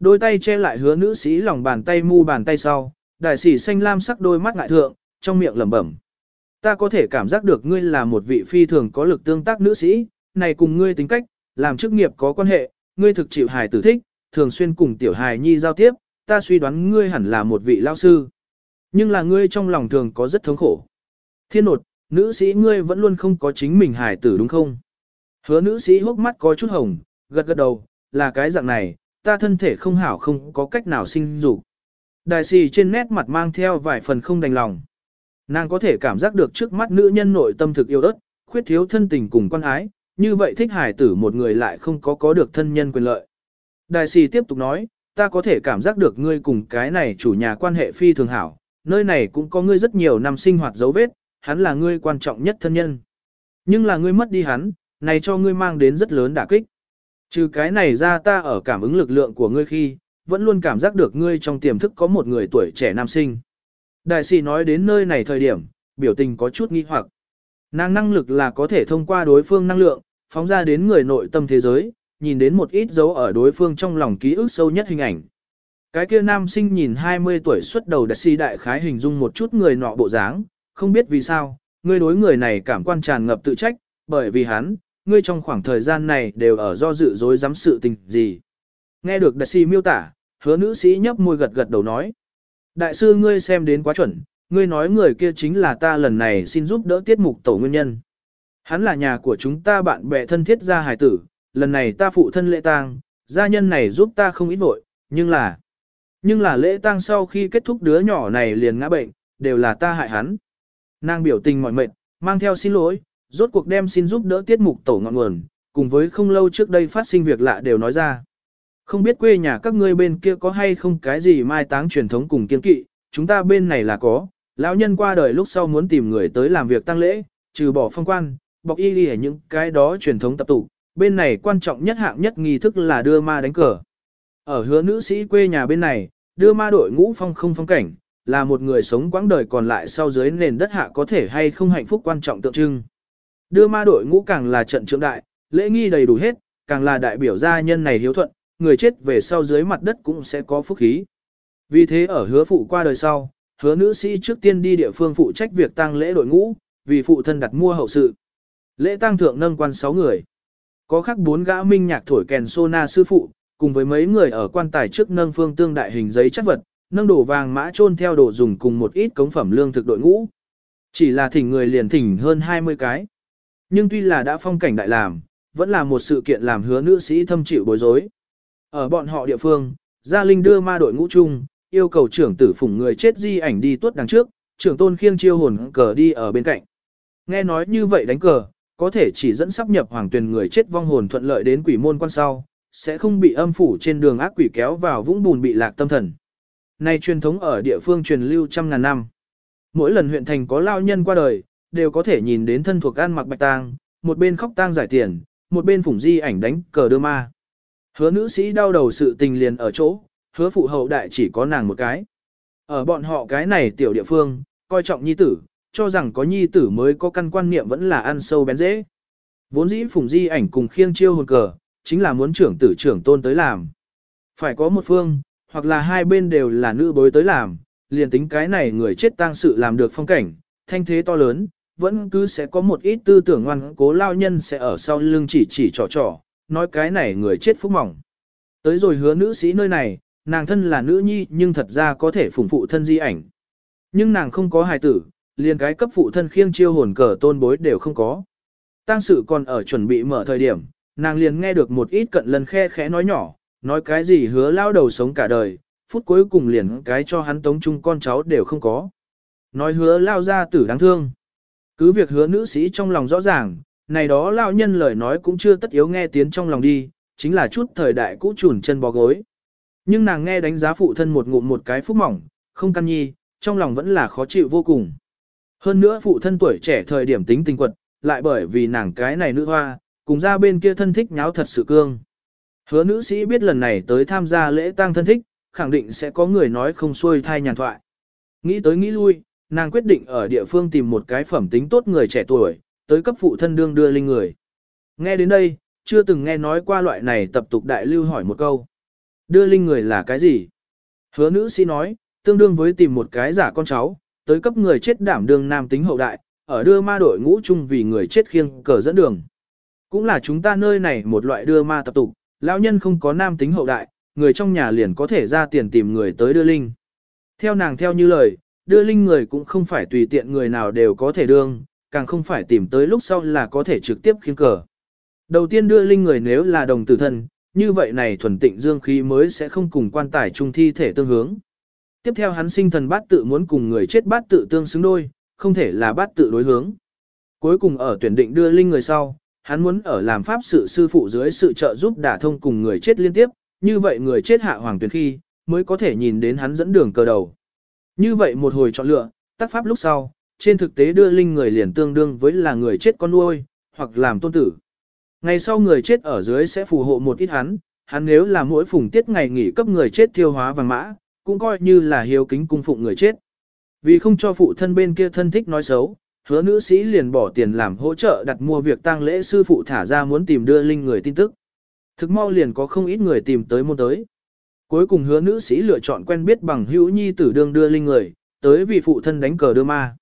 Đôi tay che lại hứa nữ sĩ lòng bàn tay mu bàn tay sau, đại sĩ xanh lam sắc đôi mắt ngại thượng, trong miệng lẩm bẩm. Ta có thể cảm giác được ngươi là một vị phi thường có lực tương tác nữ sĩ, này cùng ngươi tính cách, làm chức nghiệp có quan hệ, ngươi thực chịu hài tử thích, thường xuyên cùng tiểu hài nhi giao tiếp, ta suy đoán ngươi hẳn là một vị lao sư. Nhưng là ngươi trong lòng thường có rất thống khổ. Thiên nột, nữ sĩ ngươi vẫn luôn không có chính mình hài tử đúng không? Hứa nữ sĩ hốc mắt có chút hồng, gật gật đầu, là cái dạng này, ta thân thể không hảo không có cách nào sinh dục. Đại sĩ trên nét mặt mang theo vài phần không đành lòng. Nàng có thể cảm giác được trước mắt nữ nhân nội tâm thực yêu đất, khuyết thiếu thân tình cùng quan ái, như vậy thích hài tử một người lại không có có được thân nhân quyền lợi. Đại sĩ tiếp tục nói, ta có thể cảm giác được ngươi cùng cái này chủ nhà quan hệ phi thường hảo, nơi này cũng có ngươi rất nhiều năm sinh hoạt dấu vết, hắn là ngươi quan trọng nhất thân nhân. Nhưng là ngươi mất đi hắn, này cho ngươi mang đến rất lớn đả kích. Trừ cái này ra ta ở cảm ứng lực lượng của ngươi khi, vẫn luôn cảm giác được ngươi trong tiềm thức có một người tuổi trẻ nam sinh. Đại sĩ nói đến nơi này thời điểm, biểu tình có chút nghi hoặc. Nàng năng lực là có thể thông qua đối phương năng lượng, phóng ra đến người nội tâm thế giới, nhìn đến một ít dấu ở đối phương trong lòng ký ức sâu nhất hình ảnh. Cái kia nam sinh nhìn 20 tuổi xuất đầu đại si đại khái hình dung một chút người nọ bộ dáng, không biết vì sao, ngươi đối người này cảm quan tràn ngập tự trách, bởi vì hắn, ngươi trong khoảng thời gian này đều ở do dự dối dám sự tình gì. Nghe được đại si miêu tả, hứa nữ sĩ nhấp môi gật gật đầu nói. Đại sư ngươi xem đến quá chuẩn, ngươi nói người kia chính là ta lần này xin giúp đỡ tiết mục tổ nguyên nhân. Hắn là nhà của chúng ta bạn bè thân thiết gia hài tử, lần này ta phụ thân lễ tang, gia nhân này giúp ta không ít vội, nhưng là... Nhưng là lễ tang sau khi kết thúc đứa nhỏ này liền ngã bệnh, đều là ta hại hắn. Nàng biểu tình mỏi mệt, mang theo xin lỗi, rốt cuộc đem xin giúp đỡ tiết mục tổ ngọn nguồn, cùng với không lâu trước đây phát sinh việc lạ đều nói ra. Không biết quê nhà các ngươi bên kia có hay không cái gì mai táng truyền thống cùng kiên kỵ, chúng ta bên này là có, lão nhân qua đời lúc sau muốn tìm người tới làm việc tăng lễ, trừ bỏ phong quan, bọc y đi những cái đó truyền thống tập tụ, bên này quan trọng nhất hạng nhất nghi thức là đưa ma đánh cờ. Ở hứa nữ sĩ quê nhà bên này, đưa ma đội ngũ phong không phong cảnh, là một người sống quãng đời còn lại sau dưới nền đất hạ có thể hay không hạnh phúc quan trọng tượng trưng. Đưa ma đội ngũ càng là trận trưởng đại, lễ nghi đầy đủ hết, càng là đại biểu gia nhân này hiếu thuận, người chết về sau dưới mặt đất cũng sẽ có phúc khí. Vì thế ở hứa phụ qua đời sau, hứa nữ sĩ trước tiên đi địa phương phụ trách việc tang lễ đội ngũ, vì phụ thân đặt mua hậu sự. Lễ tang thượng nâng quan 6 người. Có khắc bốn gã minh nhạc thổi kèn sô na sư phụ, cùng với mấy người ở quan tài trước nâng phương tương đại hình giấy chất vật, nâng đổ vàng mã chôn theo đồ dùng cùng một ít cống phẩm lương thực đội ngũ. Chỉ là thỉnh người liền thỉnh hơn 20 cái. Nhưng tuy là đã phong cảnh đại làm, vẫn là một sự kiện làm hứa nữ sĩ thâm chịu bối rối. Ở bọn họ địa phương, Gia Linh đưa ma đội ngũ chung, yêu cầu trưởng tử phủng người chết di ảnh đi tuốt đằng trước, trưởng tôn khiêng chiêu hồn cờ đi ở bên cạnh. Nghe nói như vậy đánh cờ, có thể chỉ dẫn sắp nhập hoàng tuyển người chết vong hồn thuận lợi đến quỷ môn quan sau, sẽ không bị âm phủ trên đường ác quỷ kéo vào vũng bùn bị lạc tâm thần. nay truyền thống ở địa phương truyền lưu trăm ngàn năm. Mỗi lần huyện thành có lao nhân qua đời, đều có thể nhìn đến thân thuộc ăn mặc bạch tang, một bên khóc tang giải tiền, một bên phủng di ảnh đánh cờ đưa ma. Hứa nữ sĩ đau đầu sự tình liền ở chỗ, hứa phụ hậu đại chỉ có nàng một cái. Ở bọn họ cái này tiểu địa phương, coi trọng nhi tử, cho rằng có nhi tử mới có căn quan niệm vẫn là ăn sâu bén dễ. Vốn dĩ phùng di ảnh cùng khiêng chiêu hồn cờ, chính là muốn trưởng tử trưởng tôn tới làm. Phải có một phương, hoặc là hai bên đều là nữ bối tới làm, liền tính cái này người chết tang sự làm được phong cảnh, thanh thế to lớn, vẫn cứ sẽ có một ít tư tưởng ngoan cố lao nhân sẽ ở sau lưng chỉ chỉ trò trò, nói cái này người chết phúc mỏng. Tới rồi hứa nữ sĩ nơi này, nàng thân là nữ nhi nhưng thật ra có thể phụng phụ thân di ảnh. Nhưng nàng không có hài tử, liền cái cấp phụ thân khiêng chiêu hồn cờ tôn bối đều không có. Tăng sự còn ở chuẩn bị mở thời điểm, nàng liền nghe được một ít cận lần khe khẽ nói nhỏ, nói cái gì hứa lao đầu sống cả đời, phút cuối cùng liền cái cho hắn tống chung con cháu đều không có. Nói hứa lao ra tử đáng thương. Cứ việc hứa nữ sĩ trong lòng rõ ràng, này đó lao nhân lời nói cũng chưa tất yếu nghe tiếng trong lòng đi, chính là chút thời đại cũ chùn chân bò gối. Nhưng nàng nghe đánh giá phụ thân một ngụm một cái phúc mỏng, không căn nhi, trong lòng vẫn là khó chịu vô cùng. Hơn nữa phụ thân tuổi trẻ thời điểm tính tình quật, lại bởi vì nàng cái này nữ hoa, cùng ra bên kia thân thích nháo thật sự cương. Hứa nữ sĩ biết lần này tới tham gia lễ tang thân thích, khẳng định sẽ có người nói không xuôi thai nhàn thoại. Nghĩ tới nghĩ lui, nàng quyết định ở địa phương tìm một cái phẩm tính tốt người trẻ tuổi, tới cấp phụ thân đương đưa linh người. Nghe đến đây, chưa từng nghe nói qua loại này tập tục đại lưu hỏi một câu. Đưa linh người là cái gì? Hứa nữ sĩ nói, tương đương với tìm một cái giả con cháu, tới cấp người chết đảm đương nam tính hậu đại, ở đưa ma đội ngũ chung vì người chết khiêng cờ dẫn đường. Cũng là chúng ta nơi này một loại đưa ma tập tục, lão nhân không có nam tính hậu đại, người trong nhà liền có thể ra tiền tìm người tới đưa linh. Theo nàng theo như lời, đưa linh người cũng không phải tùy tiện người nào đều có thể đương, càng không phải tìm tới lúc sau là có thể trực tiếp khiến cờ. Đầu tiên đưa linh người nếu là đồng tử thân, như vậy này thuần tịnh dương khí mới sẽ không cùng quan tài chung thi thể tương hướng. Tiếp theo hắn sinh thần bát tự muốn cùng người chết bát tự tương xứng đôi, không thể là bát tự đối hướng. Cuối cùng ở tuyển định đưa linh người sau, hắn muốn ở làm pháp sự sư phụ dưới sự trợ giúp đả thông cùng người chết liên tiếp, như vậy người chết hạ hoàng tuyển khi, mới có thể nhìn đến hắn dẫn đường cờ đầu. Như vậy một hồi chọn lựa, tác pháp lúc sau, trên thực tế đưa linh người liền tương đương với là người chết con nuôi, hoặc làm tôn tử. Ngày sau người chết ở dưới sẽ phù hộ một ít hắn, hắn nếu là mỗi phùng tiết ngày nghỉ cấp người chết tiêu hóa vàng mã, cũng coi như là hiếu kính cung phụng người chết. Vì không cho phụ thân bên kia thân thích nói xấu, hứa nữ sĩ liền bỏ tiền làm hỗ trợ đặt mua việc tang lễ sư phụ thả ra muốn tìm đưa linh người tin tức. Thực mau liền có không ít người tìm tới môn tới. Cuối cùng hứa nữ sĩ lựa chọn quen biết bằng hữu nhi tử đương đưa linh người, tới vì phụ thân đánh cờ đưa ma.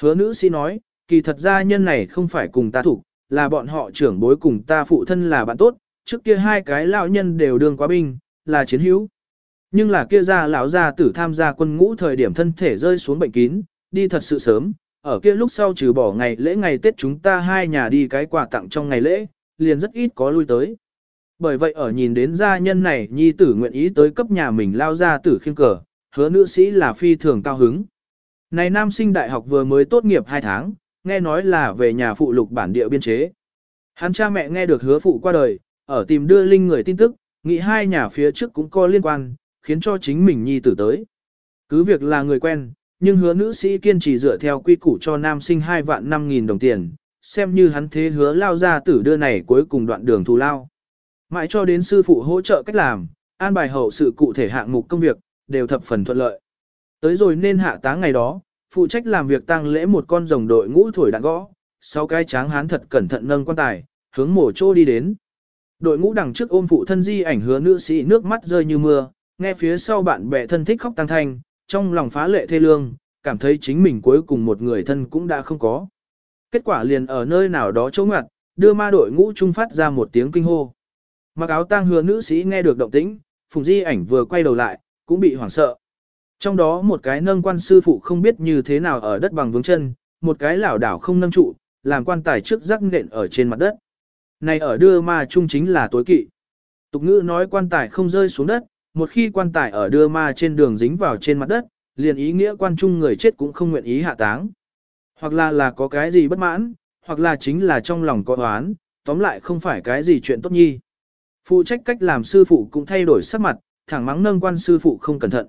Hứa nữ sĩ nói, kỳ thật ra nhân này không phải cùng ta thủ, là bọn họ trưởng bối cùng ta phụ thân là bạn tốt, trước kia hai cái lão nhân đều đương quá binh, là chiến hữu. Nhưng là kia ra lão gia tử tham gia quân ngũ thời điểm thân thể rơi xuống bệnh kín, đi thật sự sớm, ở kia lúc sau trừ bỏ ngày lễ ngày Tết chúng ta hai nhà đi cái quà tặng trong ngày lễ, liền rất ít có lui tới. Bởi vậy ở nhìn đến gia nhân này nhi tử nguyện ý tới cấp nhà mình lao ra tử khiêm cờ, hứa nữ sĩ là phi thường cao hứng. Này nam sinh đại học vừa mới tốt nghiệp 2 tháng, nghe nói là về nhà phụ lục bản địa biên chế. Hắn cha mẹ nghe được hứa phụ qua đời, ở tìm đưa linh người tin tức, nghĩ hai nhà phía trước cũng có liên quan, khiến cho chính mình nhi tử tới. Cứ việc là người quen, nhưng hứa nữ sĩ kiên trì dựa theo quy củ cho nam sinh 2 vạn 5 nghìn đồng tiền, xem như hắn thế hứa lao ra tử đưa này cuối cùng đoạn đường thù lao. Mãi cho đến sư phụ hỗ trợ cách làm, an bài hậu sự cụ thể hạng mục công việc, đều thập phần thuận lợi. Tới rồi nên hạ tá ngày đó, phụ trách làm việc tăng lễ một con rồng đội ngũ thổi đạn gõ, sau cái tráng hán thật cẩn thận nâng quan tài, hướng mổ trô đi đến. Đội ngũ đằng trước ôm phụ thân di ảnh hứa nữ sĩ nước mắt rơi như mưa, nghe phía sau bạn bè thân thích khóc tăng thanh, trong lòng phá lệ thê lương, cảm thấy chính mình cuối cùng một người thân cũng đã không có. Kết quả liền ở nơi nào đó chỗ ngặt, đưa ma đội ngũ trung phát ra một tiếng kinh hô. Mặc áo tang hứa nữ sĩ nghe được động tĩnh, Phùng Di ảnh vừa quay đầu lại, cũng bị hoảng sợ. Trong đó một cái nâng quan sư phụ không biết như thế nào ở đất bằng vướng chân, một cái lảo đảo không nâng trụ, làm quan tài trước rắc nện ở trên mặt đất. Này ở đưa ma chung chính là tối kỵ. Tục ngữ nói quan tài không rơi xuống đất, một khi quan tài ở đưa ma trên đường dính vào trên mặt đất, liền ý nghĩa quan trung người chết cũng không nguyện ý hạ táng. Hoặc là là có cái gì bất mãn, hoặc là chính là trong lòng có oán, tóm lại không phải cái gì chuyện tốt nhi. Phụ trách cách làm sư phụ cũng thay đổi sắc mặt, thẳng mắng nâng quan sư phụ không cẩn thận.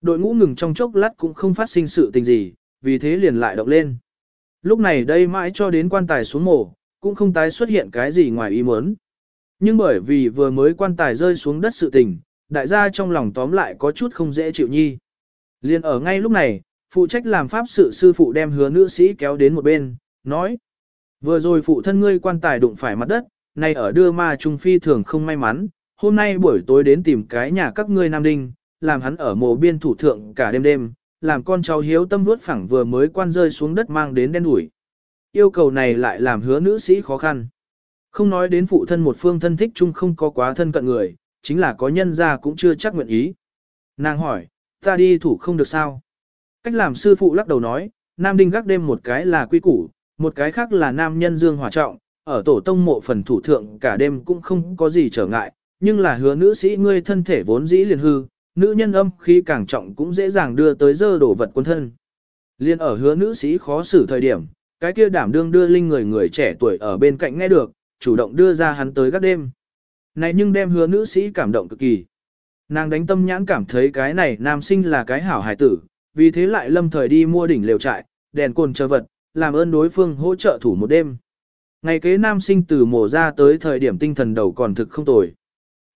Đội ngũ ngừng trong chốc lát cũng không phát sinh sự tình gì, vì thế liền lại động lên. Lúc này đây mãi cho đến quan tài xuống mổ, cũng không tái xuất hiện cái gì ngoài ý muốn. Nhưng bởi vì vừa mới quan tài rơi xuống đất sự tình, đại gia trong lòng tóm lại có chút không dễ chịu nhi. Liên ở ngay lúc này, phụ trách làm pháp sự sư phụ đem hứa nữ sĩ kéo đến một bên, nói. Vừa rồi phụ thân ngươi quan tài đụng phải mặt đất, nay ở đưa ma trung phi thường không may mắn, hôm nay buổi tối đến tìm cái nhà các ngươi nam đinh, làm hắn ở mồ biên thủ thượng cả đêm đêm, làm con cháu hiếu tâm vuốt phẳng vừa mới quan rơi xuống đất mang đến đen đuổi. Yêu cầu này lại làm hứa nữ sĩ khó khăn. Không nói đến phụ thân một phương thân thích chung không có quá thân cận người, chính là có nhân ra cũng chưa chắc nguyện ý. Nàng hỏi, ta đi thủ không được sao? Cách làm sư phụ lắc đầu nói, nam đinh gác đêm một cái là quy củ, một cái khác là nam nhân dương hỏa trọng, ở tổ tông mộ phần thủ thượng cả đêm cũng không có gì trở ngại, nhưng là hứa nữ sĩ ngươi thân thể vốn dĩ liền hư, nữ nhân âm khí càng trọng cũng dễ dàng đưa tới dơ đổ vật quân thân. Liên ở hứa nữ sĩ khó xử thời điểm, cái kia đảm đương đưa linh người người trẻ tuổi ở bên cạnh nghe được, chủ động đưa ra hắn tới các đêm. Này nhưng đem hứa nữ sĩ cảm động cực kỳ. Nàng đánh tâm nhãn cảm thấy cái này nam sinh là cái hảo hài tử, vì thế lại lâm thời đi mua đỉnh lều trại, đèn cồn chờ vật, làm ơn đối phương hỗ trợ thủ một đêm. Ngày kế nam sinh từ mổ ra tới thời điểm tinh thần đầu còn thực không tồi.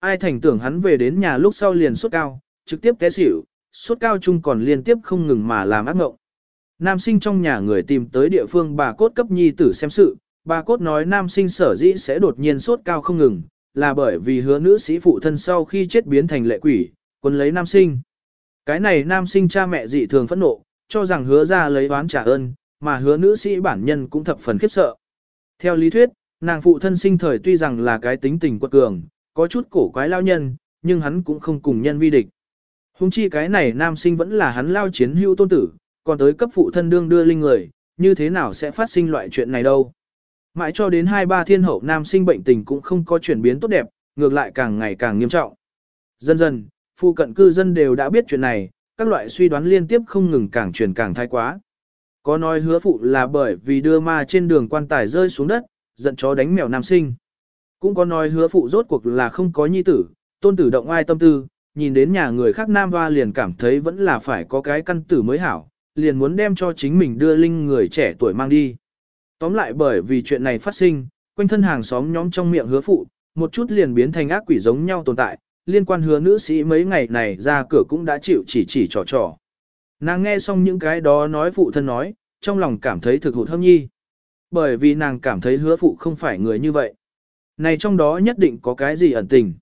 Ai thành tưởng hắn về đến nhà lúc sau liền sốt cao, trực tiếp té xỉu, sốt cao chung còn liên tiếp không ngừng mà làm ác ngộng. Nam sinh trong nhà người tìm tới địa phương bà cốt cấp nhi tử xem sự, bà cốt nói nam sinh sở dĩ sẽ đột nhiên sốt cao không ngừng, là bởi vì hứa nữ sĩ phụ thân sau khi chết biến thành lệ quỷ, quân lấy nam sinh. Cái này nam sinh cha mẹ dị thường phẫn nộ, cho rằng hứa ra lấy oán trả ơn, mà hứa nữ sĩ bản nhân cũng thập phần khiếp sợ. Theo lý thuyết, nàng phụ thân sinh thời tuy rằng là cái tính tình quật cường, có chút cổ quái lao nhân, nhưng hắn cũng không cùng nhân vi địch. Hùng chi cái này nam sinh vẫn là hắn lao chiến hữu tôn tử, còn tới cấp phụ thân đương đưa linh người, như thế nào sẽ phát sinh loại chuyện này đâu. Mãi cho đến hai ba thiên hậu nam sinh bệnh tình cũng không có chuyển biến tốt đẹp, ngược lại càng ngày càng nghiêm trọng. Dần dần, phụ cận cư dân đều đã biết chuyện này, các loại suy đoán liên tiếp không ngừng càng truyền càng thái quá. Có nói hứa phụ là bởi vì đưa ma trên đường quan tài rơi xuống đất, giận chó đánh mèo nam sinh. Cũng có nói hứa phụ rốt cuộc là không có nhi tử, tôn tử động ai tâm tư, nhìn đến nhà người khác nam hoa liền cảm thấy vẫn là phải có cái căn tử mới hảo, liền muốn đem cho chính mình đưa linh người trẻ tuổi mang đi. Tóm lại bởi vì chuyện này phát sinh, quanh thân hàng xóm nhóm trong miệng hứa phụ, một chút liền biến thành ác quỷ giống nhau tồn tại, liên quan hứa nữ sĩ mấy ngày này ra cửa cũng đã chịu chỉ chỉ trò trò. Nàng nghe xong những cái đó nói phụ thân nói, trong lòng cảm thấy thực hụt hâm nhi. Bởi vì nàng cảm thấy hứa phụ không phải người như vậy. Này trong đó nhất định có cái gì ẩn tình.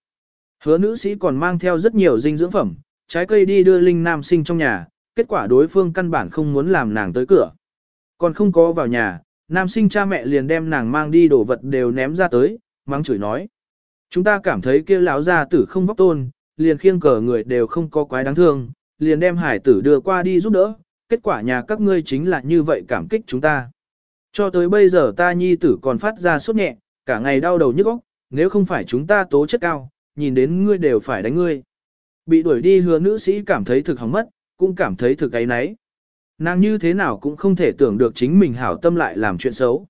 Hứa nữ sĩ còn mang theo rất nhiều dinh dưỡng phẩm, trái cây đi đưa linh nam sinh trong nhà, kết quả đối phương căn bản không muốn làm nàng tới cửa. Còn không có vào nhà, nam sinh cha mẹ liền đem nàng mang đi đồ vật đều ném ra tới, mắng chửi nói. Chúng ta cảm thấy kia lão gia tử không vóc tôn, liền khiêng cờ người đều không có quái đáng thương, liền đem hải tử đưa qua đi giúp đỡ, kết quả nhà các ngươi chính là như vậy cảm kích chúng ta. Cho tới bây giờ ta nhi tử còn phát ra sốt nhẹ, cả ngày đau đầu nhức óc, nếu không phải chúng ta tố chất cao, nhìn đến ngươi đều phải đánh ngươi. Bị đuổi đi hứa nữ sĩ cảm thấy thực hỏng mất, cũng cảm thấy thực ấy nấy. Nàng như thế nào cũng không thể tưởng được chính mình hảo tâm lại làm chuyện xấu.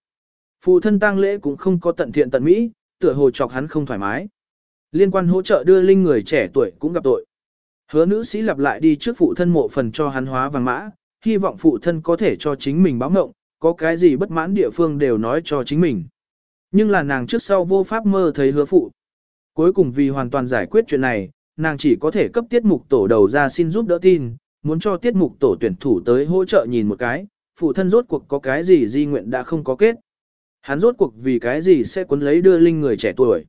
Phụ thân tang lễ cũng không có tận thiện tận mỹ, tựa hồ chọc hắn không thoải mái. Liên quan hỗ trợ đưa linh người trẻ tuổi cũng gặp tội. Hứa nữ sĩ lặp lại đi trước phụ thân mộ phần cho hắn hóa vàng mã, hy vọng phụ thân có thể cho chính mình báo ngộng, có cái gì bất mãn địa phương đều nói cho chính mình. Nhưng là nàng trước sau vô pháp mơ thấy hứa phụ. Cuối cùng vì hoàn toàn giải quyết chuyện này, nàng chỉ có thể cấp tiết mục tổ đầu ra xin giúp đỡ tin, muốn cho tiết mục tổ tuyển thủ tới hỗ trợ nhìn một cái, phụ thân rốt cuộc có cái gì di nguyện đã không có kết. Hắn rốt cuộc vì cái gì sẽ cuốn lấy đưa linh người trẻ tuổi.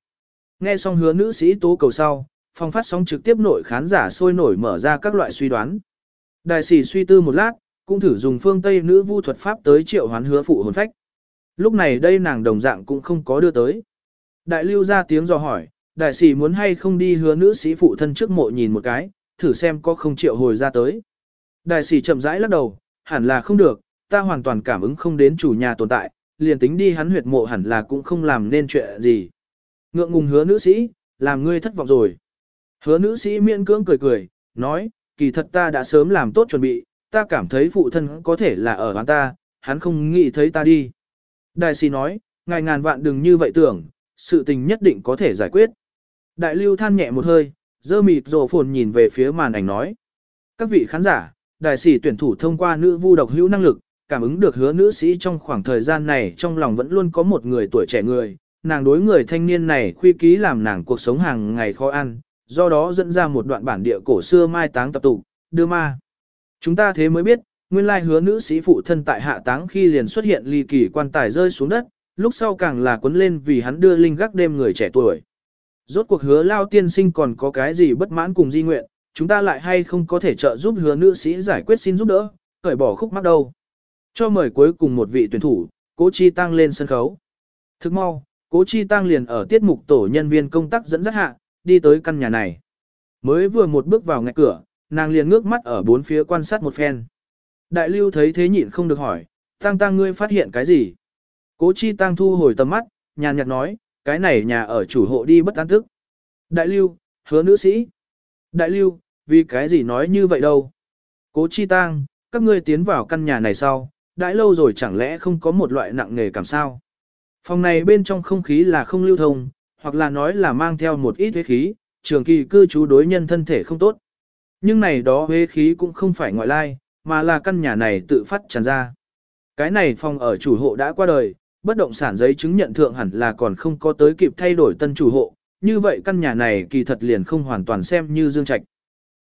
Nghe xong hứa nữ sĩ tố cầu sau, phòng phát sóng trực tiếp nội khán giả sôi nổi mở ra các loại suy đoán. Đại sĩ suy tư một lát, cũng thử dùng phương Tây nữ vu thuật pháp tới triệu hoán hứa phụ hồn phách. Lúc này đây nàng đồng dạng cũng không có đưa tới. Đại lưu ra tiếng dò hỏi, đại sĩ muốn hay không đi hứa nữ sĩ phụ thân trước mộ nhìn một cái, thử xem có không triệu hồi ra tới. Đại sĩ chậm rãi lắc đầu, hẳn là không được, ta hoàn toàn cảm ứng không đến chủ nhà tồn tại, liền tính đi hắn huyệt mộ hẳn là cũng không làm nên chuyện gì. Ngượng ngùng hứa nữ sĩ, làm ngươi thất vọng rồi. Hứa nữ sĩ miễn cưỡng cười cười, nói, kỳ thật ta đã sớm làm tốt chuẩn bị, ta cảm thấy phụ thân có thể là ở hắn ta, hắn không nghĩ thấy ta đi. Đại sĩ nói, ngài ngàn vạn đừng như vậy tưởng, sự tình nhất định có thể giải quyết. Đại lưu than nhẹ một hơi, dơ mịt rồ phồn nhìn về phía màn ảnh nói. Các vị khán giả, đại sĩ tuyển thủ thông qua nữ vu độc hữu năng lực, cảm ứng được hứa nữ sĩ trong khoảng thời gian này trong lòng vẫn luôn có một người tuổi trẻ người, nàng đối người thanh niên này khuy ký làm nàng cuộc sống hàng ngày khó ăn, do đó dẫn ra một đoạn bản địa cổ xưa mai táng tập tụ, đưa ma. Chúng ta thế mới biết, nguyên lai hứa nữ sĩ phụ thân tại hạ táng khi liền xuất hiện ly kỳ quan tài rơi xuống đất, lúc sau càng là quấn lên vì hắn đưa linh gác đêm người trẻ tuổi. Rốt cuộc hứa lao tiên sinh còn có cái gì bất mãn cùng di nguyện, chúng ta lại hay không có thể trợ giúp hứa nữ sĩ giải quyết xin giúp đỡ, cởi bỏ khúc mắc đâu. Cho mời cuối cùng một vị tuyển thủ, Cố Chi Tăng lên sân khấu. Thức mau, Cố Chi Tăng liền ở tiết mục tổ nhân viên công tác dẫn dắt hạ, đi tới căn nhà này. Mới vừa một bước vào ngạch cửa, nàng liền ngước mắt ở bốn phía quan sát một phen. Đại lưu thấy thế nhịn không được hỏi, Tăng Tăng ngươi phát hiện cái gì? Cố Chi Tăng thu hồi tầm mắt, nhàn nhạt nói, cái này nhà ở chủ hộ đi bất an thức. Đại lưu, hứa nữ sĩ. Đại lưu, vì cái gì nói như vậy đâu? Cố Chi Tăng, các ngươi tiến vào căn nhà này sau, đãi lâu rồi chẳng lẽ không có một loại nặng nghề cảm sao. Phòng này bên trong không khí là không lưu thông, hoặc là nói là mang theo một ít huyết khí, trường kỳ cư trú đối nhân thân thể không tốt. Nhưng này đó huế khí cũng không phải ngoại lai, mà là căn nhà này tự phát tràn ra. Cái này phòng ở chủ hộ đã qua đời, bất động sản giấy chứng nhận thượng hẳn là còn không có tới kịp thay đổi tân chủ hộ, như vậy căn nhà này kỳ thật liền không hoàn toàn xem như dương trạch.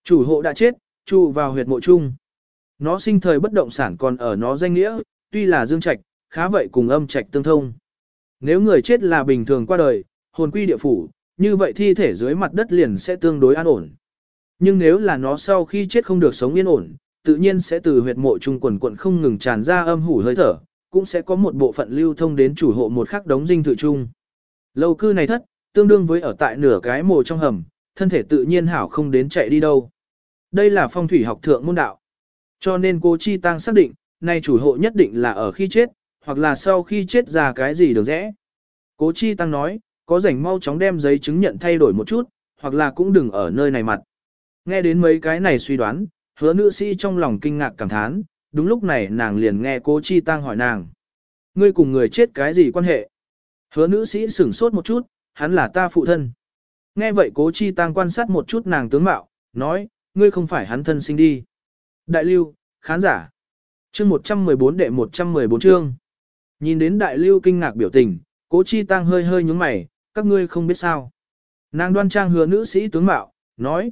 Chủ hộ đã chết, trụ vào huyệt mộ chung. Nó sinh thời bất động sản còn ở nó danh nghĩa, tuy là dương trạch, khá vậy cùng âm trạch tương thông. Nếu người chết là bình thường qua đời, hồn quy địa phủ, như vậy thi thể dưới mặt đất liền sẽ tương đối an ổn. Nhưng nếu là nó sau khi chết không được sống yên ổn, tự nhiên sẽ từ huyệt mộ trung quần quận không ngừng tràn ra âm hủ hơi thở, cũng sẽ có một bộ phận lưu thông đến chủ hộ một khắc đống dinh thự chung. Lâu cư này thất, tương đương với ở tại nửa cái mồ trong hầm, thân thể tự nhiên hảo không đến chạy đi đâu. Đây là phong thủy học thượng môn đạo. Cho nên cô Chi Tăng xác định, nay chủ hộ nhất định là ở khi chết, hoặc là sau khi chết ra cái gì được rẽ. Cố Chi Tăng nói, có rảnh mau chóng đem giấy chứng nhận thay đổi một chút, hoặc là cũng đừng ở nơi này mặt. Nghe đến mấy cái này suy đoán, hứa nữ sĩ trong lòng kinh ngạc cảm thán, đúng lúc này nàng liền nghe cố Chi Tăng hỏi nàng. Ngươi cùng người chết cái gì quan hệ? Hứa nữ sĩ sửng sốt một chút, hắn là ta phụ thân. Nghe vậy cố Chi Tăng quan sát một chút nàng tướng mạo, nói, ngươi không phải hắn thân sinh đi. Đại lưu, khán giả. Chương 114 đệ 114 chương. Nhìn đến đại lưu kinh ngạc biểu tình, cố chi tăng hơi hơi nhúng mày, các ngươi không biết sao. Nàng đoan trang hứa nữ sĩ tướng mạo, nói.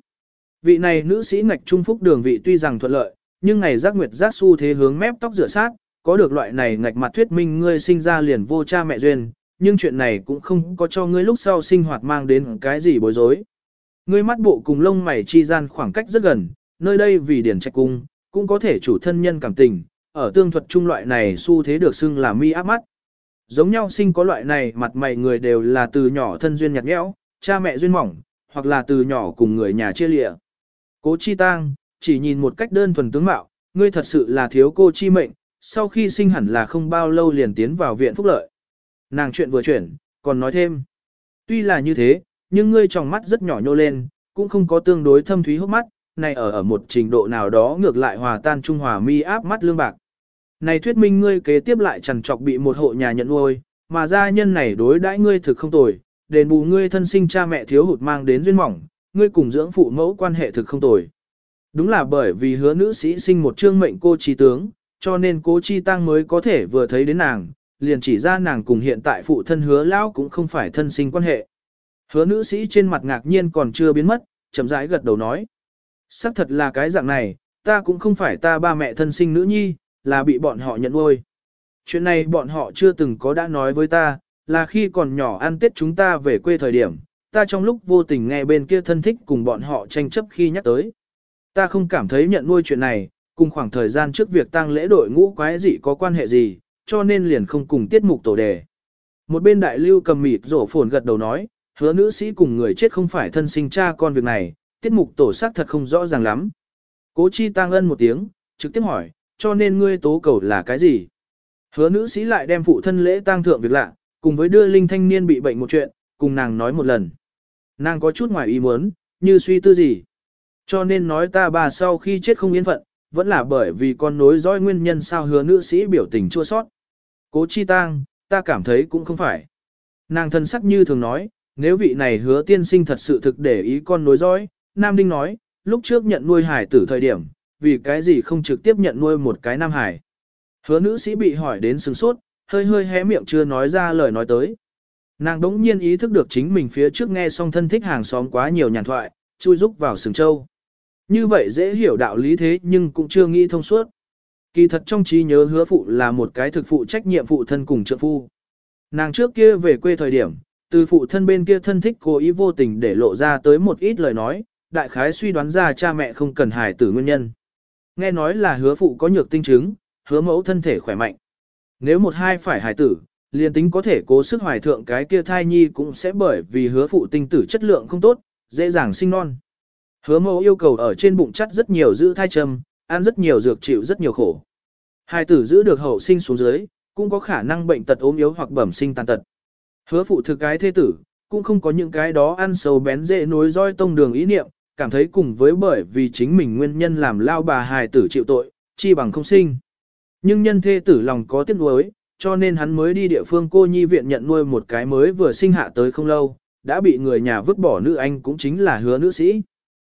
Vị này nữ sĩ ngạch trung phúc đường vị tuy rằng thuận lợi, nhưng ngày giác nguyệt giác su thế hướng mép tóc rửa sát, có được loại này ngạch mặt thuyết minh ngươi sinh ra liền vô cha mẹ duyên, nhưng chuyện này cũng không có cho ngươi lúc sau sinh hoạt mang đến cái gì bối rối. Ngươi mắt bộ cùng lông mày chi gian khoảng cách rất gần, nơi đây vì điển trạch cung, cũng có thể chủ thân nhân cảm tình, ở tương thuật trung loại này xu thế được xưng là mi áp mắt. Giống nhau sinh có loại này mặt mày người đều là từ nhỏ thân duyên nhạt nhẽo, cha mẹ duyên mỏng, hoặc là từ nhỏ cùng người nhà chia lịa. Cố chi tang, chỉ nhìn một cách đơn thuần tướng mạo, ngươi thật sự là thiếu cô chi mệnh, sau khi sinh hẳn là không bao lâu liền tiến vào viện phúc lợi. Nàng chuyện vừa chuyển, còn nói thêm. Tuy là như thế, nhưng ngươi trong mắt rất nhỏ nhô lên, cũng không có tương đối thâm thúy hốc mắt, này ở ở một trình độ nào đó ngược lại hòa tan trung hòa mi áp mắt lương bạc. Này thuyết minh ngươi kế tiếp lại chẳng chọc bị một hộ nhà nhận nuôi, mà gia nhân này đối đãi ngươi thực không tồi, đền bù ngươi thân sinh cha mẹ thiếu hụt mang đến duyên mỏng, ngươi cùng dưỡng phụ mẫu quan hệ thực không tồi. Đúng là bởi vì hứa nữ sĩ sinh một trương mệnh cô trí tướng, cho nên cố chi tăng mới có thể vừa thấy đến nàng, liền chỉ ra nàng cùng hiện tại phụ thân hứa lão cũng không phải thân sinh quan hệ. Hứa nữ sĩ trên mặt ngạc nhiên còn chưa biến mất, chậm rãi gật đầu nói. Sắc thật là cái dạng này, ta cũng không phải ta ba mẹ thân sinh nữ nhi, là bị bọn họ nhận nuôi. Chuyện này bọn họ chưa từng có đã nói với ta, là khi còn nhỏ ăn tết chúng ta về quê thời điểm, ta trong lúc vô tình nghe bên kia thân thích cùng bọn họ tranh chấp khi nhắc tới. Ta không cảm thấy nhận nuôi chuyện này, cùng khoảng thời gian trước việc tang lễ đội ngũ quái dị có quan hệ gì, cho nên liền không cùng tiết mục tổ đề. Một bên đại lưu cầm mịt rổ phồn gật đầu nói, hứa nữ sĩ cùng người chết không phải thân sinh cha con việc này, tiết mục tổ xác thật không rõ ràng lắm. Cố chi tang ân một tiếng, trực tiếp hỏi, cho nên ngươi tố cầu là cái gì? Hứa nữ sĩ lại đem phụ thân lễ tang thượng việc lạ, cùng với đưa linh thanh niên bị bệnh một chuyện, cùng nàng nói một lần. Nàng có chút ngoài ý muốn, như suy tư gì. Cho nên nói ta bà sau khi chết không yên phận, vẫn là bởi vì con nối dõi nguyên nhân sao hứa nữ sĩ biểu tình chua sót. Cố chi tang, ta cảm thấy cũng không phải. Nàng thân sắc như thường nói, nếu vị này hứa tiên sinh thật sự thực để ý con nối dõi, Nam Đinh nói, lúc trước nhận nuôi hải tử thời điểm, vì cái gì không trực tiếp nhận nuôi một cái nam hải. Hứa nữ sĩ bị hỏi đến sừng sốt, hơi hơi hé miệng chưa nói ra lời nói tới. Nàng đống nhiên ý thức được chính mình phía trước nghe xong thân thích hàng xóm quá nhiều nhàn thoại, chui rúc vào sừng châu. Như vậy dễ hiểu đạo lý thế nhưng cũng chưa nghĩ thông suốt. Kỳ thật trong trí nhớ hứa phụ là một cái thực phụ trách nhiệm phụ thân cùng trợ phu. Nàng trước kia về quê thời điểm, từ phụ thân bên kia thân thích cố ý vô tình để lộ ra tới một ít lời nói, đại khái suy đoán ra cha mẹ không cần hài tử nguyên nhân. Nghe nói là hứa phụ có nhược tinh chứng, hứa mẫu thân thể khỏe mạnh. Nếu một hai phải hài tử, liền tính có thể cố sức hoài thượng cái kia thai nhi cũng sẽ bởi vì hứa phụ tinh tử chất lượng không tốt, dễ dàng sinh non. Hứa mẫu yêu cầu ở trên bụng chắt rất nhiều giữ thai trầm, ăn rất nhiều dược chịu rất nhiều khổ. Hài tử giữ được hậu sinh xuống dưới, cũng có khả năng bệnh tật ốm yếu hoặc bẩm sinh tàn tật. Hứa phụ thực cái thế tử, cũng không có những cái đó ăn sâu bén dễ nối roi tông đường ý niệm, cảm thấy cùng với bởi vì chính mình nguyên nhân làm lao bà hài tử chịu tội, chi bằng không sinh. Nhưng nhân thê tử lòng có tiếc nuối, cho nên hắn mới đi địa phương cô nhi viện nhận nuôi một cái mới vừa sinh hạ tới không lâu, đã bị người nhà vứt bỏ nữ anh cũng chính là hứa nữ sĩ.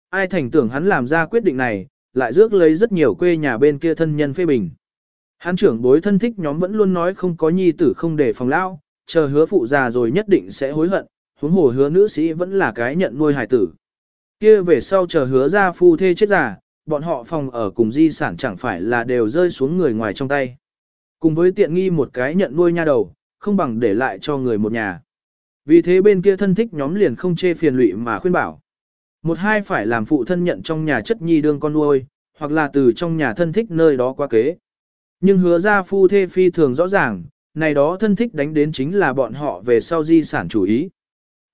Ai thành tưởng hắn làm ra quyết định này, lại rước lấy rất nhiều quê nhà bên kia thân nhân phê bình. Hắn trưởng bối thân thích nhóm vẫn luôn nói không có nhi tử không để phòng lao, chờ hứa phụ già rồi nhất định sẽ hối hận, huống hồ hứa nữ sĩ vẫn là cái nhận nuôi hài tử. Kia về sau chờ hứa ra phu thê chết giả, bọn họ phòng ở cùng di sản chẳng phải là đều rơi xuống người ngoài trong tay. Cùng với tiện nghi một cái nhận nuôi nha đầu, không bằng để lại cho người một nhà. Vì thế bên kia thân thích nhóm liền không chê phiền lụy mà khuyên bảo. Một hai phải làm phụ thân nhận trong nhà chất nhi đương con nuôi, hoặc là từ trong nhà thân thích nơi đó qua kế. Nhưng hứa ra phu thê phi thường rõ ràng, này đó thân thích đánh đến chính là bọn họ về sau di sản chủ ý.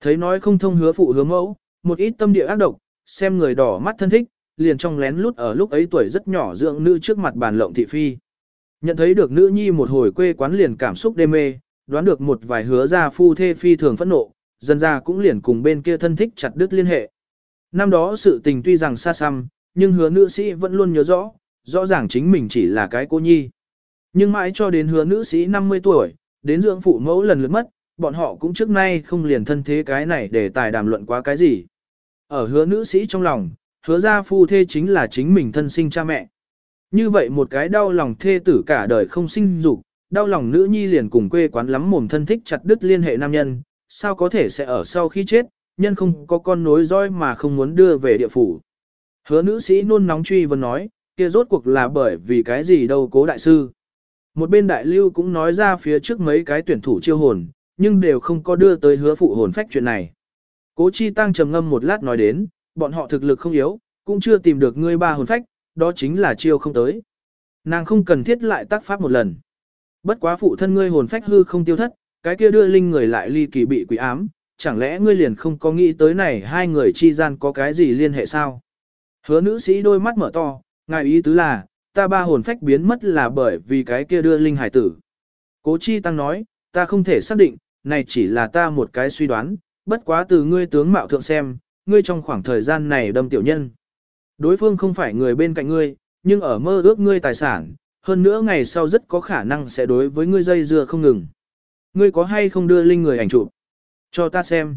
Thấy nói không thông hứa phụ hứa mẫu, một ít tâm địa ác độc, xem người đỏ mắt thân thích, liền trong lén lút ở lúc ấy tuổi rất nhỏ dưỡng nữ trước mặt bàn lộng thị phi. Nhận thấy được nữ nhi một hồi quê quán liền cảm xúc đê mê, đoán được một vài hứa ra phu thê phi thường phẫn nộ, dần ra cũng liền cùng bên kia thân thích chặt đứt liên hệ. Năm đó sự tình tuy rằng xa xăm, nhưng hứa nữ sĩ vẫn luôn nhớ rõ, rõ ràng chính mình chỉ là cái cô nhi. Nhưng mãi cho đến hứa nữ sĩ 50 tuổi, đến dưỡng phụ mẫu lần lượt mất, bọn họ cũng trước nay không liền thân thế cái này để tài đàm luận quá cái gì. Ở hứa nữ sĩ trong lòng, hứa ra phu thê chính là chính mình thân sinh cha mẹ. Như vậy một cái đau lòng thê tử cả đời không sinh dục, đau lòng nữ nhi liền cùng quê quán lắm mồm thân thích chặt đứt liên hệ nam nhân, sao có thể sẽ ở sau khi chết, nhân không có con nối roi mà không muốn đưa về địa phủ. Hứa nữ sĩ nôn nóng truy vấn nói, kia rốt cuộc là bởi vì cái gì đâu cố đại sư. Một bên đại lưu cũng nói ra phía trước mấy cái tuyển thủ chiêu hồn, nhưng đều không có đưa tới hứa phụ hồn phách chuyện này. Cố chi tăng trầm ngâm một lát nói đến, bọn họ thực lực không yếu, cũng chưa tìm được ngươi ba hồn phách, đó chính là chiêu không tới. Nàng không cần thiết lại tác pháp một lần. Bất quá phụ thân ngươi hồn phách hư không tiêu thất, cái kia đưa linh người lại ly kỳ bị quỷ ám, chẳng lẽ ngươi liền không có nghĩ tới này hai người chi gian có cái gì liên hệ sao? Hứa nữ sĩ đôi mắt mở to, ngài ý tứ là, ta ba hồn phách biến mất là bởi vì cái kia đưa linh hải tử. Cố chi tăng nói, ta không thể xác định, này chỉ là ta một cái suy đoán, bất quá từ ngươi tướng mạo thượng xem, ngươi trong khoảng thời gian này đâm tiểu nhân. Đối phương không phải người bên cạnh ngươi, nhưng ở mơ ước ngươi tài sản, hơn nữa ngày sau rất có khả năng sẽ đối với ngươi dây dưa không ngừng. Ngươi có hay không đưa linh người ảnh chụp? Cho ta xem.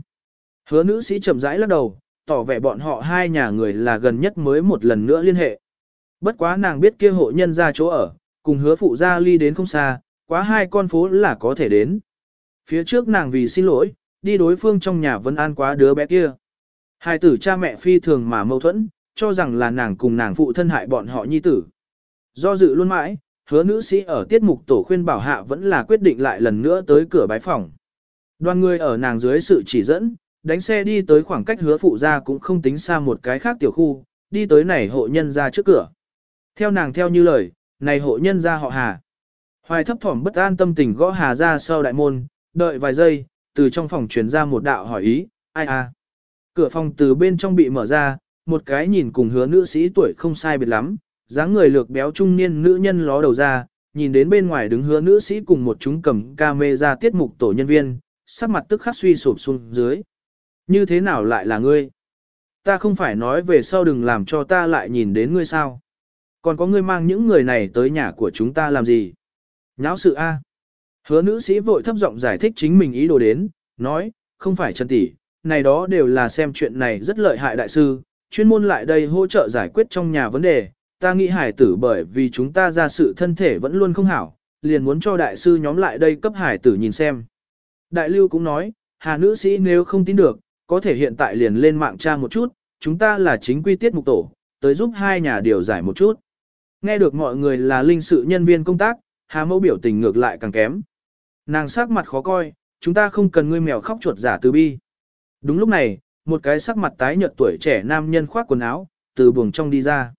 Hứa nữ sĩ chậm rãi lắc đầu, tỏ vẻ bọn họ hai nhà người là gần nhất mới một lần nữa liên hệ. Bất quá nàng biết kia hộ nhân ra chỗ ở, cùng hứa phụ gia ly đến không xa, quá hai con phố là có thể đến. Phía trước nàng vì xin lỗi, đi đối phương trong nhà vẫn an quá đứa bé kia. Hai tử cha mẹ phi thường mà mâu thuẫn, cho rằng là nàng cùng nàng phụ thân hại bọn họ nhi tử. Do dự luôn mãi, hứa nữ sĩ ở tiết mục tổ khuyên bảo hạ vẫn là quyết định lại lần nữa tới cửa bái phòng. Đoàn người ở nàng dưới sự chỉ dẫn, đánh xe đi tới khoảng cách hứa phụ ra cũng không tính xa một cái khác tiểu khu, đi tới này hộ nhân ra trước cửa. Theo nàng theo như lời, này hộ nhân ra họ Hà. Hoài thấp thỏm bất an tâm tình gõ Hà ra sau đại môn, đợi vài giây, từ trong phòng truyền ra một đạo hỏi ý, ai à. Cửa phòng từ bên trong bị mở ra, một cái nhìn cùng hứa nữ sĩ tuổi không sai biệt lắm, dáng người lược béo trung niên nữ nhân ló đầu ra, nhìn đến bên ngoài đứng hứa nữ sĩ cùng một chúng cầm ca mê ra tiết mục tổ nhân viên, sắc mặt tức khắc suy sụp xuống dưới. Như thế nào lại là ngươi? Ta không phải nói về sau đừng làm cho ta lại nhìn đến ngươi sao? Còn có ngươi mang những người này tới nhà của chúng ta làm gì? Nháo sự A. Hứa nữ sĩ vội thấp giọng giải thích chính mình ý đồ đến, nói, không phải chân tỷ, này đó đều là xem chuyện này rất lợi hại đại sư, chuyên môn lại đây hỗ trợ giải quyết trong nhà vấn đề, ta nghĩ hải tử bởi vì chúng ta ra sự thân thể vẫn luôn không hảo, liền muốn cho đại sư nhóm lại đây cấp hải tử nhìn xem. Đại lưu cũng nói, hà nữ sĩ nếu không tin được, có thể hiện tại liền lên mạng tra một chút, chúng ta là chính quy tiết mục tổ, tới giúp hai nhà điều giải một chút. Nghe được mọi người là linh sự nhân viên công tác, hà mẫu biểu tình ngược lại càng kém. Nàng sắc mặt khó coi, chúng ta không cần ngươi mèo khóc chuột giả từ bi. Đúng lúc này, một cái sắc mặt tái nhợt tuổi trẻ nam nhân khoác quần áo, từ buồng trong đi ra.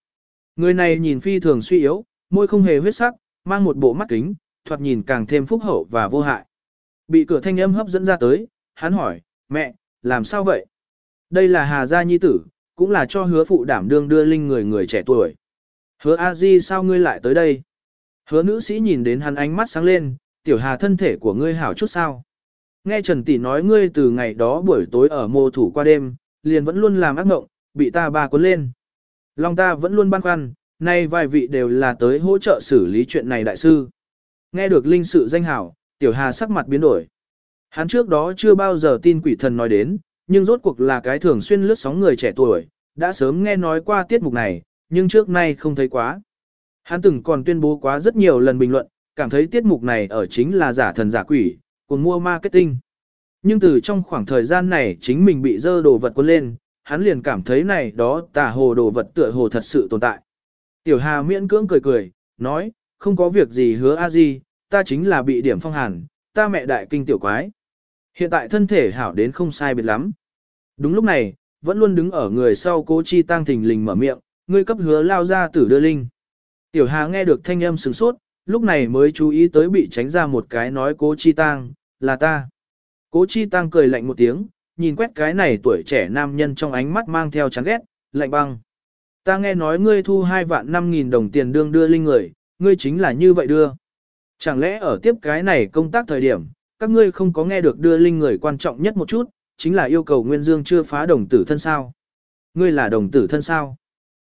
Người này nhìn phi thường suy yếu, môi không hề huyết sắc, mang một bộ mắt kính, thoạt nhìn càng thêm phúc hậu và vô hại. Bị cửa thanh âm hấp dẫn ra tới, hắn hỏi, mẹ, làm sao vậy? Đây là Hà Gia Nhi tử, cũng là cho hứa phụ đảm đương đưa linh người người trẻ tuổi. Hứa A Di sao ngươi lại tới đây? Hứa nữ sĩ nhìn đến hắn ánh mắt sáng lên, tiểu hà thân thể của ngươi hảo chút sao? Nghe Trần Tỷ nói ngươi từ ngày đó buổi tối ở mô thủ qua đêm, liền vẫn luôn làm ác mộng, bị ta ba cuốn lên. Lòng ta vẫn luôn băn khoăn, nay vài vị đều là tới hỗ trợ xử lý chuyện này đại sư. Nghe được linh sự danh hảo, tiểu hà sắc mặt biến đổi. Hắn trước đó chưa bao giờ tin quỷ thần nói đến, nhưng rốt cuộc là cái thường xuyên lướt sóng người trẻ tuổi, đã sớm nghe nói qua tiết mục này, nhưng trước nay không thấy quá. Hắn từng còn tuyên bố quá rất nhiều lần bình luận, cảm thấy tiết mục này ở chính là giả thần giả quỷ, cùng mua marketing. Nhưng từ trong khoảng thời gian này chính mình bị dơ đồ vật quân lên, hắn liền cảm thấy này đó tà hồ đồ vật tựa hồ thật sự tồn tại. Tiểu Hà miễn cưỡng cười cười, nói, không có việc gì hứa a di, ta chính là bị điểm phong hàn, ta mẹ đại kinh tiểu quái. Hiện tại thân thể hảo đến không sai biệt lắm. Đúng lúc này, vẫn luôn đứng ở người sau cố chi tăng thình lình mở miệng, ngươi cấp hứa lao ra tử đưa linh. Tiểu Hà nghe được thanh âm sừng sốt, lúc này mới chú ý tới bị tránh ra một cái nói cố chi tăng, là ta. Cố chi tăng cười lạnh một tiếng, nhìn quét cái này tuổi trẻ nam nhân trong ánh mắt mang theo chán ghét, lạnh băng. Ta nghe nói ngươi thu hai vạn năm nghìn đồng tiền đương đưa linh người, ngươi chính là như vậy đưa. Chẳng lẽ ở tiếp cái này công tác thời điểm, các ngươi không có nghe được đưa linh người quan trọng nhất một chút, chính là yêu cầu Nguyên Dương chưa phá đồng tử thân sao. Ngươi là đồng tử thân sao?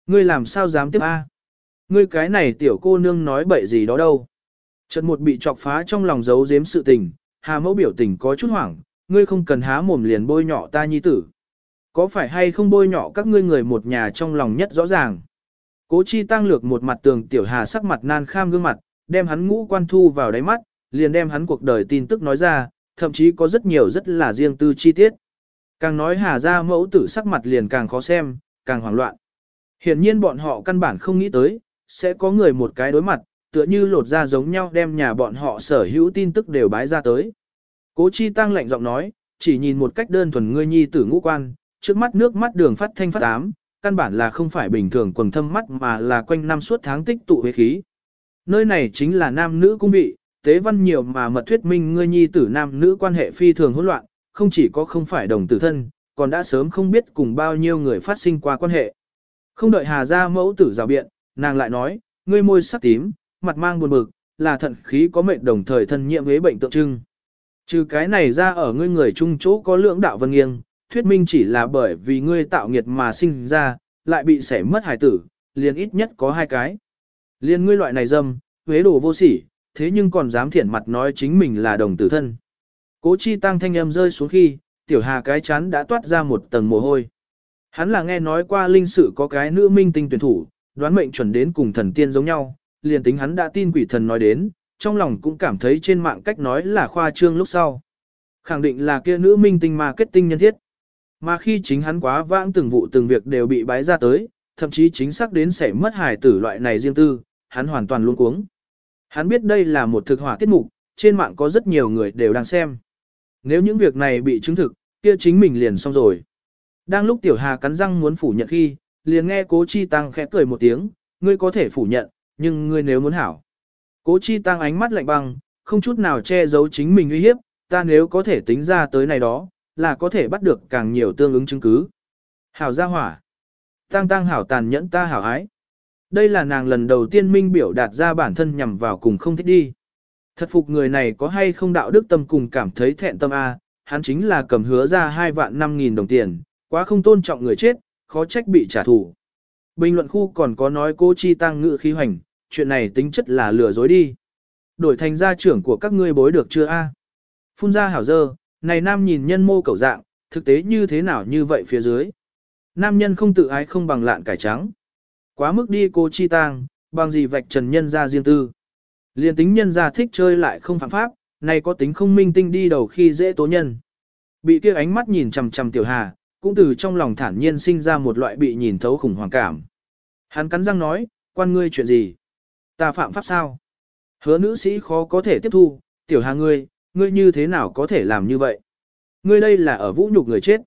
Ngươi làm sao dám tiếp A? Ngươi cái này tiểu cô nương nói bậy gì đó đâu. Trận một bị chọc phá trong lòng giấu giếm sự tình, hà mẫu biểu tình có chút hoảng, ngươi không cần há mồm liền bôi nhọ ta nhi tử. Có phải hay không bôi nhọ các ngươi người một nhà trong lòng nhất rõ ràng. Cố chi tăng lược một mặt tường tiểu hà sắc mặt nan kham gương mặt, đem hắn ngũ quan thu vào đáy mắt, liền đem hắn cuộc đời tin tức nói ra, thậm chí có rất nhiều rất là riêng tư chi tiết. Càng nói hà ra mẫu tử sắc mặt liền càng khó xem, càng hoảng loạn. Hiển nhiên bọn họ căn bản không nghĩ tới, sẽ có người một cái đối mặt, tựa như lột ra giống nhau đem nhà bọn họ sở hữu tin tức đều bái ra tới. Cố chi tăng lạnh giọng nói, chỉ nhìn một cách đơn thuần ngươi nhi tử ngũ quan, trước mắt nước mắt đường phát thanh phát ám, căn bản là không phải bình thường quần thâm mắt mà là quanh năm suốt tháng tích tụ huyết khí. Nơi này chính là nam nữ cung vị, tế văn nhiều mà mật thuyết minh ngươi nhi tử nam nữ quan hệ phi thường hỗn loạn, không chỉ có không phải đồng tử thân, còn đã sớm không biết cùng bao nhiêu người phát sinh qua quan hệ. Không đợi Hà ra mẫu tử rào biện, nàng lại nói, ngươi môi sắc tím, mặt mang buồn bực, là thận khí có mệnh đồng thời thân nhiễm với bệnh tượng trưng. Trừ cái này ra ở ngươi người chung chỗ có lưỡng đạo vân nghiêng, thuyết minh chỉ là bởi vì ngươi tạo nghiệt mà sinh ra, lại bị sẻ mất hài tử, liền ít nhất có hai cái. Liên ngươi loại này dâm, huế đồ vô sỉ, thế nhưng còn dám thiển mặt nói chính mình là đồng tử thân. Cố chi tăng thanh âm rơi xuống khi, tiểu hà cái chán đã toát ra một tầng mồ hôi. Hắn là nghe nói qua linh sự có cái nữ minh tinh tuyển thủ, đoán mệnh chuẩn đến cùng thần tiên giống nhau, liền tính hắn đã tin quỷ thần nói đến, trong lòng cũng cảm thấy trên mạng cách nói là khoa trương lúc sau. Khẳng định là kia nữ minh tinh mà kết tinh nhân thiết. Mà khi chính hắn quá vãng từng vụ từng việc đều bị bái ra tới, thậm chí chính xác đến sẽ mất hài tử loại này riêng tư, hắn hoàn toàn luôn cuống. Hắn biết đây là một thực hỏa tiết mục, trên mạng có rất nhiều người đều đang xem. Nếu những việc này bị chứng thực, kia chính mình liền xong rồi. Đang lúc Tiểu Hà cắn răng muốn phủ nhận khi, liền nghe Cố Chi Tăng khẽ cười một tiếng, ngươi có thể phủ nhận, nhưng ngươi nếu muốn hảo. Cố Chi Tăng ánh mắt lạnh băng, không chút nào che giấu chính mình uy hiếp, ta nếu có thể tính ra tới này đó, là có thể bắt được càng nhiều tương ứng chứng cứ. Hảo gia hỏa. Tăng tăng hảo tàn nhẫn ta hảo ái. Đây là nàng lần đầu tiên minh biểu đạt ra bản thân nhằm vào cùng không thích đi. Thật phục người này có hay không đạo đức tâm cùng cảm thấy thẹn tâm A, hắn chính là cầm hứa ra hai vạn năm nghìn đồng tiền, quá không tôn trọng người chết, khó trách bị trả thù. Bình luận khu còn có nói cô chi tăng ngự khí hoành, chuyện này tính chất là lừa dối đi. Đổi thành gia trưởng của các ngươi bối được chưa a? Phun ra hảo dơ, này nam nhìn nhân mô cầu dạng, thực tế như thế nào như vậy phía dưới. Nam nhân không tự ái không bằng lạn cải trắng. Quá mức đi cô chi tăng, bằng gì vạch trần nhân ra riêng tư. Liên tính nhân ra thích chơi lại không phạm pháp, này có tính không minh tinh đi đầu khi dễ tố nhân. Bị kia ánh mắt nhìn chằm chằm tiểu hà, cũng từ trong lòng thản nhiên sinh ra một loại bị nhìn thấu khủng hoảng cảm. Hắn cắn răng nói, quan ngươi chuyện gì? Ta phạm pháp sao? Hứa nữ sĩ khó có thể tiếp thu, tiểu hà ngươi, ngươi như thế nào có thể làm như vậy? Ngươi đây là ở vũ nhục người chết.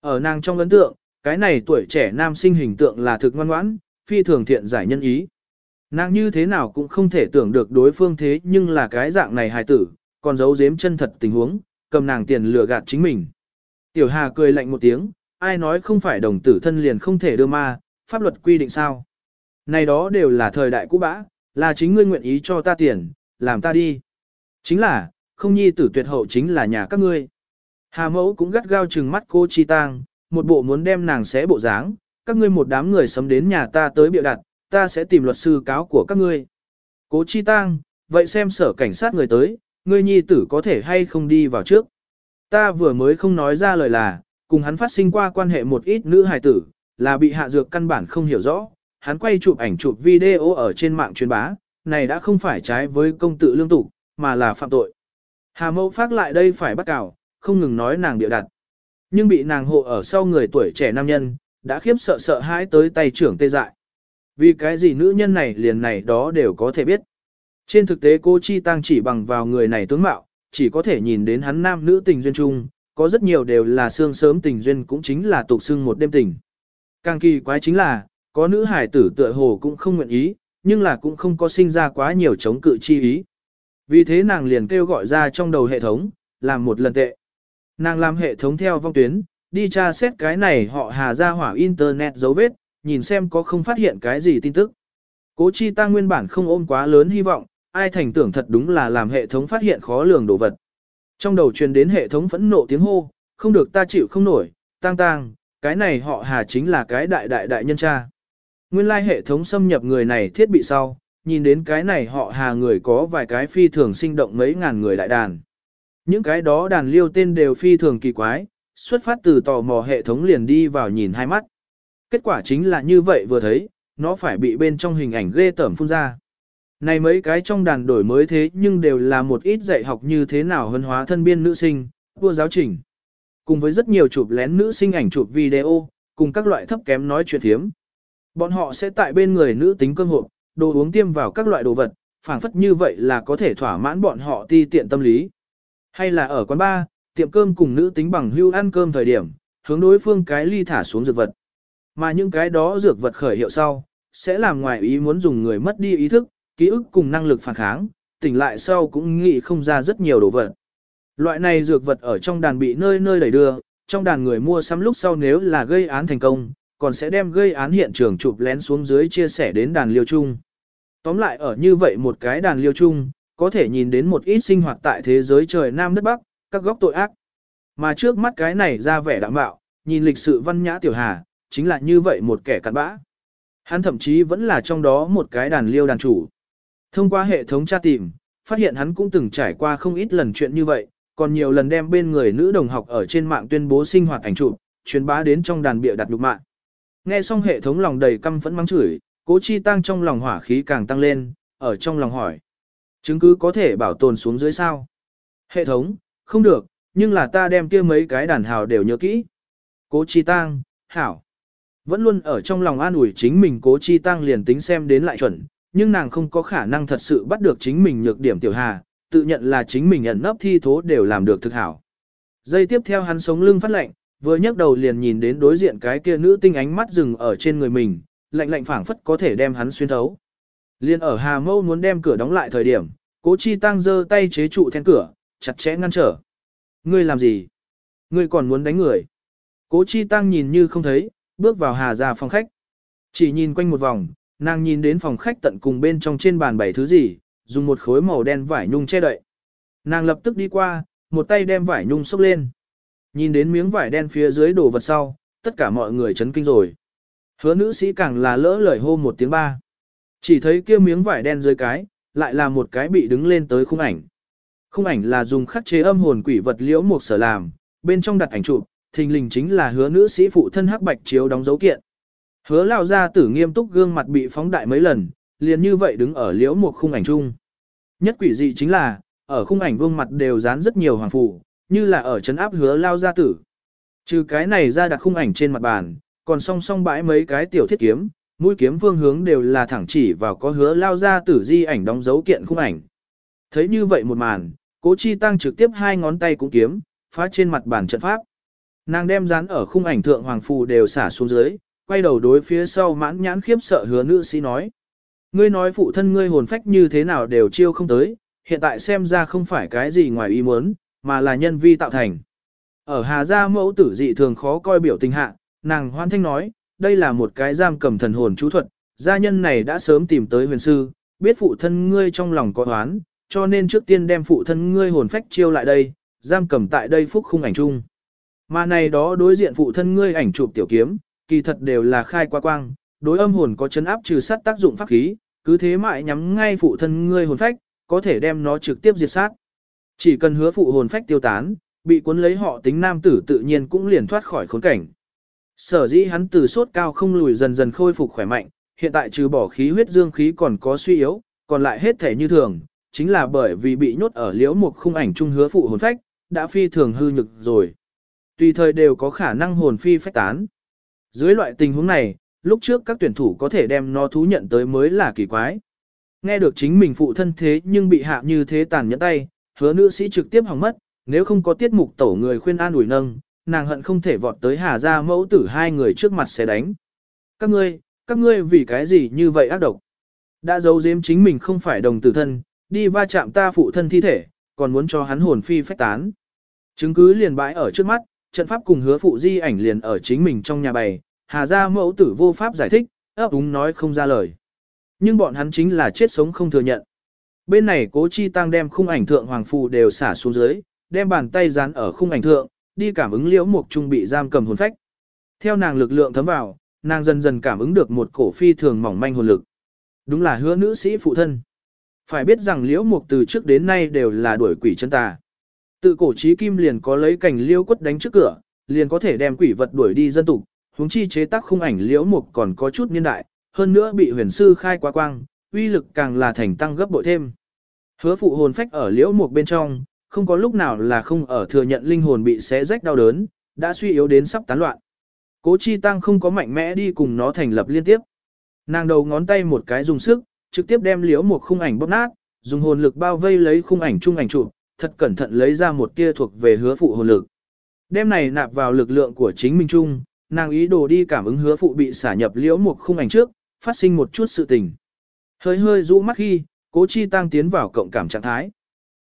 Ở nàng trong ấn tượng, cái này tuổi trẻ nam sinh hình tượng là thực ngoan ngoãn, phi thường thiện giải nhân ý. Nàng như thế nào cũng không thể tưởng được đối phương thế nhưng là cái dạng này hài tử, còn giấu giếm chân thật tình huống, cầm nàng tiền lừa gạt chính mình. Tiểu Hà cười lạnh một tiếng, ai nói không phải đồng tử thân liền không thể đưa ma, pháp luật quy định sao. Này đó đều là thời đại cũ bã, là chính ngươi nguyện ý cho ta tiền, làm ta đi. Chính là, không nhi tử tuyệt hậu chính là nhà các ngươi. Hà mẫu cũng gắt gao trừng mắt cô Chi Tang, một bộ muốn đem nàng xé bộ dáng, các ngươi một đám người sấm đến nhà ta tới bịa đặt, ta sẽ tìm luật sư cáo của các ngươi. Cố Chi Tang, vậy xem sở cảnh sát người tới, ngươi nhi tử có thể hay không đi vào trước. Ta vừa mới không nói ra lời là, cùng hắn phát sinh qua quan hệ một ít nữ hài tử, là bị hạ dược căn bản không hiểu rõ, hắn quay chụp ảnh chụp video ở trên mạng truyền bá, này đã không phải trái với công tự lương tục, mà là phạm tội. Hà mẫu phát lại đây phải bắt cào, không ngừng nói nàng địa đặt. Nhưng bị nàng hộ ở sau người tuổi trẻ nam nhân, đã khiếp sợ sợ hãi tới tay trưởng tê dại. Vì cái gì nữ nhân này liền này đó đều có thể biết. Trên thực tế cô Chi Tăng chỉ bằng vào người này tướng mạo, chỉ có thể nhìn đến hắn nam nữ tình duyên chung, có rất nhiều đều là xương sớm tình duyên cũng chính là tục xương một đêm tình. Càng kỳ quái chính là, có nữ hải tử tựa hồ cũng không nguyện ý, nhưng là cũng không có sinh ra quá nhiều chống cự chi ý. Vì thế nàng liền kêu gọi ra trong đầu hệ thống, làm một lần tệ. Nàng làm hệ thống theo vong tuyến, đi tra xét cái này họ hà ra hỏa internet dấu vết, nhìn xem có không phát hiện cái gì tin tức. Cố chi ta nguyên bản không ôm quá lớn hy vọng, ai thành tưởng thật đúng là làm hệ thống phát hiện khó lường đồ vật. Trong đầu truyền đến hệ thống phẫn nộ tiếng hô, không được ta chịu không nổi, tang tang, cái này họ hà chính là cái đại đại đại nhân cha. Nguyên lai hệ thống xâm nhập người này thiết bị sau, nhìn đến cái này họ hà người có vài cái phi thường sinh động mấy ngàn người đại đàn. Những cái đó đàn liêu tên đều phi thường kỳ quái, xuất phát từ tò mò hệ thống liền đi vào nhìn hai mắt. Kết quả chính là như vậy vừa thấy, nó phải bị bên trong hình ảnh ghê tởm phun ra. Này mấy cái trong đàn đổi mới thế nhưng đều là một ít dạy học như thế nào hơn hóa thân biên nữ sinh, vua giáo trình. Cùng với rất nhiều chụp lén nữ sinh ảnh chụp video, cùng các loại thấp kém nói chuyện thiếm. Bọn họ sẽ tại bên người nữ tính cơm hộp, đồ uống tiêm vào các loại đồ vật, phảng phất như vậy là có thể thỏa mãn bọn họ ti tiện tâm lý. Hay là ở quán bar, tiệm cơm cùng nữ tính bằng hưu ăn cơm thời điểm, hướng đối phương cái ly thả xuống dược vật. Mà những cái đó dược vật khởi hiệu sau, sẽ làm ngoài ý muốn dùng người mất đi ý thức, ký ức cùng năng lực phản kháng, tỉnh lại sau cũng nghĩ không ra rất nhiều đồ vật. Loại này dược vật ở trong đàn bị nơi nơi đẩy đưa, trong đàn người mua sắm lúc sau nếu là gây án thành công, còn sẽ đem gây án hiện trường chụp lén xuống dưới chia sẻ đến đàn liêu chung. Tóm lại ở như vậy một cái đàn liêu chung, có thể nhìn đến một ít sinh hoạt tại thế giới trời Nam đất Bắc, các góc tội ác. Mà trước mắt cái này ra vẻ đạm bạo, nhìn lịch sự văn nhã tiểu hà, chính là như vậy một kẻ cặn bã. Hắn thậm chí vẫn là trong đó một cái đàn liêu đàn chủ. Thông qua hệ thống tra tìm, phát hiện hắn cũng từng trải qua không ít lần chuyện như vậy, còn nhiều lần đem bên người nữ đồng học ở trên mạng tuyên bố sinh hoạt ảnh chụp, truyền bá đến trong đàn bịa đặt nhục mạng. Nghe xong hệ thống lòng đầy căm phẫn mắng chửi, cố chi tăng trong lòng hỏa khí càng tăng lên, ở trong lòng hỏi. Chứng cứ có thể bảo tồn xuống dưới sao? Hệ thống, không được, nhưng là ta đem kia mấy cái đàn hào đều nhớ kỹ. Cố chi tăng, hảo. Vẫn luôn ở trong lòng an ủi chính mình cố chi tăng liền tính xem đến lại chuẩn, nhưng nàng không có khả năng thật sự bắt được chính mình nhược điểm tiểu hà, tự nhận là chính mình ẩn nấp thi thố đều làm được thực hảo. Giây tiếp theo hắn sống lưng phát lạnh, vừa nhấc đầu liền nhìn đến đối diện cái kia nữ tinh ánh mắt dừng ở trên người mình, lạnh lạnh phảng phất có thể đem hắn xuyên thấu. Liên ở Hà Mâu muốn đem cửa đóng lại thời điểm, Cố Chi Tăng giơ tay chế trụ then cửa, chặt chẽ ngăn trở. Ngươi làm gì? Ngươi còn muốn đánh người? Cố Chi Tăng nhìn như không thấy, bước vào Hà ra phòng khách. Chỉ nhìn quanh một vòng, nàng nhìn đến phòng khách tận cùng bên trong trên bàn bảy thứ gì, dùng một khối màu đen vải nhung che đậy. Nàng lập tức đi qua, một tay đem vải nhung xốc lên. Nhìn đến miếng vải đen phía dưới đồ vật sau, tất cả mọi người chấn kinh rồi. Hứa nữ sĩ càng là lỡ lời hô một tiếng ba. Chỉ thấy kia miếng vải đen dưới cái, lại là một cái bị đứng lên tới khung ảnh. Khung ảnh là dùng khắc chế âm hồn quỷ vật liễu một sở làm, bên trong đặt ảnh chụp, thình lình chính là hứa nữ sĩ phụ thân hắc bạch chiếu đóng dấu kiện. Hứa lao ra tử nghiêm túc gương mặt bị phóng đại mấy lần, liền như vậy đứng ở liễu một khung ảnh chung. Nhất quỷ dị chính là, ở khung ảnh vương mặt đều dán rất nhiều hoàng phủ, như là ở chấn áp hứa lao gia tử. Trừ cái này ra đặt khung ảnh trên mặt bàn, còn song song bãi mấy cái tiểu thiết kiếm, mũi kiếm phương hướng đều là thẳng chỉ vào có hứa lao gia tử di ảnh đóng dấu kiện khung ảnh. Thấy như vậy một màn, cố chi tăng trực tiếp hai ngón tay cũng kiếm, phá trên mặt bàn trận pháp. Nàng đem dán ở khung ảnh thượng hoàng phù đều xả xuống dưới, quay đầu đối phía sau mãn nhãn khiếp sợ hứa nữ sĩ nói. Ngươi nói phụ thân ngươi hồn phách như thế nào đều chiêu không tới, hiện tại xem ra không phải cái gì ngoài ý muốn, mà là nhân vi tạo thành. Ở Hà Gia mẫu tử dị thường khó coi biểu tình hạ, nàng hoan thanh nói, đây là một cái giam cầm thần hồn chú thuật, gia nhân này đã sớm tìm tới huyền sư, biết phụ thân ngươi trong lòng có oán, cho nên trước tiên đem phụ thân ngươi hồn phách chiêu lại đây, giam cầm tại đây phúc khung ảnh chung. Mà này đó đối diện phụ thân ngươi ảnh chụp tiểu kiếm, kỳ thật đều là khai qua quang, đối âm hồn có chấn áp trừ sát tác dụng pháp khí, cứ thế mãi nhắm ngay phụ thân ngươi hồn phách, có thể đem nó trực tiếp diệt sát. Chỉ cần hứa phụ hồn phách tiêu tán, bị cuốn lấy họ tính nam tử tự nhiên cũng liền thoát khỏi khốn cảnh. Sở dĩ hắn từ sốt cao không lùi dần dần khôi phục khỏe mạnh, hiện tại trừ bỏ khí huyết dương khí còn có suy yếu, còn lại hết thể như thường, chính là bởi vì bị nhốt ở liễu một khung ảnh trung hứa phụ hồn phách, đã phi thường hư nhực rồi. Tùy thời đều có khả năng hồn phi phách tán. Dưới loại tình huống này, lúc trước các tuyển thủ có thể đem nó thú nhận tới mới là kỳ quái. Nghe được chính mình phụ thân thế nhưng bị hạ như thế tàn nhẫn tay, hứa nữ sĩ trực tiếp hỏng mất, nếu không có tiết mục tổ người khuyên an ủi nâng, nàng hận không thể vọt tới hà ra mẫu tử hai người trước mặt sẽ đánh. Các ngươi, các ngươi vì cái gì như vậy ác độc? Đã giấu giếm chính mình không phải đồng tử thân, đi va chạm ta phụ thân thi thể, còn muốn cho hắn hồn phi phách tán. Chứng cứ liền bãi ở trước mắt, trận pháp cùng hứa phụ di ảnh liền ở chính mình trong nhà bày, hà ra mẫu tử vô pháp giải thích, ấp úng nói không ra lời. Nhưng bọn hắn chính là chết sống không thừa nhận. Bên này cố chi tăng đem khung ảnh thượng hoàng phù đều xả xuống dưới, đem bàn tay dán ở khung ảnh thượng, đi cảm ứng liễu mục trung bị giam cầm hồn phách. Theo nàng lực lượng thấm vào, nàng dần dần cảm ứng được một cổ phi thường mỏng manh hồn lực. Đúng là hứa nữ sĩ phụ thân. Phải biết rằng liễu mục từ trước đến nay đều là đuổi quỷ chân tà. Tự cổ trí kim liền có lấy cảnh liễu quất đánh trước cửa, liền có thể đem quỷ vật đuổi đi dân tục, huống chi chế tác khung ảnh liễu mục còn có chút niên đại, hơn nữa bị huyền sư khai quá quang, uy lực càng là thành tăng gấp bội thêm. Hứa phụ hồn phách ở liễu mục bên trong, không có lúc nào là không ở thừa nhận linh hồn bị xé rách đau đớn, đã suy yếu đến sắp tán loạn. Cố chi tăng không có mạnh mẽ đi cùng nó thành lập liên tiếp. Nàng đầu ngón tay một cái dùng sức, trực tiếp đem liễu một khung ảnh bóp nát, dùng hồn lực bao vây lấy khung ảnh trung ảnh chụp, thật cẩn thận lấy ra một tia thuộc về hứa phụ hồn lực. đêm này nạp vào lực lượng của chính mình chung, nàng ý đồ đi cảm ứng hứa phụ bị xả nhập liễu một khung ảnh trước, phát sinh một chút sự tình. Hơi hơi rũ mắt khi, cố chi tăng tiến vào cộng cảm trạng thái.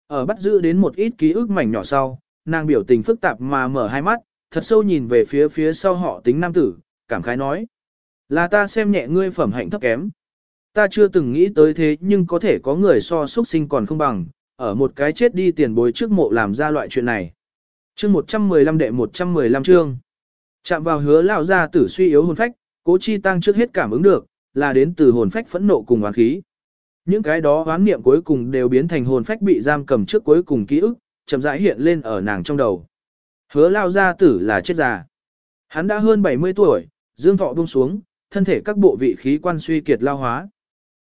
Ở bắt giữ đến một ít ký ức mảnh nhỏ sau, nàng biểu tình phức tạp mà mở hai mắt, thật sâu nhìn về phía phía sau họ tính nam tử, cảm khái nói. Là ta xem nhẹ ngươi phẩm hạnh thấp kém. Ta chưa từng nghĩ tới thế nhưng có thể có người so xuất sinh còn không bằng, ở một cái chết đi tiền bối trước mộ làm ra loại chuyện này. Chương 115 đệ 115 chương. Chạm vào hứa lão ra tử suy yếu hồn phách, cố chi tăng trước hết cảm ứng được, là đến từ hồn phách phẫn nộ cùng oán khí. Những cái đó oán niệm cuối cùng đều biến thành hồn phách bị giam cầm trước cuối cùng ký ức, chậm rãi hiện lên ở nàng trong đầu. Hứa lao gia tử là chết già. Hắn đã hơn 70 tuổi, dương thọ buông xuống, thân thể các bộ vị khí quan suy kiệt lao hóa.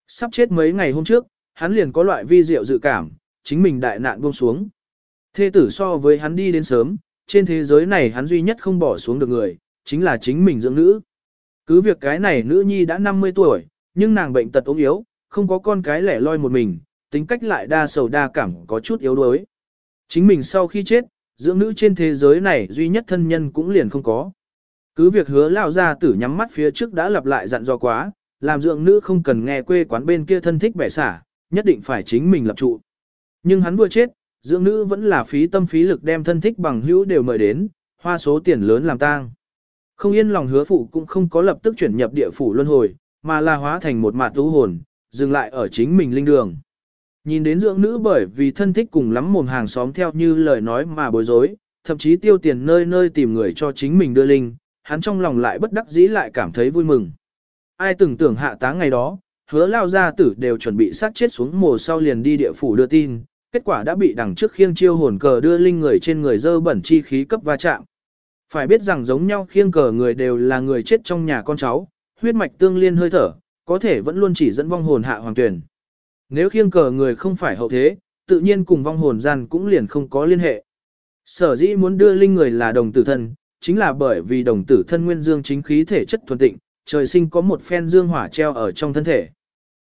Sắp chết mấy ngày hôm trước, hắn liền có loại vi diệu dự cảm, chính mình đại nạn buông xuống. Thê tử so với hắn đi đến sớm, trên thế giới này hắn duy nhất không bỏ xuống được người, chính là chính mình dưỡng nữ. Cứ việc cái này nữ nhi đã 50 tuổi, nhưng nàng bệnh tật ốm yếu, không có con cái lẻ loi một mình, tính cách lại đa sầu đa cảm có chút yếu đuối. Chính mình sau khi chết, dưỡng nữ trên thế giới này duy nhất thân nhân cũng liền không có. Cứ việc hứa lao ra tử nhắm mắt phía trước đã lặp lại dặn dò quá, làm dưỡng nữ không cần nghe quê quán bên kia thân thích bẻ xả, nhất định phải chính mình lập trụ. Nhưng hắn vừa chết, dưỡng nữ vẫn là phí tâm phí lực đem thân thích bằng hữu đều mời đến, hoa số tiền lớn làm tang. Không yên lòng hứa phụ cũng không có lập tức chuyển nhập địa phủ luân hồi, mà là hóa thành một mạt tú hồn, dừng lại ở chính mình linh đường. Nhìn đến dưỡng nữ bởi vì thân thích cùng lắm mồm hàng xóm theo như lời nói mà bối rối, thậm chí tiêu tiền nơi nơi tìm người cho chính mình đưa linh, hắn trong lòng lại bất đắc dĩ lại cảm thấy vui mừng. Ai từng tưởng hạ táng ngày đó, hứa lao gia tử đều chuẩn bị sát chết xuống mồ sau liền đi địa phủ đưa tin, kết quả đã bị đằng trước khiêng chiêu hồn cờ đưa linh người trên người dơ bẩn chi khí cấp va chạm. Phải biết rằng giống nhau khiêng cờ người đều là người chết trong nhà con cháu, huyết mạch tương liên hơi thở, có thể vẫn luôn chỉ dẫn vong hồn hạ hoàng tuyển. Nếu khiêng cờ người không phải hậu thế, tự nhiên cùng vong hồn gian cũng liền không có liên hệ. Sở dĩ muốn đưa linh người là đồng tử thân, chính là bởi vì đồng tử thân nguyên dương chính khí thể chất thuần tịnh, trời sinh có một phen dương hỏa treo ở trong thân thể.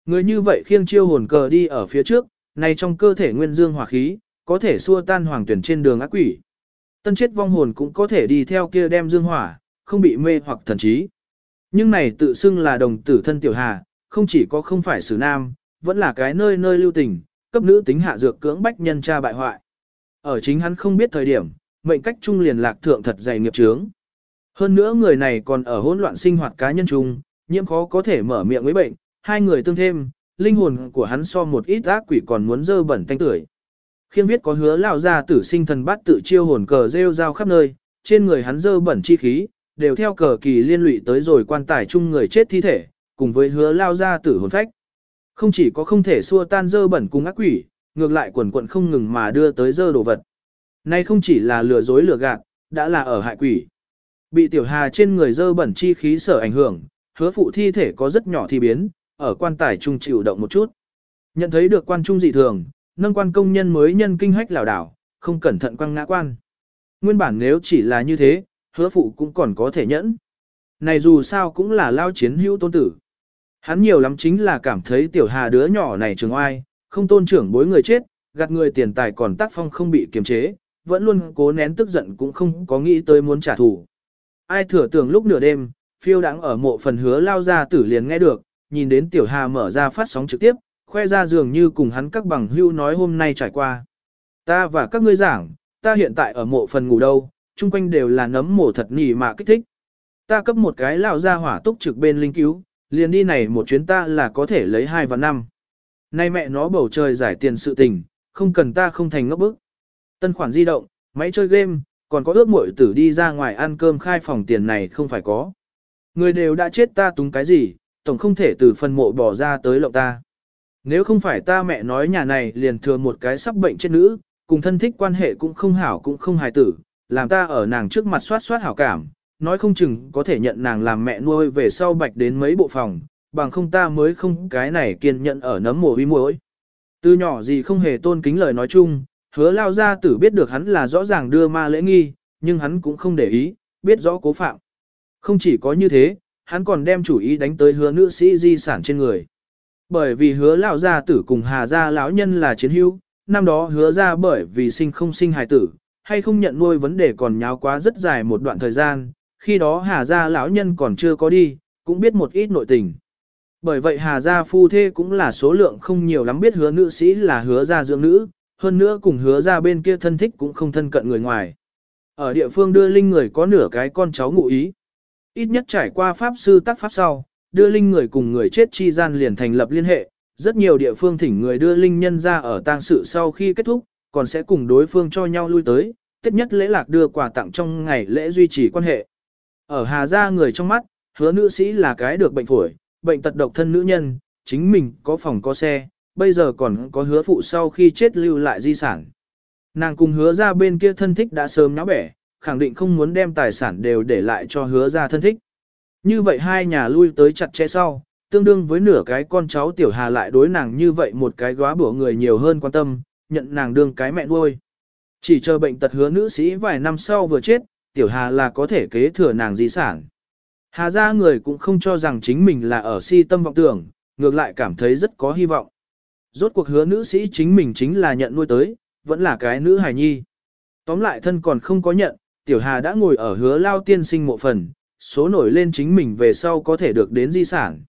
Người như vậy khiêng chiêu hồn cờ đi ở phía trước, này trong cơ thể nguyên dương hỏa khí, có thể xua tan hoàng tuyển trên đường ác quỷ. Tân chết vong hồn cũng có thể đi theo kia đem dương hỏa, không bị mê hoặc thần trí. Nhưng này tự xưng là đồng tử thân tiểu hà, không chỉ có không phải xử nam, vẫn là cái nơi nơi lưu tình, cấp nữ tính hạ dược cưỡng bách nhân cha bại hoại. Ở chính hắn không biết thời điểm, mệnh cách trung liền lạc thượng thật dày nghiệp chướng. Hơn nữa người này còn ở hỗn loạn sinh hoạt cá nhân chung, nhiễm khó có thể mở miệng với bệnh, hai người tương thêm, linh hồn của hắn so một ít ác quỷ còn muốn dơ bẩn tanh tưởi. Khiêm viết có hứa lao ra tử sinh thần bát tự chiêu hồn cờ rêu rao khắp nơi, trên người hắn dơ bẩn chi khí, đều theo cờ kỳ liên lụy tới rồi quan tài chung người chết thi thể, cùng với hứa lao ra tử hồn phách. Không chỉ có không thể xua tan dơ bẩn cùng ác quỷ, ngược lại quần quận không ngừng mà đưa tới dơ đồ vật. Nay không chỉ là lừa dối lừa gạt, đã là ở hại quỷ. Bị tiểu hà trên người dơ bẩn chi khí sở ảnh hưởng, hứa phụ thi thể có rất nhỏ thi biến, ở quan tài trung chịu động một chút. Nhận thấy được quan trung dị thường, nâng quan công nhân mới nhân kinh hách lảo đảo, không cẩn thận quăng ngã quan. Nguyên bản nếu chỉ là như thế, hứa phụ cũng còn có thể nhẫn. Này dù sao cũng là lao chiến hữu tôn tử. Hắn nhiều lắm chính là cảm thấy tiểu hà đứa nhỏ này trường oai, không tôn trưởng bối người chết, gạt người tiền tài còn tác phong không bị kiềm chế, vẫn luôn cố nén tức giận cũng không có nghĩ tới muốn trả thù. Ai thừa tưởng lúc nửa đêm, phiêu đáng ở mộ phần hứa lao ra tử liền nghe được, nhìn đến tiểu hà mở ra phát sóng trực tiếp, khoe ra dường như cùng hắn các bằng hưu nói hôm nay trải qua. Ta và các ngươi giảng, ta hiện tại ở mộ phần ngủ đâu, chung quanh đều là nấm mổ thật nỉ mà kích thích. Ta cấp một cái lao ra hỏa túc trực bên linh cứu, liền đi này một chuyến ta là có thể lấy hai và năm. Nay mẹ nó bầu trời giải tiền sự tình, không cần ta không thành ngốc bức. Tân khoản di động, máy chơi game, còn có ước muội tử đi ra ngoài ăn cơm khai phòng tiền này không phải có. Người đều đã chết ta túng cái gì, tổng không thể từ phần mộ bỏ ra tới lộng ta. Nếu không phải ta mẹ nói nhà này liền thừa một cái sắp bệnh chết nữ, cùng thân thích quan hệ cũng không hảo cũng không hài tử, làm ta ở nàng trước mặt soát soát hảo cảm, nói không chừng có thể nhận nàng làm mẹ nuôi về sau bạch đến mấy bộ phòng, bằng không ta mới không cái này kiên nhận ở nấm mồ vi muối. Từ nhỏ gì không hề tôn kính lời nói chung, hứa lao ra tử biết được hắn là rõ ràng đưa ma lễ nghi, nhưng hắn cũng không để ý, biết rõ cố phạm. Không chỉ có như thế, hắn còn đem chủ ý đánh tới hứa nữ sĩ di sản trên người. Bởi vì hứa lão gia tử cùng hà gia lão nhân là chiến hữu, năm đó hứa ra bởi vì sinh không sinh hài tử, hay không nhận nuôi vấn đề còn nháo quá rất dài một đoạn thời gian, khi đó hà gia lão nhân còn chưa có đi, cũng biết một ít nội tình. Bởi vậy hà gia phu thê cũng là số lượng không nhiều lắm biết hứa nữ sĩ là hứa gia dưỡng nữ, hơn nữa cùng hứa ra bên kia thân thích cũng không thân cận người ngoài. Ở địa phương đưa linh người có nửa cái con cháu ngụ ý. Ít nhất trải qua pháp sư tác pháp sau, đưa linh người cùng người chết chi gian liền thành lập liên hệ, rất nhiều địa phương thỉnh người đưa linh nhân ra ở tang sự sau khi kết thúc, còn sẽ cùng đối phương cho nhau lui tới, tiết nhất lễ lạc đưa quà tặng trong ngày lễ duy trì quan hệ. Ở Hà Gia người trong mắt, hứa nữ sĩ là cái được bệnh phổi, bệnh tật độc thân nữ nhân, chính mình có phòng có xe, bây giờ còn có hứa phụ sau khi chết lưu lại di sản. Nàng cùng hứa ra bên kia thân thích đã sớm nháo bẻ, khẳng định không muốn đem tài sản đều để lại cho hứa ra thân thích. Như vậy hai nhà lui tới chặt chẽ sau, tương đương với nửa cái con cháu tiểu hà lại đối nàng như vậy một cái góa bủa người nhiều hơn quan tâm, nhận nàng đương cái mẹ nuôi. Chỉ chờ bệnh tật hứa nữ sĩ vài năm sau vừa chết, tiểu hà là có thể kế thừa nàng di sản. Hà ra người cũng không cho rằng chính mình là ở si tâm vọng tưởng, ngược lại cảm thấy rất có hy vọng. Rốt cuộc hứa nữ sĩ chính mình chính là nhận nuôi tới, vẫn là cái nữ hài nhi. Tóm lại thân còn không có nhận, tiểu hà đã ngồi ở hứa lao tiên sinh mộ phần, số nổi lên chính mình về sau có thể được đến di sản.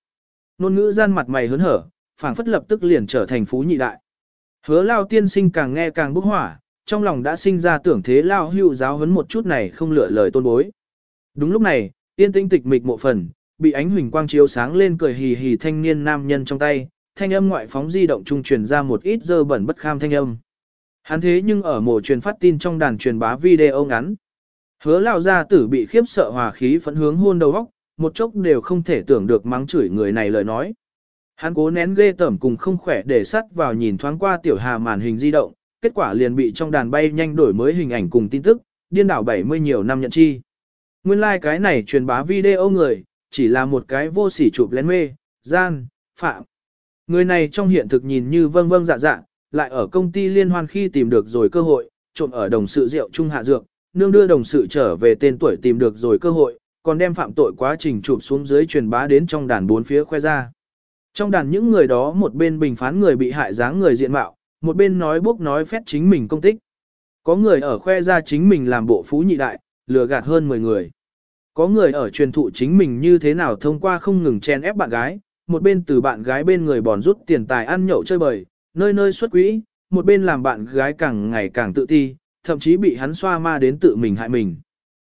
Nôn ngữ gian mặt mày hớn hở, phảng phất lập tức liền trở thành phú nhị đại. Hứa lao tiên sinh càng nghe càng bốc hỏa, trong lòng đã sinh ra tưởng thế lao hưu giáo huấn một chút này không lựa lời tôn bối. Đúng lúc này, tiên tinh tịch mịch mộ phần, bị ánh huỳnh quang chiếu sáng lên cười hì hì thanh niên nam nhân trong tay, thanh âm ngoại phóng di động trung truyền ra một ít dơ bẩn bất kham thanh âm. Hắn thế nhưng ở mộ truyền phát tin trong đàn truyền bá video ngắn. Hứa lao gia tử bị khiếp sợ hòa khí phẫn hướng hôn đầu góc, một chốc đều không thể tưởng được mắng chửi người này lời nói. Hắn cố nén ghê tởm cùng không khỏe để sắt vào nhìn thoáng qua tiểu hà màn hình di động, kết quả liền bị trong đàn bay nhanh đổi mới hình ảnh cùng tin tức, điên đảo 70 nhiều năm nhận chi. Nguyên lai like cái này truyền bá video người, chỉ là một cái vô sỉ chụp lén mê, gian, phạm. Người này trong hiện thực nhìn như vâng vâng dạ dạ, lại ở công ty liên hoan khi tìm được rồi cơ hội, trộm ở đồng sự rượu trung hạ dược, nương đưa đồng sự trở về tên tuổi tìm được rồi cơ hội, còn đem phạm tội quá trình chụp xuống dưới truyền bá đến trong đàn bốn phía khoe ra. Trong đàn những người đó một bên bình phán người bị hại dáng người diện mạo, một bên nói bốc nói phét chính mình công tích. Có người ở khoe ra chính mình làm bộ phú nhị đại, lừa gạt hơn 10 người. Có người ở truyền thụ chính mình như thế nào thông qua không ngừng chen ép bạn gái, một bên từ bạn gái bên người bòn rút tiền tài ăn nhậu chơi bời, nơi nơi xuất quỹ, một bên làm bạn gái càng ngày càng tự ti, thậm chí bị hắn xoa ma đến tự mình hại mình.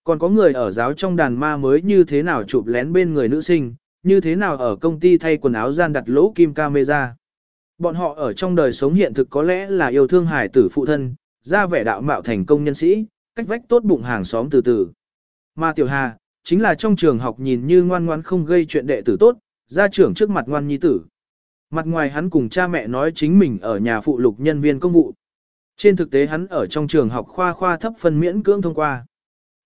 Còn có người ở giáo trong đàn ma mới như thế nào chụp lén bên người nữ sinh, như thế nào ở công ty thay quần áo gian đặt lỗ kim camera. Bọn họ ở trong đời sống hiện thực có lẽ là yêu thương hải tử phụ thân, ra vẻ đạo mạo thành công nhân sĩ, cách vách tốt bụng hàng xóm từ từ. Mà tiểu hà, chính là trong trường học nhìn như ngoan ngoan không gây chuyện đệ tử tốt, gia trưởng trước mặt ngoan nhi tử. Mặt ngoài hắn cùng cha mẹ nói chính mình ở nhà phụ lục nhân viên công vụ. Trên thực tế hắn ở trong trường học khoa khoa thấp phân miễn cưỡng thông qua.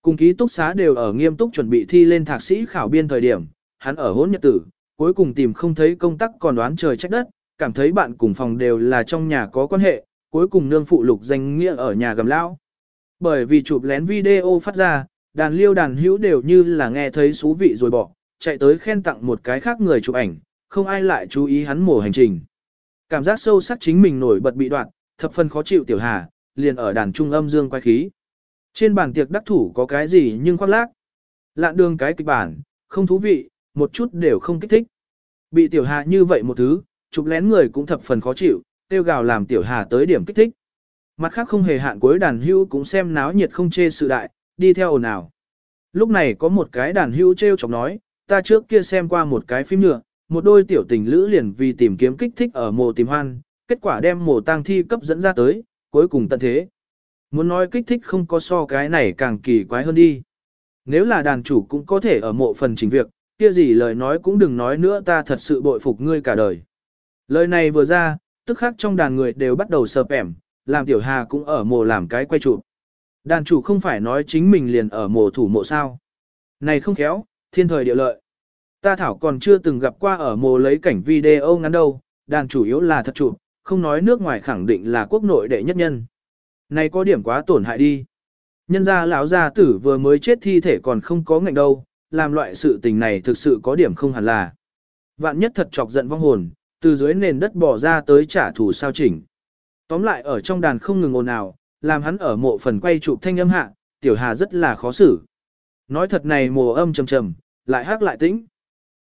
Cùng ký túc xá đều ở nghiêm túc chuẩn bị thi lên thạc sĩ khảo biên thời điểm, hắn ở hỗn nhật tử, cuối cùng tìm không thấy công tác còn đoán trời trách đất, cảm thấy bạn cùng phòng đều là trong nhà có quan hệ, cuối cùng nương phụ lục danh nghĩa ở nhà gầm lao. Bởi vì chụp lén video phát ra, đàn liêu đàn hữu đều như là nghe thấy xú vị rồi bỏ, chạy tới khen tặng một cái khác người chụp ảnh, không ai lại chú ý hắn mổ hành trình. Cảm giác sâu sắc chính mình nổi bật bị đoạn, thập phần khó chịu tiểu hà, liền ở đàn trung âm dương quay khí. Trên bàn tiệc đắc thủ có cái gì nhưng khoác lác. Lạn đường cái kịch bản, không thú vị, một chút đều không kích thích. Bị tiểu hà như vậy một thứ, chụp lén người cũng thập phần khó chịu, tiêu gào làm tiểu hà tới điểm kích thích. Mặt khác không hề hạn cuối đàn hưu cũng xem náo nhiệt không chê sự đại, đi theo ồn ào. Lúc này có một cái đàn hưu treo chọc nói, ta trước kia xem qua một cái phim nhựa, một đôi tiểu tình lữ liền vì tìm kiếm kích thích ở mồ tìm hoan, kết quả đem mổ tang thi cấp dẫn ra tới, cuối cùng tận thế. Muốn nói kích thích không có so cái này càng kỳ quái hơn đi. Nếu là đàn chủ cũng có thể ở mộ phần trình việc, kia gì lời nói cũng đừng nói nữa ta thật sự bội phục ngươi cả đời. Lời này vừa ra, tức khác trong đàn người đều bắt đầu sợp ẻm, làm tiểu hà cũng ở mộ làm cái quay trụ. Đàn chủ không phải nói chính mình liền ở mộ thủ mộ sao. Này không khéo, thiên thời địa lợi. Ta thảo còn chưa từng gặp qua ở mộ lấy cảnh video ngắn đâu, đàn chủ yếu là thật chụp, không nói nước ngoài khẳng định là quốc nội đệ nhất nhân. Này có điểm quá tổn hại đi. Nhân gia lão gia tử vừa mới chết thi thể còn không có ngạnh đâu, làm loại sự tình này thực sự có điểm không hẳn là. Vạn nhất thật chọc giận vong hồn, từ dưới nền đất bỏ ra tới trả thù sao chỉnh. Tóm lại ở trong đàn không ngừng ồn ào, làm hắn ở mộ phần quay chụp thanh âm hạ, tiểu hà rất là khó xử. Nói thật này mùa âm trầm trầm, lại hát lại tĩnh.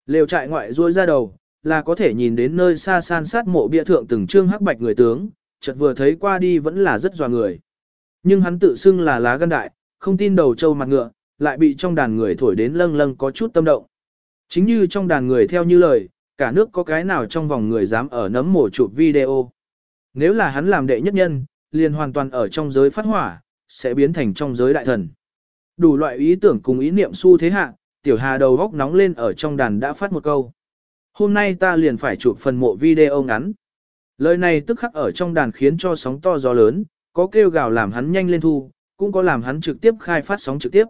Lều trại ngoại ruôi ra đầu, là có thể nhìn đến nơi xa san sát mộ bia thượng từng trương hắc bạch người tướng, chợt vừa thấy qua đi vẫn là rất dò người. Nhưng hắn tự xưng là lá gan đại, không tin đầu trâu mặt ngựa, lại bị trong đàn người thổi đến lâng lâng có chút tâm động. Chính như trong đàn người theo như lời, cả nước có cái nào trong vòng người dám ở nấm mổ chụp video. Nếu là hắn làm đệ nhất nhân, liền hoàn toàn ở trong giới phát hỏa, sẽ biến thành trong giới đại thần. Đủ loại ý tưởng cùng ý niệm su thế hạ, tiểu hà đầu góc nóng lên ở trong đàn đã phát một câu. Hôm nay ta liền phải chụp phần mộ video ngắn. Lời này tức khắc ở trong đàn khiến cho sóng to gió lớn, có kêu gào làm hắn nhanh lên thu, cũng có làm hắn trực tiếp khai phát sóng trực tiếp.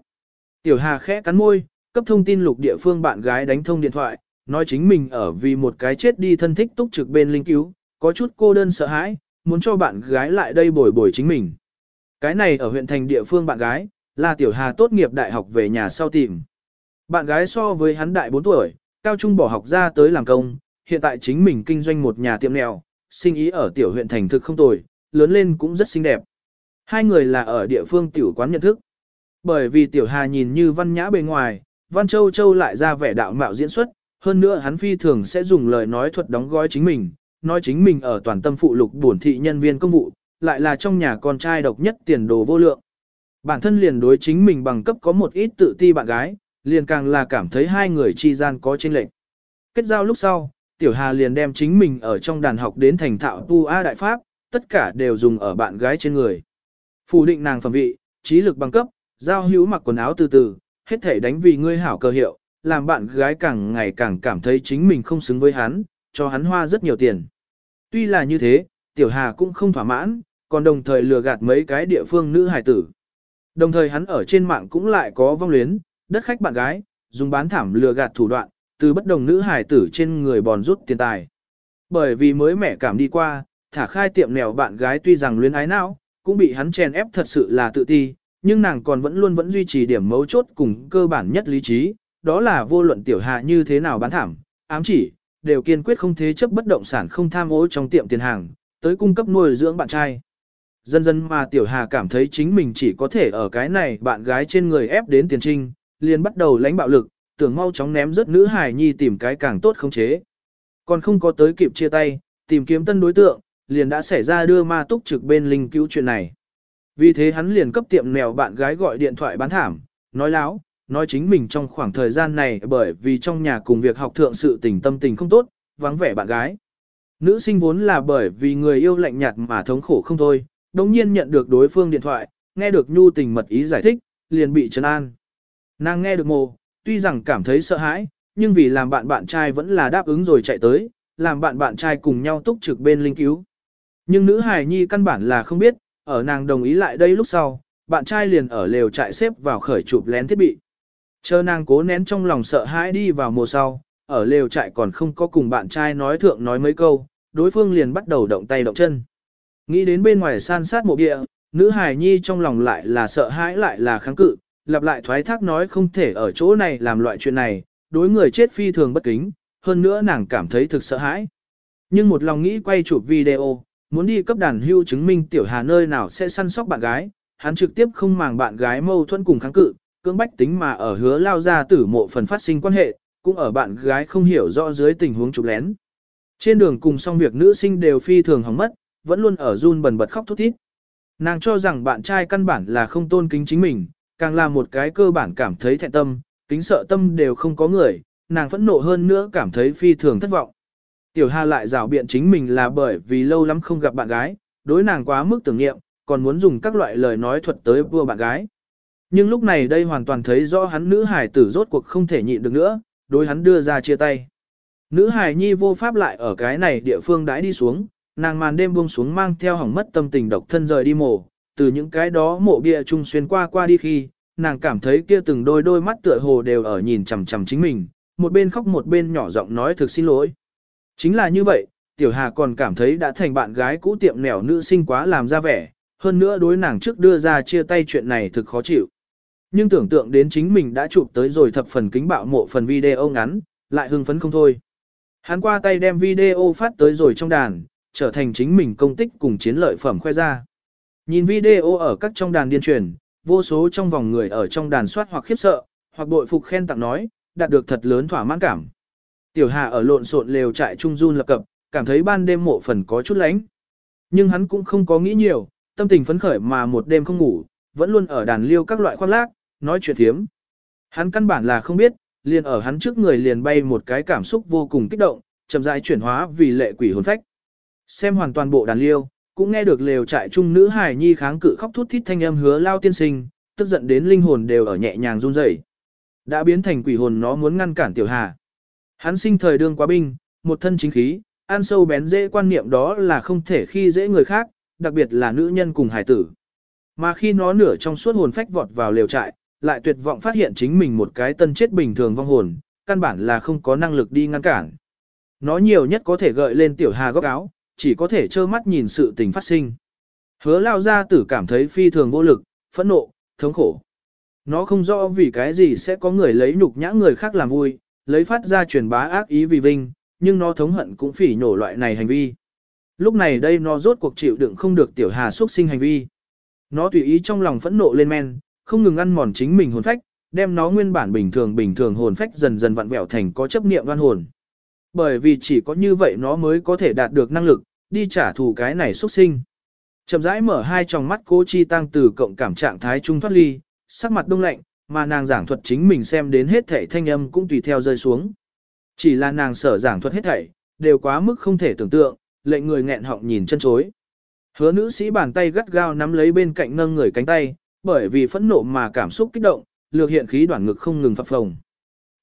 Tiểu Hà khẽ cắn môi, cấp thông tin lục địa phương bạn gái đánh thông điện thoại, nói chính mình ở vì một cái chết đi thân thích túc trực bên linh cứu, có chút cô đơn sợ hãi, muốn cho bạn gái lại đây bồi bồi chính mình. Cái này ở huyện thành địa phương bạn gái, là Tiểu Hà tốt nghiệp đại học về nhà sau tìm. Bạn gái so với hắn đại 4 tuổi, cao trung bỏ học ra tới làm công, hiện tại chính mình kinh doanh một nhà tiệm nèo, sinh ý ở tiểu huyện thành thực không tồi, lớn lên cũng rất xinh đẹp. Hai người là ở địa phương tiểu quán nhận thức. Bởi vì tiểu hà nhìn như văn nhã bề ngoài, văn châu châu lại ra vẻ đạo mạo diễn xuất, hơn nữa hắn phi thường sẽ dùng lời nói thuật đóng gói chính mình, nói chính mình ở toàn tâm phụ lục bổn thị nhân viên công vụ, lại là trong nhà con trai độc nhất tiền đồ vô lượng. Bản thân liền đối chính mình bằng cấp có một ít tự ti bạn gái, liền càng là cảm thấy hai người chi gian có chênh lệch. Kết giao lúc sau, Tiểu Hà liền đem chính mình ở trong đàn học đến thành thạo tu A Đại Pháp, tất cả đều dùng ở bạn gái trên người. Phủ định nàng phẩm vị, trí lực bằng cấp, giao hữu mặc quần áo từ từ, hết thể đánh vì ngươi hảo cơ hiệu, làm bạn gái càng ngày càng cảm thấy chính mình không xứng với hắn, cho hắn hoa rất nhiều tiền. Tuy là như thế, Tiểu Hà cũng không thỏa mãn, còn đồng thời lừa gạt mấy cái địa phương nữ hài tử. Đồng thời hắn ở trên mạng cũng lại có vong luyến, đất khách bạn gái, dùng bán thảm lừa gạt thủ đoạn, từ bất đồng nữ hài tử trên người bòn rút tiền tài. Bởi vì mới mẻ cảm đi qua, thả khai tiệm nèo bạn gái tuy rằng luyến ái não, cũng bị hắn chèn ép thật sự là tự ti, nhưng nàng còn vẫn luôn vẫn duy trì điểm mấu chốt cùng cơ bản nhất lý trí, đó là vô luận tiểu hạ như thế nào bán thảm, ám chỉ, đều kiên quyết không thế chấp bất động sản không tham ô trong tiệm tiền hàng, tới cung cấp nuôi dưỡng bạn trai. Dần dần mà tiểu hà cảm thấy chính mình chỉ có thể ở cái này bạn gái trên người ép đến tiền trinh, liền bắt đầu lãnh bạo lực, tưởng mau chóng ném rất nữ hải nhi tìm cái càng tốt không chế. Còn không có tới kịp chia tay, tìm kiếm tân đối tượng, liền đã xảy ra đưa ma túc trực bên linh cứu chuyện này. Vì thế hắn liền cấp tiệm mèo bạn gái gọi điện thoại bán thảm, nói láo, nói chính mình trong khoảng thời gian này bởi vì trong nhà cùng việc học thượng sự tình tâm tình không tốt, vắng vẻ bạn gái. Nữ sinh vốn là bởi vì người yêu lạnh nhạt mà thống khổ không thôi, đồng nhiên nhận được đối phương điện thoại, nghe được nhu tình mật ý giải thích, liền bị trấn an. Nàng nghe được mồ, tuy rằng cảm thấy sợ hãi, nhưng vì làm bạn bạn trai vẫn là đáp ứng rồi chạy tới, làm bạn bạn trai cùng nhau túc trực bên linh cứu. Nhưng nữ hài nhi căn bản là không biết, ở nàng đồng ý lại đây lúc sau, bạn trai liền ở lều trại xếp vào khởi chụp lén thiết bị. Chờ nàng cố nén trong lòng sợ hãi đi vào mùa sau, ở lều trại còn không có cùng bạn trai nói thượng nói mấy câu, đối phương liền bắt đầu động tay động chân. Nghĩ đến bên ngoài san sát mộ địa, nữ hài nhi trong lòng lại là sợ hãi lại là kháng cự, lặp lại thoái thác nói không thể ở chỗ này làm loại chuyện này, đối người chết phi thường bất kính, hơn nữa nàng cảm thấy thực sợ hãi. Nhưng một lòng nghĩ quay chụp video, Muốn đi cấp đàn hưu chứng minh tiểu hà nơi nào sẽ săn sóc bạn gái, hắn trực tiếp không màng bạn gái mâu thuẫn cùng kháng cự, cưỡng bách tính mà ở hứa lao ra tử mộ phần phát sinh quan hệ, cũng ở bạn gái không hiểu rõ dưới tình huống chụp lén. Trên đường cùng xong việc nữ sinh đều phi thường hỏng mất, vẫn luôn ở run bần bật khóc thút thít. Nàng cho rằng bạn trai căn bản là không tôn kính chính mình, càng là một cái cơ bản cảm thấy thẹn tâm, kính sợ tâm đều không có người, nàng phẫn nộ hơn nữa cảm thấy phi thường thất vọng. Tiểu Hà lại rào biện chính mình là bởi vì lâu lắm không gặp bạn gái, đối nàng quá mức tưởng niệm, còn muốn dùng các loại lời nói thuật tới vua bạn gái. Nhưng lúc này đây hoàn toàn thấy rõ hắn nữ hải tử rốt cuộc không thể nhịn được nữa, đối hắn đưa ra chia tay. Nữ hải nhi vô pháp lại ở cái này địa phương đãi đi xuống, nàng màn đêm buông xuống mang theo hỏng mất tâm tình độc thân rời đi mổ, từ những cái đó mộ bia trung xuyên qua qua đi khi, nàng cảm thấy kia từng đôi đôi mắt tựa hồ đều ở nhìn chằm chằm chính mình, một bên khóc một bên nhỏ giọng nói thực xin lỗi. Chính là như vậy, Tiểu Hà còn cảm thấy đã thành bạn gái cũ tiệm nẻo nữ sinh quá làm ra vẻ, hơn nữa đối nàng trước đưa ra chia tay chuyện này thực khó chịu. Nhưng tưởng tượng đến chính mình đã chụp tới rồi thập phần kính bạo mộ phần video ngắn, lại hưng phấn không thôi. Hắn qua tay đem video phát tới rồi trong đàn, trở thành chính mình công tích cùng chiến lợi phẩm khoe ra. Nhìn video ở các trong đàn điên truyền, vô số trong vòng người ở trong đàn soát hoặc khiếp sợ, hoặc bội phục khen tặng nói, đạt được thật lớn thỏa mãn cảm. Tiểu Hà ở lộn xộn lều trại trung run lập cập, cảm thấy ban đêm mộ phần có chút lánh. Nhưng hắn cũng không có nghĩ nhiều, tâm tình phấn khởi mà một đêm không ngủ, vẫn luôn ở đàn liêu các loại khoác lác, nói chuyện thiếm. Hắn căn bản là không biết, liền ở hắn trước người liền bay một cái cảm xúc vô cùng kích động, chậm rãi chuyển hóa vì lệ quỷ hồn phách. Xem hoàn toàn bộ đàn liêu, cũng nghe được lều trại trung nữ hài nhi kháng cự khóc thút thít thanh âm hứa lao tiên sinh, tức giận đến linh hồn đều ở nhẹ nhàng run rẩy. Đã biến thành quỷ hồn nó muốn ngăn cản tiểu hà. Hắn sinh thời đương quá binh, một thân chính khí, ăn sâu bén dễ quan niệm đó là không thể khi dễ người khác, đặc biệt là nữ nhân cùng hải tử. Mà khi nó nửa trong suốt hồn phách vọt vào lều trại, lại tuyệt vọng phát hiện chính mình một cái tân chết bình thường vong hồn, căn bản là không có năng lực đi ngăn cản. Nó nhiều nhất có thể gợi lên tiểu hà góc áo, chỉ có thể trơ mắt nhìn sự tình phát sinh. Hứa lao ra tử cảm thấy phi thường vô lực, phẫn nộ, thống khổ. Nó không rõ vì cái gì sẽ có người lấy nhục nhã người khác làm vui, lấy phát ra truyền bá ác ý vì vinh, nhưng nó thống hận cũng phỉ nổ loại này hành vi. Lúc này đây nó rốt cuộc chịu đựng không được tiểu hà xuất sinh hành vi. Nó tùy ý trong lòng phẫn nộ lên men, không ngừng ăn mòn chính mình hồn phách, đem nó nguyên bản bình thường bình thường hồn phách dần dần vặn vẹo thành có chấp niệm văn hồn. Bởi vì chỉ có như vậy nó mới có thể đạt được năng lực, đi trả thù cái này xuất sinh. Chậm rãi mở hai tròng mắt cố chi tăng từ cộng cảm trạng thái trung thoát ly, sắc mặt đông lạnh, mà nàng giảng thuật chính mình xem đến hết thảy thanh âm cũng tùy theo rơi xuống. Chỉ là nàng sở giảng thuật hết thảy, đều quá mức không thể tưởng tượng, lệnh người nghẹn họng nhìn chân chối. Hứa nữ sĩ bàn tay gắt gao nắm lấy bên cạnh nâng người cánh tay, bởi vì phẫn nộ mà cảm xúc kích động, lược hiện khí đoạn ngực không ngừng phập phồng.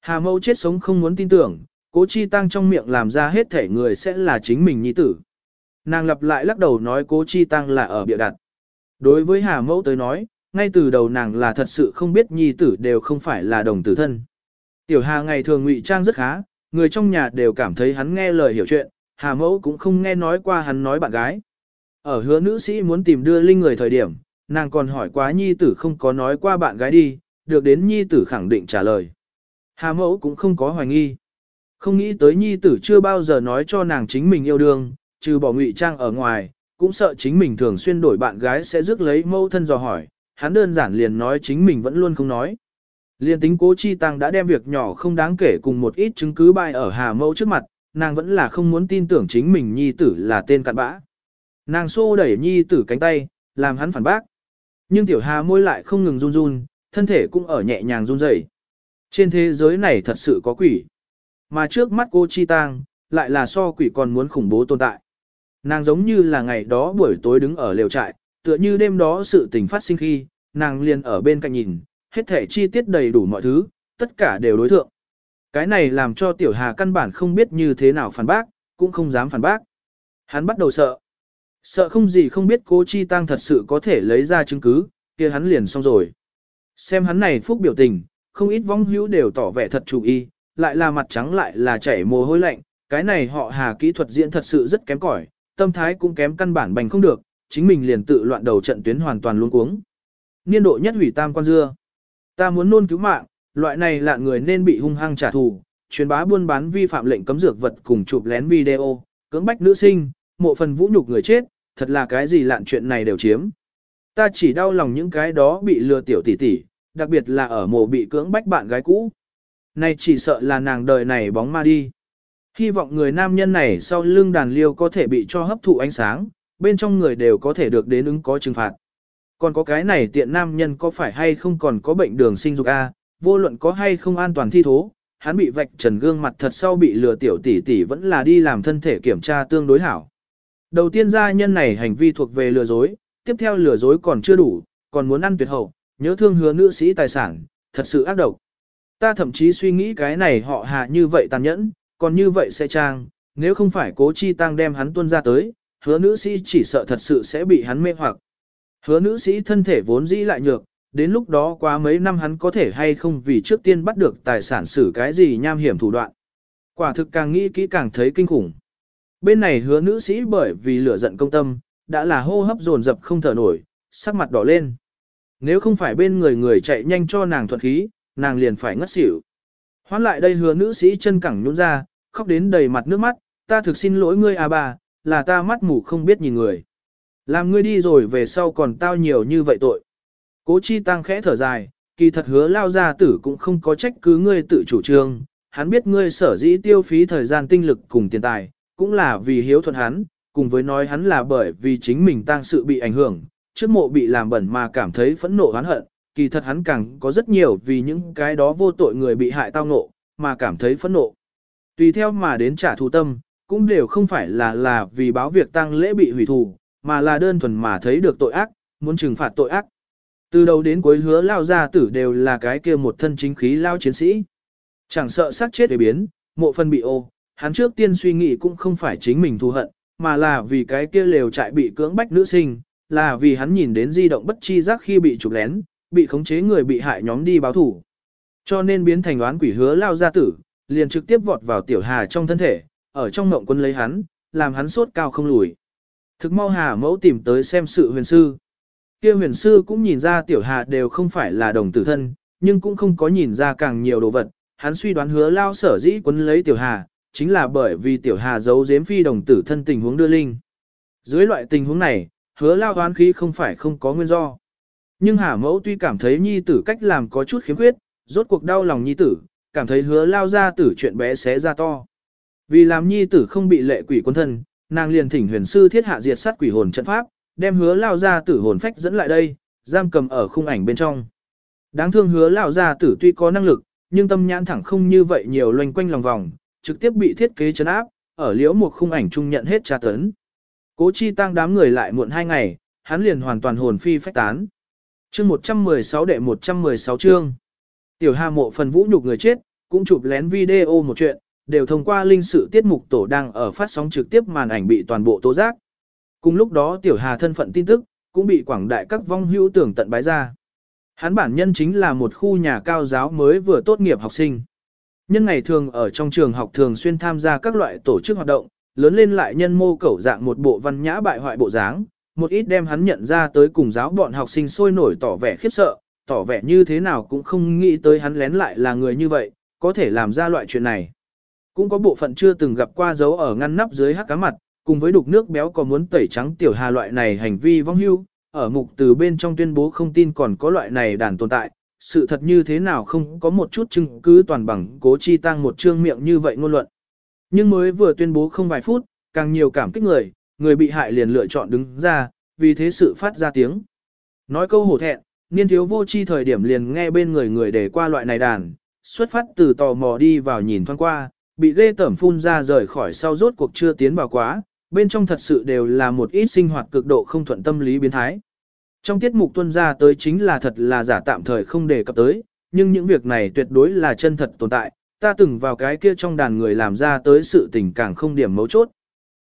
Hà mâu chết sống không muốn tin tưởng, cố chi tăng trong miệng làm ra hết thể người sẽ là chính mình nhi tử. Nàng lặp lại lắc đầu nói cố chi tăng là ở bịa đặt. Đối với hà mẫu tới nói, ngay từ đầu nàng là thật sự không biết nhi tử đều không phải là đồng tử thân. Tiểu hà ngày thường ngụy trang rất khá, người trong nhà đều cảm thấy hắn nghe lời hiểu chuyện, hà mẫu cũng không nghe nói qua hắn nói bạn gái. Ở hứa nữ sĩ muốn tìm đưa linh người thời điểm, nàng còn hỏi quá nhi tử không có nói qua bạn gái đi, được đến nhi tử khẳng định trả lời. Hà mẫu cũng không có hoài nghi. Không nghĩ tới nhi tử chưa bao giờ nói cho nàng chính mình yêu đương, trừ bỏ ngụy trang ở ngoài, cũng sợ chính mình thường xuyên đổi bạn gái sẽ rước lấy mẫu thân dò hỏi, hắn đơn giản liền nói chính mình vẫn luôn không nói. Liên tính cố chi tăng đã đem việc nhỏ không đáng kể cùng một ít chứng cứ bại ở hà mẫu trước mặt, nàng vẫn là không muốn tin tưởng chính mình nhi tử là tên cặn bã. Nàng xô đẩy nhi tử cánh tay, làm hắn phản bác. Nhưng tiểu hà môi lại không ngừng run run, thân thể cũng ở nhẹ nhàng run rẩy. Trên thế giới này thật sự có quỷ. Mà trước mắt cô Chi Tang, lại là so quỷ còn muốn khủng bố tồn tại. Nàng giống như là ngày đó buổi tối đứng ở lều trại, tựa như đêm đó sự tình phát sinh khi, nàng liền ở bên cạnh nhìn, hết thể chi tiết đầy đủ mọi thứ, tất cả đều đối thượng. Cái này làm cho tiểu hà căn bản không biết như thế nào phản bác, cũng không dám phản bác. Hắn bắt đầu sợ. Sợ không gì không biết cố chi tăng thật sự có thể lấy ra chứng cứ, kia hắn liền xong rồi. Xem hắn này phúc biểu tình, không ít vong hữu đều tỏ vẻ thật chủ y, lại là mặt trắng lại là chảy mồ hôi lạnh, cái này họ hà kỹ thuật diễn thật sự rất kém cỏi, tâm thái cũng kém căn bản bành không được, chính mình liền tự loạn đầu trận tuyến hoàn toàn luôn cuống. Niên độ nhất hủy tam quan dưa. Ta muốn nôn cứu mạng, loại này là người nên bị hung hăng trả thù, truyền bá buôn bán vi phạm lệnh cấm dược vật cùng chụp lén video, cưỡng bách nữ sinh, mộ phần vũ nhục người chết, thật là cái gì lạn chuyện này đều chiếm. Ta chỉ đau lòng những cái đó bị lừa tiểu tỷ tỷ, đặc biệt là ở mộ bị cưỡng bách bạn gái cũ. Này chỉ sợ là nàng đời này bóng ma đi. Hy vọng người nam nhân này sau lưng đàn liêu có thể bị cho hấp thụ ánh sáng, bên trong người đều có thể được đến ứng có trừng phạt. Còn có cái này tiện nam nhân có phải hay không còn có bệnh đường sinh dục A, vô luận có hay không an toàn thi thố, hắn bị vạch trần gương mặt thật sau bị lừa tiểu tỷ tỷ vẫn là đi làm thân thể kiểm tra tương đối hảo. Đầu tiên gia nhân này hành vi thuộc về lừa dối, tiếp theo lừa dối còn chưa đủ, còn muốn ăn tuyệt hậu, nhớ thương hứa nữ sĩ tài sản, thật sự ác độc. Ta thậm chí suy nghĩ cái này họ hạ như vậy tàn nhẫn, còn như vậy sẽ trang, nếu không phải cố chi tăng đem hắn tuân ra tới, hứa nữ sĩ chỉ sợ thật sự sẽ bị hắn mê hoặc. Hứa nữ sĩ thân thể vốn dĩ lại nhược, đến lúc đó quá mấy năm hắn có thể hay không vì trước tiên bắt được tài sản xử cái gì nham hiểm thủ đoạn. Quả thực càng nghĩ kỹ càng thấy kinh khủng. Bên này hứa nữ sĩ bởi vì lửa giận công tâm, đã là hô hấp dồn dập không thở nổi, sắc mặt đỏ lên. Nếu không phải bên người người chạy nhanh cho nàng thuận khí, nàng liền phải ngất xỉu. Hoán lại đây hứa nữ sĩ chân cẳng nhún ra, khóc đến đầy mặt nước mắt, ta thực xin lỗi ngươi à bà, là ta mắt mù không biết nhìn người. Làm ngươi đi rồi về sau còn tao nhiều như vậy tội. Cố chi tăng khẽ thở dài, kỳ thật hứa lao gia tử cũng không có trách cứ ngươi tự chủ trương, hắn biết ngươi sở dĩ tiêu phí thời gian tinh lực cùng tiền tài, cũng là vì hiếu thuận hắn, cùng với nói hắn là bởi vì chính mình tăng sự bị ảnh hưởng, trước mộ bị làm bẩn mà cảm thấy phẫn nộ oán hận, kỳ thật hắn càng có rất nhiều vì những cái đó vô tội người bị hại tao nộ, mà cảm thấy phẫn nộ. Tùy theo mà đến trả thù tâm, cũng đều không phải là là vì báo việc tăng lễ bị hủy thù, mà là đơn thuần mà thấy được tội ác, muốn trừng phạt tội ác. Từ đầu đến cuối hứa lao gia tử đều là cái kia một thân chính khí lao chiến sĩ. Chẳng sợ sát chết để biến, mộ phân bị ô, hắn trước tiên suy nghĩ cũng không phải chính mình thù hận, mà là vì cái kia lều trại bị cưỡng bách nữ sinh, là vì hắn nhìn đến di động bất chi giác khi bị chụp lén, bị khống chế người bị hại nhóm đi báo thủ. Cho nên biến thành đoán quỷ hứa lao gia tử, liền trực tiếp vọt vào tiểu hà trong thân thể, ở trong mộng quân lấy hắn, làm hắn sốt cao không lùi. Thực mau hà mẫu tìm tới xem sự huyền sư. kia huyền sư cũng nhìn ra tiểu hà đều không phải là đồng tử thân, nhưng cũng không có nhìn ra càng nhiều đồ vật. Hắn suy đoán hứa lao sở dĩ quân lấy tiểu hà, chính là bởi vì tiểu hà giấu giếm phi đồng tử thân tình huống đưa linh. Dưới loại tình huống này, hứa lao đoán khí không phải không có nguyên do. Nhưng hà mẫu tuy cảm thấy nhi tử cách làm có chút khiếm khuyết, rốt cuộc đau lòng nhi tử, cảm thấy hứa lao ra tử chuyện bé xé ra to. Vì làm nhi tử không bị lệ quỷ quân thân, nàng liền thỉnh huyền sư thiết hạ diệt sát quỷ hồn trận pháp, đem hứa lao ra tử hồn phách dẫn lại đây, giam cầm ở khung ảnh bên trong. Đáng thương hứa lao ra tử tuy có năng lực, nhưng tâm nhãn thẳng không như vậy nhiều loanh quanh lòng vòng, trực tiếp bị thiết kế chấn áp, ở liễu một khung ảnh trung nhận hết tra tấn. Cố chi tăng đám người lại muộn hai ngày, hắn liền hoàn toàn hồn phi phách tán. Chương 116 đệ 116 chương. Tiểu Hà mộ phần vũ nhục người chết, cũng chụp lén video một chuyện, đều thông qua linh sự tiết mục tổ đang ở phát sóng trực tiếp màn ảnh bị toàn bộ tố giác. Cùng lúc đó Tiểu Hà thân phận tin tức, cũng bị quảng đại các vong hữu tưởng tận bái ra. Hắn bản nhân chính là một khu nhà cao giáo mới vừa tốt nghiệp học sinh. Nhân ngày thường ở trong trường học thường xuyên tham gia các loại tổ chức hoạt động, lớn lên lại nhân mô cẩu dạng một bộ văn nhã bại hoại bộ dáng, một ít đem hắn nhận ra tới cùng giáo bọn học sinh sôi nổi tỏ vẻ khiếp sợ, tỏ vẻ như thế nào cũng không nghĩ tới hắn lén lại là người như vậy, có thể làm ra loại chuyện này. Cũng có bộ phận chưa từng gặp qua dấu ở ngăn nắp dưới hắc cá mặt, cùng với đục nước béo có muốn tẩy trắng tiểu hà loại này hành vi vong hưu, ở mục từ bên trong tuyên bố không tin còn có loại này đàn tồn tại, sự thật như thế nào không có một chút chứng cứ toàn bằng cố chi tăng một trương miệng như vậy ngôn luận. Nhưng mới vừa tuyên bố không vài phút, càng nhiều cảm kích người, người bị hại liền lựa chọn đứng ra, vì thế sự phát ra tiếng. Nói câu hổ thẹn, niên thiếu vô chi thời điểm liền nghe bên người người để qua loại này đàn, xuất phát từ tò mò đi vào nhìn thoáng qua, bị ghê tẩm phun ra rời khỏi sau rốt cuộc chưa tiến vào quá, bên trong thật sự đều là một ít sinh hoạt cực độ không thuận tâm lý biến thái. Trong tiết mục tuân ra tới chính là thật là giả tạm thời không đề cập tới, nhưng những việc này tuyệt đối là chân thật tồn tại, ta từng vào cái kia trong đàn người làm ra tới sự tình càng không điểm mấu chốt.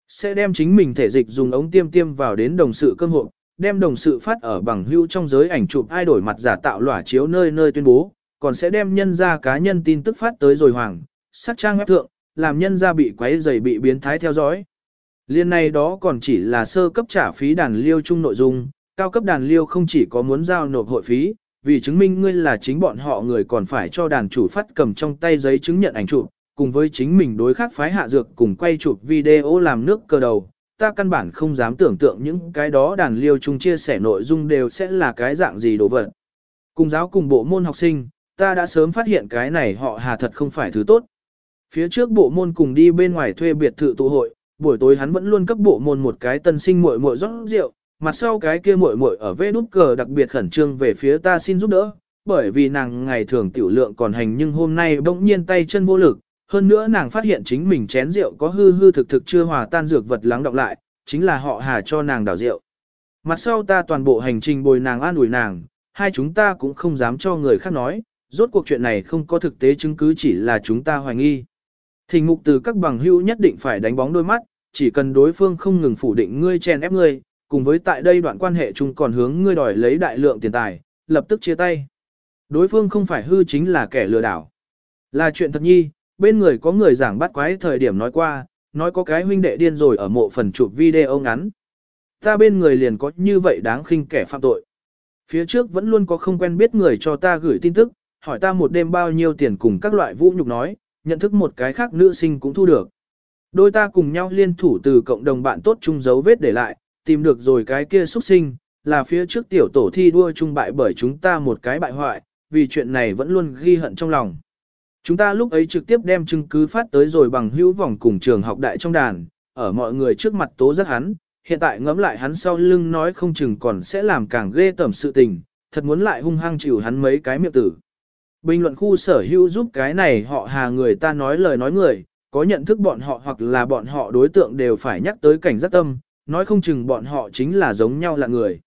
Sẽ đem chính mình thể dịch dùng ống tiêm tiêm vào đến đồng sự cơm hộ, đem đồng sự phát ở bằng hưu trong giới ảnh chụp ai đổi mặt giả tạo lỏa chiếu nơi nơi tuyên bố, còn sẽ đem nhân ra cá nhân tin tức phát tới rồi hoàng, sát trang web thượng, làm nhân ra bị quấy dày bị biến thái theo dõi. Liên này đó còn chỉ là sơ cấp trả phí đàn liêu chung nội dung, cao cấp đàn liêu không chỉ có muốn giao nộp hội phí, vì chứng minh ngươi là chính bọn họ người còn phải cho đàn chủ phát cầm trong tay giấy chứng nhận ảnh chụp, cùng với chính mình đối khác phái hạ dược cùng quay chụp video làm nước cơ đầu, ta căn bản không dám tưởng tượng những cái đó đàn liêu chung chia sẻ nội dung đều sẽ là cái dạng gì đồ vật. Cùng giáo cùng bộ môn học sinh, ta đã sớm phát hiện cái này họ hà thật không phải thứ tốt. Phía trước bộ môn cùng đi bên ngoài thuê biệt thự tụ hội, buổi tối hắn vẫn luôn cấp bộ môn một cái tân sinh muội muội rót rượu, mặt sau cái kia muội muội ở vê nút cờ đặc biệt khẩn trương về phía ta xin giúp đỡ, bởi vì nàng ngày thường tiểu lượng còn hành nhưng hôm nay bỗng nhiên tay chân vô lực, hơn nữa nàng phát hiện chính mình chén rượu có hư hư thực thực chưa hòa tan dược vật lắng động lại, chính là họ hà cho nàng đảo rượu. Mặt sau ta toàn bộ hành trình bồi nàng an ủi nàng, hai chúng ta cũng không dám cho người khác nói, rốt cuộc chuyện này không có thực tế chứng cứ chỉ là chúng ta hoài nghi. thình mục từ các bằng hữu nhất định phải đánh bóng đôi mắt, chỉ cần đối phương không ngừng phủ định ngươi chen ép ngươi, cùng với tại đây đoạn quan hệ chung còn hướng ngươi đòi lấy đại lượng tiền tài, lập tức chia tay. Đối phương không phải hư chính là kẻ lừa đảo. Là chuyện thật nhi, bên người có người giảng bắt quái thời điểm nói qua, nói có cái huynh đệ điên rồi ở mộ phần chụp video ngắn. Ta bên người liền có như vậy đáng khinh kẻ phạm tội. Phía trước vẫn luôn có không quen biết người cho ta gửi tin tức, hỏi ta một đêm bao nhiêu tiền cùng các loại vũ nhục nói, nhận thức một cái khác nữ sinh cũng thu được. Đôi ta cùng nhau liên thủ từ cộng đồng bạn tốt chung dấu vết để lại, tìm được rồi cái kia xuất sinh, là phía trước tiểu tổ thi đua chung bại bởi chúng ta một cái bại hoại, vì chuyện này vẫn luôn ghi hận trong lòng. Chúng ta lúc ấy trực tiếp đem chứng cứ phát tới rồi bằng hữu vòng cùng trường học đại trong đàn, ở mọi người trước mặt tố giác hắn, hiện tại ngẫm lại hắn sau lưng nói không chừng còn sẽ làm càng ghê tẩm sự tình, thật muốn lại hung hăng chịu hắn mấy cái miệng tử. Bình luận khu sở hữu giúp cái này họ hà người ta nói lời nói người, có nhận thức bọn họ hoặc là bọn họ đối tượng đều phải nhắc tới cảnh giác tâm, nói không chừng bọn họ chính là giống nhau là người.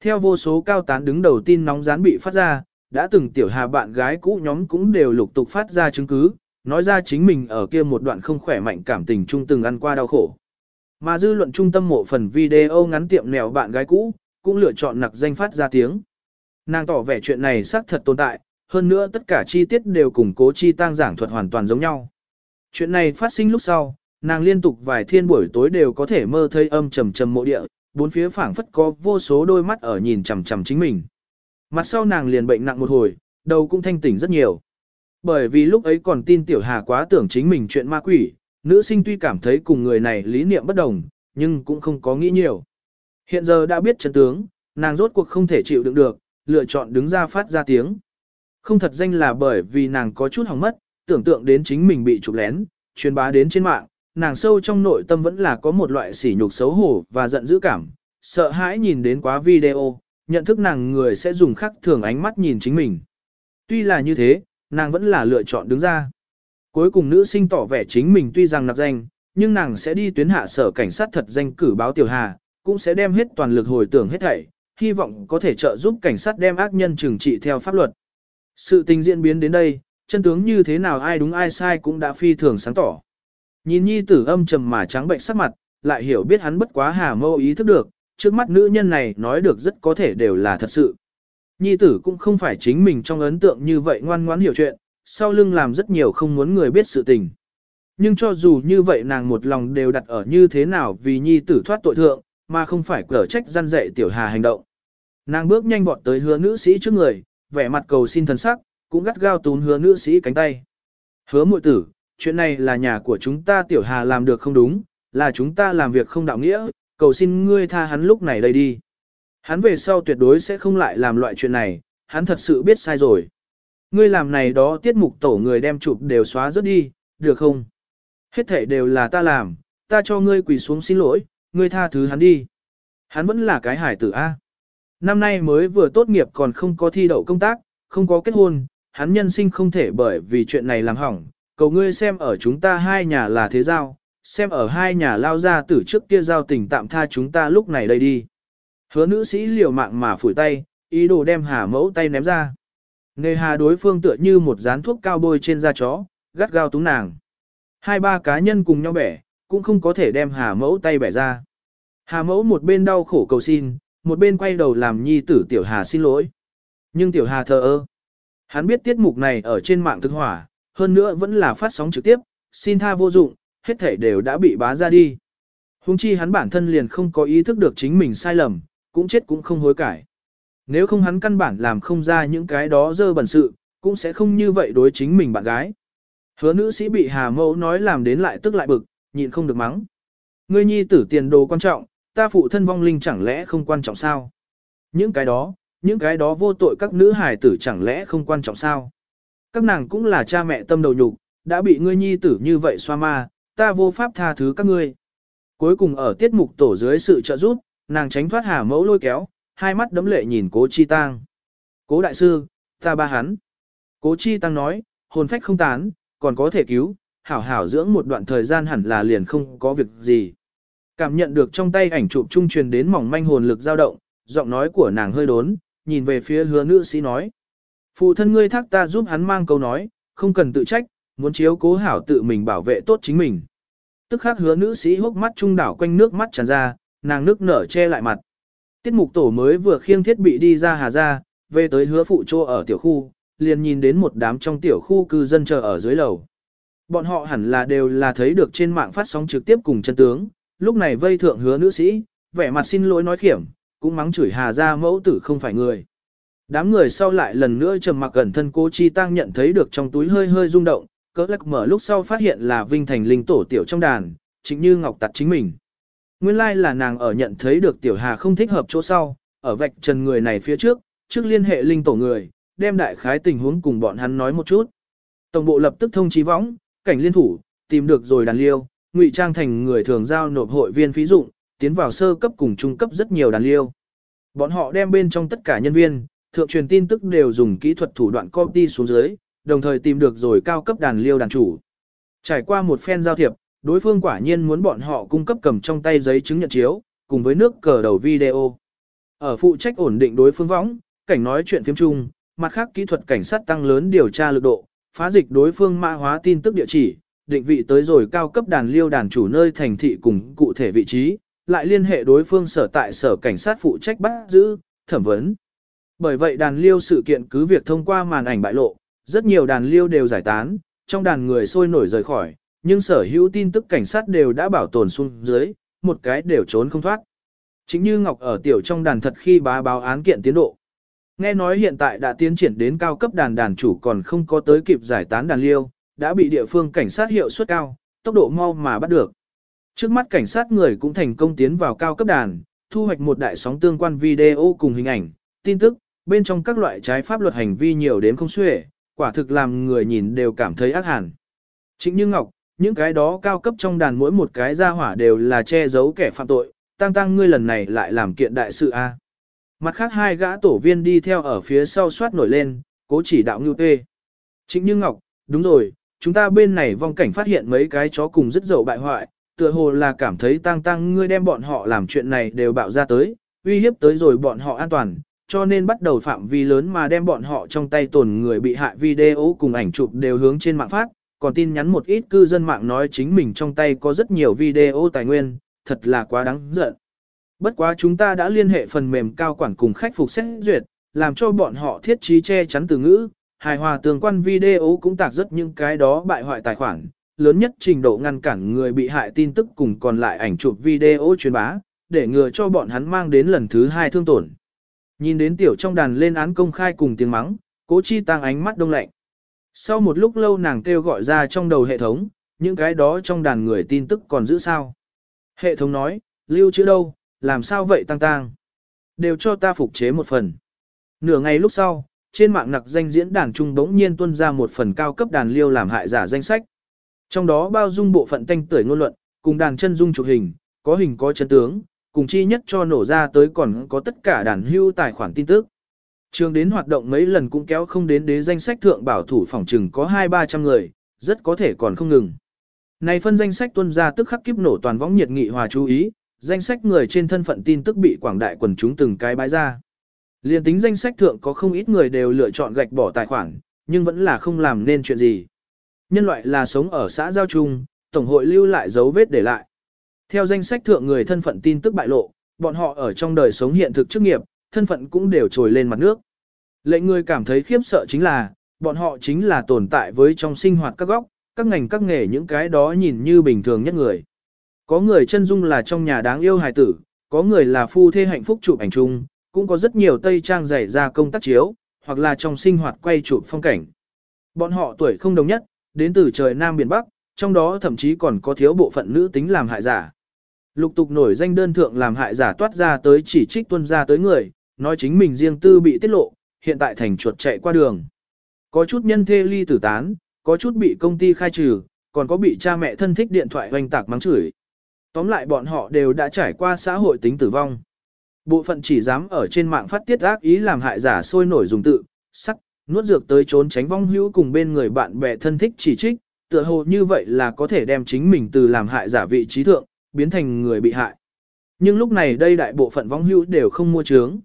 Theo vô số cao tán đứng đầu tin nóng gián bị phát ra, đã từng tiểu hà bạn gái cũ nhóm cũng đều lục tục phát ra chứng cứ, nói ra chính mình ở kia một đoạn không khỏe mạnh cảm tình chung từng ăn qua đau khổ. Mà dư luận trung tâm mộ phần video ngắn tiệm nèo bạn gái cũ, cũng lựa chọn nặc danh phát ra tiếng. Nàng tỏ vẻ chuyện này xác thật tồn tại, hơn nữa tất cả chi tiết đều cùng cố chi tăng giảng thuật hoàn toàn giống nhau. Chuyện này phát sinh lúc sau, nàng liên tục vài thiên buổi tối đều có thể mơ thấy âm trầm trầm mộ địa, bốn phía phảng phất có vô số đôi mắt ở nhìn chằm chằm chính mình. Mặt sau nàng liền bệnh nặng một hồi, đầu cũng thanh tỉnh rất nhiều. Bởi vì lúc ấy còn tin tiểu hà quá tưởng chính mình chuyện ma quỷ, nữ sinh tuy cảm thấy cùng người này lý niệm bất đồng, nhưng cũng không có nghĩ nhiều. Hiện giờ đã biết chân tướng, nàng rốt cuộc không thể chịu đựng được, lựa chọn đứng ra phát ra tiếng. Không thật danh là bởi vì nàng có chút hỏng mất, tưởng tượng đến chính mình bị chụp lén, truyền bá đến trên mạng, nàng sâu trong nội tâm vẫn là có một loại sỉ nhục xấu hổ và giận dữ cảm, sợ hãi nhìn đến quá video, nhận thức nàng người sẽ dùng khắc thường ánh mắt nhìn chính mình. Tuy là như thế, nàng vẫn là lựa chọn đứng ra. Cuối cùng nữ sinh tỏ vẻ chính mình tuy rằng nạp danh, nhưng nàng sẽ đi tuyến hạ sở cảnh sát thật danh cử báo tiểu hà, cũng sẽ đem hết toàn lực hồi tưởng hết thảy, hy vọng có thể trợ giúp cảnh sát đem ác nhân trừng trị theo pháp luật. Sự tình diễn biến đến đây, chân tướng như thế nào ai đúng ai sai cũng đã phi thường sáng tỏ. Nhìn nhi tử âm trầm mà trắng bệnh sắc mặt, lại hiểu biết hắn bất quá hà mâu ý thức được, trước mắt nữ nhân này nói được rất có thể đều là thật sự. Nhi tử cũng không phải chính mình trong ấn tượng như vậy ngoan ngoãn hiểu chuyện, sau lưng làm rất nhiều không muốn người biết sự tình. Nhưng cho dù như vậy nàng một lòng đều đặt ở như thế nào vì nhi tử thoát tội thượng, mà không phải cở trách gian dạy tiểu hà hành động. Nàng bước nhanh vọt tới hứa nữ sĩ trước người, vẻ mặt cầu xin thần sắc, cũng gắt gao tún hứa nữ sĩ cánh tay. Hứa muội tử, chuyện này là nhà của chúng ta tiểu hà làm được không đúng, là chúng ta làm việc không đạo nghĩa, cầu xin ngươi tha hắn lúc này đây đi. Hắn về sau tuyệt đối sẽ không lại làm loại chuyện này, hắn thật sự biết sai rồi. Ngươi làm này đó tiết mục tổ người đem chụp đều xóa rớt đi, được không? Hết thể đều là ta làm, ta cho ngươi quỳ xuống xin lỗi, ngươi tha thứ hắn đi. Hắn vẫn là cái hải tử A. Năm nay mới vừa tốt nghiệp còn không có thi đậu công tác, không có kết hôn, hắn nhân sinh không thể bởi vì chuyện này làm hỏng. Cầu ngươi xem ở chúng ta hai nhà là thế giao, xem ở hai nhà lao ra tử trước kia giao tình tạm tha chúng ta lúc này đây đi. Hứa nữ sĩ liều mạng mà phủi tay, ý đồ đem hà mẫu tay ném ra. Nề hà đối phương tựa như một dán thuốc cao bôi trên da chó, gắt gao túng nàng. Hai ba cá nhân cùng nhau bẻ, cũng không có thể đem hà mẫu tay bẻ ra. Hà mẫu một bên đau khổ cầu xin, một bên quay đầu làm nhi tử tiểu hà xin lỗi. Nhưng tiểu hà thờ ơ. Hắn biết tiết mục này ở trên mạng thực hỏa, hơn nữa vẫn là phát sóng trực tiếp, xin tha vô dụng, hết thể đều đã bị bá ra đi. Hùng chi hắn bản thân liền không có ý thức được chính mình sai lầm, cũng chết cũng không hối cải. Nếu không hắn căn bản làm không ra những cái đó dơ bẩn sự, cũng sẽ không như vậy đối chính mình bạn gái. Hứa nữ sĩ bị hà mẫu nói làm đến lại tức lại bực, nhịn không được mắng. Ngươi nhi tử tiền đồ quan trọng, ta phụ thân vong linh chẳng lẽ không quan trọng sao? Những cái đó, những cái đó vô tội các nữ hài tử chẳng lẽ không quan trọng sao? Các nàng cũng là cha mẹ tâm đầu nhục, đã bị ngươi nhi tử như vậy xoa ma, ta vô pháp tha thứ các ngươi. Cuối cùng ở tiết mục tổ dưới sự trợ giúp, nàng tránh thoát hà mẫu lôi kéo, hai mắt đấm lệ nhìn cố chi tăng. Cố đại sư, ta ba hắn. Cố chi tăng nói, hồn phách không tán, còn có thể cứu, hảo hảo dưỡng một đoạn thời gian hẳn là liền không có việc gì. Cảm nhận được trong tay ảnh chụp trung truyền đến mỏng manh hồn lực dao động, giọng nói của nàng hơi đốn, nhìn về phía hứa nữ sĩ nói. Phụ thân ngươi thác ta giúp hắn mang câu nói, không cần tự trách, muốn chiếu cố hảo tự mình bảo vệ tốt chính mình. Tức khắc hứa nữ sĩ hốc mắt trung đảo quanh nước mắt tràn ra, nàng nước nở che lại mặt. Tiết mục tổ mới vừa khiêng thiết bị đi ra hà ra, về tới hứa phụ trô ở tiểu khu, liền nhìn đến một đám trong tiểu khu cư dân chờ ở dưới lầu. Bọn họ hẳn là đều là thấy được trên mạng phát sóng trực tiếp cùng chân tướng, lúc này vây thượng hứa nữ sĩ, vẻ mặt xin lỗi nói khiểm, cũng mắng chửi hà ra mẫu tử không phải người. Đám người sau lại lần nữa trầm mặc gần thân cố chi tăng nhận thấy được trong túi hơi hơi rung động, cỡ lắc mở lúc sau phát hiện là Vinh Thành linh tổ tiểu trong đàn, chính như Ngọc tặt chính mình. Nguyên lai like là nàng ở nhận thấy được tiểu hà không thích hợp chỗ sau, ở vạch trần người này phía trước, trước liên hệ linh tổ người, đem đại khái tình huống cùng bọn hắn nói một chút. Tổng bộ lập tức thông chí võng, cảnh liên thủ, tìm được rồi đàn liêu, ngụy trang thành người thường giao nộp hội viên phí dụng, tiến vào sơ cấp cùng trung cấp rất nhiều đàn liêu. Bọn họ đem bên trong tất cả nhân viên, thượng truyền tin tức đều dùng kỹ thuật thủ đoạn copy xuống dưới, đồng thời tìm được rồi cao cấp đàn liêu đàn chủ. Trải qua một phen giao thiệp, đối phương quả nhiên muốn bọn họ cung cấp cầm trong tay giấy chứng nhận chiếu, cùng với nước cờ đầu video. Ở phụ trách ổn định đối phương võng, cảnh nói chuyện phiếm chung, mặt khác kỹ thuật cảnh sát tăng lớn điều tra lực độ, phá dịch đối phương mã hóa tin tức địa chỉ, định vị tới rồi cao cấp đàn liêu đàn chủ nơi thành thị cùng cụ thể vị trí, lại liên hệ đối phương sở tại sở cảnh sát phụ trách bắt giữ, thẩm vấn. Bởi vậy đàn liêu sự kiện cứ việc thông qua màn ảnh bại lộ, rất nhiều đàn liêu đều giải tán, trong đàn người sôi nổi rời khỏi, nhưng sở hữu tin tức cảnh sát đều đã bảo tồn xuống dưới, một cái đều trốn không thoát. Chính như Ngọc ở tiểu trong đàn thật khi bá báo án kiện tiến độ. Nghe nói hiện tại đã tiến triển đến cao cấp đàn đàn chủ còn không có tới kịp giải tán đàn liêu, đã bị địa phương cảnh sát hiệu suất cao, tốc độ mau mà bắt được. Trước mắt cảnh sát người cũng thành công tiến vào cao cấp đàn, thu hoạch một đại sóng tương quan video cùng hình ảnh, tin tức, bên trong các loại trái pháp luật hành vi nhiều đến không xuể, quả thực làm người nhìn đều cảm thấy ác hẳn. Chính như Ngọc, những cái đó cao cấp trong đàn mỗi một cái gia hỏa đều là che giấu kẻ phạm tội, tăng tăng ngươi lần này lại làm kiện đại sự A. À? Mặt khác hai gã tổ viên đi theo ở phía sau soát nổi lên, cố chỉ đạo ngưu tê. Chính như Ngọc, đúng rồi, chúng ta bên này vong cảnh phát hiện mấy cái chó cùng rất dậu bại hoại, tựa hồ là cảm thấy tăng tăng ngươi đem bọn họ làm chuyện này đều bạo ra tới, uy hiếp tới rồi bọn họ an toàn, cho nên bắt đầu phạm vi lớn mà đem bọn họ trong tay tổn người bị hại video cùng ảnh chụp đều hướng trên mạng phát, còn tin nhắn một ít cư dân mạng nói chính mình trong tay có rất nhiều video tài nguyên, thật là quá đáng giận. Bất quá chúng ta đã liên hệ phần mềm cao quản cùng khách phục xét duyệt, làm cho bọn họ thiết trí che chắn từ ngữ, hài hòa tương quan video cũng tạc rất những cái đó bại hoại tài khoản, lớn nhất trình độ ngăn cản người bị hại tin tức cùng còn lại ảnh chụp video truyền bá, để ngừa cho bọn hắn mang đến lần thứ hai thương tổn. Nhìn đến tiểu trong đàn lên án công khai cùng tiếng mắng, cố chi tăng ánh mắt đông lạnh. Sau một lúc lâu nàng kêu gọi ra trong đầu hệ thống, những cái đó trong đàn người tin tức còn giữ sao. Hệ thống nói, lưu chữ đâu, làm sao vậy tăng tăng. Đều cho ta phục chế một phần. Nửa ngày lúc sau, trên mạng nặc danh diễn đàn trung bỗng nhiên tuân ra một phần cao cấp đàn liêu làm hại giả danh sách. Trong đó bao dung bộ phận tanh tưởi ngôn luận, cùng đàn chân dung chụp hình, có hình có chân tướng, cùng chi nhất cho nổ ra tới còn có tất cả đàn hưu tài khoản tin tức. Trường đến hoạt động mấy lần cũng kéo không đến đế danh sách thượng bảo thủ phòng trừng có 2-300 người, rất có thể còn không ngừng. Này phân danh sách tuân ra tức khắc kiếp nổ toàn võng nhiệt nghị hòa chú ý, danh sách người trên thân phận tin tức bị quảng đại quần chúng từng cái bãi ra. Liên tính danh sách thượng có không ít người đều lựa chọn gạch bỏ tài khoản, nhưng vẫn là không làm nên chuyện gì. Nhân loại là sống ở xã giao trung, tổng hội lưu lại dấu vết để lại. Theo danh sách thượng người thân phận tin tức bại lộ, bọn họ ở trong đời sống hiện thực chức nghiệp, thân phận cũng đều trồi lên mặt nước. Lệnh người cảm thấy khiếp sợ chính là, bọn họ chính là tồn tại với trong sinh hoạt các góc, các ngành các nghề những cái đó nhìn như bình thường nhất người. Có người chân dung là trong nhà đáng yêu hài tử, có người là phu thê hạnh phúc chụp ảnh chung, cũng có rất nhiều tây trang dày ra công tác chiếu, hoặc là trong sinh hoạt quay chụp phong cảnh. Bọn họ tuổi không đồng nhất, đến từ trời Nam Biển Bắc, trong đó thậm chí còn có thiếu bộ phận nữ tính làm hại giả. Lục tục nổi danh đơn thượng làm hại giả toát ra tới chỉ trích tuân ra tới người, nói chính mình riêng tư bị tiết lộ, hiện tại thành chuột chạy qua đường. Có chút nhân thê ly tử tán, có chút bị công ty khai trừ, còn có bị cha mẹ thân thích điện thoại hoành tạc mắng chửi. Tóm lại bọn họ đều đã trải qua xã hội tính tử vong. Bộ phận chỉ dám ở trên mạng phát tiết ác ý làm hại giả sôi nổi dùng tự, sắc, nuốt dược tới trốn tránh vong hữu cùng bên người bạn bè thân thích chỉ trích, tựa hồ như vậy là có thể đem chính mình từ làm hại giả vị trí thượng, biến thành người bị hại. Nhưng lúc này đây đại bộ phận vong hữu đều không mua trướng.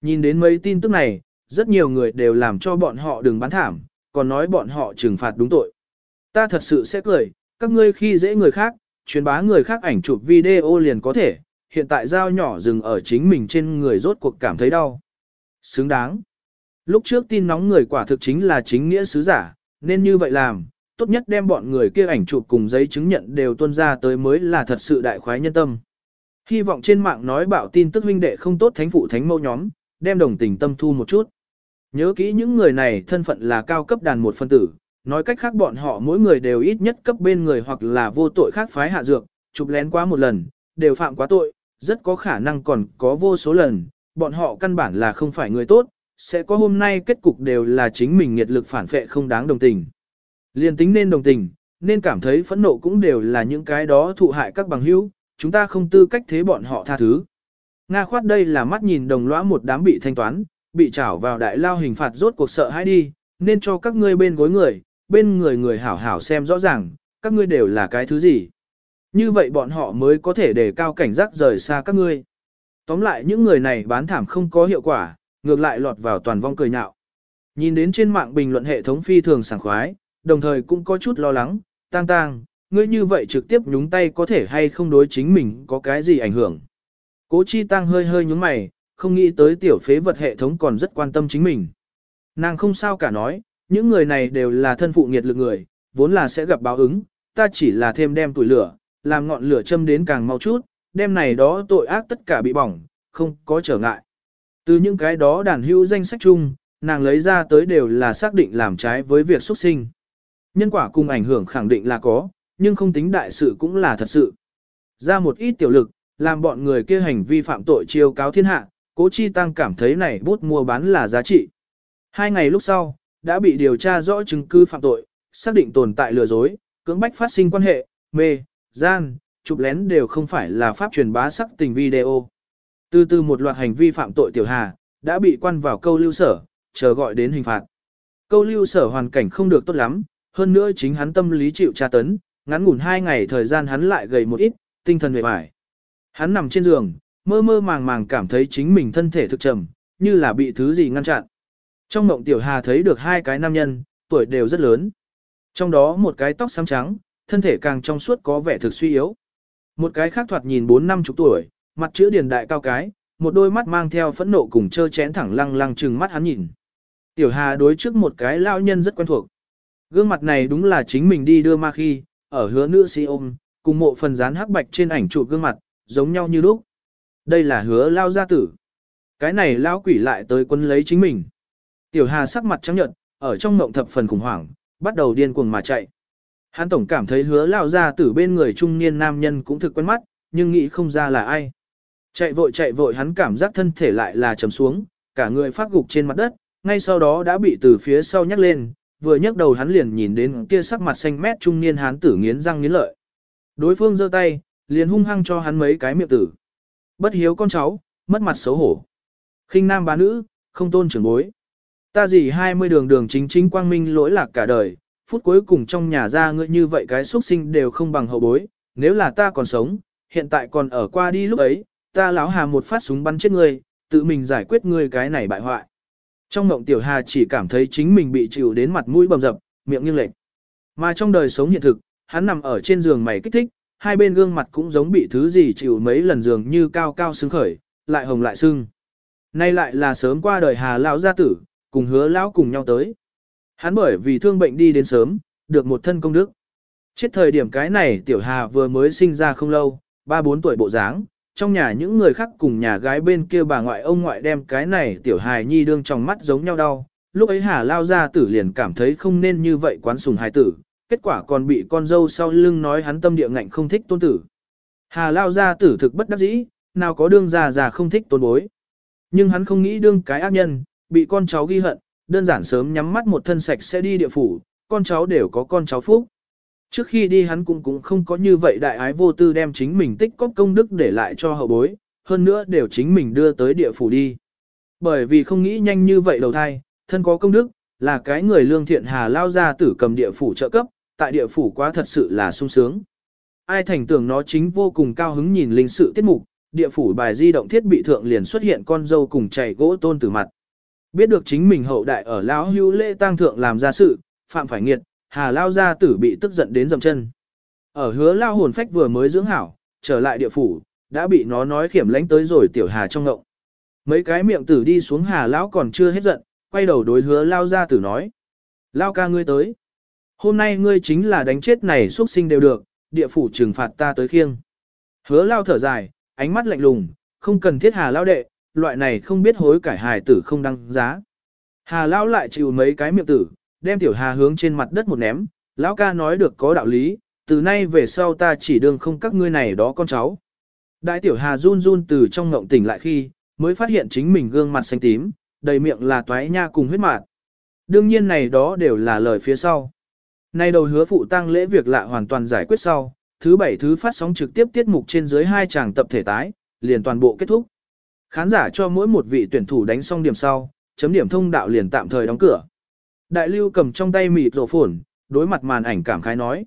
Nhìn đến mấy tin tức này, rất nhiều người đều làm cho bọn họ đừng bán thảm, còn nói bọn họ trừng phạt đúng tội. Ta thật sự sẽ cười, các ngươi khi dễ người khác, truyền bá người khác ảnh chụp video liền có thể, hiện tại dao nhỏ dừng ở chính mình trên người rốt cuộc cảm thấy đau. Xứng đáng. Lúc trước tin nóng người quả thực chính là chính nghĩa sứ giả, nên như vậy làm, tốt nhất đem bọn người kia ảnh chụp cùng giấy chứng nhận đều tuân ra tới mới là thật sự đại khoái nhân tâm. Hy vọng trên mạng nói bạo tin tức huynh đệ không tốt thánh phụ thánh mâu nhóm, đem đồng tình tâm thu một chút. Nhớ kỹ những người này thân phận là cao cấp đàn một phân tử, nói cách khác bọn họ mỗi người đều ít nhất cấp bên người hoặc là vô tội khác phái hạ dược, chụp lén quá một lần, đều phạm quá tội, rất có khả năng còn có vô số lần, bọn họ căn bản là không phải người tốt, sẽ có hôm nay kết cục đều là chính mình nghiệt lực phản phệ không đáng đồng tình. Liên tính nên đồng tình, nên cảm thấy phẫn nộ cũng đều là những cái đó thụ hại các bằng hữu, chúng ta không tư cách thế bọn họ tha thứ. Nga khoát đây là mắt nhìn đồng lõa một đám bị thanh toán, bị trảo vào đại lao hình phạt rốt cuộc sợ hãi đi, nên cho các ngươi bên gối người, bên người người hảo hảo xem rõ ràng, các ngươi đều là cái thứ gì. Như vậy bọn họ mới có thể đề cao cảnh giác rời xa các ngươi. Tóm lại những người này bán thảm không có hiệu quả, ngược lại lọt vào toàn vong cười nhạo. Nhìn đến trên mạng bình luận hệ thống phi thường sảng khoái, đồng thời cũng có chút lo lắng, tang tang, ngươi như vậy trực tiếp nhúng tay có thể hay không đối chính mình có cái gì ảnh hưởng. Cố chi tăng hơi hơi nhúng mày, không nghĩ tới tiểu phế vật hệ thống còn rất quan tâm chính mình. Nàng không sao cả nói, những người này đều là thân phụ nghiệt lực người, vốn là sẽ gặp báo ứng, ta chỉ là thêm đem tuổi lửa, làm ngọn lửa châm đến càng mau chút, đem này đó tội ác tất cả bị bỏng, không có trở ngại. Từ những cái đó đàn hữu danh sách chung, nàng lấy ra tới đều là xác định làm trái với việc xuất sinh. Nhân quả cùng ảnh hưởng khẳng định là có, nhưng không tính đại sự cũng là thật sự. Ra một ít tiểu lực, làm bọn người kia hành vi phạm tội chiêu cáo thiên hạ, cố chi tăng cảm thấy này bút mua bán là giá trị. Hai ngày lúc sau, đã bị điều tra rõ chứng cứ phạm tội, xác định tồn tại lừa dối, cưỡng bách phát sinh quan hệ, mê, gian, chụp lén đều không phải là pháp truyền bá sắc tình video. Từ từ một loạt hành vi phạm tội tiểu hà, đã bị quan vào câu lưu sở, chờ gọi đến hình phạt. Câu lưu sở hoàn cảnh không được tốt lắm, hơn nữa chính hắn tâm lý chịu tra tấn, ngắn ngủn hai ngày thời gian hắn lại gầy một ít, tinh thần về vải. Hắn nằm trên giường, mơ mơ màng màng cảm thấy chính mình thân thể thực trầm, như là bị thứ gì ngăn chặn. Trong mộng tiểu hà thấy được hai cái nam nhân, tuổi đều rất lớn. Trong đó một cái tóc xám trắng, thân thể càng trong suốt có vẻ thực suy yếu. Một cái khác thoạt nhìn bốn năm chục tuổi, mặt chữ điền đại cao cái, một đôi mắt mang theo phẫn nộ cùng chơ chén thẳng lăng lăng chừng mắt hắn nhìn. Tiểu Hà đối trước một cái lao nhân rất quen thuộc. Gương mặt này đúng là chính mình đi đưa ma khi, ở hứa nữ sĩ ôm, cùng mộ phần dán hắc bạch trên ảnh chụp gương mặt, giống nhau như lúc. Đây là hứa lao gia tử. Cái này lao quỷ lại tới quân lấy chính mình. Tiểu Hà sắc mặt trắng nhợt, ở trong mộng thập phần khủng hoảng, bắt đầu điên cuồng mà chạy. Hắn tổng cảm thấy hứa lao gia tử bên người trung niên nam nhân cũng thực quen mắt, nhưng nghĩ không ra là ai. Chạy vội chạy vội hắn cảm giác thân thể lại là trầm xuống, cả người phát gục trên mặt đất, ngay sau đó đã bị từ phía sau nhắc lên, vừa nhấc đầu hắn liền nhìn đến kia sắc mặt xanh mét trung niên hán tử nghiến răng nghiến lợi. Đối phương giơ tay, liền hung hăng cho hắn mấy cái miệng tử. Bất hiếu con cháu, mất mặt xấu hổ. khinh nam bá nữ, không tôn trưởng bối. Ta gì hai mươi đường đường chính chính quang minh lỗi lạc cả đời, phút cuối cùng trong nhà ra ngươi như vậy cái xuất sinh đều không bằng hậu bối, nếu là ta còn sống, hiện tại còn ở qua đi lúc ấy, ta lão hà một phát súng bắn chết ngươi, tự mình giải quyết ngươi cái này bại hoại. Trong mộng tiểu hà chỉ cảm thấy chính mình bị chịu đến mặt mũi bầm dập, miệng nghiêng lệch. Mà trong đời sống hiện thực, hắn nằm ở trên giường mày kích thích, hai bên gương mặt cũng giống bị thứ gì chịu mấy lần giường như cao cao sưng khởi, lại hồng lại sưng. Nay lại là sớm qua đời hà lão gia tử, cùng hứa lão cùng nhau tới. Hắn bởi vì thương bệnh đi đến sớm, được một thân công đức. Chết thời điểm cái này tiểu hà vừa mới sinh ra không lâu, ba bốn tuổi bộ dáng, trong nhà những người khác cùng nhà gái bên kia bà ngoại ông ngoại đem cái này tiểu hài nhi đương trong mắt giống nhau đau. Lúc ấy hà lao ra tử liền cảm thấy không nên như vậy quán sùng hài tử, kết quả còn bị con dâu sau lưng nói hắn tâm địa ngạnh không thích tôn tử. Hà lao ra tử thực bất đắc dĩ, nào có đương già già không thích tôn bối. Nhưng hắn không nghĩ đương cái ác nhân, bị con cháu ghi hận, đơn giản sớm nhắm mắt một thân sạch sẽ đi địa phủ, con cháu đều có con cháu phúc. Trước khi đi hắn cũng cũng không có như vậy đại ái vô tư đem chính mình tích cóp công đức để lại cho hậu bối, hơn nữa đều chính mình đưa tới địa phủ đi. Bởi vì không nghĩ nhanh như vậy đầu thai, thân có công đức, là cái người lương thiện hà lao ra tử cầm địa phủ trợ cấp, tại địa phủ quá thật sự là sung sướng. Ai thành tưởng nó chính vô cùng cao hứng nhìn linh sự tiết mục, địa phủ bài di động thiết bị thượng liền xuất hiện con dâu cùng chảy gỗ tôn tử mặt. Biết được chính mình hậu đại ở lão hưu lễ tang thượng làm ra sự, phạm phải nghiệt, hà lao gia tử bị tức giận đến dầm chân. Ở hứa lao hồn phách vừa mới dưỡng hảo, trở lại địa phủ, đã bị nó nói khiểm lánh tới rồi tiểu hà trong ngộng. Mấy cái miệng tử đi xuống hà lão còn chưa hết giận, quay đầu đối hứa lao gia tử nói. Lao ca ngươi tới. Hôm nay ngươi chính là đánh chết này xuất sinh đều được, địa phủ trừng phạt ta tới khiêng. Hứa lao thở dài, ánh mắt lạnh lùng, không cần thiết hà lao đệ, loại này không biết hối cải hài tử không đăng giá. Hà lao lại chịu mấy cái miệng tử, đem tiểu hà hướng trên mặt đất một ném, lão ca nói được có đạo lý, từ nay về sau ta chỉ đương không các ngươi này đó con cháu. Đại tiểu hà run run từ trong ngộng tỉnh lại khi, mới phát hiện chính mình gương mặt xanh tím, đầy miệng là toái nha cùng huyết mạt. Đương nhiên này đó đều là lời phía sau. Nay đầu hứa phụ tăng lễ việc lạ hoàn toàn giải quyết sau, thứ bảy thứ phát sóng trực tiếp tiết mục trên dưới hai chàng tập thể tái, liền toàn bộ kết thúc. Khán giả cho mỗi một vị tuyển thủ đánh xong điểm sau, chấm điểm thông đạo liền tạm thời đóng cửa. Đại lưu cầm trong tay mịt rổ phồn, đối mặt màn ảnh cảm khái nói.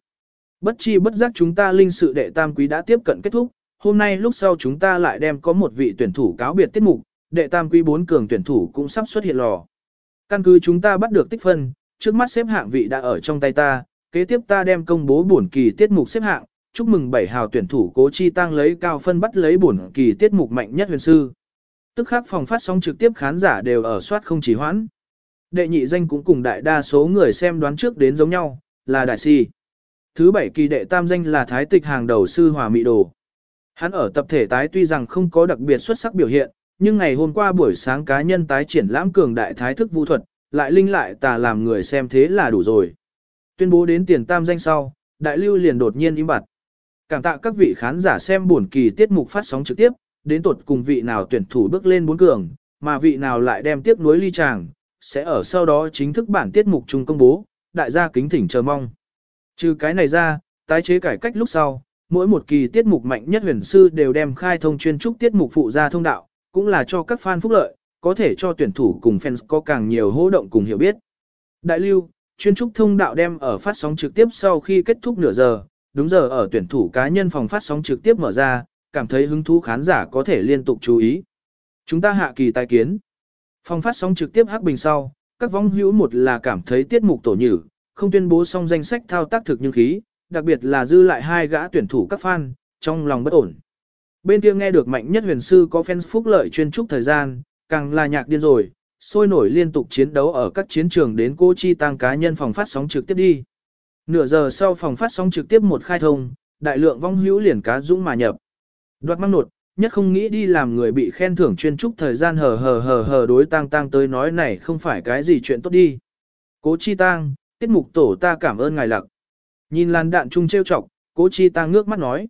Bất chi bất giác chúng ta linh sự đệ tam quý đã tiếp cận kết thúc, hôm nay lúc sau chúng ta lại đem có một vị tuyển thủ cáo biệt tiết mục, đệ tam quý bốn cường tuyển thủ cũng sắp xuất hiện lò. Căn cứ chúng ta bắt được tích phân, trước mắt xếp hạng vị đã ở trong tay ta, kế tiếp ta đem công bố bổn kỳ tiết mục xếp hạng, chúc mừng bảy hào tuyển thủ cố chi tăng lấy cao phân bắt lấy bổn kỳ tiết mục mạnh nhất huyền sư. Tức khắc phòng phát sóng trực tiếp khán giả đều ở soát không chỉ hoãn. Đệ nhị danh cũng cùng đại đa số người xem đoán trước đến giống nhau, là đại si. Thứ bảy kỳ đệ tam danh là thái tịch hàng đầu sư hòa mỹ đồ. Hắn ở tập thể tái tuy rằng không có đặc biệt xuất sắc biểu hiện, nhưng ngày hôm qua buổi sáng cá nhân tái triển lãm cường đại thái thức vũ thuật, lại linh lại tà làm người xem thế là đủ rồi. Tuyên bố đến tiền tam danh sau, đại lưu liền đột nhiên im bặt. Cảm tạ các vị khán giả xem buồn kỳ tiết mục phát sóng trực tiếp, đến tột cùng vị nào tuyển thủ bước lên bốn cường, mà vị nào lại đem tiếp nối ly tràng, sẽ ở sau đó chính thức bản tiết mục chung công bố, đại gia kính thỉnh chờ mong. Trừ cái này ra, tái chế cải cách lúc sau, mỗi một kỳ tiết mục mạnh nhất huyền sư đều đem khai thông chuyên trúc tiết mục phụ ra thông đạo, cũng là cho các fan phúc lợi, có thể cho tuyển thủ cùng fans có càng nhiều hỗ động cùng hiểu biết. Đại lưu, chuyên trúc thông đạo đem ở phát sóng trực tiếp sau khi kết thúc nửa giờ, đúng giờ ở tuyển thủ cá nhân phòng phát sóng trực tiếp mở ra, cảm thấy hứng thú khán giả có thể liên tục chú ý. Chúng ta hạ kỳ tài kiến. Phòng phát sóng trực tiếp hắc bình sau, các vong hữu một là cảm thấy tiết mục tổ nhử, không tuyên bố xong danh sách thao tác thực nhưng khí, đặc biệt là dư lại hai gã tuyển thủ các fan, trong lòng bất ổn. Bên kia nghe được mạnh nhất huyền sư có fans phúc lợi chuyên trúc thời gian, càng là nhạc điên rồi, sôi nổi liên tục chiến đấu ở các chiến trường đến cô chi tăng cá nhân phòng phát sóng trực tiếp đi. Nửa giờ sau phòng phát sóng trực tiếp một khai thông, đại lượng vong hữu liền cá dũng mà nhập. Đoạt mang nột, nhất không nghĩ đi làm người bị khen thưởng chuyên trúc thời gian hờ hờ hờ hờ đối tang tang tới nói này không phải cái gì chuyện tốt đi. Cố chi tang, tiết mục tổ ta cảm ơn ngài lặc. Nhìn làn đạn trung trêu chọc, cố chi tang ngước mắt nói.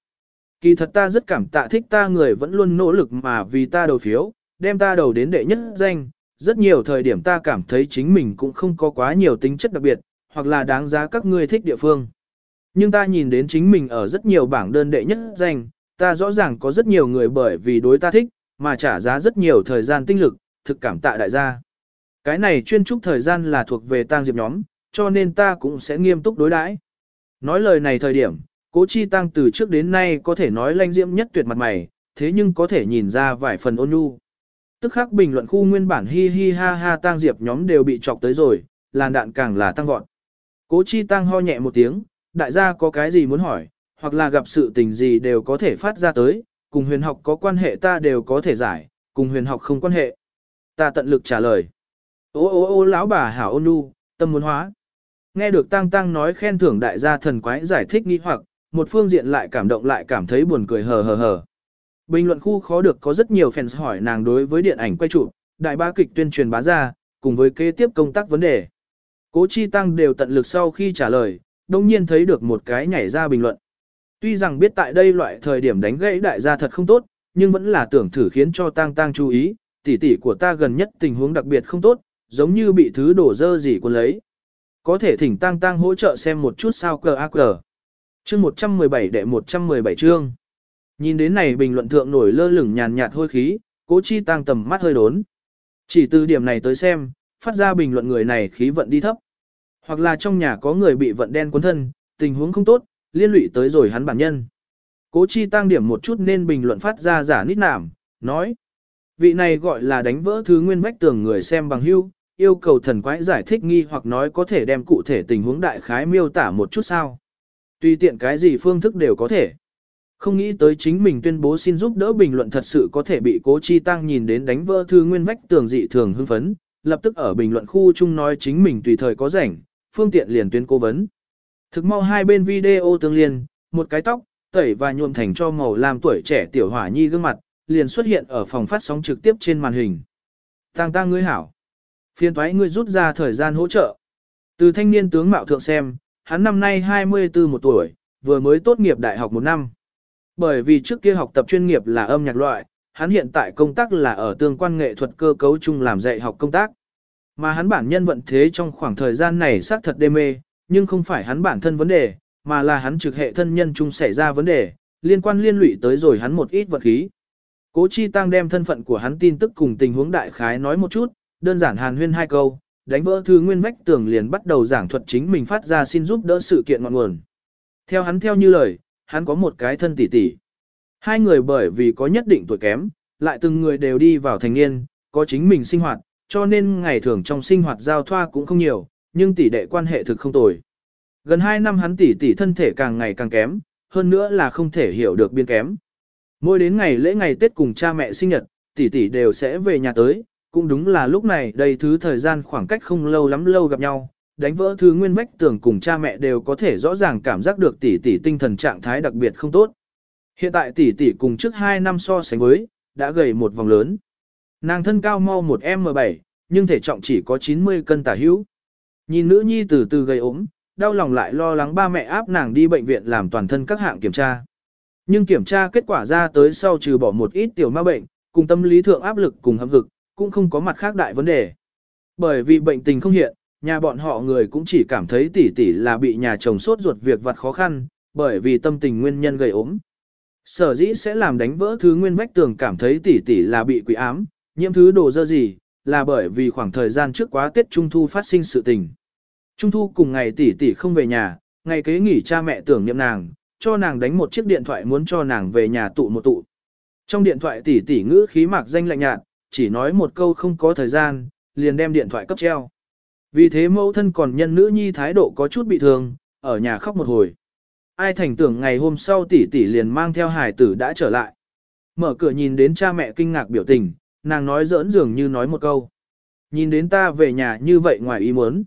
Kỳ thật ta rất cảm tạ thích ta người vẫn luôn nỗ lực mà vì ta đầu phiếu, đem ta đầu đến đệ nhất danh. Rất nhiều thời điểm ta cảm thấy chính mình cũng không có quá nhiều tính chất đặc biệt, hoặc là đáng giá các ngươi thích địa phương. Nhưng ta nhìn đến chính mình ở rất nhiều bảng đơn đệ nhất danh, ta rõ ràng có rất nhiều người bởi vì đối ta thích, mà trả giá rất nhiều thời gian tinh lực, thực cảm tạ đại gia. Cái này chuyên trúc thời gian là thuộc về tang diệp nhóm, cho nên ta cũng sẽ nghiêm túc đối đãi. Nói lời này thời điểm, cố chi tăng từ trước đến nay có thể nói lanh diễm nhất tuyệt mặt mày, thế nhưng có thể nhìn ra vài phần ôn nhu. Tức khắc bình luận khu nguyên bản hi hi ha ha tang diệp nhóm đều bị chọc tới rồi, làn đạn càng là tăng vọt. Cố chi tăng ho nhẹ một tiếng, đại gia có cái gì muốn hỏi, hoặc là gặp sự tình gì đều có thể phát ra tới, cùng huyền học có quan hệ ta đều có thể giải, cùng huyền học không quan hệ. Ta tận lực trả lời. Ô ô ô lão bà hảo ôn nhu, tâm muốn hóa. Nghe được Tăng Tăng nói khen thưởng đại gia thần quái giải thích nghi hoặc, một phương diện lại cảm động lại cảm thấy buồn cười hờ hờ hờ. Bình luận khu khó được có rất nhiều fans hỏi nàng đối với điện ảnh quay chụp, đại ba kịch tuyên truyền bá ra, cùng với kế tiếp công tác vấn đề. Cố Chi Tăng đều tận lực sau khi trả lời, đồng nhiên thấy được một cái nhảy ra bình luận. Tuy rằng biết tại đây loại thời điểm đánh gãy đại gia thật không tốt, nhưng vẫn là tưởng thử khiến cho tang tang chú ý, tỷ tỷ của ta gần nhất tình huống đặc biệt không tốt, giống như bị thứ đổ dơ gì cuốn lấy. Có thể thỉnh tang tang hỗ trợ xem một chút sao cờ ác cờ. Chương 117 đệ 117 chương. Nhìn đến này bình luận thượng nổi lơ lửng nhàn nhạt hôi khí, cố chi tang tầm mắt hơi đốn. Chỉ từ điểm này tới xem, phát ra bình luận người này khí vận đi thấp. Hoặc là trong nhà có người bị vận đen cuốn thân, tình huống không tốt, liên lụy tới rồi hắn bản nhân. Cố chi tăng điểm một chút nên bình luận phát ra giả nít nảm, nói. Vị này gọi là đánh vỡ thứ nguyên vách tường người xem bằng hưu, yêu cầu thần quái giải thích nghi hoặc nói có thể đem cụ thể tình huống đại khái miêu tả một chút sao. Tùy tiện cái gì phương thức đều có thể. Không nghĩ tới chính mình tuyên bố xin giúp đỡ bình luận thật sự có thể bị cố chi tăng nhìn đến đánh vỡ thư nguyên vách tường dị thường hưng phấn, lập tức ở bình luận khu chung nói chính mình tùy thời có rảnh, phương tiện liền tuyên cố vấn. Thực mau hai bên video tương liên, một cái tóc, tẩy và nhuộm thành cho màu làm tuổi trẻ tiểu hỏa nhi gương mặt, liền xuất hiện ở phòng phát sóng trực tiếp trên màn hình. Tăng tăng ngươi hảo. Phiên thoái ngươi rút ra thời gian hỗ trợ. Từ thanh niên tướng mạo thượng xem, hắn năm nay 24 một tuổi, vừa mới tốt nghiệp đại học một năm. Bởi vì trước kia học tập chuyên nghiệp là âm nhạc loại, hắn hiện tại công tác là ở tương quan nghệ thuật cơ cấu chung làm dạy học công tác. Mà hắn bản nhân vận thế trong khoảng thời gian này xác thật đê mê, nhưng không phải hắn bản thân vấn đề, mà là hắn trực hệ thân nhân chung xảy ra vấn đề, liên quan liên lụy tới rồi hắn một ít vật khí. Cố Chi Tăng đem thân phận của hắn tin tức cùng tình huống đại khái nói một chút, đơn giản hàn huyên hai câu, đánh vỡ thư nguyên vách tường liền bắt đầu giảng thuật chính mình phát ra xin giúp đỡ sự kiện ngọn nguồn. Theo hắn theo như lời, hắn có một cái thân tỷ tỷ. Hai người bởi vì có nhất định tuổi kém, lại từng người đều đi vào thành niên, có chính mình sinh hoạt, cho nên ngày thường trong sinh hoạt giao thoa cũng không nhiều, nhưng tỷ đệ quan hệ thực không tồi. Gần hai năm hắn tỷ tỷ thân thể càng ngày càng kém, hơn nữa là không thể hiểu được biên kém. Mỗi đến ngày lễ ngày Tết cùng cha mẹ sinh nhật, tỷ tỷ đều sẽ về nhà tới, cũng đúng là lúc này đầy thứ thời gian khoảng cách không lâu lắm lâu gặp nhau, đánh vỡ thứ nguyên vách tường cùng cha mẹ đều có thể rõ ràng cảm giác được tỷ tỷ tinh thần trạng thái đặc biệt không tốt. Hiện tại tỷ tỷ cùng trước 2 năm so sánh với, đã gầy một vòng lớn. Nàng thân cao mau một M7, nhưng thể trọng chỉ có 90 cân tả hữu. Nhìn nữ nhi từ từ gây ốm, đau lòng lại lo lắng ba mẹ áp nàng đi bệnh viện làm toàn thân các hạng kiểm tra. Nhưng kiểm tra kết quả ra tới sau trừ bỏ một ít tiểu ma bệnh, cùng tâm lý thượng áp lực cùng hâm hực, cũng không có mặt khác đại vấn đề. Bởi vì bệnh tình không hiện, nhà bọn họ người cũng chỉ cảm thấy tỷ tỷ là bị nhà chồng sốt ruột việc vặt khó khăn, bởi vì tâm tình nguyên nhân gây ốm. Sở dĩ sẽ làm đánh vỡ thứ nguyên vách tường cảm thấy tỷ tỷ là bị quỷ ám, nhiễm thứ đồ dơ gì, là bởi vì khoảng thời gian trước quá Tết Trung Thu phát sinh sự tình. Trung Thu cùng ngày tỷ tỷ không về nhà, ngày kế nghỉ cha mẹ tưởng niệm nàng, cho nàng đánh một chiếc điện thoại muốn cho nàng về nhà tụ một tụ. Trong điện thoại tỷ tỷ ngữ khí mạc danh lạnh nhạt, chỉ nói một câu không có thời gian, liền đem điện thoại cấp treo. Vì thế mẫu thân còn nhân nữ nhi thái độ có chút bị thương, ở nhà khóc một hồi. Ai thành tưởng ngày hôm sau tỷ tỷ liền mang theo hải tử đã trở lại. Mở cửa nhìn đến cha mẹ kinh ngạc biểu tình, nàng nói giỡn dường như nói một câu. Nhìn đến ta về nhà như vậy ngoài ý muốn.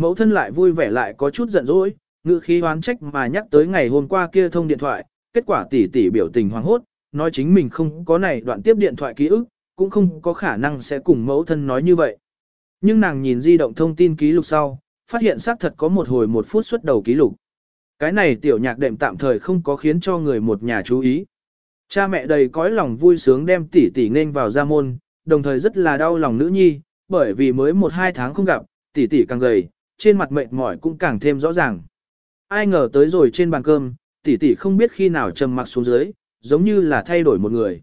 Mẫu thân lại vui vẻ lại có chút giận dỗi, ngữ khí hoán trách mà nhắc tới ngày hôm qua kia thông điện thoại, kết quả tỷ tỷ biểu tình hoang hốt, nói chính mình không có này đoạn tiếp điện thoại ký ức, cũng không có khả năng sẽ cùng mẫu thân nói như vậy. Nhưng nàng nhìn di động thông tin ký lục sau, phát hiện xác thật có một hồi một phút xuất đầu ký lục. Cái này tiểu nhạc đệm tạm thời không có khiến cho người một nhà chú ý. Cha mẹ đầy cõi lòng vui sướng đem tỷ tỷ nên vào gia môn, đồng thời rất là đau lòng nữ nhi, bởi vì mới một hai tháng không gặp, tỷ tỷ càng gầy, trên mặt mệt mỏi cũng càng thêm rõ ràng. Ai ngờ tới rồi trên bàn cơm, tỷ tỷ không biết khi nào trầm mặc xuống dưới, giống như là thay đổi một người.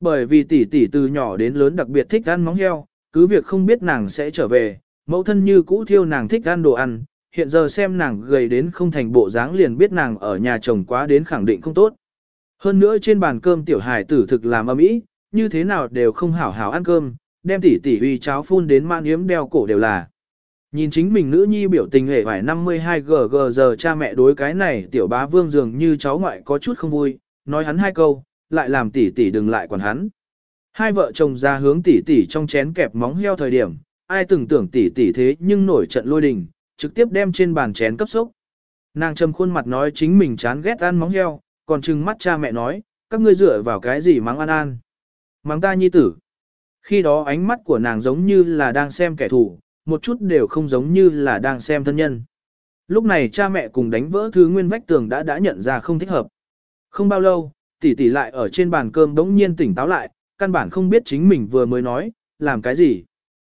Bởi vì tỷ tỷ từ nhỏ đến lớn đặc biệt thích ăn móng heo, cứ việc không biết nàng sẽ trở về, mẫu thân như cũ thiêu nàng thích ăn đồ ăn, hiện giờ xem nàng gầy đến không thành bộ dáng liền biết nàng ở nhà chồng quá đến khẳng định không tốt. Hơn nữa trên bàn cơm tiểu hài tử thực làm âm ý, như thế nào đều không hảo hảo ăn cơm, đem tỷ tỷ uy cháo phun đến man yếm đeo cổ đều là. Nhìn chính mình nữ nhi biểu tình hề phải 52 giờ cha mẹ đối cái này tiểu bá vương dường như cháu ngoại có chút không vui, nói hắn hai câu, lại làm tỷ tỷ đừng lại quản hắn. Hai vợ chồng ra hướng tỷ tỷ trong chén kẹp móng heo thời điểm, ai từng tưởng tỷ tỷ thế nhưng nổi trận lôi đình, trực tiếp đem trên bàn chén cấp sốc. Nàng trầm khuôn mặt nói chính mình chán ghét ăn móng heo, còn trừng mắt cha mẹ nói, các ngươi dựa vào cái gì mắng ăn an Mắng ta nhi tử. Khi đó ánh mắt của nàng giống như là đang xem kẻ thù, một chút đều không giống như là đang xem thân nhân. Lúc này cha mẹ cùng đánh vỡ thứ nguyên vách tường đã đã nhận ra không thích hợp. Không bao lâu, tỷ tỷ lại ở trên bàn cơm đống nhiên tỉnh táo lại, căn bản không biết chính mình vừa mới nói, làm cái gì.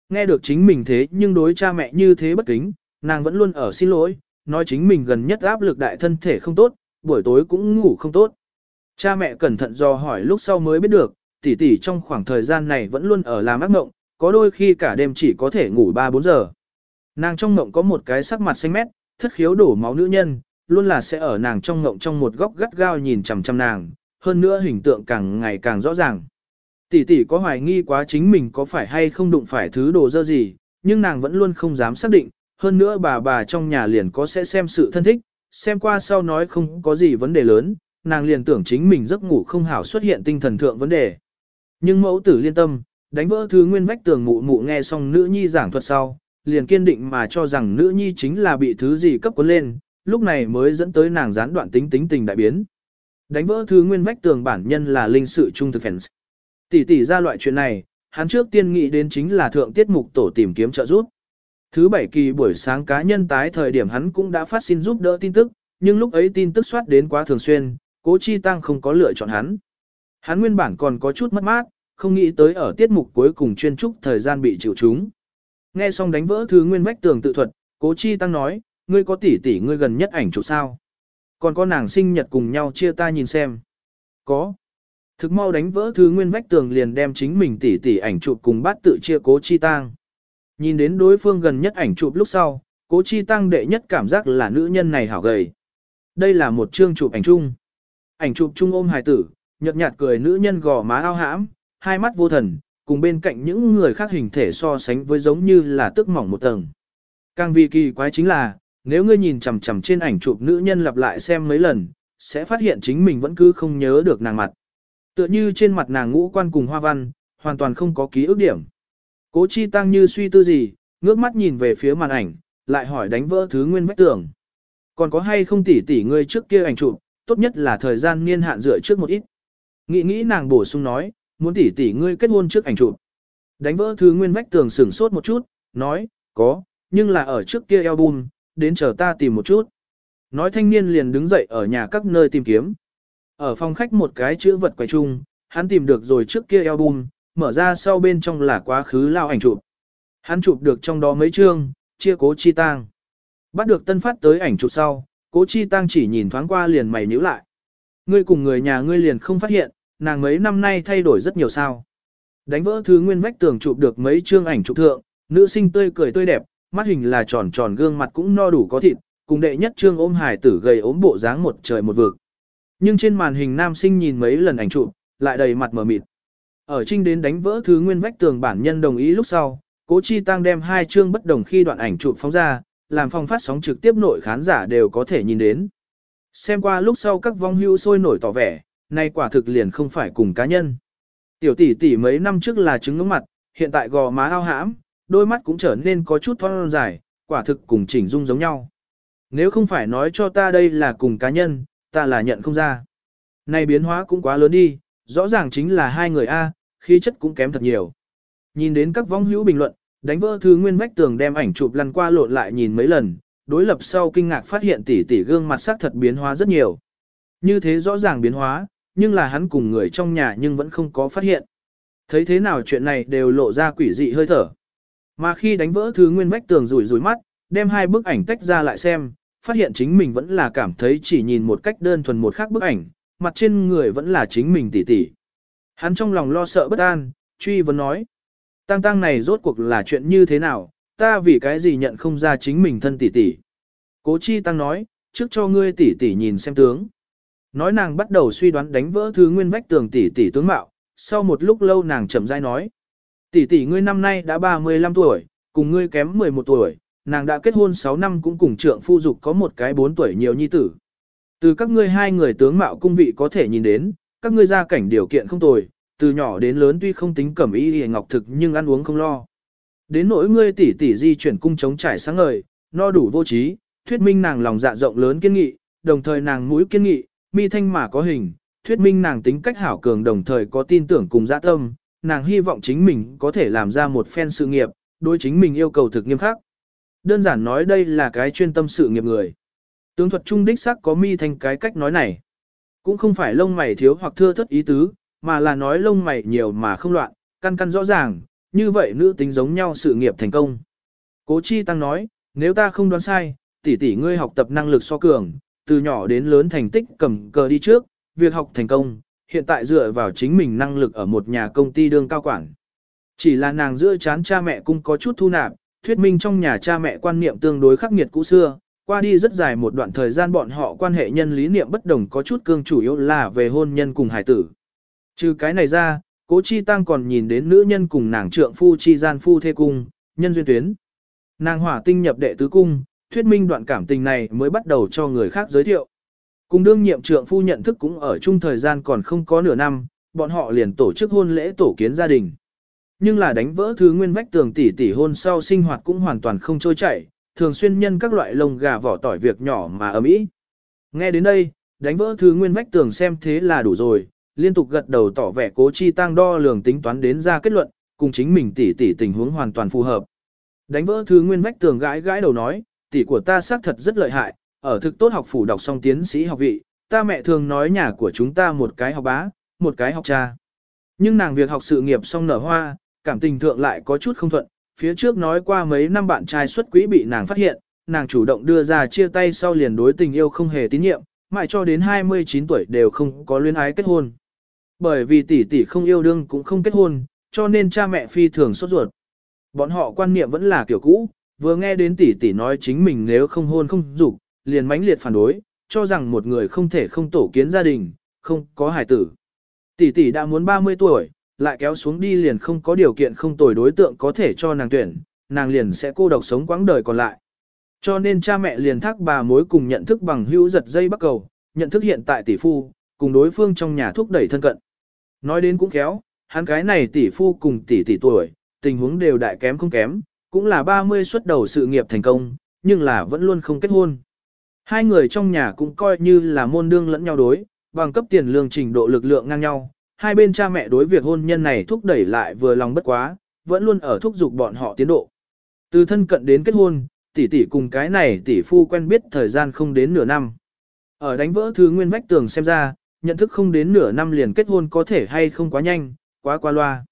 Nghe được chính mình thế nhưng đối cha mẹ như thế bất kính, nàng vẫn luôn ở xin lỗi, nói chính mình gần nhất áp lực đại thân thể không tốt, buổi tối cũng ngủ không tốt. Cha mẹ cẩn thận do hỏi lúc sau mới biết được, tỷ tỷ trong khoảng thời gian này vẫn luôn ở làm ác mộng, có đôi khi cả đêm chỉ có thể ngủ 3-4 giờ. Nàng trong ngộng có một cái sắc mặt xanh mét, thất khiếu đổ máu nữ nhân, luôn là sẽ ở nàng trong ngộng trong một góc gắt gao nhìn chằm chằm nàng, hơn nữa hình tượng càng ngày càng rõ ràng. Tỷ tỷ có hoài nghi quá chính mình có phải hay không đụng phải thứ đồ dơ gì, nhưng nàng vẫn luôn không dám xác định, hơn nữa bà bà trong nhà liền có sẽ xem sự thân thích, xem qua sau nói không có gì vấn đề lớn, nàng liền tưởng chính mình giấc ngủ không hảo xuất hiện tinh thần thượng vấn đề. Nhưng mẫu tử liên tâm, đánh vỡ thứ nguyên vách tường mụ mụ nghe xong nữ nhi giảng thuật sau, liền kiên định mà cho rằng nữ nhi chính là bị thứ gì cấp cuốn lên, lúc này mới dẫn tới nàng gián đoạn tính tính tình đại biến. Đánh vỡ thứ nguyên vách tường bản nhân là linh sự trung thực fans. Tỷ tỷ ra loại chuyện này, hắn trước tiên nghĩ đến chính là thượng tiết mục tổ tìm kiếm trợ giúp. Thứ bảy kỳ buổi sáng cá nhân tái thời điểm hắn cũng đã phát xin giúp đỡ tin tức, nhưng lúc ấy tin tức soát đến quá thường xuyên, cố chi tăng không có lựa chọn hắn. Hắn nguyên bản còn có chút mất mát, không nghĩ tới ở tiết mục cuối cùng chuyên trúc thời gian bị chịu chúng. Nghe xong đánh vỡ thứ nguyên vách tường tự thuật, cố chi tăng nói, ngươi có tỷ tỷ ngươi gần nhất ảnh chụp sao? Còn có nàng sinh nhật cùng nhau chia ta nhìn xem. Có. Thực mau đánh vỡ thứ nguyên vách tường liền đem chính mình tỷ tỷ ảnh chụp cùng bát tự chia cố chi tăng. Nhìn đến đối phương gần nhất ảnh chụp lúc sau, cố chi tăng đệ nhất cảm giác là nữ nhân này hảo gầy. Đây là một chương chụp ảnh chung. Ảnh chụp chung ôm hài tử, nhợt nhạt cười nữ nhân gò má ao hãm, hai mắt vô thần, cùng bên cạnh những người khác hình thể so sánh với giống như là tức mỏng một tầng. Càng vì kỳ quái chính là, nếu ngươi nhìn chằm chằm trên ảnh chụp nữ nhân lặp lại xem mấy lần, sẽ phát hiện chính mình vẫn cứ không nhớ được nàng mặt. Tựa như trên mặt nàng ngũ quan cùng hoa văn, hoàn toàn không có ký ức điểm. Cố chi tăng như suy tư gì, ngước mắt nhìn về phía màn ảnh, lại hỏi đánh vỡ thứ nguyên vách tường. Còn có hay không tỉ tỉ ngươi trước kia ảnh chụp, tốt nhất là thời gian niên hạn dựa trước một ít. Nghĩ nghĩ nàng bổ sung nói, muốn tỷ tỷ ngươi kết hôn trước ảnh chụp. Đánh vỡ thứ nguyên vách tường sửng sốt một chút, nói, có, nhưng là ở trước kia album, đến chờ ta tìm một chút. Nói thanh niên liền đứng dậy ở nhà các nơi tìm kiếm. Ở phòng khách một cái chữ vật quầy chung, hắn tìm được rồi trước kia album, mở ra sau bên trong là quá khứ lao ảnh chụp. Hắn chụp được trong đó mấy chương, chia cố chi tang. Bắt được tân phát tới ảnh chụp sau, cố chi tang chỉ nhìn thoáng qua liền mày nhíu lại. Ngươi cùng người nhà ngươi liền không phát hiện, nàng mấy năm nay thay đổi rất nhiều sao. Đánh vỡ thứ nguyên vách tường chụp được mấy chương ảnh chụp thượng, nữ sinh tươi cười tươi đẹp, mắt hình là tròn tròn gương mặt cũng no đủ có thịt, cùng đệ nhất trương ôm hài tử gầy ốm bộ dáng một trời một vực. Nhưng trên màn hình nam sinh nhìn mấy lần ảnh chụp, lại đầy mặt mờ mịt. Ở trinh đến đánh vỡ thứ nguyên vách tường bản nhân đồng ý lúc sau, Cố Chi Tăng đem hai chương bất đồng khi đoạn ảnh chụp phóng ra, làm phòng phát sóng trực tiếp nội khán giả đều có thể nhìn đến. Xem qua lúc sau các vong hưu sôi nổi tỏ vẻ, nay quả thực liền không phải cùng cá nhân. Tiểu tỷ tỷ mấy năm trước là trứng ngưỡng mặt, hiện tại gò má ao hãm, đôi mắt cũng trở nên có chút thon dài, quả thực cùng chỉnh dung giống nhau. Nếu không phải nói cho ta đây là cùng cá nhân, ta là nhận không ra. Này biến hóa cũng quá lớn đi, rõ ràng chính là hai người A, khí chất cũng kém thật nhiều. Nhìn đến các vong hữu bình luận, đánh vỡ thư nguyên vách tường đem ảnh chụp lăn qua lộn lại nhìn mấy lần, đối lập sau kinh ngạc phát hiện tỷ tỷ gương mặt sắc thật biến hóa rất nhiều. Như thế rõ ràng biến hóa, nhưng là hắn cùng người trong nhà nhưng vẫn không có phát hiện. Thấy thế nào chuyện này đều lộ ra quỷ dị hơi thở. Mà khi đánh vỡ thứ nguyên vách tường rủi rủi mắt, đem hai bức ảnh tách ra lại xem, phát hiện chính mình vẫn là cảm thấy chỉ nhìn một cách đơn thuần một khác bức ảnh, mặt trên người vẫn là chính mình tỉ tỉ Hắn trong lòng lo sợ bất an, truy vấn nói. Tăng tăng này rốt cuộc là chuyện như thế nào, ta vì cái gì nhận không ra chính mình thân tỷ tỷ. Cố chi tăng nói, trước cho ngươi tỷ tỷ nhìn xem tướng. Nói nàng bắt đầu suy đoán đánh vỡ thứ nguyên vách tường tỷ tỷ tướng mạo, sau một lúc lâu nàng chậm rãi nói. Tỷ tỷ ngươi năm nay đã 35 tuổi, cùng ngươi kém 11 tuổi, nàng đã kết hôn 6 năm cũng cùng trượng phu dục có một cái 4 tuổi nhiều nhi tử. Từ các ngươi hai người tướng mạo cung vị có thể nhìn đến, các ngươi gia cảnh điều kiện không tồi, từ nhỏ đến lớn tuy không tính cẩm y hề ngọc thực nhưng ăn uống không lo. Đến nỗi ngươi tỷ tỷ di chuyển cung chống trải sáng ngời, no đủ vô trí, thuyết minh nàng lòng dạ rộng lớn kiên nghị, đồng thời nàng mũi kiên nghị, mi thanh mà có hình, thuyết minh nàng tính cách hảo cường đồng thời có tin tưởng cùng dạ tâm, nàng hy vọng chính mình có thể làm ra một phen sự nghiệp, đối chính mình yêu cầu thực nghiêm khắc. Đơn giản nói đây là cái chuyên tâm sự nghiệp người. Tướng thuật trung đích sắc có mi thanh cái cách nói này. Cũng không phải lông mày thiếu hoặc thưa thất ý tứ, mà là nói lông mày nhiều mà không loạn, căn căn rõ ràng, như vậy nữ tính giống nhau sự nghiệp thành công. Cố Chi Tăng nói, nếu ta không đoán sai, tỷ tỷ ngươi học tập năng lực so cường, từ nhỏ đến lớn thành tích cầm cờ đi trước, việc học thành công, hiện tại dựa vào chính mình năng lực ở một nhà công ty đương cao quản. Chỉ là nàng giữa chán cha mẹ cũng có chút thu nạp, thuyết minh trong nhà cha mẹ quan niệm tương đối khắc nghiệt cũ xưa, qua đi rất dài một đoạn thời gian bọn họ quan hệ nhân lý niệm bất đồng có chút cương chủ yếu là về hôn nhân cùng hải tử. Trừ cái này ra, cố chi tăng còn nhìn đến nữ nhân cùng nàng trượng phu chi gian phu thê cung, nhân duyên tuyến. Nàng hỏa tinh nhập đệ tứ cung, thuyết minh đoạn cảm tình này mới bắt đầu cho người khác giới thiệu. Cùng đương nhiệm trượng phu nhận thức cũng ở chung thời gian còn không có nửa năm, bọn họ liền tổ chức hôn lễ tổ kiến gia đình. Nhưng là đánh vỡ thứ nguyên vách tường tỷ tỷ hôn sau sinh hoạt cũng hoàn toàn không trôi chảy, thường xuyên nhân các loại lông gà vỏ tỏi việc nhỏ mà ấm ý. Nghe đến đây, đánh vỡ thứ nguyên vách tường xem thế là đủ rồi, liên tục gật đầu tỏ vẻ cố chi tăng đo lường tính toán đến ra kết luận, cùng chính mình tỷ tỷ tình huống hoàn toàn phù hợp. Đánh vỡ thứ nguyên vách tường gãi gãi đầu nói, tỷ của ta xác thật rất lợi hại, ở thực tốt học phủ đọc xong tiến sĩ học vị, ta mẹ thường nói nhà của chúng ta một cái học bá, một cái học cha. Nhưng nàng việc học sự nghiệp xong nở hoa, cảm tình thượng lại có chút không thuận, phía trước nói qua mấy năm bạn trai xuất quỹ bị nàng phát hiện, nàng chủ động đưa ra chia tay sau liền đối tình yêu không hề tín nhiệm, mãi cho đến 29 tuổi đều không có luyến ái kết hôn. Bởi vì tỷ tỷ không yêu đương cũng không kết hôn, cho nên cha mẹ phi thường sốt ruột. Bọn họ quan niệm vẫn là kiểu cũ, vừa nghe đến tỷ tỷ nói chính mình nếu không hôn không dục, liền mãnh liệt phản đối, cho rằng một người không thể không tổ kiến gia đình, không có hài tử. Tỷ tỷ đã muốn 30 tuổi, lại kéo xuống đi liền không có điều kiện không tồi đối tượng có thể cho nàng tuyển, nàng liền sẽ cô độc sống quãng đời còn lại. Cho nên cha mẹ liền thác bà mối cùng nhận thức bằng hữu giật dây bắt cầu, nhận thức hiện tại tỷ phu, cùng đối phương trong nhà thúc đẩy thân cận. Nói đến cũng khéo, hắn cái này tỷ phu cùng tỷ tỷ tuổi, tình huống đều đại kém không kém, cũng là 30 xuất đầu sự nghiệp thành công, nhưng là vẫn luôn không kết hôn. Hai người trong nhà cũng coi như là môn đương lẫn nhau đối, bằng cấp tiền lương trình độ lực lượng ngang nhau, hai bên cha mẹ đối việc hôn nhân này thúc đẩy lại vừa lòng bất quá, vẫn luôn ở thúc giục bọn họ tiến độ. Từ thân cận đến kết hôn, tỷ tỷ cùng cái này tỷ phu quen biết thời gian không đến nửa năm. Ở đánh vỡ thứ nguyên vách tường xem ra, nhận thức không đến nửa năm liền kết hôn có thể hay không quá nhanh, quá qua loa.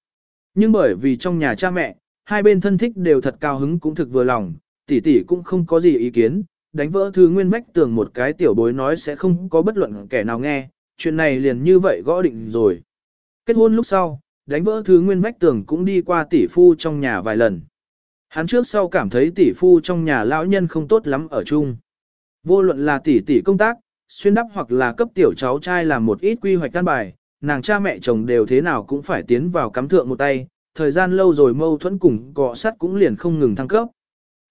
Nhưng bởi vì trong nhà cha mẹ, hai bên thân thích đều thật cao hứng cũng thực vừa lòng, tỷ tỷ cũng không có gì ý kiến, đánh vỡ thứ nguyên vách tường một cái tiểu bối nói sẽ không có bất luận kẻ nào nghe, chuyện này liền như vậy gõ định rồi. Kết hôn lúc sau, đánh vỡ thứ nguyên vách tường cũng đi qua tỷ phu trong nhà vài lần. Hắn trước sau cảm thấy tỷ phu trong nhà lão nhân không tốt lắm ở chung. Vô luận là tỷ tỷ công tác, xuyên đắp hoặc là cấp tiểu cháu trai làm một ít quy hoạch căn bài, nàng cha mẹ chồng đều thế nào cũng phải tiến vào cắm thượng một tay, thời gian lâu rồi mâu thuẫn cùng cọ sắt cũng liền không ngừng thăng cấp.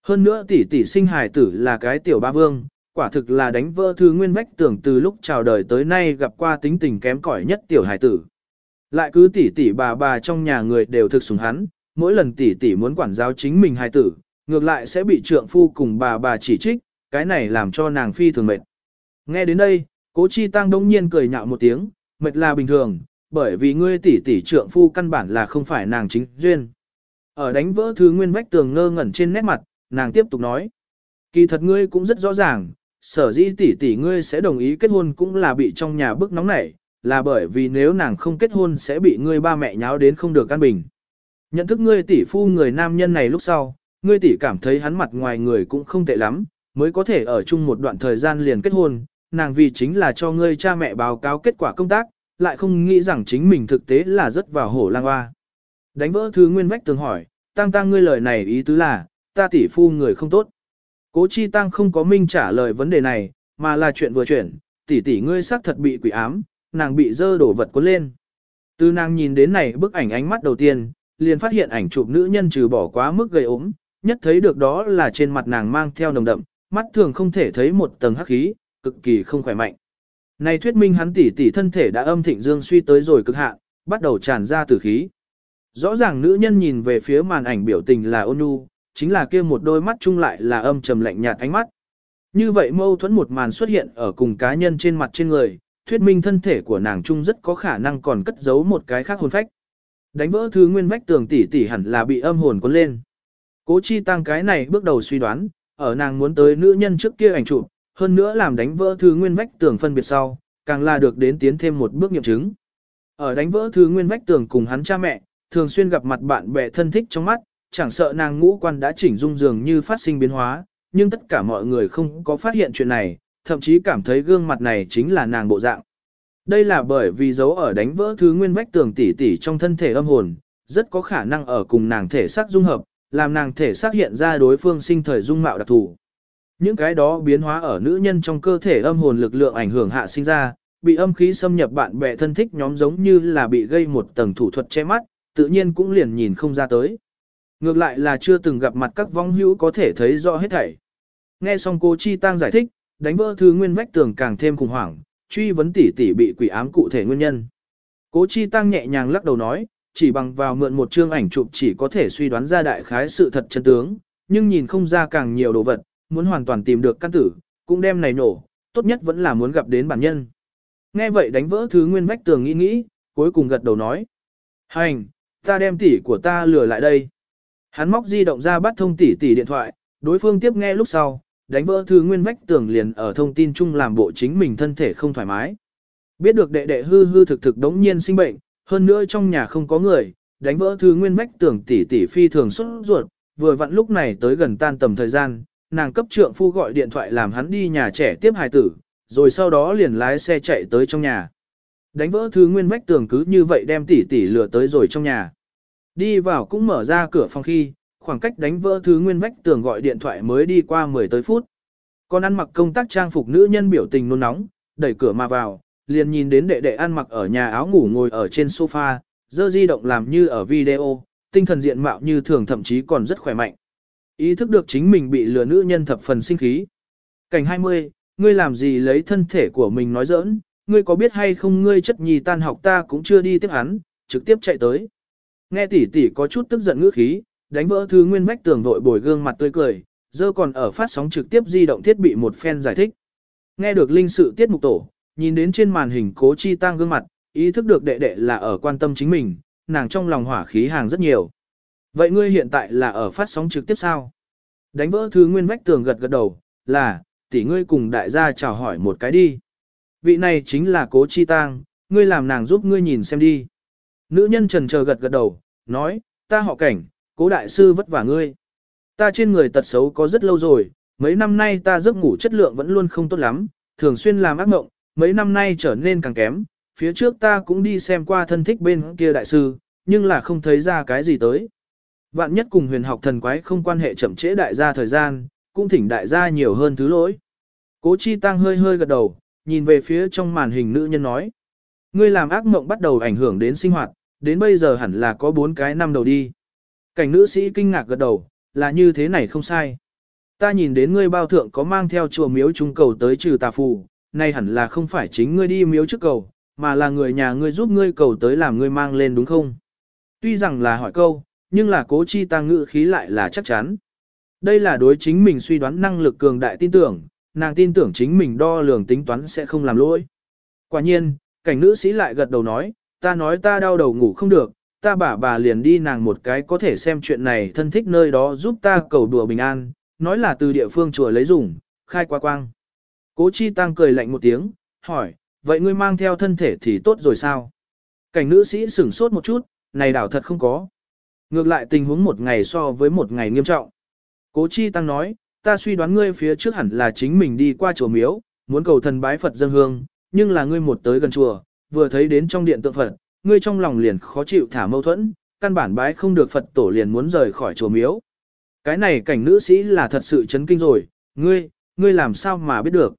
Hơn nữa tỷ tỷ sinh hài tử là cái tiểu ba vương, quả thực là đánh vỡ thư nguyên vách tưởng từ lúc chào đời tới nay gặp qua tính tình kém cỏi nhất tiểu hài tử. Lại cứ tỷ tỷ bà bà trong nhà người đều thực sủng hắn, mỗi lần tỷ tỷ muốn quản giáo chính mình hài tử, ngược lại sẽ bị trượng phu cùng bà bà chỉ trích, cái này làm cho nàng phi thường mệt. Nghe đến đây, cố chi tăng đông nhiên cười nhạo một tiếng, mệt là bình thường, bởi vì ngươi tỷ tỷ trượng phu căn bản là không phải nàng chính duyên. Ở đánh vỡ thứ nguyên vách tường ngơ ngẩn trên nét mặt, nàng tiếp tục nói. Kỳ thật ngươi cũng rất rõ ràng, sở dĩ tỷ tỷ ngươi sẽ đồng ý kết hôn cũng là bị trong nhà bức nóng nảy, là bởi vì nếu nàng không kết hôn sẽ bị ngươi ba mẹ nháo đến không được căn bình. Nhận thức ngươi tỷ phu người nam nhân này lúc sau, ngươi tỷ cảm thấy hắn mặt ngoài người cũng không tệ lắm, mới có thể ở chung một đoạn thời gian liền kết hôn, nàng vì chính là cho ngươi cha mẹ báo cáo kết quả công tác, lại không nghĩ rằng chính mình thực tế là rất vào hổ lang hoa. Đánh vỡ thứ nguyên vách tường hỏi, tăng tăng ngươi lời này ý tứ là, ta tỷ phu người không tốt. Cố chi tăng không có minh trả lời vấn đề này, mà là chuyện vừa chuyển, tỷ tỷ ngươi xác thật bị quỷ ám, nàng bị dơ đổ vật cuốn lên. Từ nàng nhìn đến này bức ảnh ánh mắt đầu tiên, liền phát hiện ảnh chụp nữ nhân trừ bỏ quá mức gây ốm, nhất thấy được đó là trên mặt nàng mang theo nồng đậm, mắt thường không thể thấy một tầng hắc khí, cực kỳ không khỏe mạnh. Này thuyết minh hắn tỷ tỷ thân thể đã âm thịnh dương suy tới rồi cực hạn, bắt đầu tràn ra tử khí. Rõ ràng nữ nhân nhìn về phía màn ảnh biểu tình là ôn nhu, chính là kia một đôi mắt chung lại là âm trầm lạnh nhạt ánh mắt. Như vậy mâu thuẫn một màn xuất hiện ở cùng cá nhân trên mặt trên người, thuyết minh thân thể của nàng chung rất có khả năng còn cất giấu một cái khác hồn phách. Đánh vỡ thứ nguyên vách tường tỷ tỷ hẳn là bị âm hồn cuốn lên. Cố chi tăng cái này bước đầu suy đoán, ở nàng muốn tới nữ nhân trước kia ảnh chụp, hơn nữa làm đánh vỡ thứ nguyên vách tường phân biệt sau, càng là được đến tiến thêm một bước nghiệm chứng. Ở đánh vỡ thứ nguyên vách tường cùng hắn cha mẹ, thường xuyên gặp mặt bạn bè thân thích trong mắt, chẳng sợ nàng ngũ quan đã chỉnh dung dường như phát sinh biến hóa, nhưng tất cả mọi người không có phát hiện chuyện này, thậm chí cảm thấy gương mặt này chính là nàng bộ dạng. Đây là bởi vì dấu ở đánh vỡ thứ nguyên vách tường tỉ tỉ trong thân thể âm hồn, rất có khả năng ở cùng nàng thể xác dung hợp, làm nàng thể xác hiện ra đối phương sinh thời dung mạo đặc thù. Những cái đó biến hóa ở nữ nhân trong cơ thể âm hồn lực lượng ảnh hưởng hạ sinh ra, bị âm khí xâm nhập bạn bè thân thích nhóm giống như là bị gây một tầng thủ thuật che mắt, tự nhiên cũng liền nhìn không ra tới. Ngược lại là chưa từng gặp mặt các vong hữu có thể thấy rõ hết thảy. Nghe xong cô Chi Tăng giải thích, đánh vỡ thứ nguyên vách tường càng thêm khủng hoảng, truy vấn tỷ tỷ bị quỷ ám cụ thể nguyên nhân. Cố Chi Tăng nhẹ nhàng lắc đầu nói, chỉ bằng vào mượn một chương ảnh chụp chỉ có thể suy đoán ra đại khái sự thật chân tướng, nhưng nhìn không ra càng nhiều đồ vật, muốn hoàn toàn tìm được căn tử, cũng đem này nổ, tốt nhất vẫn là muốn gặp đến bản nhân. Nghe vậy đánh vỡ thứ nguyên vách tường nghĩ nghĩ, cuối cùng gật đầu nói. Hành, ta đem tỷ của ta lừa lại đây. Hắn móc di động ra bắt thông tỷ tỷ điện thoại, đối phương tiếp nghe lúc sau, đánh vỡ thứ nguyên vách tường liền ở thông tin chung làm bộ chính mình thân thể không thoải mái. Biết được đệ đệ hư hư thực thực đống nhiên sinh bệnh, hơn nữa trong nhà không có người, đánh vỡ thứ nguyên vách tường tỷ tỷ phi thường xuất ruột, vừa vặn lúc này tới gần tan tầm thời gian, nàng cấp trượng phu gọi điện thoại làm hắn đi nhà trẻ tiếp hài tử, rồi sau đó liền lái xe chạy tới trong nhà. Đánh vỡ thứ nguyên vách tường cứ như vậy đem tỷ tỷ lừa tới rồi trong nhà. Đi vào cũng mở ra cửa phòng khi, khoảng cách đánh vỡ thứ nguyên vách tường gọi điện thoại mới đi qua 10 tới phút. Con ăn mặc công tác trang phục nữ nhân biểu tình nôn nóng, đẩy cửa mà vào, liền nhìn đến đệ đệ ăn mặc ở nhà áo ngủ ngồi ở trên sofa, dơ di động làm như ở video, tinh thần diện mạo như thường thậm chí còn rất khỏe mạnh. Ý thức được chính mình bị lừa nữ nhân thập phần sinh khí. Cảnh 20, ngươi làm gì lấy thân thể của mình nói giỡn, ngươi có biết hay không ngươi chất nhì tan học ta cũng chưa đi tiếp hắn, trực tiếp chạy tới. Nghe tỷ tỷ có chút tức giận ngữ khí, đánh vỡ thứ nguyên vách tường vội bồi gương mặt tươi cười, Giờ còn ở phát sóng trực tiếp di động thiết bị một phen giải thích. Nghe được linh sự tiết mục tổ, nhìn đến trên màn hình cố chi tăng gương mặt, ý thức được đệ đệ là ở quan tâm chính mình, nàng trong lòng hỏa khí hàng rất nhiều. Vậy ngươi hiện tại là ở phát sóng trực tiếp sao? Đánh vỡ thứ nguyên vách tường gật gật đầu, là, tỷ ngươi cùng đại gia chào hỏi một cái đi. Vị này chính là cố chi tang, ngươi làm nàng giúp ngươi nhìn xem đi. Nữ nhân trần chờ gật gật đầu, nói, ta họ cảnh, cố đại sư vất vả ngươi. Ta trên người tật xấu có rất lâu rồi, mấy năm nay ta giấc ngủ chất lượng vẫn luôn không tốt lắm, thường xuyên làm ác mộng, mấy năm nay trở nên càng kém. Phía trước ta cũng đi xem qua thân thích bên kia đại sư, nhưng là không thấy ra cái gì tới. Vạn nhất cùng huyền học thần quái không quan hệ chậm trễ đại gia thời gian, cũng thỉnh đại gia nhiều hơn thứ lỗi. Cố chi tăng hơi hơi gật đầu, nhìn về phía trong màn hình nữ nhân nói. Ngươi làm ác mộng bắt đầu ảnh hưởng đến sinh hoạt, đến bây giờ hẳn là có bốn cái năm đầu đi. Cảnh nữ sĩ kinh ngạc gật đầu, là như thế này không sai. Ta nhìn đến ngươi bao thượng có mang theo chùa miếu trung cầu tới trừ tà phù, nay hẳn là không phải chính ngươi đi miếu trước cầu, mà là người nhà ngươi giúp ngươi cầu tới làm ngươi mang lên đúng không? Tuy rằng là hỏi câu, nhưng là cố chi tăng ngữ khí lại là chắc chắn. Đây là đối chính mình suy đoán năng lực cường đại tin tưởng, nàng tin tưởng chính mình đo lường tính toán sẽ không làm lỗi. Quả nhiên, cảnh nữ sĩ lại gật đầu nói, ta nói ta đau đầu ngủ không được, ta bà bà liền đi nàng một cái có thể xem chuyện này thân thích nơi đó giúp ta cầu đùa bình an, nói là từ địa phương chùa lấy dùng, khai qua quang. Cố chi tăng cười lạnh một tiếng, hỏi, vậy ngươi mang theo thân thể thì tốt rồi sao? Cảnh nữ sĩ sửng sốt một chút, này đảo thật không có. Ngược lại tình huống một ngày so với một ngày nghiêm trọng. Cố chi tăng nói, ta suy đoán ngươi phía trước hẳn là chính mình đi qua chùa miếu, muốn cầu thần bái Phật dân hương, nhưng là ngươi một tới gần chùa, vừa thấy đến trong điện tượng Phật, ngươi trong lòng liền khó chịu thả mâu thuẫn, căn bản bái không được Phật tổ liền muốn rời khỏi chùa miếu. Cái này cảnh nữ sĩ là thật sự chấn kinh rồi, ngươi, ngươi làm sao mà biết được.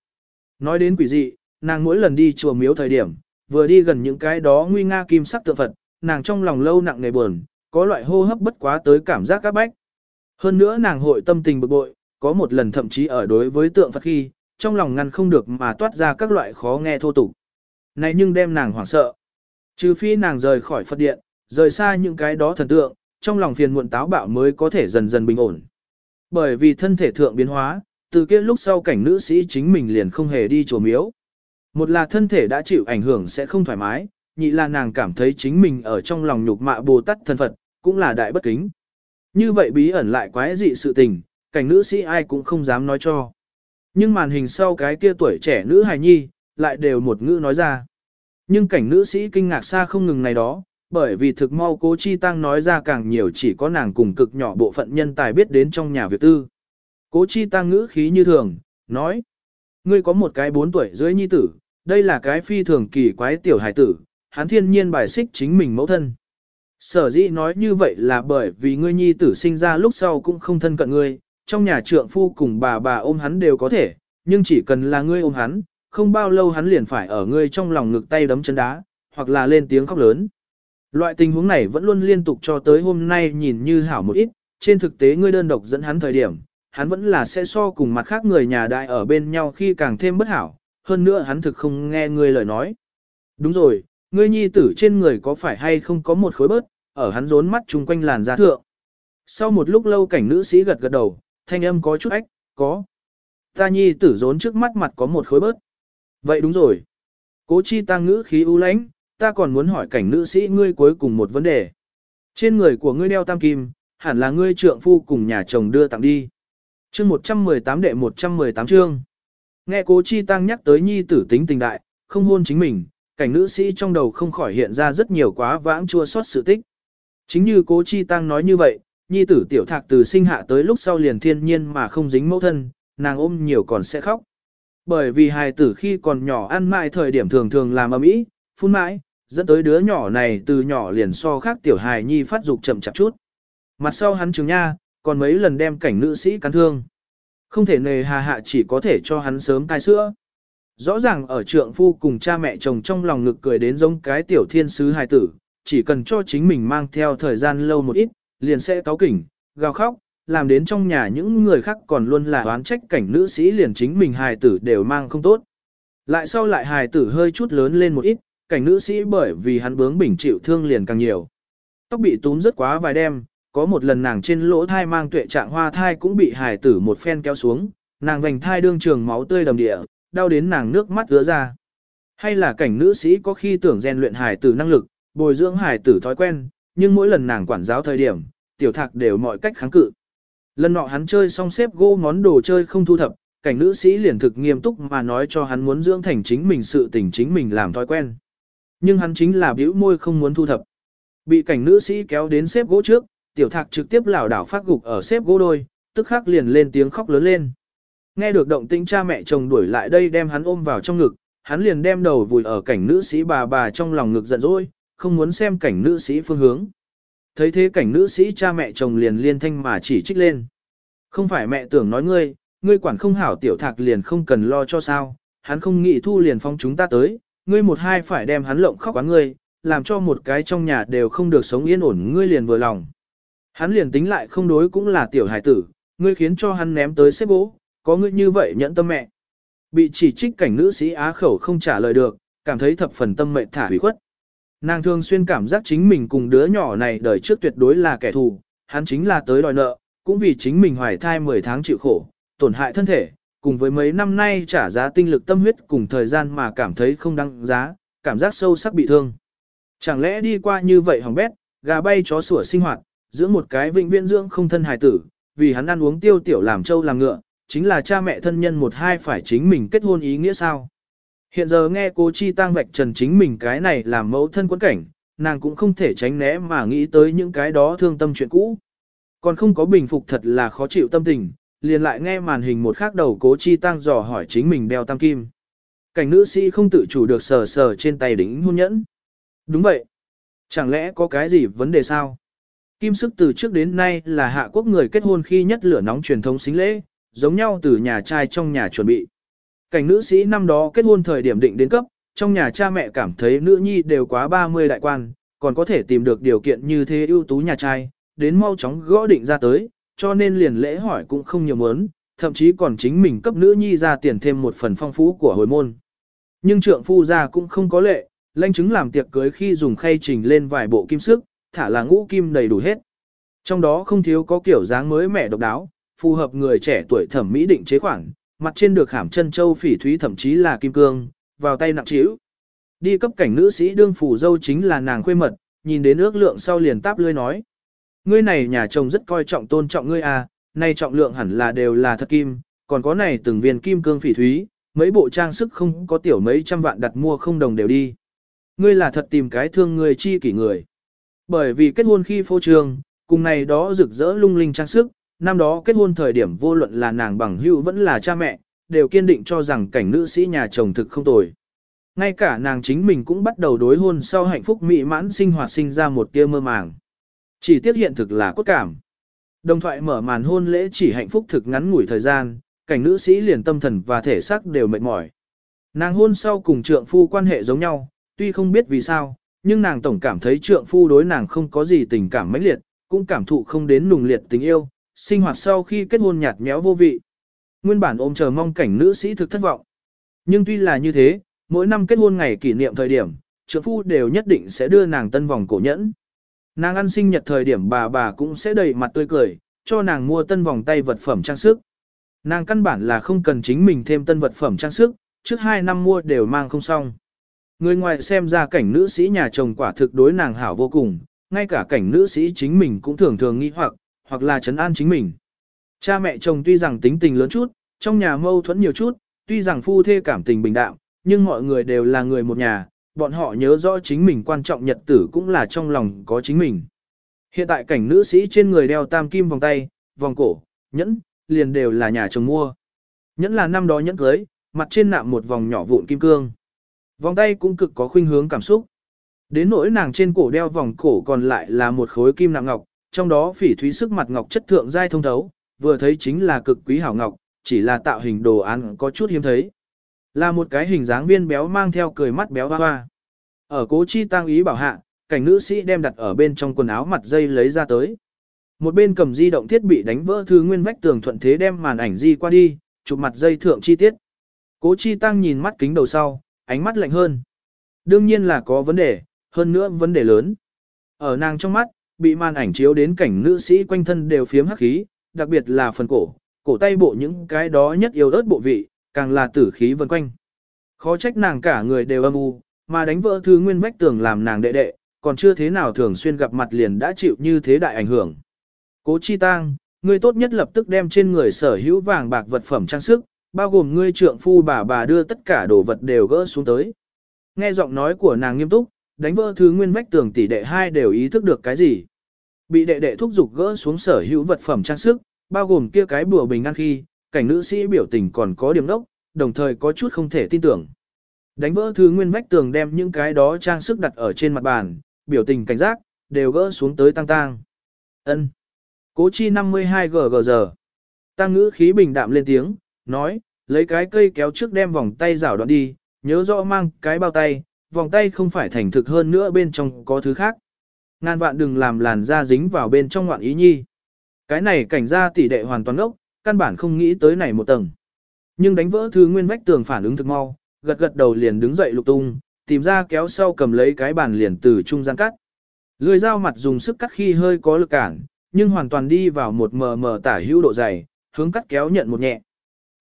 Nói đến quỷ dị, nàng mỗi lần đi chùa miếu thời điểm, vừa đi gần những cái đó nguy nga kim sắc tượng Phật, nàng trong lòng lâu nặng nề buồn, có loại hô hấp bất quá tới cảm giác các bách. Hơn nữa nàng hội tâm tình bực bội, có một lần thậm chí ở đối với tượng Phật khi, trong lòng ngăn không được mà toát ra các loại khó nghe thô tục. Này nhưng đem nàng hoảng sợ. Trừ phi nàng rời khỏi Phật điện, rời xa những cái đó thần tượng, trong lòng phiền muộn táo bạo mới có thể dần dần bình ổn. Bởi vì thân thể thượng biến hóa, từ kia lúc sau cảnh nữ sĩ chính mình liền không hề đi chùa miếu. Một là thân thể đã chịu ảnh hưởng sẽ không thoải mái, nhị là nàng cảm thấy chính mình ở trong lòng nhục mạ Bồ Tát thân Phật, cũng là đại bất kính. Như vậy bí ẩn lại quái dị sự tình, cảnh nữ sĩ ai cũng không dám nói cho. Nhưng màn hình sau cái kia tuổi trẻ nữ hài nhi, lại đều một ngữ nói ra. Nhưng cảnh nữ sĩ kinh ngạc xa không ngừng này đó, bởi vì thực mau cố chi tăng nói ra càng nhiều chỉ có nàng cùng cực nhỏ bộ phận nhân tài biết đến trong nhà việc tư. Cố chi tăng ngữ khí như thường, nói, ngươi có một cái bốn tuổi dưới nhi tử, đây là cái phi thường kỳ quái tiểu hải tử, hắn thiên nhiên bài xích chính mình mẫu thân. Sở dĩ nói như vậy là bởi vì ngươi nhi tử sinh ra lúc sau cũng không thân cận ngươi, trong nhà trượng phu cùng bà bà ôm hắn đều có thể, nhưng chỉ cần là ngươi ôm hắn, không bao lâu hắn liền phải ở ngươi trong lòng ngực tay đấm chân đá, hoặc là lên tiếng khóc lớn. Loại tình huống này vẫn luôn liên tục cho tới hôm nay nhìn như hảo một ít, trên thực tế ngươi đơn độc dẫn hắn thời điểm, hắn vẫn là sẽ so cùng mặt khác người nhà đại ở bên nhau khi càng thêm bất hảo, hơn nữa hắn thực không nghe ngươi lời nói. Đúng rồi, ngươi nhi tử trên người có phải hay không có một khối bớt, ở hắn rốn mắt chung quanh làn da thượng. Sau một lúc lâu cảnh nữ sĩ gật gật đầu, thanh âm có chút ách, có. Ta nhi tử rốn trước mắt mặt có một khối bớt. Vậy đúng rồi. Cố chi tăng ngữ khí ưu lãnh, ta còn muốn hỏi cảnh nữ sĩ ngươi cuối cùng một vấn đề. Trên người của ngươi đeo tam kim, hẳn là ngươi trượng phu cùng nhà chồng đưa tặng đi. Chương 118 đệ 118 chương. Nghe cố chi tăng nhắc tới nhi tử tính tình đại, không hôn chính mình, cảnh nữ sĩ trong đầu không khỏi hiện ra rất nhiều quá vãng chua xót sự tích. Chính như cố chi tăng nói như vậy, nhi tử tiểu thạc từ sinh hạ tới lúc sau liền thiên nhiên mà không dính mẫu thân, nàng ôm nhiều còn sẽ khóc. Bởi vì hài tử khi còn nhỏ ăn mãi thời điểm thường thường làm ầm ĩ, phun mãi, dẫn tới đứa nhỏ này từ nhỏ liền so khác tiểu hài nhi phát dục chậm chạp chút. Mặt sau hắn trường nha, còn mấy lần đem cảnh nữ sĩ cắn thương. Không thể nề hà hạ chỉ có thể cho hắn sớm cai sữa. Rõ ràng ở trượng phu cùng cha mẹ chồng trong lòng ngực cười đến giống cái tiểu thiên sứ hài tử, chỉ cần cho chính mình mang theo thời gian lâu một ít, liền sẽ cáo kỉnh, gào khóc, làm đến trong nhà những người khác còn luôn là oán trách cảnh nữ sĩ liền chính mình hài tử đều mang không tốt. Lại sau lại hài tử hơi chút lớn lên một ít, cảnh nữ sĩ bởi vì hắn bướng bỉnh chịu thương liền càng nhiều. Tóc bị túm rất quá vài đêm, có một lần nàng trên lỗ thai mang tuệ trạng hoa thai cũng bị hài tử một phen kéo xuống, nàng vành thai đương trường máu tươi đầm địa, đau đến nàng nước mắt ứa ra. Hay là cảnh nữ sĩ có khi tưởng rèn luyện hài tử năng lực, bồi dưỡng hài tử thói quen, nhưng mỗi lần nàng quản giáo thời điểm, tiểu thạc đều mọi cách kháng cự. Lần nọ hắn chơi xong xếp gỗ món đồ chơi không thu thập, cảnh nữ sĩ liền thực nghiêm túc mà nói cho hắn muốn dưỡng thành chính mình sự tình chính mình làm thói quen. Nhưng hắn chính là bĩu môi không muốn thu thập. Bị cảnh nữ sĩ kéo đến xếp gỗ trước, tiểu thạc trực tiếp lảo đảo phát gục ở xếp gỗ đôi, tức khắc liền lên tiếng khóc lớn lên. Nghe được động tĩnh cha mẹ chồng đuổi lại đây đem hắn ôm vào trong ngực, hắn liền đem đầu vùi ở cảnh nữ sĩ bà bà trong lòng ngực giận dỗi, không muốn xem cảnh nữ sĩ phương hướng. Thấy thế cảnh nữ sĩ cha mẹ chồng liền liên thanh mà chỉ trích lên. Không phải mẹ tưởng nói ngươi, ngươi quản không hảo tiểu thạc liền không cần lo cho sao, hắn không nghĩ thu liền phong chúng ta tới, ngươi một hai phải đem hắn lộng khóc quán ngươi, làm cho một cái trong nhà đều không được sống yên ổn ngươi liền vừa lòng. Hắn liền tính lại không đối cũng là tiểu hải tử, ngươi khiến cho hắn ném tới xếp gỗ, có ngươi như vậy nhẫn tâm mẹ. Bị chỉ trích cảnh nữ sĩ á khẩu không trả lời được, cảm thấy thập phần tâm mệnh thả hủy khuất. Nàng thường xuyên cảm giác chính mình cùng đứa nhỏ này đời trước tuyệt đối là kẻ thù, hắn chính là tới đòi nợ, cũng vì chính mình hoài thai 10 tháng chịu khổ, tổn hại thân thể, cùng với mấy năm nay trả giá tinh lực tâm huyết cùng thời gian mà cảm thấy không đăng giá, cảm giác sâu sắc bị thương. Chẳng lẽ đi qua như vậy hỏng bét, gà bay chó sủa sinh hoạt, dưỡng một cái vĩnh viễn dưỡng không thân hài tử, vì hắn ăn uống tiêu tiểu làm trâu làm ngựa, chính là cha mẹ thân nhân một hai phải chính mình kết hôn ý nghĩa sao? Hiện giờ nghe cô Chi Tăng vạch trần chính mình cái này làm mẫu thân quẫn cảnh, nàng cũng không thể tránh né mà nghĩ tới những cái đó thương tâm chuyện cũ. Còn không có bình phục thật là khó chịu tâm tình, liền lại nghe màn hình một khác đầu cố Chi Tăng dò hỏi chính mình đeo tam kim. Cảnh nữ sĩ không tự chủ được sờ sờ trên tay đính hôn nhẫn. Đúng vậy. Chẳng lẽ có cái gì vấn đề sao? Kim sức từ trước đến nay là hạ quốc người kết hôn khi nhất lửa nóng truyền thống xính lễ, giống nhau từ nhà trai trong nhà chuẩn bị. Cảnh nữ sĩ năm đó kết hôn thời điểm định đến cấp, trong nhà cha mẹ cảm thấy nữ nhi đều quá 30 đại quan, còn có thể tìm được điều kiện như thế ưu tú nhà trai, đến mau chóng gõ định ra tới, cho nên liền lễ hỏi cũng không nhiều muốn, thậm chí còn chính mình cấp nữ nhi ra tiền thêm một phần phong phú của hồi môn. Nhưng trượng phu gia cũng không có lệ, lãnh chứng làm tiệc cưới khi dùng khay trình lên vài bộ kim sức, thả là ngũ kim đầy đủ hết. Trong đó không thiếu có kiểu dáng mới mẻ độc đáo, phù hợp người trẻ tuổi thẩm mỹ định chế khoản, mặt trên được khảm chân châu phỉ thúy thậm chí là kim cương, vào tay nặng trĩu. Đi cấp cảnh nữ sĩ đương phủ dâu chính là nàng khuê mật, nhìn đến ước lượng sau liền táp lươi nói. Ngươi này nhà chồng rất coi trọng tôn trọng ngươi à, nay trọng lượng hẳn là đều là thật kim, còn có này từng viên kim cương phỉ thúy, mấy bộ trang sức không có tiểu mấy trăm vạn đặt mua không đồng đều đi. Ngươi là thật tìm cái thương người chi kỷ người. Bởi vì kết hôn khi phô trương, cùng này đó rực rỡ lung linh trang sức, năm đó kết hôn thời điểm vô luận là nàng bằng hữu vẫn là cha mẹ, đều kiên định cho rằng cảnh nữ sĩ nhà chồng thực không tồi. Ngay cả nàng chính mình cũng bắt đầu đối hôn sau hạnh phúc mỹ mãn sinh hoạt sinh ra một tia mơ màng. Chỉ tiếc hiện thực là cốt cảm. Đồng thoại mở màn hôn lễ chỉ hạnh phúc thực ngắn ngủi thời gian, cảnh nữ sĩ liền tâm thần và thể xác đều mệt mỏi. Nàng hôn sau cùng trượng phu quan hệ giống nhau, tuy không biết vì sao, nhưng nàng tổng cảm thấy trượng phu đối nàng không có gì tình cảm mãnh liệt, cũng cảm thụ không đến nùng liệt tình yêu, sinh hoạt sau khi kết hôn nhạt nhẽo vô vị. Nguyên bản ôm chờ mong cảnh nữ sĩ thực thất vọng. Nhưng tuy là như thế, mỗi năm kết hôn ngày kỷ niệm thời điểm, trưởng phu đều nhất định sẽ đưa nàng tân vòng cổ nhẫn. Nàng ăn sinh nhật thời điểm bà bà cũng sẽ đầy mặt tươi cười, cho nàng mua tân vòng tay vật phẩm trang sức. Nàng căn bản là không cần chính mình thêm tân vật phẩm trang sức, trước hai năm mua đều mang không xong. Người ngoài xem ra cảnh nữ sĩ nhà chồng quả thực đối nàng hảo vô cùng, ngay cả cảnh nữ sĩ chính mình cũng thường thường nghi hoặc, hoặc là trấn an chính mình. Cha mẹ chồng tuy rằng tính tình lớn chút, trong nhà mâu thuẫn nhiều chút, tuy rằng phu thê cảm tình bình đạm, nhưng mọi người đều là người một nhà, bọn họ nhớ rõ chính mình quan trọng nhật tử cũng là trong lòng có chính mình. Hiện tại cảnh nữ sĩ trên người đeo tam kim vòng tay, vòng cổ, nhẫn, liền đều là nhà chồng mua. Nhẫn là năm đó nhẫn cưới, mặt trên nạm một vòng nhỏ vụn kim cương. Vòng tay cũng cực có khuynh hướng cảm xúc. Đến nỗi nàng trên cổ đeo vòng cổ còn lại là một khối kim nặng ngọc, trong đó phỉ thúy sức mặt ngọc chất thượng giai thông thấu, vừa thấy chính là cực quý hảo ngọc, chỉ là tạo hình đồ án có chút hiếm thấy. Là một cái hình dáng viên béo mang theo cười mắt béo hoa hoa. Ở cố chi tăng ý bảo hạ, cảnh nữ sĩ đem đặt ở bên trong quần áo mặt dây lấy ra tới. Một bên cầm di động thiết bị đánh vỡ thư nguyên vách tường thuận thế đem màn ảnh di qua đi, chụp mặt dây thượng chi tiết. Cố chi tăng nhìn mắt kính đầu sau, ánh mắt lạnh hơn. Đương nhiên là có vấn đề, hơn nữa vấn đề lớn. Ở nàng trong mắt, bị màn ảnh chiếu đến cảnh nữ sĩ quanh thân đều phiếm hắc khí, đặc biệt là phần cổ, cổ tay bộ những cái đó nhất yếu ớt bộ vị, càng là tử khí vần quanh. Khó trách nàng cả người đều âm u, mà đánh vỡ thư nguyên vách tường làm nàng đệ đệ, còn chưa thế nào thường xuyên gặp mặt liền đã chịu như thế đại ảnh hưởng. Cố chi tang, ngươi tốt nhất lập tức đem trên người sở hữu vàng bạc vật phẩm trang sức, bao gồm ngươi trượng phu bà bà đưa tất cả đồ vật đều gỡ xuống tới. Nghe giọng nói của nàng nghiêm túc, đánh vỡ thứ nguyên vách tường tỷ đệ hai đều ý thức được cái gì. Bị đệ đệ thúc giục gỡ xuống sở hữu vật phẩm trang sức, bao gồm kia cái bùa bình an khi, cảnh nữ sĩ biểu tình còn có điểm đốc, đồng thời có chút không thể tin tưởng. Đánh vỡ thứ nguyên vách tường đem những cái đó trang sức đặt ở trên mặt bàn, biểu tình cảnh giác, đều gỡ xuống tới tăng tang. Ân. Cố chi 52 gg giờ. Tăng ngữ khí bình đạm lên tiếng, nói, lấy cái cây kéo trước đem vòng tay rảo đoạn đi, nhớ rõ mang cái bao tay, vòng tay không phải thành thực hơn nữa bên trong có thứ khác. Ngàn vạn đừng làm làn da dính vào bên trong ngoạn ý nhi. Cái này cảnh ra tỷ đệ hoàn toàn ốc, căn bản không nghĩ tới này một tầng. Nhưng đánh vỡ thứ nguyên vách tường phản ứng thực mau, gật gật đầu liền đứng dậy lục tung, tìm ra kéo sau cầm lấy cái bàn liền từ trung gian cắt. Lưỡi dao mặt dùng sức cắt khi hơi có lực cản, nhưng hoàn toàn đi vào một mờ mờ tả hữu độ dày, hướng cắt kéo nhận một nhẹ.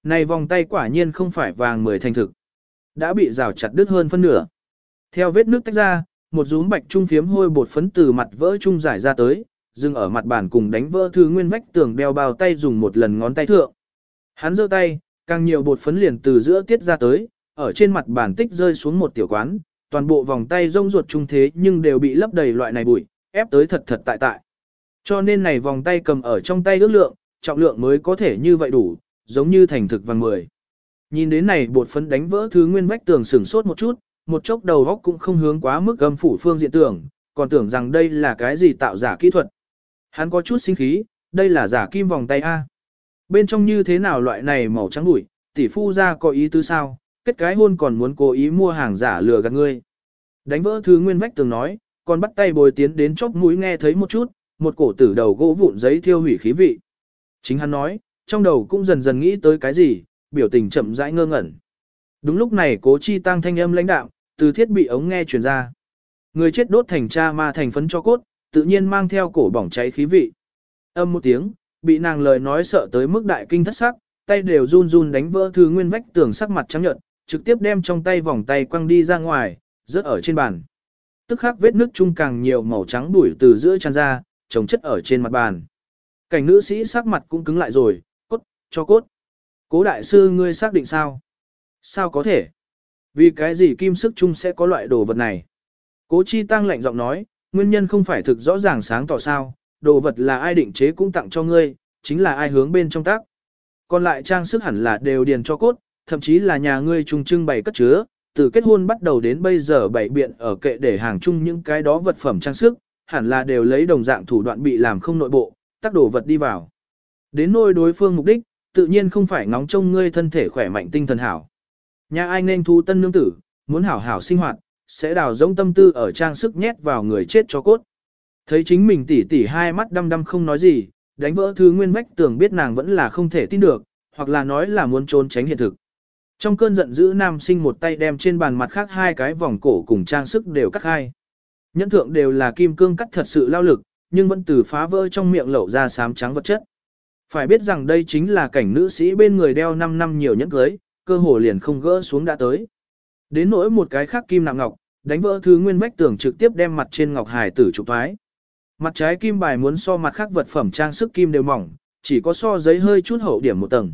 Này vòng tay quả nhiên không phải vàng mười thành thực. Đã bị rào chặt đứt hơn phân nửa. Theo vết nước tách ra, một rúm bạch trung phiếm hôi bột phấn từ mặt vỡ trung giải ra tới, dừng ở mặt bàn cùng đánh vỡ thư nguyên vách tường đeo bao tay dùng một lần ngón tay thượng. Hắn giơ tay, càng nhiều bột phấn liền từ giữa tiết ra tới, ở trên mặt bàn tích rơi xuống một tiểu quán, toàn bộ vòng tay rông ruột trung thế nhưng đều bị lấp đầy loại này bụi, ép tới thật thật tại tại. Cho nên này vòng tay cầm ở trong tay ước lượng, trọng lượng mới có thể như vậy đủ, giống như thành thực vàng mười. Nhìn đến này bột phấn đánh vỡ thứ nguyên vách tường sửng sốt một chút, một chốc đầu góc cũng không hướng quá mức âm phủ phương diện tưởng, còn tưởng rằng đây là cái gì tạo giả kỹ thuật. Hắn có chút sinh khí, đây là giả kim vòng tay A. Bên trong như thế nào loại này màu trắng đuổi, tỷ phu ra có ý tứ sao, kết cái hôn còn muốn cố ý mua hàng giả lừa gạt ngươi. Đánh vỡ thứ nguyên vách tường nói, còn bắt tay bồi tiến đến chốc mũi nghe thấy một chút, một cổ tử đầu gỗ vụn giấy thiêu hủy khí vị. Chính hắn nói, trong đầu cũng dần dần nghĩ tới cái gì, biểu tình chậm rãi ngơ ngẩn. Đúng lúc này cố chi tăng thanh âm lãnh đạo, từ thiết bị ống nghe truyền ra. Người chết đốt thành cha ma thành phấn cho cốt, tự nhiên mang theo cổ bỏng cháy khí vị. Âm một tiếng, bị nàng lời nói sợ tới mức đại kinh thất sắc, tay đều run run đánh vỡ thứ nguyên vách tường sắc mặt trắng nhợt, trực tiếp đem trong tay vòng tay quăng đi ra ngoài, rớt ở trên bàn. Tức khắc vết nước chung càng nhiều màu trắng đuổi từ giữa tràn ra, chồng chất ở trên mặt bàn. Cảnh nữ sĩ sắc mặt cũng cứng lại rồi, cốt, cho cốt. Cố đại sư ngươi xác định sao? Sao có thể? Vì cái gì kim sức chung sẽ có loại đồ vật này? Cố chi tăng lạnh giọng nói, nguyên nhân không phải thực rõ ràng sáng tỏ sao, đồ vật là ai định chế cũng tặng cho ngươi, chính là ai hướng bên trong tác. Còn lại trang sức hẳn là đều điền cho cốt, thậm chí là nhà ngươi trùng trưng bày cất chứa, từ kết hôn bắt đầu đến bây giờ bày biện ở kệ để hàng chung những cái đó vật phẩm trang sức, hẳn là đều lấy đồng dạng thủ đoạn bị làm không nội bộ, tác đồ vật đi vào. Đến nôi đối phương mục đích, tự nhiên không phải ngóng trông ngươi thân thể khỏe mạnh tinh thần hảo. Nhà ai nên thu tân nương tử, muốn hảo hảo sinh hoạt, sẽ đào giống tâm tư ở trang sức nhét vào người chết cho cốt. Thấy chính mình tỉ tỉ hai mắt đăm đăm không nói gì, đánh vỡ thứ nguyên vách tưởng biết nàng vẫn là không thể tin được, hoặc là nói là muốn trốn tránh hiện thực. Trong cơn giận dữ nam sinh một tay đem trên bàn mặt khác hai cái vòng cổ cùng trang sức đều cắt hai. Nhẫn thượng đều là kim cương cắt thật sự lao lực, nhưng vẫn từ phá vỡ trong miệng lẩu ra xám trắng vật chất. Phải biết rằng đây chính là cảnh nữ sĩ bên người đeo 5 năm nhiều nhẫn cưới, cơ hồ liền không gỡ xuống đã tới. Đến nỗi một cái khác kim nặng ngọc, đánh vỡ thứ nguyên vách tường trực tiếp đem mặt trên ngọc hải tử trục thoái. Mặt trái kim bài muốn so mặt khác vật phẩm trang sức kim đều mỏng, chỉ có so giấy hơi chút hậu điểm một tầng.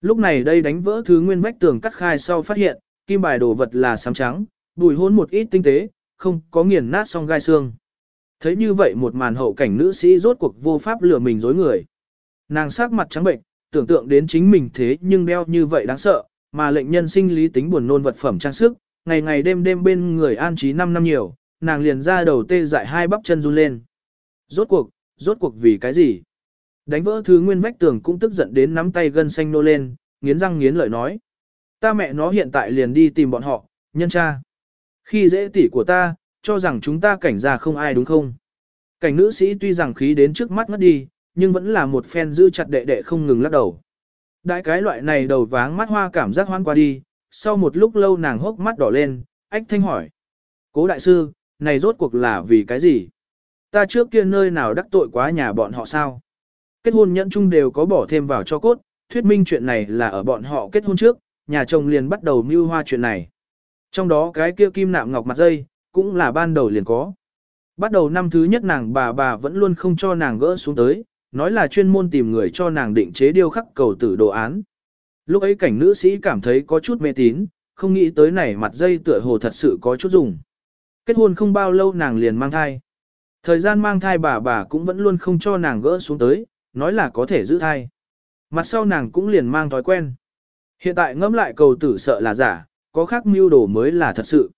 Lúc này đây đánh vỡ thứ nguyên vách tường cắt khai sau phát hiện, kim bài đồ vật là xám trắng, đùi hôn một ít tinh tế, không có nghiền nát song gai xương. Thấy như vậy một màn hậu cảnh nữ sĩ rốt cuộc vô pháp lừa mình dối người. Nàng sắc mặt trắng bệnh, tưởng tượng đến chính mình thế nhưng đeo như vậy đáng sợ, mà lệnh nhân sinh lý tính buồn nôn vật phẩm trang sức, ngày ngày đêm đêm bên người an trí 5 năm nhiều, nàng liền ra đầu tê dại hai bắp chân run lên. Rốt cuộc, rốt cuộc vì cái gì? Đánh vỡ thứ nguyên vách tường cũng tức giận đến nắm tay gân xanh nô lên, nghiến răng nghiến lợi nói. Ta mẹ nó hiện tại liền đi tìm bọn họ, nhân cha. Khi dễ tỷ của ta, cho rằng chúng ta cảnh ra không ai đúng không? Cảnh nữ sĩ tuy rằng khí đến trước mắt ngất đi, nhưng vẫn là một phen giữ chặt đệ đệ không ngừng lắc đầu. Đại cái loại này đầu váng mắt hoa cảm giác hoan qua đi, sau một lúc lâu nàng hốc mắt đỏ lên, ách thanh hỏi. Cố đại sư, này rốt cuộc là vì cái gì? Ta trước kia nơi nào đắc tội quá nhà bọn họ sao? Kết hôn nhẫn chung đều có bỏ thêm vào cho cốt, thuyết minh chuyện này là ở bọn họ kết hôn trước, nhà chồng liền bắt đầu mưu hoa chuyện này. Trong đó cái kia kim nạm ngọc mặt dây, cũng là ban đầu liền có. Bắt đầu năm thứ nhất nàng bà bà vẫn luôn không cho nàng gỡ xuống tới, nói là chuyên môn tìm người cho nàng định chế điêu khắc cầu tử đồ án. Lúc ấy cảnh nữ sĩ cảm thấy có chút mê tín, không nghĩ tới này mặt dây tựa hồ thật sự có chút dùng. Kết hôn không bao lâu nàng liền mang thai. Thời gian mang thai bà bà cũng vẫn luôn không cho nàng gỡ xuống tới, nói là có thể giữ thai. Mặt sau nàng cũng liền mang thói quen. Hiện tại ngẫm lại cầu tử sợ là giả, có khác mưu đồ mới là thật sự.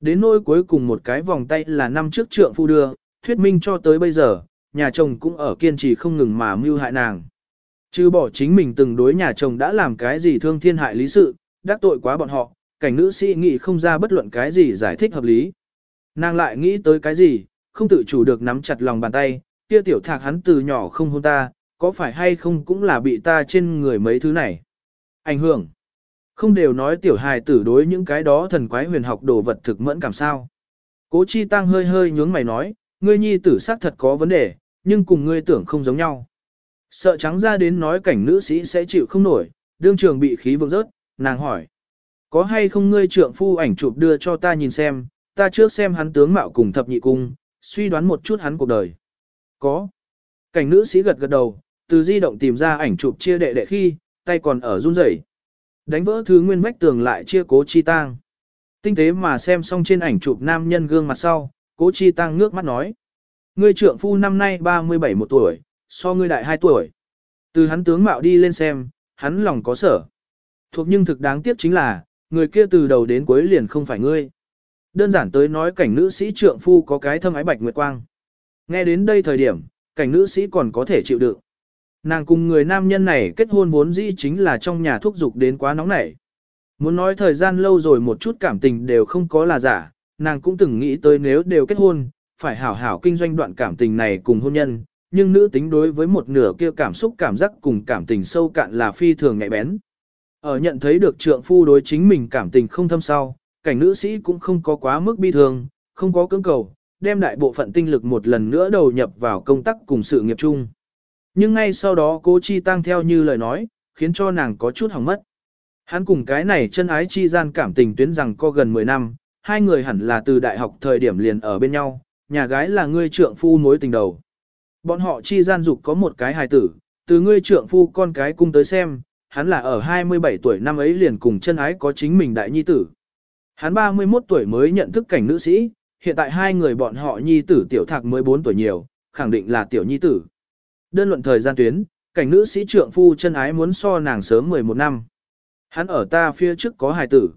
Đến nỗi cuối cùng một cái vòng tay là năm trước trượng phu đưa, thuyết minh cho tới bây giờ, nhà chồng cũng ở kiên trì không ngừng mà mưu hại nàng. Chứ bỏ chính mình từng đối nhà chồng đã làm cái gì thương thiên hại lý sự, đắc tội quá bọn họ, cảnh nữ sĩ nghĩ không ra bất luận cái gì giải thích hợp lý. Nàng lại nghĩ tới cái gì, không tự chủ được nắm chặt lòng bàn tay, kia tiểu thạc hắn từ nhỏ không hôn ta, có phải hay không cũng là bị ta trên người mấy thứ này. Ảnh hưởng. Không đều nói tiểu hài tử đối những cái đó thần quái huyền học đồ vật thực mẫn cảm sao. Cố chi tăng hơi hơi nhướng mày nói, ngươi nhi tử xác thật có vấn đề, nhưng cùng ngươi tưởng không giống nhau. Sợ trắng ra đến nói cảnh nữ sĩ sẽ chịu không nổi, đương trường bị khí vực rớt, nàng hỏi. Có hay không ngươi trượng phu ảnh chụp đưa cho ta nhìn xem, ta trước xem hắn tướng mạo cùng thập nhị cung, suy đoán một chút hắn cuộc đời. Có. Cảnh nữ sĩ gật gật đầu, từ di động tìm ra ảnh chụp chia đệ đệ khi, tay còn ở run rẩy. Đánh vỡ thứ nguyên vách tường lại chia cố chi tang. Tinh tế mà xem xong trên ảnh chụp nam nhân gương mặt sau, cố chi tang ngước mắt nói. Ngươi trượng phu năm nay 37 một tuổi, so ngươi đại 2 tuổi. Từ hắn tướng mạo đi lên xem, hắn lòng có sở. Thuộc nhưng thực đáng tiếc chính là, người kia từ đầu đến cuối liền không phải ngươi. Đơn giản tới nói cảnh nữ sĩ trượng phu có cái thâm ái bạch nguyệt quang. Nghe đến đây thời điểm, cảnh nữ sĩ còn có thể chịu đựng. Nàng cùng người nam nhân này kết hôn vốn dĩ chính là trong nhà thúc dục đến quá nóng nảy. Muốn nói thời gian lâu rồi một chút cảm tình đều không có là giả, nàng cũng từng nghĩ tới nếu đều kết hôn, phải hảo hảo kinh doanh đoạn cảm tình này cùng hôn nhân, nhưng nữ tính đối với một nửa kia cảm xúc cảm giác cùng cảm tình sâu cạn là phi thường nhạy bén. Ở nhận thấy được trượng phu đối chính mình cảm tình không thâm sau, cảnh nữ sĩ cũng không có quá mức bi thường, không có cưỡng cầu, đem đại bộ phận tinh lực một lần nữa đầu nhập vào công tác cùng sự nghiệp chung. Nhưng ngay sau đó cô Chi Tăng theo như lời nói, khiến cho nàng có chút hỏng mất. Hắn cùng cái này chân ái chi gian cảm tình tuyến rằng có gần 10 năm, hai người hẳn là từ đại học thời điểm liền ở bên nhau, nhà gái là ngươi trượng phu mối tình đầu. Bọn họ chi gian dục có một cái hài tử, từ ngươi trượng phu con cái cung tới xem, hắn là ở 27 tuổi năm ấy liền cùng chân ái có chính mình đại nhi tử. Hắn 31 tuổi mới nhận thức cảnh nữ sĩ, hiện tại hai người bọn họ nhi tử tiểu thạc mới 4 tuổi nhiều, khẳng định là tiểu nhi tử. Đơn luận thời gian tuyến, cảnh nữ sĩ trượng phu chân ái muốn so nàng sớm 11 năm. Hắn ở ta phía trước có hài tử.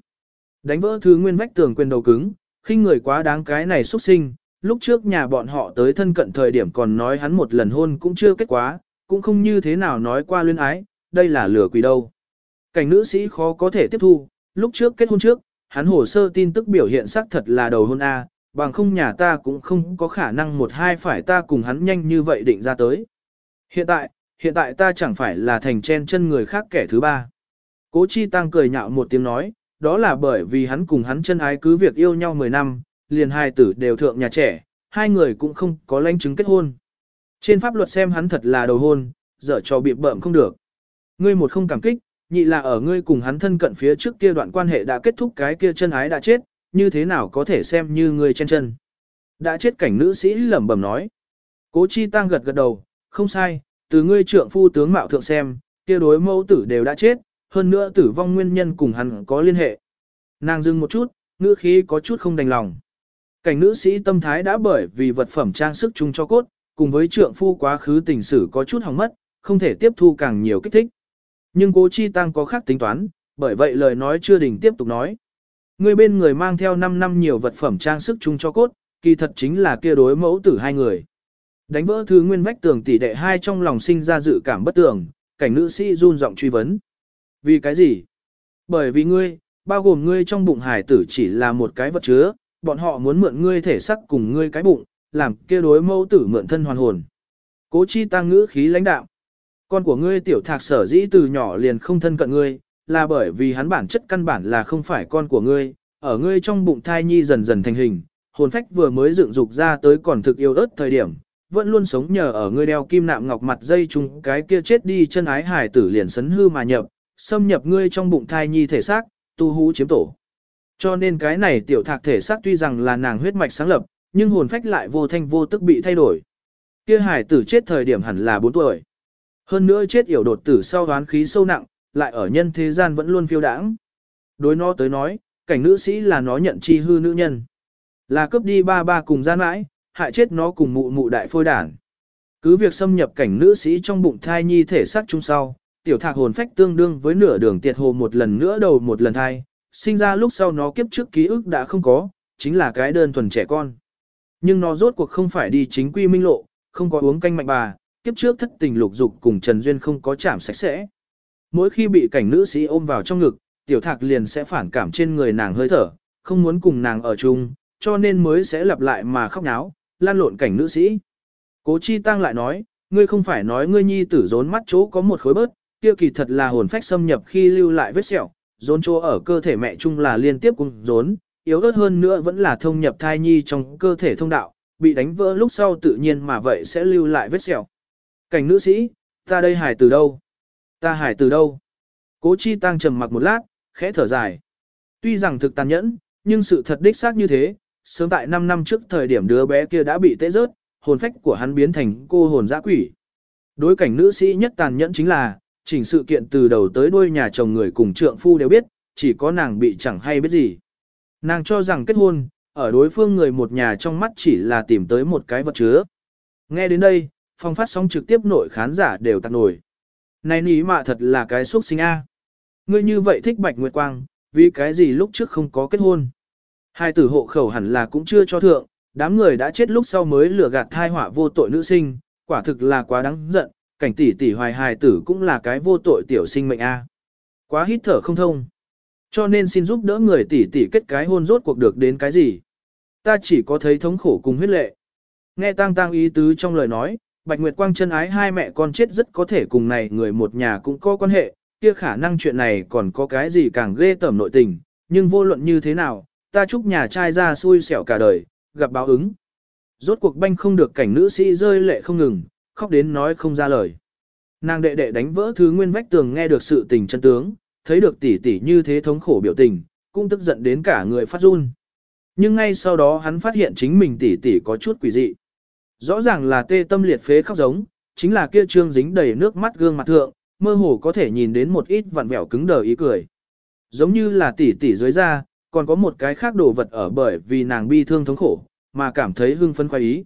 Đánh vỡ thứ nguyên vách tường quyền đầu cứng, khinh người quá đáng cái này xuất sinh, lúc trước nhà bọn họ tới thân cận thời điểm còn nói hắn một lần hôn cũng chưa kết quả, cũng không như thế nào nói qua luyến ái, đây là lửa quỷ đâu. Cảnh nữ sĩ khó có thể tiếp thu, lúc trước kết hôn trước, hắn hồ sơ tin tức biểu hiện xác thật là đầu hôn A, bằng không nhà ta cũng không có khả năng một hai phải ta cùng hắn nhanh như vậy định ra tới. Hiện tại, hiện tại ta chẳng phải là thành chen chân người khác kẻ thứ ba. Cố Chi Tăng cười nhạo một tiếng nói, đó là bởi vì hắn cùng hắn chân ái cứ việc yêu nhau 10 năm, liền hai tử đều thượng nhà trẻ, hai người cũng không có lãnh chứng kết hôn. Trên pháp luật xem hắn thật là đầu hôn, dở cho bị bợm không được. Ngươi một không cảm kích, nhị là ở ngươi cùng hắn thân cận phía trước kia đoạn quan hệ đã kết thúc cái kia chân ái đã chết, như thế nào có thể xem như ngươi chen chân. Đã chết cảnh nữ sĩ lẩm bẩm nói. Cố chi tăng gật gật đầu, không sai, từ ngươi trượng phu tướng mạo thượng xem, kia đối mẫu tử đều đã chết, hơn nữa tử vong nguyên nhân cùng hắn có liên hệ. Nàng dừng một chút, ngữ khí có chút không đành lòng. Cảnh nữ sĩ tâm thái đã bởi vì vật phẩm trang sức chung cho cốt, cùng với trượng phu quá khứ tình sử có chút hỏng mất, không thể tiếp thu càng nhiều kích thích. Nhưng cố chi tăng có khác tính toán, bởi vậy lời nói chưa đỉnh tiếp tục nói. Người bên người mang theo 5 năm nhiều vật phẩm trang sức chung cho cốt, kỳ thật chính là kia đối mẫu tử hai người. Đánh vỡ thứ nguyên vách tường tỷ đệ hai trong lòng sinh ra dự cảm bất tường, cảnh nữ sĩ run giọng truy vấn. Vì cái gì? Bởi vì ngươi, bao gồm ngươi trong bụng hải tử chỉ là một cái vật chứa, bọn họ muốn mượn ngươi thể sắc cùng ngươi cái bụng, làm kia đối mẫu tử mượn thân hoàn hồn. Cố chi tăng ngữ khí lãnh đạo. Con của ngươi tiểu thạc sở dĩ từ nhỏ liền không thân cận ngươi, là bởi vì hắn bản chất căn bản là không phải con của ngươi, ở ngươi trong bụng thai nhi dần dần thành hình, hồn phách vừa mới dựng dục ra tới còn thực yêu ớt thời điểm, vẫn luôn sống nhờ ở ngươi đeo kim nạm ngọc mặt dây chung cái kia chết đi chân ái hải tử liền sấn hư mà nhập, xâm nhập ngươi trong bụng thai nhi thể xác, tu hú chiếm tổ. Cho nên cái này tiểu thạc thể xác tuy rằng là nàng huyết mạch sáng lập, nhưng hồn phách lại vô thanh vô tức bị thay đổi. Kia hải tử chết thời điểm hẳn là 4 tuổi. Hơn nữa chết yểu đột tử sau đoán khí sâu nặng, lại ở nhân thế gian vẫn luôn phiêu đãng. Đối nó tới nói, cảnh nữ sĩ là nó nhận chi hư nữ nhân. Là cướp đi ba ba cùng gian mãi, hại chết nó cùng mụ mụ đại phôi đản. Cứ việc xâm nhập cảnh nữ sĩ trong bụng thai nhi thể xác chung sau, tiểu thạc hồn phách tương đương với nửa đường tiệt hồ một lần nữa đầu một lần thai, sinh ra lúc sau nó kiếp trước ký ức đã không có, chính là cái đơn thuần trẻ con. Nhưng nó rốt cuộc không phải đi chính quy minh lộ, không có uống canh mạnh bà, kiếp trước thất tình lục dục cùng Trần Duyên không có chạm sạch sẽ. Mỗi khi bị cảnh nữ sĩ ôm vào trong ngực, tiểu thạc liền sẽ phản cảm trên người nàng hơi thở, không muốn cùng nàng ở chung, cho nên mới sẽ lặp lại mà khóc náo, lan lộn cảnh nữ sĩ. Cố Chi Tăng lại nói, ngươi không phải nói ngươi nhi tử rốn mắt chỗ có một khối bớt, kia kỳ thật là hồn phách xâm nhập khi lưu lại vết sẹo, rốn chỗ ở cơ thể mẹ chung là liên tiếp cùng rốn, yếu ớt hơn nữa vẫn là thông nhập thai nhi trong cơ thể thông đạo, bị đánh vỡ lúc sau tự nhiên mà vậy sẽ lưu lại vết sẹo. Cảnh nữ sĩ, ta đây hải từ đâu? Ta hải từ đâu? Cố chi tăng trầm mặc một lát, khẽ thở dài. Tuy rằng thực tàn nhẫn, nhưng sự thật đích xác như thế, sớm tại 5 năm trước thời điểm đứa bé kia đã bị tê rớt, hồn phách của hắn biến thành cô hồn dã quỷ. Đối cảnh nữ sĩ nhất tàn nhẫn chính là, chỉnh sự kiện từ đầu tới đuôi nhà chồng người cùng trượng phu đều biết, chỉ có nàng bị chẳng hay biết gì. Nàng cho rằng kết hôn, ở đối phương người một nhà trong mắt chỉ là tìm tới một cái vật chứa. Nghe đến đây, phong phát sóng trực tiếp nội khán giả đều tạc nổi. Này ní mạ thật là cái xuất sinh A. Ngươi như vậy thích Bạch Nguyệt Quang, vì cái gì lúc trước không có kết hôn. Hai tử hộ khẩu hẳn là cũng chưa cho thượng, đám người đã chết lúc sau mới lừa gạt thai họa vô tội nữ sinh, quả thực là quá đáng giận, cảnh tỷ tỷ hoài hài tử cũng là cái vô tội tiểu sinh mệnh A. Quá hít thở không thông. Cho nên xin giúp đỡ người tỷ tỷ kết cái hôn rốt cuộc được đến cái gì. Ta chỉ có thấy thống khổ cùng huyết lệ. Nghe tang tang ý tứ trong lời nói, Bạch Nguyệt Quang chân ái hai mẹ con chết rất có thể cùng này người một nhà cũng có quan hệ, kia khả năng chuyện này còn có cái gì càng ghê tởm nội tình, nhưng vô luận như thế nào, ta chúc nhà trai ra xui xẻo cả đời, gặp báo ứng. Rốt cuộc banh không được cảnh nữ sĩ rơi lệ không ngừng, khóc đến nói không ra lời. Nàng đệ đệ đánh vỡ thứ nguyên vách tường nghe được sự tình chân tướng, thấy được tỷ tỷ như thế thống khổ biểu tình, cũng tức giận đến cả người phát run. Nhưng ngay sau đó hắn phát hiện chính mình tỷ tỷ có chút quỷ dị. Rõ ràng là tê tâm liệt phế khóc giống, chính là kia trương dính đầy nước mắt gương mặt thượng, mơ hồ có thể nhìn đến một ít vặn vẹo cứng đờ ý cười. Giống như là tỷ tỷ dưới da, còn có một cái khác đồ vật ở bởi vì nàng bi thương thống khổ, mà cảm thấy hưng phấn khoái ý.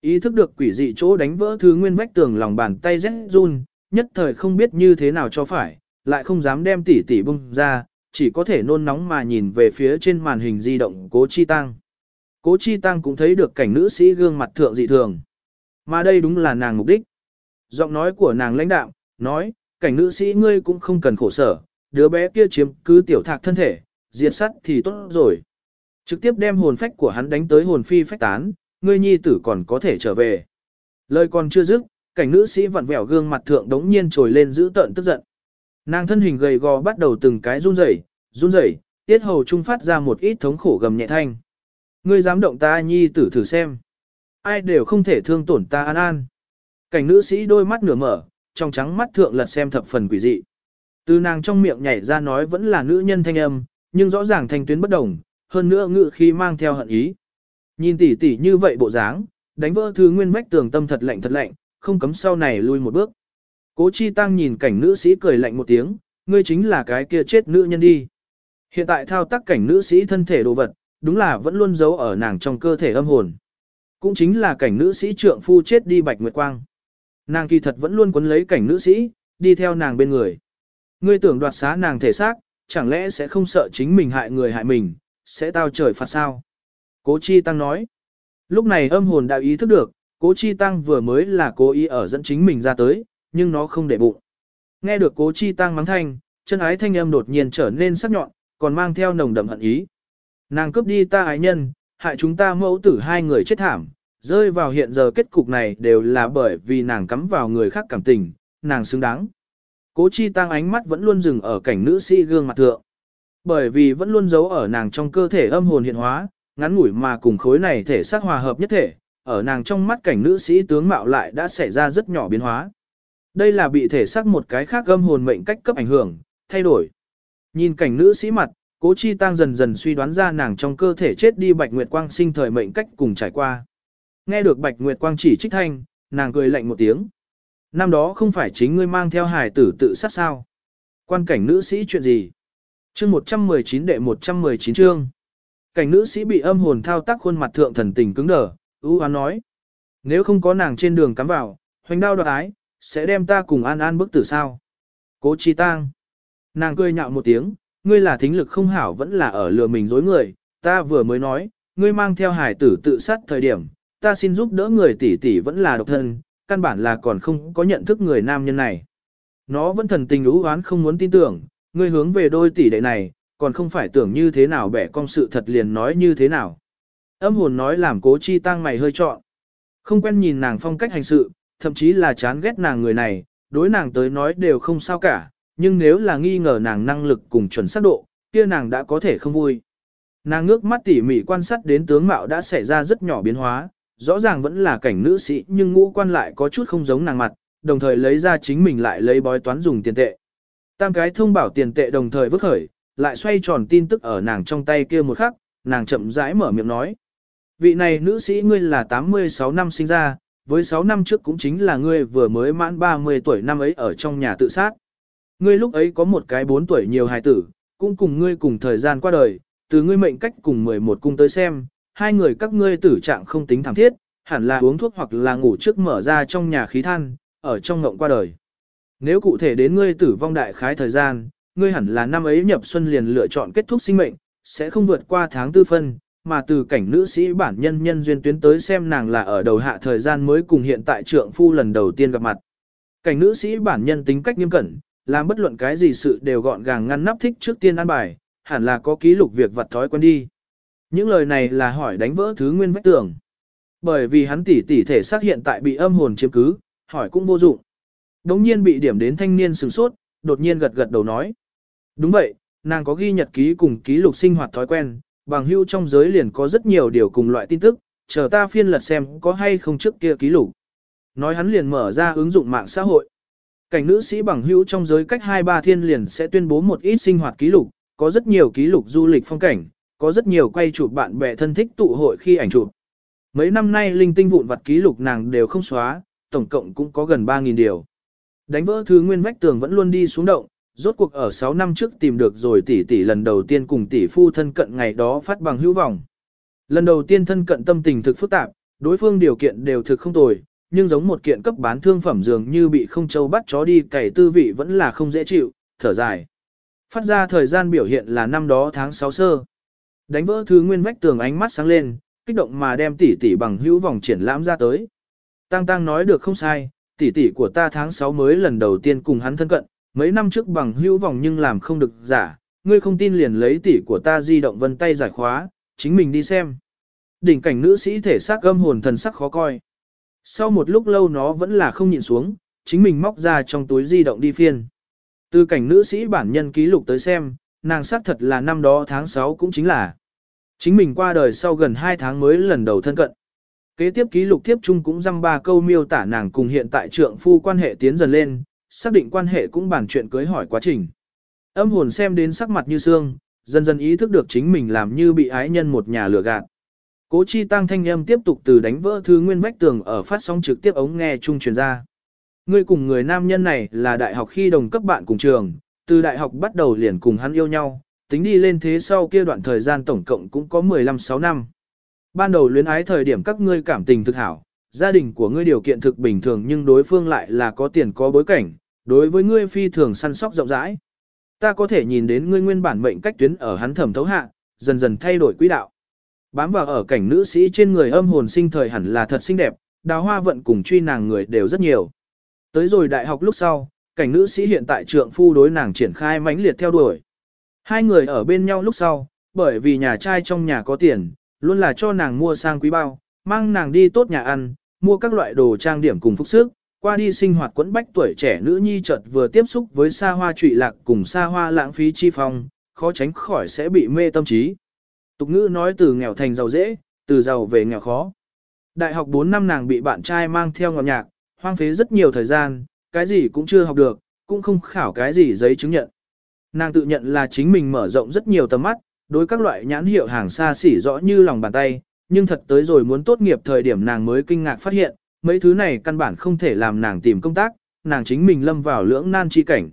Ý thức được quỷ dị chỗ đánh vỡ thứ nguyên vách tường lòng bàn tay rét run, nhất thời không biết như thế nào cho phải, lại không dám đem tỷ tỷ bung ra, chỉ có thể nôn nóng mà nhìn về phía trên màn hình di động cố chi tăng. Cố chi tăng cũng thấy được cảnh nữ sĩ gương mặt thượng dị thường. Mà đây đúng là nàng mục đích. Giọng nói của nàng lãnh đạo, nói, cảnh nữ sĩ ngươi cũng không cần khổ sở, đứa bé kia chiếm cứ tiểu thạc thân thể, diệt sắt thì tốt rồi. Trực tiếp đem hồn phách của hắn đánh tới hồn phi phách tán, ngươi nhi tử còn có thể trở về. Lời còn chưa dứt, cảnh nữ sĩ vặn vẹo gương mặt thượng đống nhiên trồi lên giữ tợn tức giận. Nàng thân hình gầy gò bắt đầu từng cái run rẩy, run rẩy, tiết hầu trung phát ra một ít thống khổ gầm nhẹ thanh. Ngươi dám động ta nhi tử thử xem. Ai đều không thể thương tổn ta an an. Cảnh nữ sĩ đôi mắt nửa mở, trong trắng mắt thượng lật xem thập phần quỷ dị. Từ nàng trong miệng nhảy ra nói vẫn là nữ nhân thanh âm, nhưng rõ ràng thanh tuyến bất đồng, hơn nữa ngự khi mang theo hận ý. Nhìn tỉ tỉ như vậy bộ dáng, đánh vỡ thứ nguyên vách tường tâm thật lạnh thật lạnh, không cấm sau này lui một bước. Cố chi tăng nhìn cảnh nữ sĩ cười lạnh một tiếng, ngươi chính là cái kia chết nữ nhân đi. Hiện tại thao tác cảnh nữ sĩ thân thể đồ vật, đúng là vẫn luôn giấu ở nàng trong cơ thể âm hồn. Cũng chính là cảnh nữ sĩ trượng phu chết đi bạch nguyệt quang. Nàng kỳ thật vẫn luôn quấn lấy cảnh nữ sĩ, đi theo nàng bên người. Ngươi tưởng đoạt xá nàng thể xác, chẳng lẽ sẽ không sợ chính mình hại người hại mình, sẽ tao trời phạt sao? Cố Chi Tăng nói. Lúc này âm hồn đã ý thức được, Cố Chi Tăng vừa mới là cố ý ở dẫn chính mình ra tới, nhưng nó không để bụng. Nghe được Cố Chi Tăng mắng thanh, chân ái thanh âm đột nhiên trở nên sắc nhọn, còn mang theo nồng đậm hận ý. Nàng cướp đi ta ái nhân, hại chúng ta mẫu tử hai người chết thảm, rơi vào hiện giờ kết cục này đều là bởi vì nàng cắm vào người khác cảm tình, nàng xứng đáng. Cố chi tăng ánh mắt vẫn luôn dừng ở cảnh nữ sĩ gương mặt thượng. Bởi vì vẫn luôn giấu ở nàng trong cơ thể âm hồn hiện hóa, ngắn ngủi mà cùng khối này thể xác hòa hợp nhất thể, ở nàng trong mắt cảnh nữ sĩ tướng mạo lại đã xảy ra rất nhỏ biến hóa. Đây là bị thể xác một cái khác âm hồn mệnh cách cấp ảnh hưởng, thay đổi. Nhìn cảnh nữ sĩ mặt, cố chi tăng dần dần suy đoán ra nàng trong cơ thể chết đi bạch nguyệt quang sinh thời mệnh cách cùng trải qua. Nghe được bạch nguyệt quang chỉ trích thanh, nàng cười lạnh một tiếng. Năm đó không phải chính ngươi mang theo hài tử tự sát sao. Quan cảnh nữ sĩ chuyện gì? chương 119 đệ 119 chương. Cảnh nữ sĩ bị âm hồn thao tác khuôn mặt thượng thần tình cứng đờ, ưu hoán nói. Nếu không có nàng trên đường cắm vào, hoành đao đoạt ái, sẽ đem ta cùng an an bức tử sao? Cố chi tang. Nàng cười nhạo một tiếng, ngươi là thính lực không hảo vẫn là ở lừa mình dối người, ta vừa mới nói, ngươi mang theo hải tử tự sát thời điểm, ta xin giúp đỡ người tỷ tỷ vẫn là độc thân, căn bản là còn không có nhận thức người nam nhân này. Nó vẫn thần tình ú oán không muốn tin tưởng, ngươi hướng về đôi tỷ đệ này, còn không phải tưởng như thế nào bẻ cong sự thật liền nói như thế nào. Âm hồn nói làm cố chi tăng mày hơi trọn. Không quen nhìn nàng phong cách hành sự, thậm chí là chán ghét nàng người này, đối nàng tới nói đều không sao cả, nhưng nếu là nghi ngờ nàng năng lực cùng chuẩn xác độ, kia nàng đã có thể không vui. Nàng ngước mắt tỉ mỉ quan sát đến tướng mạo đã xảy ra rất nhỏ biến hóa, rõ ràng vẫn là cảnh nữ sĩ nhưng ngũ quan lại có chút không giống nàng mặt, đồng thời lấy ra chính mình lại lấy bói toán dùng tiền tệ. Tam cái thông bảo tiền tệ đồng thời vứt khởi, lại xoay tròn tin tức ở nàng trong tay kia một khắc, nàng chậm rãi mở miệng nói. Vị này nữ sĩ ngươi là 86 năm sinh ra, với 6 năm trước cũng chính là ngươi vừa mới mãn 30 tuổi năm ấy ở trong nhà tự sát. Ngươi lúc ấy có một cái 4 tuổi nhiều hài tử, cũng cùng ngươi cùng thời gian qua đời, từ ngươi mệnh cách cùng 11 cung tới xem, hai người các ngươi tử trạng không tính thảm thiết, hẳn là uống thuốc hoặc là ngủ trước mở ra trong nhà khí than, ở trong ngộng qua đời. Nếu cụ thể đến ngươi tử vong đại khái thời gian, ngươi hẳn là năm ấy nhập xuân liền lựa chọn kết thúc sinh mệnh, sẽ không vượt qua tháng tư phân, mà từ cảnh nữ sĩ bản nhân nhân duyên tuyến tới xem nàng là ở đầu hạ thời gian mới cùng hiện tại trượng phu lần đầu tiên gặp mặt. Cảnh nữ sĩ bản nhân tính cách nghiêm cẩn, làm bất luận cái gì sự đều gọn gàng ngăn nắp thích trước tiên an bài, hẳn là có ký lục việc vặt thói quen đi. Những lời này là hỏi đánh vỡ thứ nguyên vách tường. Bởi vì hắn tỷ tỷ thể xác hiện tại bị âm hồn chiếm cứ, hỏi cũng vô dụng. Đống nhiên bị điểm đến thanh niên sửng sốt, đột nhiên gật gật đầu nói. Đúng vậy, nàng có ghi nhật ký cùng ký lục sinh hoạt thói quen, bằng hưu trong giới liền có rất nhiều điều cùng loại tin tức, chờ ta phiên lật xem có hay không trước kia ký lục. Nói hắn liền mở ra ứng dụng mạng xã hội. Cảnh nữ sĩ bằng hữu trong giới cách 2-3 thiên liền sẽ tuyên bố một ít sinh hoạt ký lục, có rất nhiều ký lục du lịch phong cảnh, có rất nhiều quay chụp bạn bè thân thích tụ hội khi ảnh chụp. Mấy năm nay linh tinh vụn vặt ký lục nàng đều không xóa, tổng cộng cũng có gần 3.000 điều. Đánh vỡ thứ nguyên vách tường vẫn luôn đi xuống động, rốt cuộc ở 6 năm trước tìm được rồi tỷ tỷ lần đầu tiên cùng tỷ phu thân cận ngày đó phát bằng hữu vọng. Lần đầu tiên thân cận tâm tình thực phức tạp, đối phương điều kiện đều thực không tồi, nhưng giống một kiện cấp bán thương phẩm dường như bị không châu bắt chó đi cày tư vị vẫn là không dễ chịu, thở dài. Phát ra thời gian biểu hiện là năm đó tháng 6 sơ. Đánh vỡ thứ nguyên vách tường ánh mắt sáng lên, kích động mà đem tỷ tỷ bằng hữu vòng triển lãm ra tới. Tăng Tăng nói được không sai, tỷ tỷ của ta tháng 6 mới lần đầu tiên cùng hắn thân cận, mấy năm trước bằng hữu vòng nhưng làm không được giả, ngươi không tin liền lấy tỷ của ta di động vân tay giải khóa, chính mình đi xem. Đỉnh cảnh nữ sĩ thể xác âm hồn thần sắc khó coi. Sau một lúc lâu nó vẫn là không nhịn xuống, chính mình móc ra trong túi di động đi phiên. Từ cảnh nữ sĩ bản nhân ký lục tới xem, nàng xác thật là năm đó tháng 6 cũng chính là. Chính mình qua đời sau gần 2 tháng mới lần đầu thân cận. Kế tiếp ký lục tiếp chung cũng dăm ba câu miêu tả nàng cùng hiện tại trượng phu quan hệ tiến dần lên, xác định quan hệ cũng bàn chuyện cưới hỏi quá trình. Âm hồn xem đến sắc mặt như xương, dần dần ý thức được chính mình làm như bị ái nhân một nhà lừa gạt. Cố chi tăng thanh âm tiếp tục từ đánh vỡ thư nguyên vách tường ở phát sóng trực tiếp ống nghe chung truyền ra. Ngươi cùng người nam nhân này là đại học khi đồng cấp bạn cùng trường, từ đại học bắt đầu liền cùng hắn yêu nhau, tính đi lên thế sau kia đoạn thời gian tổng cộng cũng có 15-6 năm. Ban đầu luyến ái thời điểm các ngươi cảm tình thực hảo, gia đình của ngươi điều kiện thực bình thường nhưng đối phương lại là có tiền có bối cảnh, đối với ngươi phi thường săn sóc rộng rãi. Ta có thể nhìn đến ngươi nguyên bản mệnh cách tuyến ở hắn thẩm thấu hạ, dần dần thay đổi quỹ đạo. Bám vào ở cảnh nữ sĩ trên người âm hồn sinh thời hẳn là thật xinh đẹp, đào hoa vận cùng truy nàng người đều rất nhiều. Tới rồi đại học lúc sau, cảnh nữ sĩ hiện tại trượng phu đối nàng triển khai mãnh liệt theo đuổi. Hai người ở bên nhau lúc sau, bởi vì nhà trai trong nhà có tiền, luôn là cho nàng mua sang quý bao, mang nàng đi tốt nhà ăn, mua các loại đồ trang điểm cùng phúc sức, qua đi sinh hoạt quẫn bách tuổi trẻ nữ nhi chợt vừa tiếp xúc với xa hoa trụy lạc cùng xa hoa lãng phí chi phong, khó tránh khỏi sẽ bị mê tâm trí. Tục ngữ nói từ nghèo thành giàu dễ, từ giàu về nghèo khó. Đại học 4 năm nàng bị bạn trai mang theo ngọt nhạc, hoang phí rất nhiều thời gian, cái gì cũng chưa học được, cũng không khảo cái gì giấy chứng nhận. Nàng tự nhận là chính mình mở rộng rất nhiều tầm mắt, đối các loại nhãn hiệu hàng xa xỉ rõ như lòng bàn tay, nhưng thật tới rồi muốn tốt nghiệp thời điểm nàng mới kinh ngạc phát hiện, mấy thứ này căn bản không thể làm nàng tìm công tác, nàng chính mình lâm vào lưỡng nan chi cảnh.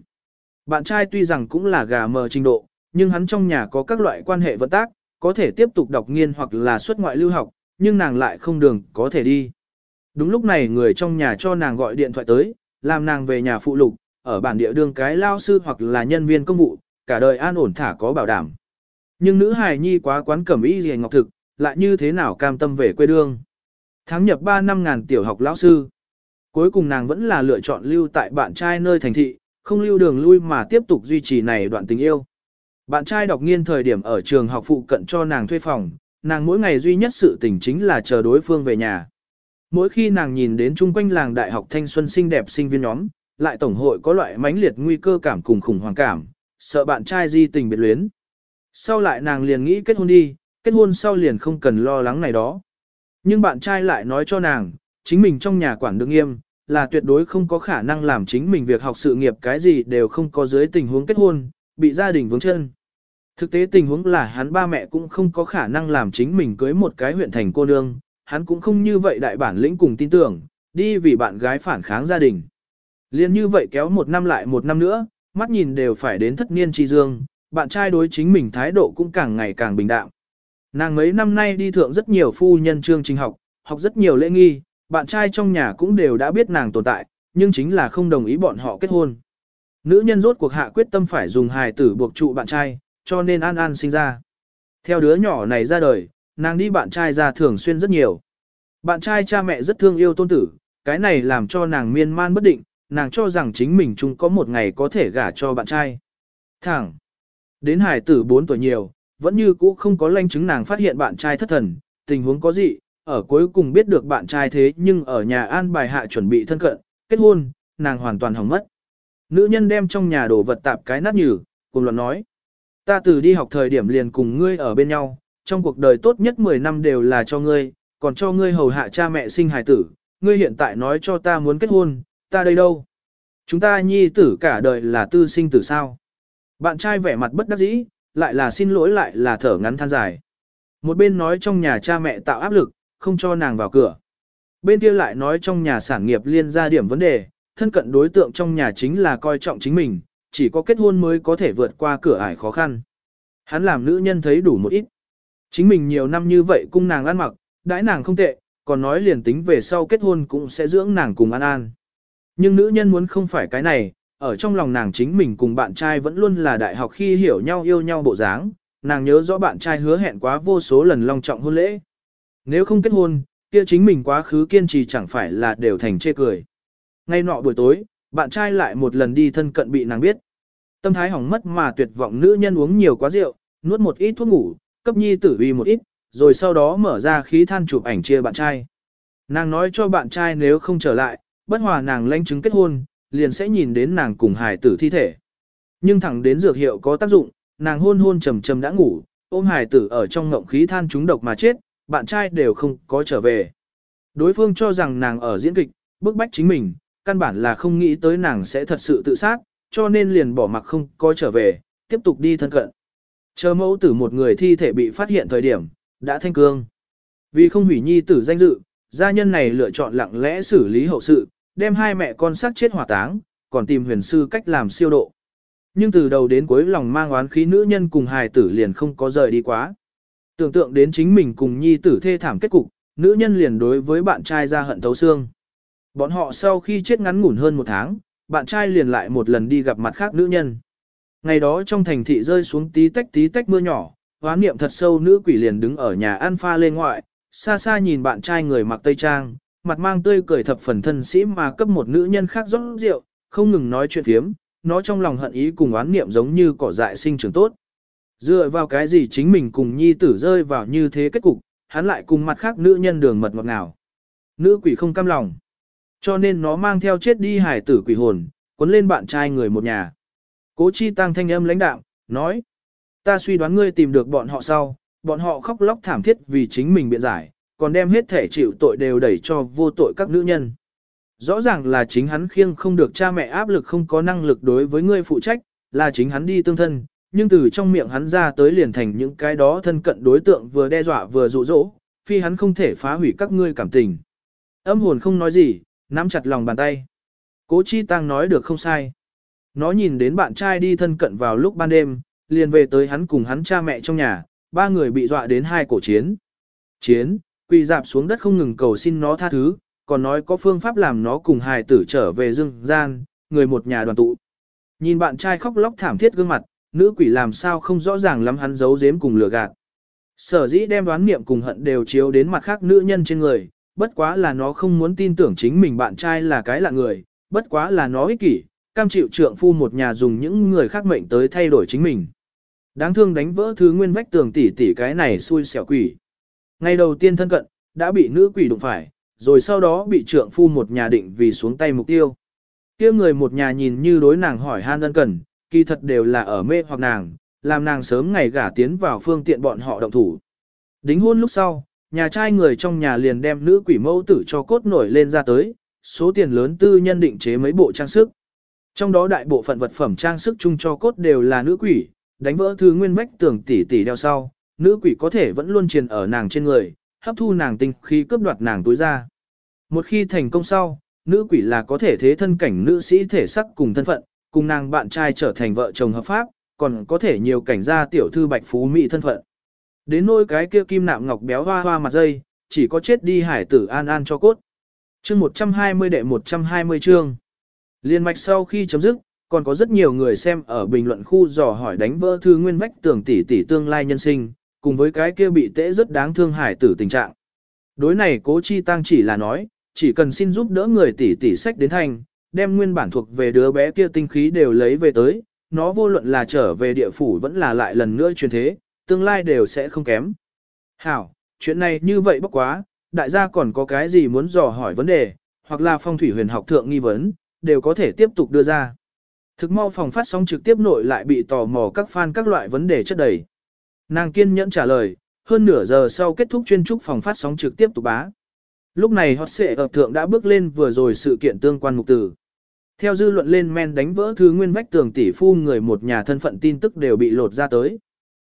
Bạn trai tuy rằng cũng là gà mờ trình độ, nhưng hắn trong nhà có các loại quan hệ vận tác, có thể tiếp tục đọc nghiên hoặc là xuất ngoại lưu học, nhưng nàng lại không đường có thể đi. Đúng lúc này người trong nhà cho nàng gọi điện thoại tới, làm nàng về nhà phụ lục, ở bản địa đương cái lao sư hoặc là nhân viên công vụ, cả đời an ổn thả có bảo đảm. Nhưng nữ hài nhi quá quán cẩm y gì ngọc thực, lại như thế nào cam tâm về quê đương. Tháng nhập 3 năm ngàn tiểu học lão sư. Cuối cùng nàng vẫn là lựa chọn lưu tại bạn trai nơi thành thị, không lưu đường lui mà tiếp tục duy trì này đoạn tình yêu. Bạn trai đọc nghiên thời điểm ở trường học phụ cận cho nàng thuê phòng, nàng mỗi ngày duy nhất sự tình chính là chờ đối phương về nhà. Mỗi khi nàng nhìn đến chung quanh làng đại học thanh xuân xinh đẹp sinh viên nhóm, lại tổng hội có loại mãnh liệt nguy cơ cảm cùng khủng hoảng cảm, sợ bạn trai di tình biệt luyến. Sau lại nàng liền nghĩ kết hôn đi, kết hôn sau liền không cần lo lắng này đó. Nhưng bạn trai lại nói cho nàng, chính mình trong nhà quản được nghiêm, là tuyệt đối không có khả năng làm chính mình việc học sự nghiệp cái gì đều không có dưới tình huống kết hôn, bị gia đình vướng chân. Thực tế tình huống là hắn ba mẹ cũng không có khả năng làm chính mình cưới một cái huyện thành cô nương, hắn cũng không như vậy đại bản lĩnh cùng tin tưởng, đi vì bạn gái phản kháng gia đình. Liên như vậy kéo một năm lại một năm nữa, mắt nhìn đều phải đến thất niên tri dương, bạn trai đối chính mình thái độ cũng càng ngày càng bình đạm. Nàng mấy năm nay đi thượng rất nhiều phu nhân chương trình học, học rất nhiều lễ nghi, bạn trai trong nhà cũng đều đã biết nàng tồn tại, nhưng chính là không đồng ý bọn họ kết hôn. Nữ nhân rốt cuộc hạ quyết tâm phải dùng hài tử buộc trụ bạn trai, cho nên An An sinh ra. Theo đứa nhỏ này ra đời, nàng đi bạn trai ra thường xuyên rất nhiều. Bạn trai cha mẹ rất thương yêu tôn tử, cái này làm cho nàng miên man bất định, nàng cho rằng chính mình chung có một ngày có thể gả cho bạn trai. Thẳng. Đến hải tử 4 tuổi nhiều, vẫn như cũ không có lanh chứng nàng phát hiện bạn trai thất thần, tình huống có gì, ở cuối cùng biết được bạn trai thế nhưng ở nhà an bài hạ chuẩn bị thân cận, kết hôn, nàng hoàn toàn hỏng mất. Nữ nhân đem trong nhà đồ vật tạp cái nát nhừ, cùng luận nói. Ta từ đi học thời điểm liền cùng ngươi ở bên nhau, trong cuộc đời tốt nhất 10 năm đều là cho ngươi, còn cho ngươi hầu hạ cha mẹ sinh hài tử, ngươi hiện tại nói cho ta muốn kết hôn, ta đây đâu? Chúng ta nhi tử cả đời là tư sinh tử sao? Bạn trai vẻ mặt bất đắc dĩ, lại là xin lỗi lại là thở ngắn than dài. Một bên nói trong nhà cha mẹ tạo áp lực, không cho nàng vào cửa. Bên kia lại nói trong nhà sản nghiệp liên ra điểm vấn đề, thân cận đối tượng trong nhà chính là coi trọng chính mình, chỉ có kết hôn mới có thể vượt qua cửa ải khó khăn. Hắn làm nữ nhân thấy đủ một ít. Chính mình nhiều năm như vậy cung nàng ăn mặc, đãi nàng không tệ, còn nói liền tính về sau kết hôn cũng sẽ dưỡng nàng cùng an an. Nhưng nữ nhân muốn không phải cái này, ở trong lòng nàng chính mình cùng bạn trai vẫn luôn là đại học khi hiểu nhau yêu nhau bộ dáng, nàng nhớ rõ bạn trai hứa hẹn quá vô số lần long trọng hôn lễ. Nếu không kết hôn, kia chính mình quá khứ kiên trì chẳng phải là đều thành chê cười. Ngay nọ buổi tối, bạn trai lại một lần đi thân cận bị nàng biết. Tâm thái hỏng mất mà tuyệt vọng nữ nhân uống nhiều quá rượu, nuốt một ít thuốc ngủ, cấp nhi tử uy một ít, rồi sau đó mở ra khí than chụp ảnh chia bạn trai. Nàng nói cho bạn trai nếu không trở lại, bất hòa nàng lãnh chứng kết hôn, liền sẽ nhìn đến nàng cùng hài tử thi thể. Nhưng thẳng đến dược hiệu có tác dụng, nàng hôn hôn trầm trầm đã ngủ, ôm hài tử ở trong ngộng khí than trúng độc mà chết, bạn trai đều không có trở về. Đối phương cho rằng nàng ở diễn kịch, bức bách chính mình, căn bản là không nghĩ tới nàng sẽ thật sự tự sát, cho nên liền bỏ mặc không có trở về, tiếp tục đi thân cận. Chờ mẫu tử một người thi thể bị phát hiện thời điểm, đã thanh cương. Vì không hủy nhi tử danh dự, gia nhân này lựa chọn lặng lẽ xử lý hậu sự, đem hai mẹ con xác chết hỏa táng, còn tìm huyền sư cách làm siêu độ. Nhưng từ đầu đến cuối lòng mang oán khí nữ nhân cùng hài tử liền không có rời đi quá. Tưởng tượng đến chính mình cùng nhi tử thê thảm kết cục, nữ nhân liền đối với bạn trai ra hận thấu xương. Bọn họ sau khi chết ngắn ngủn hơn một tháng, bạn trai liền lại một lần đi gặp mặt khác nữ nhân. Ngày đó trong thành thị rơi xuống tí tách tí tách mưa nhỏ, hoán niệm thật sâu nữ quỷ liền đứng ở nhà ăn pha lên ngoại, xa xa nhìn bạn trai người mặc tây trang, mặt mang tươi cười thập phần thân sĩ mà cấp một nữ nhân khác rót rượu, không ngừng nói chuyện phiếm, nó trong lòng hận ý cùng oán niệm giống như cỏ dại sinh trưởng tốt. Dựa vào cái gì chính mình cùng nhi tử rơi vào như thế kết cục, hắn lại cùng mặt khác nữ nhân đường mật ngọt ngào. Nữ quỷ không cam lòng. Cho nên nó mang theo chết đi hải tử quỷ hồn, cuốn lên bạn trai người một nhà. Cố chi tăng thanh âm lãnh đạo, nói. Ta suy đoán ngươi tìm được bọn họ sau, bọn họ khóc lóc thảm thiết vì chính mình biện giải, còn đem hết thể chịu tội đều đẩy cho vô tội các nữ nhân. Rõ ràng là chính hắn khiêng không được cha mẹ áp lực không có năng lực đối với ngươi phụ trách, là chính hắn đi tương thân, nhưng từ trong miệng hắn ra tới liền thành những cái đó thân cận đối tượng vừa đe dọa vừa dụ dỗ, phi hắn không thể phá hủy các ngươi cảm tình. Âm hồn không nói gì, nắm chặt lòng bàn tay. Cố Chi Tăng nói được không sai. Nó nhìn đến bạn trai đi thân cận vào lúc ban đêm, liền về tới hắn cùng hắn cha mẹ trong nhà, ba người bị dọa đến hai cổ chiến. Chiến, quỳ dạp xuống đất không ngừng cầu xin nó tha thứ, còn nói có phương pháp làm nó cùng hài tử trở về dương gian, người một nhà đoàn tụ. Nhìn bạn trai khóc lóc thảm thiết gương mặt, nữ quỷ làm sao không rõ ràng lắm hắn giấu giếm cùng lừa gạt. Sở dĩ đem đoán niệm cùng hận đều chiếu đến mặt khác nữ nhân trên người, bất quá là nó không muốn tin tưởng chính mình bạn trai là cái lạ người, bất quá là nó ích kỷ, cam chịu trượng phu một nhà dùng những người khác mệnh tới thay đổi chính mình. Đáng thương đánh vỡ thứ nguyên vách tường tỉ tỉ cái này xui xẻo quỷ. Ngày đầu tiên thân cận, đã bị nữ quỷ đụng phải, rồi sau đó bị trượng phu một nhà định vì xuống tay mục tiêu. kia người một nhà nhìn như đối nàng hỏi han ân cần, kỳ thật đều là ở mê hoặc nàng, làm nàng sớm ngày gả tiến vào phương tiện bọn họ động thủ. Đính hôn lúc sau, nhà trai người trong nhà liền đem nữ quỷ mẫu tử cho cốt nổi lên ra tới, số tiền lớn tư nhân định chế mấy bộ trang sức. Trong đó đại bộ phận vật phẩm trang sức chung cho cốt đều là nữ quỷ, đánh vỡ thứ nguyên vách tưởng tỷ tỷ đeo sau, nữ quỷ có thể vẫn luôn truyền ở nàng trên người, hấp thu nàng tinh khí cướp đoạt nàng túi ra. Một khi thành công sau, nữ quỷ là có thể thế thân cảnh nữ sĩ thể sắc cùng thân phận, cùng nàng bạn trai trở thành vợ chồng hợp pháp, còn có thể nhiều cảnh gia tiểu thư bạch phú mỹ thân phận. Đến nỗi cái kia kim nạm ngọc béo hoa hoa mặt dây, chỉ có chết đi hải tử an an cho cốt. Chương 120 đệ 120 chương. Liên mạch sau khi chấm dứt, còn có rất nhiều người xem ở bình luận khu dò hỏi đánh vỡ thư nguyên vách tưởng tỷ tỷ tương lai nhân sinh, cùng với cái kia bị tễ rất đáng thương hải tử tình trạng. Đối này cố chi tăng chỉ là nói, chỉ cần xin giúp đỡ người tỷ tỷ sách đến thành, đem nguyên bản thuộc về đứa bé kia tinh khí đều lấy về tới, nó vô luận là trở về địa phủ vẫn là lại lần nữa truyền thế, tương lai đều sẽ không kém. Hảo, chuyện này như vậy bốc quá, đại gia còn có cái gì muốn dò hỏi vấn đề, hoặc là phong thủy huyền học thượng nghi vấn, đều có thể tiếp tục đưa ra. Thực mau phòng phát sóng trực tiếp nội lại bị tò mò các fan các loại vấn đề chất đầy. Nàng kiên nhẫn trả lời, hơn nửa giờ sau kết thúc chuyên trúc phòng phát sóng trực tiếp tục bá. Lúc này hot xệ ập thượng đã bước lên vừa rồi sự kiện tương quan mục tử. Theo dư luận lên men đánh vỡ thứ nguyên vách tường tỷ phu người một nhà thân phận tin tức đều bị lột ra tới.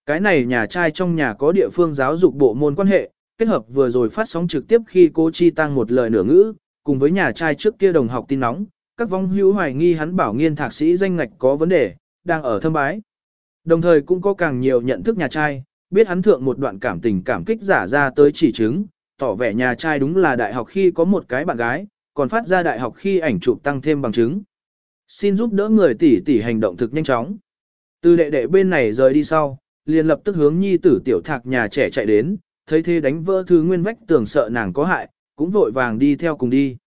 Cái này nhà trai trong nhà có địa phương giáo dục bộ môn quan hệ, kết hợp vừa rồi phát sóng trực tiếp khi cô Chi tăng một lời nửa ngữ, cùng với nhà trai trước kia đồng học tin nóng, các vong hữu hoài nghi hắn bảo nghiên thạc sĩ danh ngạch có vấn đề, đang ở thâm bái. Đồng thời cũng có càng nhiều nhận thức nhà trai, biết hắn thượng một đoạn cảm tình cảm kích giả ra tới chỉ chứng, tỏ vẻ nhà trai đúng là đại học khi có một cái bạn gái, còn phát ra đại học khi ảnh chụp tăng thêm bằng chứng. Xin giúp đỡ người tỷ tỷ hành động thực nhanh chóng. Từ đệ đệ bên này rời đi sau, liền lập tức hướng nhi tử tiểu thạc nhà trẻ chạy đến, thấy thế đánh vỡ thứ nguyên vách tưởng sợ nàng có hại, cũng vội vàng đi theo cùng đi.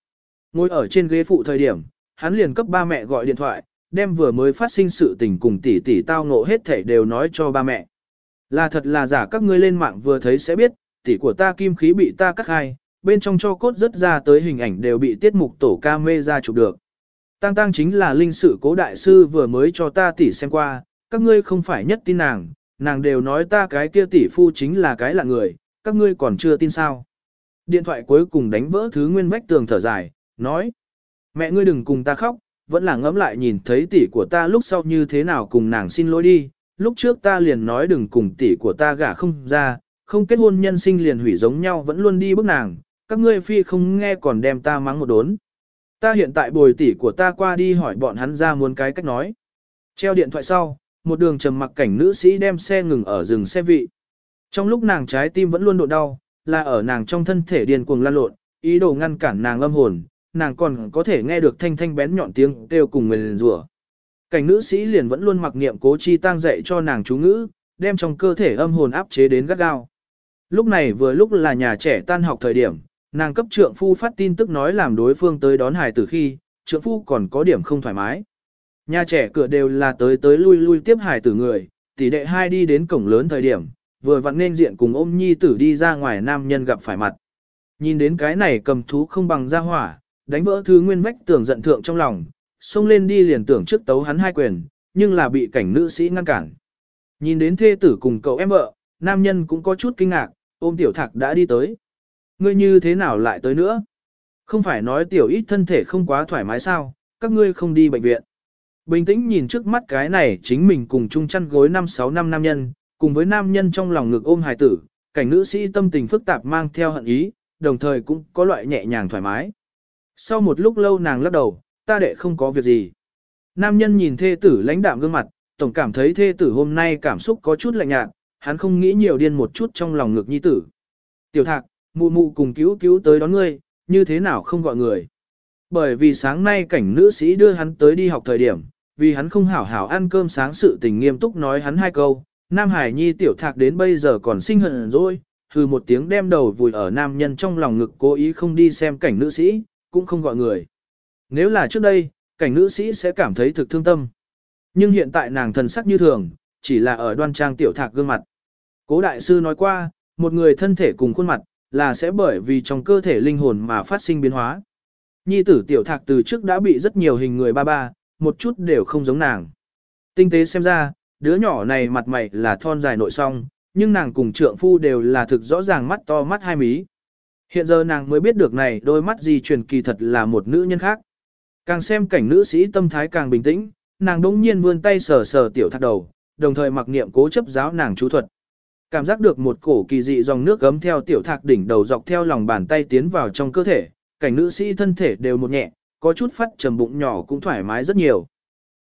Ngồi ở trên ghế phụ thời điểm, hắn liền cấp ba mẹ gọi điện thoại, đem vừa mới phát sinh sự tình cùng tỷ tỷ tao ngộ hết thảy đều nói cho ba mẹ. Là thật là giả các ngươi lên mạng vừa thấy sẽ biết, tỷ của ta kim khí bị ta cắt hai, bên trong cho cốt rất ra tới hình ảnh đều bị tiết mục tổ ca mê ra chụp được. Tăng tăng chính là linh sự cố đại sư vừa mới cho ta tỷ xem qua, các ngươi không phải nhất tin nàng, nàng đều nói ta cái kia tỷ phu chính là cái lạ người, các ngươi còn chưa tin sao. Điện thoại cuối cùng đánh vỡ thứ nguyên vách tường thở dài, nói. Mẹ ngươi đừng cùng ta khóc, vẫn là ngẫm lại nhìn thấy tỷ của ta lúc sau như thế nào cùng nàng xin lỗi đi. Lúc trước ta liền nói đừng cùng tỷ của ta gả không ra, không kết hôn nhân sinh liền hủy giống nhau vẫn luôn đi bước nàng, các ngươi phi không nghe còn đem ta mắng một đốn. Ta hiện tại bồi tỷ của ta qua đi hỏi bọn hắn ra muốn cái cách nói. Treo điện thoại sau, một đường trầm mặc cảnh nữ sĩ đem xe ngừng ở rừng xe vị. Trong lúc nàng trái tim vẫn luôn độ đau, là ở nàng trong thân thể điên cuồng lan lộn, ý đồ ngăn cản nàng âm hồn, nàng còn có thể nghe được thanh thanh bén nhọn tiếng kêu cùng người rủa. Cảnh nữ sĩ liền vẫn luôn mặc niệm cố chi tang dạy cho nàng chú ngữ, đem trong cơ thể âm hồn áp chế đến gắt gao. Lúc này vừa lúc là nhà trẻ tan học thời điểm, nàng cấp trượng phu phát tin tức nói làm đối phương tới đón hài tử khi, trượng phu còn có điểm không thoải mái. Nhà trẻ cửa đều là tới tới lui lui tiếp hài tử người, tỷ đệ hai đi đến cổng lớn thời điểm, vừa vặn nên diện cùng ôm nhi tử đi ra ngoài nam nhân gặp phải mặt. Nhìn đến cái này cầm thú không bằng ra hỏa, đánh vỡ thứ nguyên vách tưởng giận thượng trong lòng, xông lên đi liền tưởng trước tấu hắn hai quyền, nhưng là bị cảnh nữ sĩ ngăn cản. Nhìn đến thê tử cùng cậu em vợ, nam nhân cũng có chút kinh ngạc, ôm tiểu thạc đã đi tới. Ngươi như thế nào lại tới nữa? Không phải nói tiểu ít thân thể không quá thoải mái sao, các ngươi không đi bệnh viện. Bình tĩnh nhìn trước mắt cái này chính mình cùng chung chăn gối 5-6 năm nam nhân, cùng với nam nhân trong lòng ngực ôm hài tử, cảnh nữ sĩ tâm tình phức tạp mang theo hận ý, đồng thời cũng có loại nhẹ nhàng thoải mái. Sau một lúc lâu nàng lắc đầu, ta đệ không có việc gì. Nam nhân nhìn thê tử lãnh đạm gương mặt, tổng cảm thấy thê tử hôm nay cảm xúc có chút lạnh nhạt, hắn không nghĩ nhiều điên một chút trong lòng ngực nhi tử. Tiểu thạc, mụ mụ cùng cứu cứu tới đón ngươi, như thế nào không gọi người. Bởi vì sáng nay cảnh nữ sĩ đưa hắn tới đi học thời điểm, vì hắn không hảo hảo ăn cơm sáng sự tình nghiêm túc nói hắn hai câu, Nam Hải Nhi tiểu thạc đến bây giờ còn sinh hận rồi, hừ một tiếng đem đầu vùi ở nam nhân trong lòng ngực cố ý không đi xem cảnh nữ sĩ, cũng không gọi người. Nếu là trước đây, cảnh nữ sĩ sẽ cảm thấy thực thương tâm. Nhưng hiện tại nàng thần sắc như thường, chỉ là ở đoan trang tiểu thạc gương mặt. Cố đại sư nói qua, một người thân thể cùng khuôn mặt, là sẽ bởi vì trong cơ thể linh hồn mà phát sinh biến hóa. Nhi tử tiểu thạc từ trước đã bị rất nhiều hình người ba ba, một chút đều không giống nàng. Tinh tế xem ra, đứa nhỏ này mặt mày là thon dài nội song, nhưng nàng cùng trượng phu đều là thực rõ ràng mắt to mắt hai mí. Hiện giờ nàng mới biết được này đôi mắt gì truyền kỳ thật là một nữ nhân khác. Càng xem cảnh nữ sĩ tâm thái càng bình tĩnh, nàng đỗng nhiên vươn tay sờ sờ tiểu thạc đầu, đồng thời mặc niệm cố chấp giáo nàng chú thuật. Cảm giác được một cổ kỳ dị dòng nước gấm theo tiểu thạc đỉnh đầu dọc theo lòng bàn tay tiến vào trong cơ thể, cảnh nữ sĩ thân thể đều một nhẹ, có chút phát trầm bụng nhỏ cũng thoải mái rất nhiều.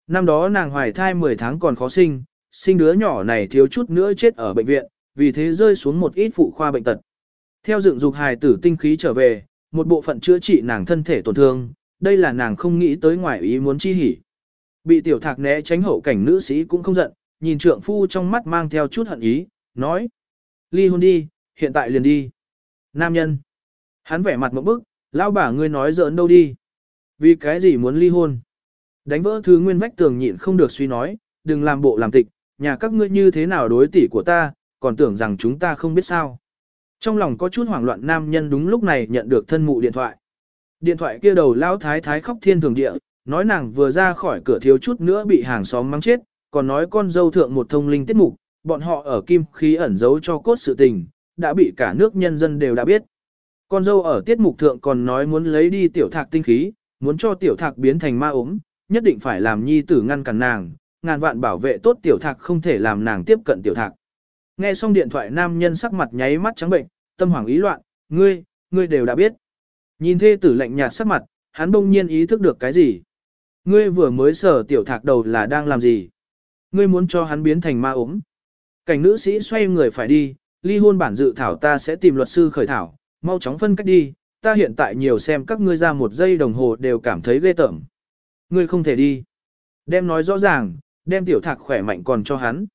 Năm đó nàng hoài thai 10 tháng còn khó sinh, sinh đứa nhỏ này thiếu chút nữa chết ở bệnh viện, vì thế rơi xuống một ít phụ khoa bệnh tật. Theo dựng dục hài tử tinh khí trở về, một bộ phận chữa trị nàng thân thể tổn thương, đây là nàng không nghĩ tới ngoài ý muốn chi hỉ. Bị tiểu thạc né tránh hậu cảnh nữ sĩ cũng không giận, nhìn trượng phu trong mắt mang theo chút hận ý, nói. Ly hôn đi, hiện tại liền đi. Nam nhân. Hắn vẻ mặt một bức, lão bà ngươi nói giỡn đâu đi. Vì cái gì muốn ly hôn? Đánh vỡ thứ nguyên vách tường nhịn không được suy nói, đừng làm bộ làm tịch, nhà các ngươi như thế nào đối tỷ của ta, còn tưởng rằng chúng ta không biết sao. Trong lòng có chút hoảng loạn nam nhân đúng lúc này nhận được thân mụ điện thoại. Điện thoại kia đầu lão thái thái khóc thiên thường địa, nói nàng vừa ra khỏi cửa thiếu chút nữa bị hàng xóm mắng chết, còn nói con dâu thượng một thông linh tiết mục, bọn họ ở kim khí ẩn giấu cho cốt sự tình, đã bị cả nước nhân dân đều đã biết. Con dâu ở tiết mục thượng còn nói muốn lấy đi tiểu thạc tinh khí, muốn cho tiểu thạc biến thành ma ốm, nhất định phải làm nhi tử ngăn cản nàng, ngàn vạn bảo vệ tốt tiểu thạc không thể làm nàng tiếp cận tiểu thạc. Nghe xong điện thoại nam nhân sắc mặt nháy mắt trắng bệnh, tâm hoảng ý loạn, ngươi, ngươi đều đã biết. Nhìn thê tử lạnh nhạt sắc mặt, hắn bỗng nhiên ý thức được cái gì. Ngươi vừa mới sở tiểu thạc đầu là đang làm gì? Ngươi muốn cho hắn biến thành ma ốm. Cảnh nữ sĩ xoay người phải đi, ly hôn bản dự thảo ta sẽ tìm luật sư khởi thảo, mau chóng phân cách đi, ta hiện tại nhiều xem các ngươi ra một giây đồng hồ đều cảm thấy ghê tởm. Ngươi không thể đi. Đem nói rõ ràng, đem tiểu thạc khỏe mạnh còn cho hắn.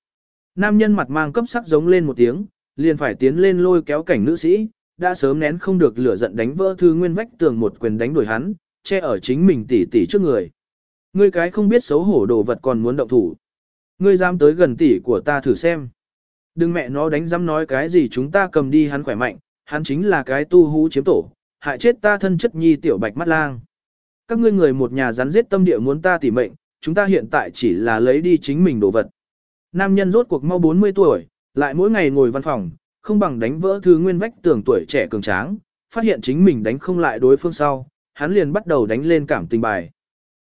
Nam nhân mặt mang cấp sắc giống lên một tiếng, liền phải tiến lên lôi kéo cảnh nữ sĩ, đã sớm nén không được lửa giận đánh vỡ thư nguyên vách tường một quyền đánh đuổi hắn, che ở chính mình tỉ tỉ trước người. Ngươi cái không biết xấu hổ đồ vật còn muốn động thủ. Ngươi dám tới gần tỉ của ta thử xem. Đừng mẹ nó đánh dám nói cái gì chúng ta cầm đi hắn khỏe mạnh, hắn chính là cái tu hú chiếm tổ, hại chết ta thân chất nhi tiểu bạch mắt lang. Các ngươi người một nhà rắn giết tâm địa muốn ta tỉ mệnh, chúng ta hiện tại chỉ là lấy đi chính mình đồ vật. Nam nhân rốt cuộc mau 40 tuổi, lại mỗi ngày ngồi văn phòng, không bằng đánh vỡ thứ nguyên vách tưởng tuổi trẻ cường tráng, phát hiện chính mình đánh không lại đối phương sau, hắn liền bắt đầu đánh lên cảm tình bài.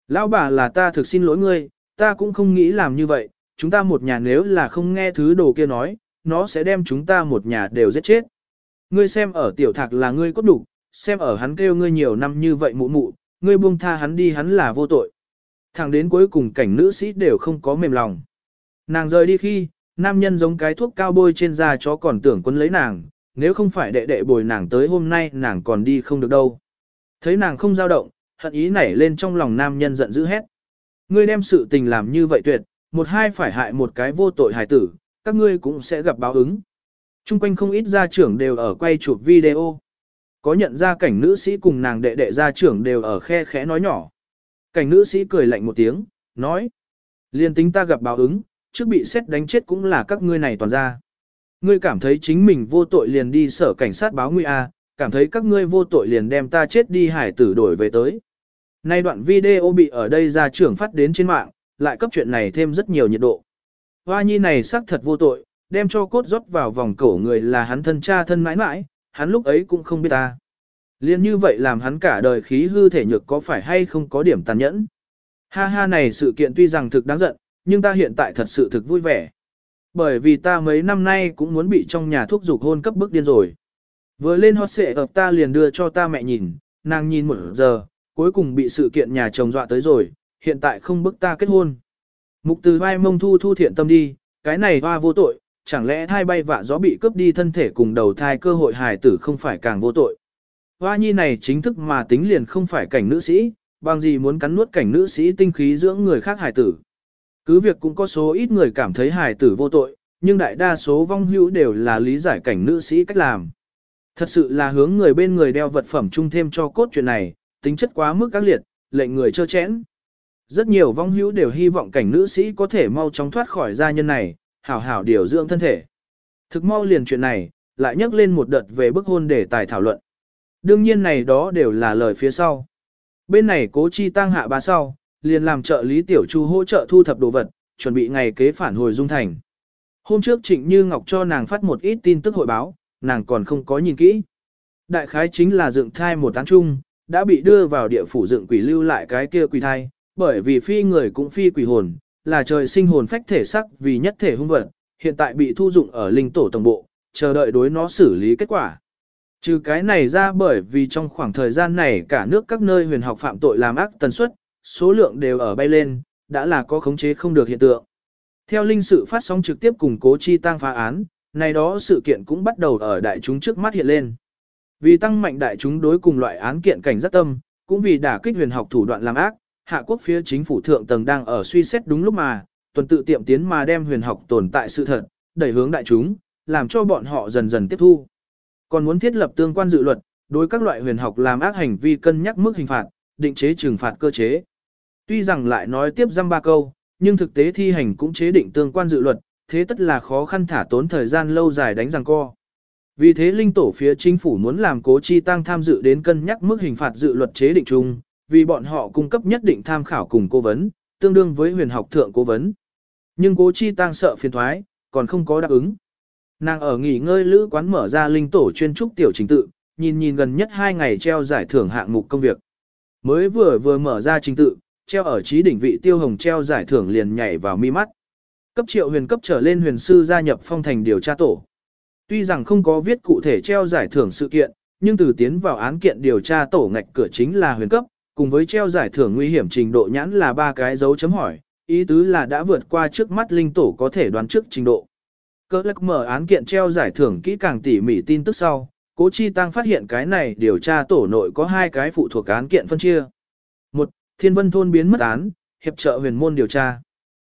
Lão bà là ta thực xin lỗi ngươi, ta cũng không nghĩ làm như vậy, chúng ta một nhà nếu là không nghe thứ đồ kia nói, nó sẽ đem chúng ta một nhà đều giết chết. Ngươi xem ở tiểu thạc là ngươi có đủ, xem ở hắn kêu ngươi nhiều năm như vậy mụ mụ, ngươi buông tha hắn đi hắn là vô tội. Thẳng đến cuối cùng cảnh nữ sĩ đều không có mềm lòng. Nàng rời đi khi, nam nhân giống cái thuốc cao bôi trên da chó còn tưởng quân lấy nàng, nếu không phải đệ đệ bồi nàng tới hôm nay nàng còn đi không được đâu. Thấy nàng không dao động, hận ý nảy lên trong lòng nam nhân giận dữ hét. Ngươi đem sự tình làm như vậy tuyệt, một hai phải hại một cái vô tội hài tử, các ngươi cũng sẽ gặp báo ứng. Trung quanh không ít gia trưởng đều ở quay chụp video. Có nhận ra cảnh nữ sĩ cùng nàng đệ đệ gia trưởng đều ở khe khẽ nói nhỏ. Cảnh nữ sĩ cười lạnh một tiếng, nói. Liên tính ta gặp báo ứng, trước bị xét đánh chết cũng là các ngươi này toàn ra. Ngươi cảm thấy chính mình vô tội liền đi sở cảnh sát báo nguy a, cảm thấy các ngươi vô tội liền đem ta chết đi hải tử đổi về tới. Nay đoạn video bị ở đây ra trưởng phát đến trên mạng, lại cấp chuyện này thêm rất nhiều nhiệt độ. Hoa nhi này xác thật vô tội, đem cho cốt rót vào vòng cổ người là hắn thân cha thân mãi mãi, hắn lúc ấy cũng không biết ta. Liên như vậy làm hắn cả đời khí hư thể nhược có phải hay không có điểm tàn nhẫn. Ha ha này sự kiện tuy rằng thực đáng giận, nhưng ta hiện tại thật sự thực vui vẻ. Bởi vì ta mấy năm nay cũng muốn bị trong nhà thuốc dục hôn cấp bức điên rồi. Vừa lên hot xệ ập ta liền đưa cho ta mẹ nhìn, nàng nhìn một giờ, cuối cùng bị sự kiện nhà chồng dọa tới rồi, hiện tại không bức ta kết hôn. Mục từ vai mông thu thu thiện tâm đi, cái này hoa vô tội, chẳng lẽ thai bay vạ gió bị cướp đi thân thể cùng đầu thai cơ hội hài tử không phải càng vô tội. Hoa nhi này chính thức mà tính liền không phải cảnh nữ sĩ, bằng gì muốn cắn nuốt cảnh nữ sĩ tinh khí dưỡng người khác hài tử. Cứ việc cũng có số ít người cảm thấy hài tử vô tội, nhưng đại đa số vong hữu đều là lý giải cảnh nữ sĩ cách làm. Thật sự là hướng người bên người đeo vật phẩm chung thêm cho cốt chuyện này, tính chất quá mức các liệt, lệnh người chơ chẽn. Rất nhiều vong hữu đều hy vọng cảnh nữ sĩ có thể mau chóng thoát khỏi gia nhân này, hảo hảo điều dưỡng thân thể. Thực mau liền chuyện này, lại nhắc lên một đợt về bức hôn để tài thảo luận. Đương nhiên này đó đều là lời phía sau. Bên này cố chi tăng hạ bá sau, liền làm trợ lý tiểu chu hỗ trợ thu thập đồ vật, chuẩn bị ngày kế phản hồi dung thành. Hôm trước Trịnh Như Ngọc cho nàng phát một ít tin tức hội báo, nàng còn không có nhìn kỹ. Đại khái chính là dựng thai một tán trung đã bị đưa vào địa phủ dựng quỷ lưu lại cái kia quỷ thai, bởi vì phi người cũng phi quỷ hồn, là trời sinh hồn phách thể sắc vì nhất thể hung vật, hiện tại bị thu dụng ở linh tổ tổng bộ, chờ đợi đối nó xử lý kết quả. Trừ cái này ra bởi vì trong khoảng thời gian này cả nước các nơi huyền học phạm tội làm ác tần suất, số lượng đều ở bay lên, đã là có khống chế không được hiện tượng. Theo linh sự phát sóng trực tiếp cùng cố chi tăng phá án, này đó sự kiện cũng bắt đầu ở đại chúng trước mắt hiện lên. Vì tăng mạnh đại chúng đối cùng loại án kiện cảnh giác tâm, cũng vì đả kích huyền học thủ đoạn làm ác, hạ quốc phía chính phủ thượng tầng đang ở suy xét đúng lúc mà, tuần tự tiệm tiến mà đem huyền học tồn tại sự thật, đẩy hướng đại chúng, làm cho bọn họ dần dần tiếp thu. Còn muốn thiết lập tương quan dự luật, đối các loại huyền học làm ác hành vi cân nhắc mức hình phạt, định chế trừng phạt cơ chế. Tuy rằng lại nói tiếp dăm ba câu, nhưng thực tế thi hành cũng chế định tương quan dự luật, thế tất là khó khăn thả tốn thời gian lâu dài đánh răng co. Vì thế linh tổ phía chính phủ muốn làm cố chi tăng tham dự đến cân nhắc mức hình phạt dự luật chế định chung, vì bọn họ cung cấp nhất định tham khảo cùng cố vấn, tương đương với huyền học thượng cố vấn. Nhưng cố chi tăng sợ phiền thoái, còn không có đáp ứng. Nàng ở nghỉ ngơi lữ quán mở ra linh tổ chuyên trúc tiểu trình tự, nhìn nhìn gần nhất hai ngày treo giải thưởng hạng mục công việc. Mới vừa vừa mở ra trình tự, treo ở trí đỉnh vị tiêu hồng treo giải thưởng liền nhảy vào mi mắt. Cấp triệu huyền cấp trở lên huyền sư gia nhập phong thành điều tra tổ. Tuy rằng không có viết cụ thể treo giải thưởng sự kiện, nhưng từ tiến vào án kiện điều tra tổ ngạch cửa chính là huyền cấp, cùng với treo giải thưởng nguy hiểm trình độ nhãn là ba cái dấu chấm hỏi, ý tứ là đã vượt qua trước mắt linh tổ có thể đoán trước trình độ. Cơ lắc mở án kiện treo giải thưởng kỹ càng tỉ mỉ tin tức sau, Cố Chi Tăng phát hiện cái này điều tra tổ nội có hai cái phụ thuộc án kiện phân chia. một Thiên Vân Thôn biến mất án, hiệp trợ huyền môn điều tra.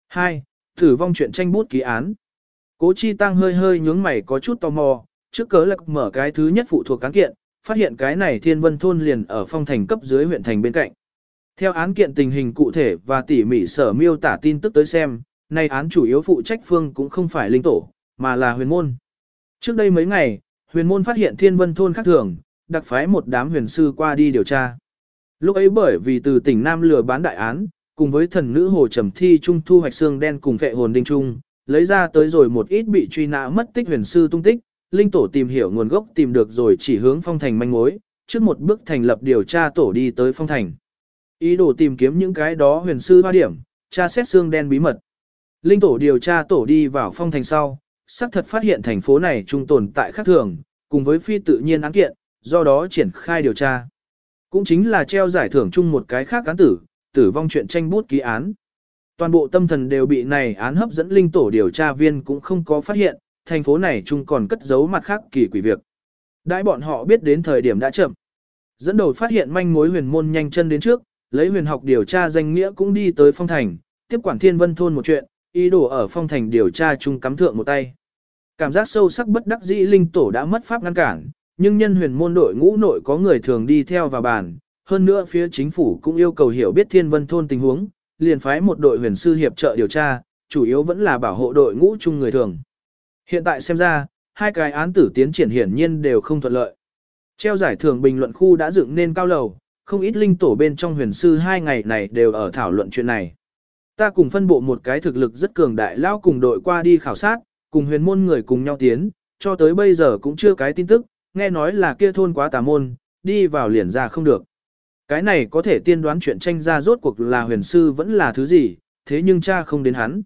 2. thử vong chuyện tranh bút ký án. Cố Chi Tăng hơi hơi nhướng mày có chút tò mò, trước cớ lạc mở cái thứ nhất phụ thuộc án kiện, phát hiện cái này Thiên Vân Thôn liền ở phong thành cấp dưới huyện thành bên cạnh. Theo án kiện tình hình cụ thể và tỉ mỉ sở miêu tả tin tức tới xem, nay án chủ yếu phụ trách phương cũng không phải linh tổ, mà là huyền môn. Trước đây mấy ngày, huyền môn phát hiện Thiên Vân Thôn khác thường, đặc phái một đám huyền sư qua đi điều tra. Lúc ấy bởi vì từ tỉnh Nam lừa bán đại án, cùng với thần nữ hồ trầm thi trung thu hoạch xương đen cùng vệ hồn đinh trung, lấy ra tới rồi một ít bị truy nã mất tích huyền sư tung tích, linh tổ tìm hiểu nguồn gốc tìm được rồi chỉ hướng phong thành manh mối, trước một bước thành lập điều tra tổ đi tới phong thành. Ý đồ tìm kiếm những cái đó huyền sư hoa điểm, tra xét xương đen bí mật. Linh tổ điều tra tổ đi vào phong thành sau, xác thật phát hiện thành phố này trung tồn tại khác thường, cùng với phi tự nhiên án kiện, do đó triển khai điều tra. Cũng chính là treo giải thưởng chung một cái khác án tử, tử vong chuyện tranh bút ký án. Toàn bộ tâm thần đều bị này án hấp dẫn linh tổ điều tra viên cũng không có phát hiện, thành phố này chung còn cất giấu mặt khác kỳ quỷ việc. Đãi bọn họ biết đến thời điểm đã chậm. Dẫn đầu phát hiện manh mối huyền môn nhanh chân đến trước, lấy huyền học điều tra danh nghĩa cũng đi tới phong thành, tiếp quản thiên vân thôn một chuyện, ý đồ ở phong thành điều tra chung cắm thượng một tay. Cảm giác sâu sắc bất đắc dĩ linh tổ đã mất pháp ngăn cản, nhưng nhân huyền môn đội ngũ nội có người thường đi theo vào bàn, hơn nữa phía chính phủ cũng yêu cầu hiểu biết thiên vân thôn tình huống, liền phái một đội huyền sư hiệp trợ điều tra, chủ yếu vẫn là bảo hộ đội ngũ chung người thường. Hiện tại xem ra, hai cái án tử tiến triển hiển nhiên đều không thuận lợi. Treo giải thưởng bình luận khu đã dựng nên cao lầu, không ít linh tổ bên trong huyền sư hai ngày này đều ở thảo luận chuyện này. Ta cùng phân bộ một cái thực lực rất cường đại lao cùng đội qua đi khảo sát, cùng huyền môn người cùng nhau tiến, cho tới bây giờ cũng chưa cái tin tức, nghe nói là kia thôn quá tà môn, đi vào liền ra không được. Cái này có thể tiên đoán chuyện tranh ra rốt cuộc là huyền sư vẫn là thứ gì, thế nhưng cha không đến hắn.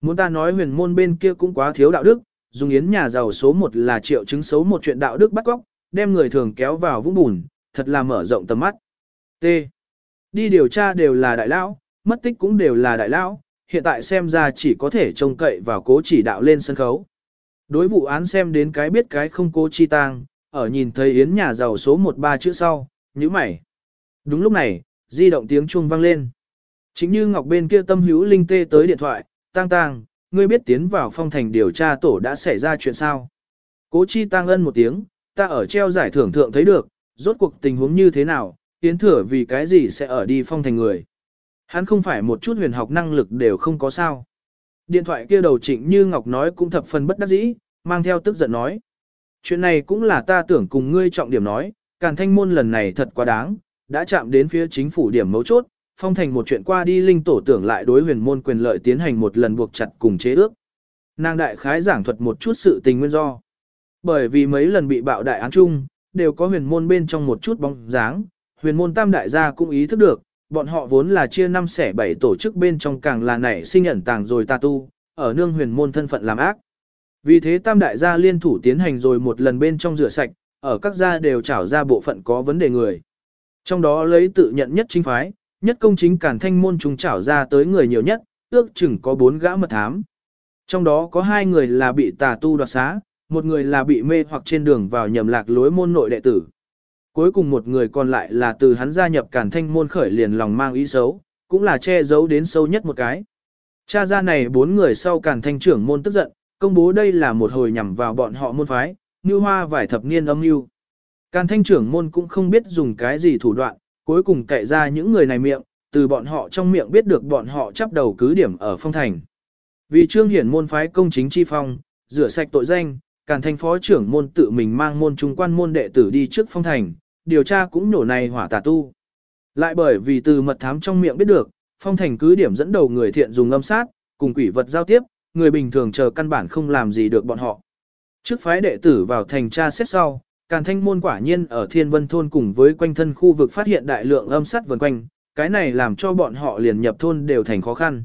Muốn ta nói huyền môn bên kia cũng quá thiếu đạo đức, dùng yến nhà giàu số một là triệu chứng xấu một chuyện đạo đức bắt góc, đem người thường kéo vào vũng bùn, thật là mở rộng tầm mắt. T. Đi điều tra đều là đại lão, mất tích cũng đều là đại lão, hiện tại xem ra chỉ có thể trông cậy vào cố chỉ đạo lên sân khấu. Đối vụ án xem đến cái biết cái không cố chi tang, ở nhìn thấy Yến nhà giàu số 13 chữ sau, nhíu mày. Đúng lúc này, di động tiếng chuông vang lên. Chính như Ngọc bên kia tâm hữu linh tê tới điện thoại, tang tang, ngươi biết tiến vào phong thành điều tra tổ đã xảy ra chuyện sao. Cố chi tang ân một tiếng, ta ở treo giải thưởng thượng thấy được, rốt cuộc tình huống như thế nào, Yến thừa vì cái gì sẽ ở đi phong thành người. Hắn không phải một chút huyền học năng lực đều không có sao. Điện thoại kia đầu trịnh như Ngọc nói cũng thập phần bất đắc dĩ, mang theo tức giận nói. Chuyện này cũng là ta tưởng cùng ngươi trọng điểm nói, càn thanh môn lần này thật quá đáng, đã chạm đến phía chính phủ điểm mấu chốt, phong thành một chuyện qua đi linh tổ tưởng lại đối huyền môn quyền lợi tiến hành một lần buộc chặt cùng chế ước. Nàng đại khái giảng thuật một chút sự tình nguyên do. Bởi vì mấy lần bị bạo đại án chung, đều có huyền môn bên trong một chút bóng dáng, huyền môn tam đại gia cũng ý thức được, bọn họ vốn là chia năm xẻ bảy tổ chức bên trong càng là nảy sinh ẩn tàng rồi ta tu, ở nương huyền môn thân phận làm ác. Vì thế tam đại gia liên thủ tiến hành rồi một lần bên trong rửa sạch, ở các gia đều trảo ra bộ phận có vấn đề người. Trong đó lấy tự nhận nhất chính phái, nhất công chính cản thanh môn trùng trảo ra tới người nhiều nhất, ước chừng có bốn gã mật thám. Trong đó có hai người là bị tà tu đoạt xá, một người là bị mê hoặc trên đường vào nhầm lạc lối môn nội đệ tử. Cuối cùng một người còn lại là từ hắn gia nhập cản thanh môn khởi liền lòng mang ý xấu, cũng là che giấu đến sâu nhất một cái. Cha ra này bốn người sau cản thanh trưởng môn tức giận, công bố đây là một hồi nhằm vào bọn họ môn phái, như hoa vài thập niên âm mưu. Càn thanh trưởng môn cũng không biết dùng cái gì thủ đoạn, cuối cùng cậy ra những người này miệng, từ bọn họ trong miệng biết được bọn họ chấp đầu cứ điểm ở phong thành. Vì trương hiển môn phái công chính chi phong, rửa sạch tội danh, càn thanh phó trưởng môn tự mình mang môn trung quan môn đệ tử đi trước phong thành, điều tra cũng nổ này hỏa tà tu. Lại bởi vì từ mật thám trong miệng biết được, phong thành cứ điểm dẫn đầu người thiện dùng âm sát, cùng quỷ vật giao tiếp, người bình thường chờ căn bản không làm gì được bọn họ. Trước phái đệ tử vào thành tra xét sau, Càn thanh môn quả nhiên ở thiên vân thôn cùng với quanh thân khu vực phát hiện đại lượng âm sát vần quanh, cái này làm cho bọn họ liền nhập thôn đều thành khó khăn.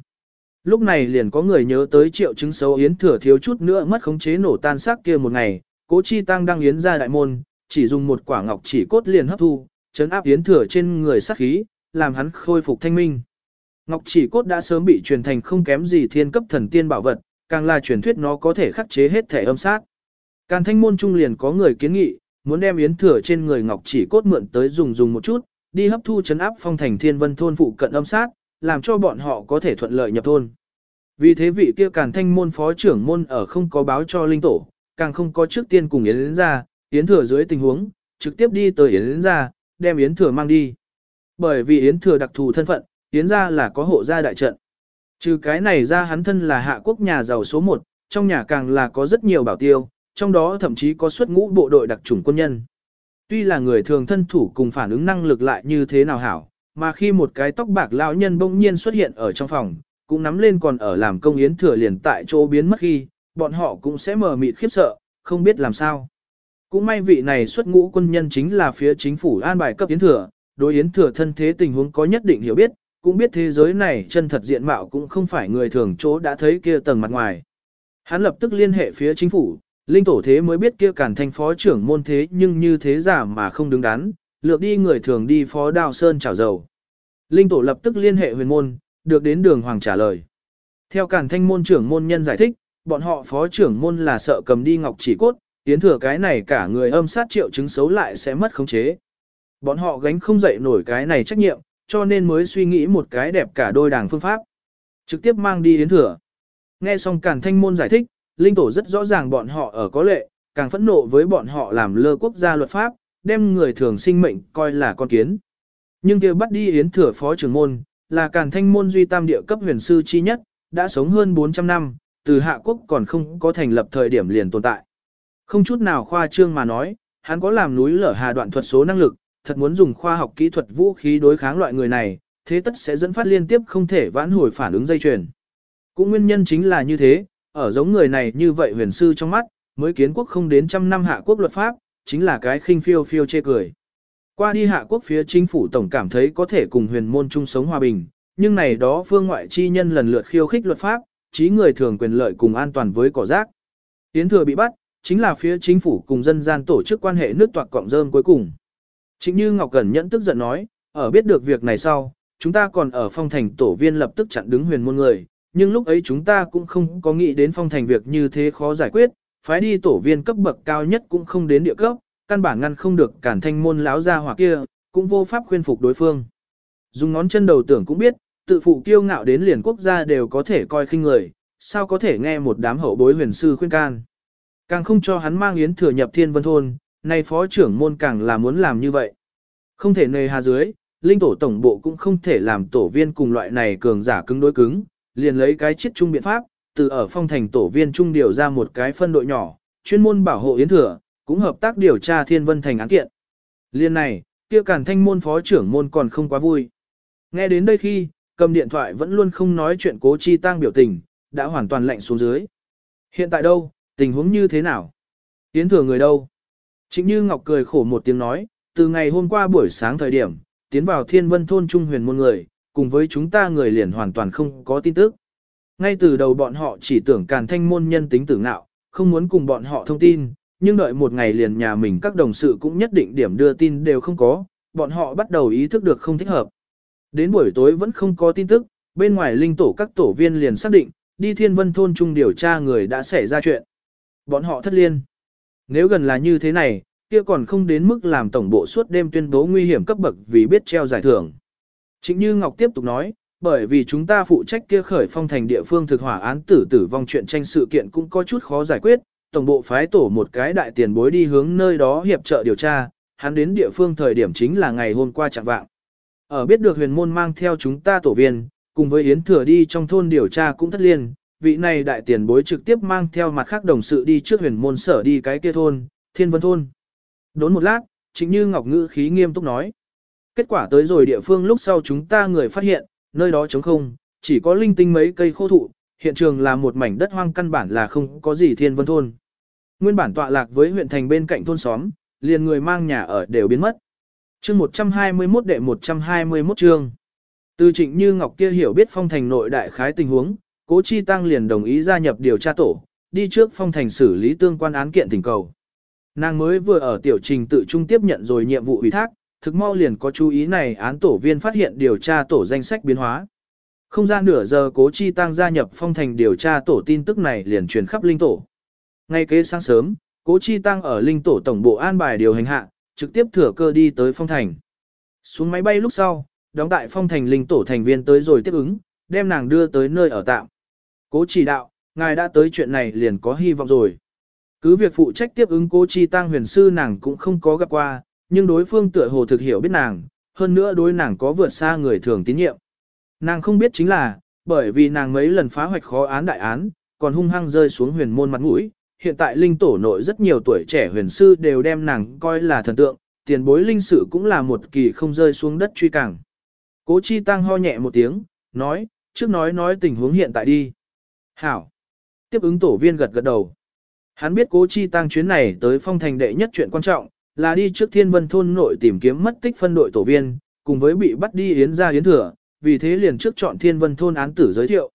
Lúc này liền có người nhớ tới triệu chứng xấu yến thừa thiếu chút nữa mất khống chế nổ tan xác kia một ngày, cố chi tăng đang yến ra đại môn, chỉ dùng một quả ngọc chỉ cốt liền hấp thu, chấn áp yến thừa trên người sát khí, làm hắn khôi phục thanh minh. Ngọc chỉ cốt đã sớm bị truyền thành không kém gì thiên cấp thần tiên bảo vật, càng là truyền thuyết nó có thể khắc chế hết thể âm sát. Càn thanh môn trung liền có người kiến nghị, muốn đem yến thừa trên người Ngọc chỉ cốt mượn tới dùng dùng một chút, đi hấp thu chấn áp phong thành thiên vân thôn phụ cận âm sát, làm cho bọn họ có thể thuận lợi nhập thôn. Vì thế vị kia càn thanh môn phó trưởng môn ở không có báo cho linh tổ, càng không có trước tiên cùng Yến ra, Yến thừa dưới tình huống, trực tiếp đi tới Yến ra, đem Yến thừa mang đi. Bởi vì Yến thừa đặc thù thân phận, Yến ra là có hộ gia đại trận. Trừ cái này ra hắn thân là hạ quốc nhà giàu số 1, trong nhà càng là có rất nhiều bảo tiêu, trong đó thậm chí có xuất ngũ bộ đội đặc chủng quân nhân. Tuy là người thường thân thủ cùng phản ứng năng lực lại như thế nào hảo, mà khi một cái tóc bạc lão nhân bỗng nhiên xuất hiện ở trong phòng, cũng nắm lên còn ở làm công yến thừa liền tại chỗ biến mất khi, bọn họ cũng sẽ mờ mịt khiếp sợ, không biết làm sao. Cũng may vị này xuất ngũ quân nhân chính là phía chính phủ an bài cấp yến thừa, đối yến thừa thân thế tình huống có nhất định hiểu biết, cũng biết thế giới này chân thật diện mạo cũng không phải người thường chỗ đã thấy kia tầng mặt ngoài. Hắn lập tức liên hệ phía chính phủ, linh tổ thế mới biết kia cản thành phó trưởng môn thế nhưng như thế giả mà không đứng đắn, lược đi người thường đi phó đào sơn chảo dầu. Linh tổ lập tức liên hệ huyền môn, được đến đường hoàng trả lời. Theo cản thanh môn trưởng môn nhân giải thích, bọn họ phó trưởng môn là sợ cầm đi ngọc chỉ cốt, tiến thừa cái này cả người âm sát triệu chứng xấu lại sẽ mất khống chế. Bọn họ gánh không dậy nổi cái này trách nhiệm, cho nên mới suy nghĩ một cái đẹp cả đôi đảng phương pháp. Trực tiếp mang đi yến thừa. Nghe xong càn thanh môn giải thích, linh tổ rất rõ ràng bọn họ ở có lệ, càng phẫn nộ với bọn họ làm lơ quốc gia luật pháp, đem người thường sinh mệnh coi là con kiến. Nhưng kia bắt đi yến thừa phó trưởng môn, là càn thanh môn duy tam địa cấp huyền sư chi nhất, đã sống hơn 400 năm, từ hạ quốc còn không có thành lập thời điểm liền tồn tại. Không chút nào khoa trương mà nói, hắn có làm núi lở hà đoạn thuật số năng lực, thật muốn dùng khoa học kỹ thuật vũ khí đối kháng loại người này, thế tất sẽ dẫn phát liên tiếp không thể vãn hồi phản ứng dây chuyền. Cũng nguyên nhân chính là như thế, ở giống người này như vậy huyền sư trong mắt, mới kiến quốc không đến trăm năm hạ quốc luật pháp, chính là cái khinh phiêu phiêu chê cười. Qua đi hạ quốc phía chính phủ tổng cảm thấy có thể cùng huyền môn chung sống hòa bình, nhưng này đó phương ngoại chi nhân lần lượt khiêu khích luật pháp, trí người thường quyền lợi cùng an toàn với cỏ rác. Tiến thừa bị bắt, chính là phía chính phủ cùng dân gian tổ chức quan hệ nước toạc cọng rơm cuối cùng. Chính như Ngọc Cẩn nhẫn tức giận nói, ở biết được việc này sau, chúng ta còn ở phong thành tổ viên lập tức chặn đứng huyền môn người, nhưng lúc ấy chúng ta cũng không có nghĩ đến phong thành việc như thế khó giải quyết, phái đi tổ viên cấp bậc cao nhất cũng không đến địa cấp, căn bản ngăn không được cản thanh môn láo ra hoặc kia, cũng vô pháp khuyên phục đối phương. Dùng ngón chân đầu tưởng cũng biết, tự phụ kiêu ngạo đến liền quốc gia đều có thể coi khinh người, sao có thể nghe một đám hậu bối huyền sư khuyên can. Càng không cho hắn mang yến thừa nhập thiên vân thôn, nay phó trưởng môn càng là muốn làm như vậy. Không thể nề hà dưới, linh tổ tổng bộ cũng không thể làm tổ viên cùng loại này cường giả cứng đối cứng, liền lấy cái chiết trung biện pháp, từ ở phong thành tổ viên trung điều ra một cái phân đội nhỏ, chuyên môn bảo hộ yến thừa, cũng hợp tác điều tra thiên vân thành án kiện. Liên này, kia cản thanh môn phó trưởng môn còn không quá vui. Nghe đến đây khi, cầm điện thoại vẫn luôn không nói chuyện cố chi tăng biểu tình, đã hoàn toàn lạnh xuống dưới. Hiện tại đâu, tình huống như thế nào? Yến thừa người đâu? Chính như Ngọc cười khổ một tiếng nói, từ ngày hôm qua buổi sáng thời điểm, tiến vào thiên vân thôn trung huyền môn người, cùng với chúng ta người liền hoàn toàn không có tin tức. Ngay từ đầu bọn họ chỉ tưởng càn thanh môn nhân tính tử ngạo, không muốn cùng bọn họ thông tin, nhưng đợi một ngày liền nhà mình các đồng sự cũng nhất định điểm đưa tin đều không có, bọn họ bắt đầu ý thức được không thích hợp. Đến buổi tối vẫn không có tin tức, bên ngoài linh tổ các tổ viên liền xác định, đi thiên vân thôn trung điều tra người đã xảy ra chuyện. Bọn họ thất liên. Nếu gần là như thế này, kia còn không đến mức làm tổng bộ suốt đêm tuyên bố nguy hiểm cấp bậc vì biết treo giải thưởng. Chính như Ngọc tiếp tục nói, bởi vì chúng ta phụ trách kia khởi phong thành địa phương thực hỏa án tử tử vong chuyện tranh sự kiện cũng có chút khó giải quyết, tổng bộ phái tổ một cái đại tiền bối đi hướng nơi đó hiệp trợ điều tra, hắn đến địa phương thời điểm chính là ngày hôm qua chẳng vạng. Ở biết được huyền môn mang theo chúng ta tổ viên, cùng với Yến Thừa đi trong thôn điều tra cũng thất liên, vị này đại tiền bối trực tiếp mang theo mặt khác đồng sự đi trước huyền môn sở đi cái kia thôn, thiên vân thôn. Đốn một lát, chính như Ngọc Ngữ khí nghiêm túc nói. Kết quả tới rồi địa phương lúc sau chúng ta người phát hiện, nơi đó trống không, chỉ có linh tinh mấy cây khô thụ, hiện trường là một mảnh đất hoang căn bản là không có gì thiên vân thôn. Nguyên bản tọa lạc với huyện thành bên cạnh thôn xóm, liền người mang nhà ở đều biến mất. chương 121 đệ 121 chương. Từ trịnh như Ngọc kia hiểu biết phong thành nội đại khái tình huống, cố chi tăng liền đồng ý gia nhập điều tra tổ, đi trước phong thành xử lý tương quan án kiện tình cầu. Nàng mới vừa ở tiểu trình tự trung tiếp nhận rồi nhiệm vụ ủy thác, thực mau liền có chú ý này án tổ viên phát hiện điều tra tổ danh sách biến hóa. Không gian nửa giờ cố chi tăng gia nhập phong thành điều tra tổ tin tức này liền truyền khắp linh tổ. Ngay kế sáng sớm, cố chi tăng ở linh tổ tổng bộ an bài điều hành hạ, trực tiếp thừa cơ đi tới phong thành. Xuống máy bay lúc sau, đóng tại phong thành linh tổ thành viên tới rồi tiếp ứng, đem nàng đưa tới nơi ở tạm. Cố chỉ đạo, ngài đã tới chuyện này liền có hy vọng rồi. Cứ việc phụ trách tiếp ứng cố chi tăng huyền sư nàng cũng không có gặp qua, nhưng đối phương tựa hồ thực hiểu biết nàng, hơn nữa đối nàng có vượt xa người thường tín nhiệm. Nàng không biết chính là, bởi vì nàng mấy lần phá hoạch khó án đại án, còn hung hăng rơi xuống huyền môn mặt mũi, hiện tại linh tổ nội rất nhiều tuổi trẻ huyền sư đều đem nàng coi là thần tượng, tiền bối linh sự cũng là một kỳ không rơi xuống đất truy cảng. Cố chi tăng ho nhẹ một tiếng, nói, trước nói nói tình huống hiện tại đi. Hảo. Tiếp ứng tổ viên gật gật đầu. Hắn biết cố chi tăng chuyến này tới phong thành đệ nhất chuyện quan trọng, là đi trước thiên vân thôn nội tìm kiếm mất tích phân đội tổ viên, cùng với bị bắt đi yến ra yến thừa, vì thế liền trước chọn thiên vân thôn án tử giới thiệu.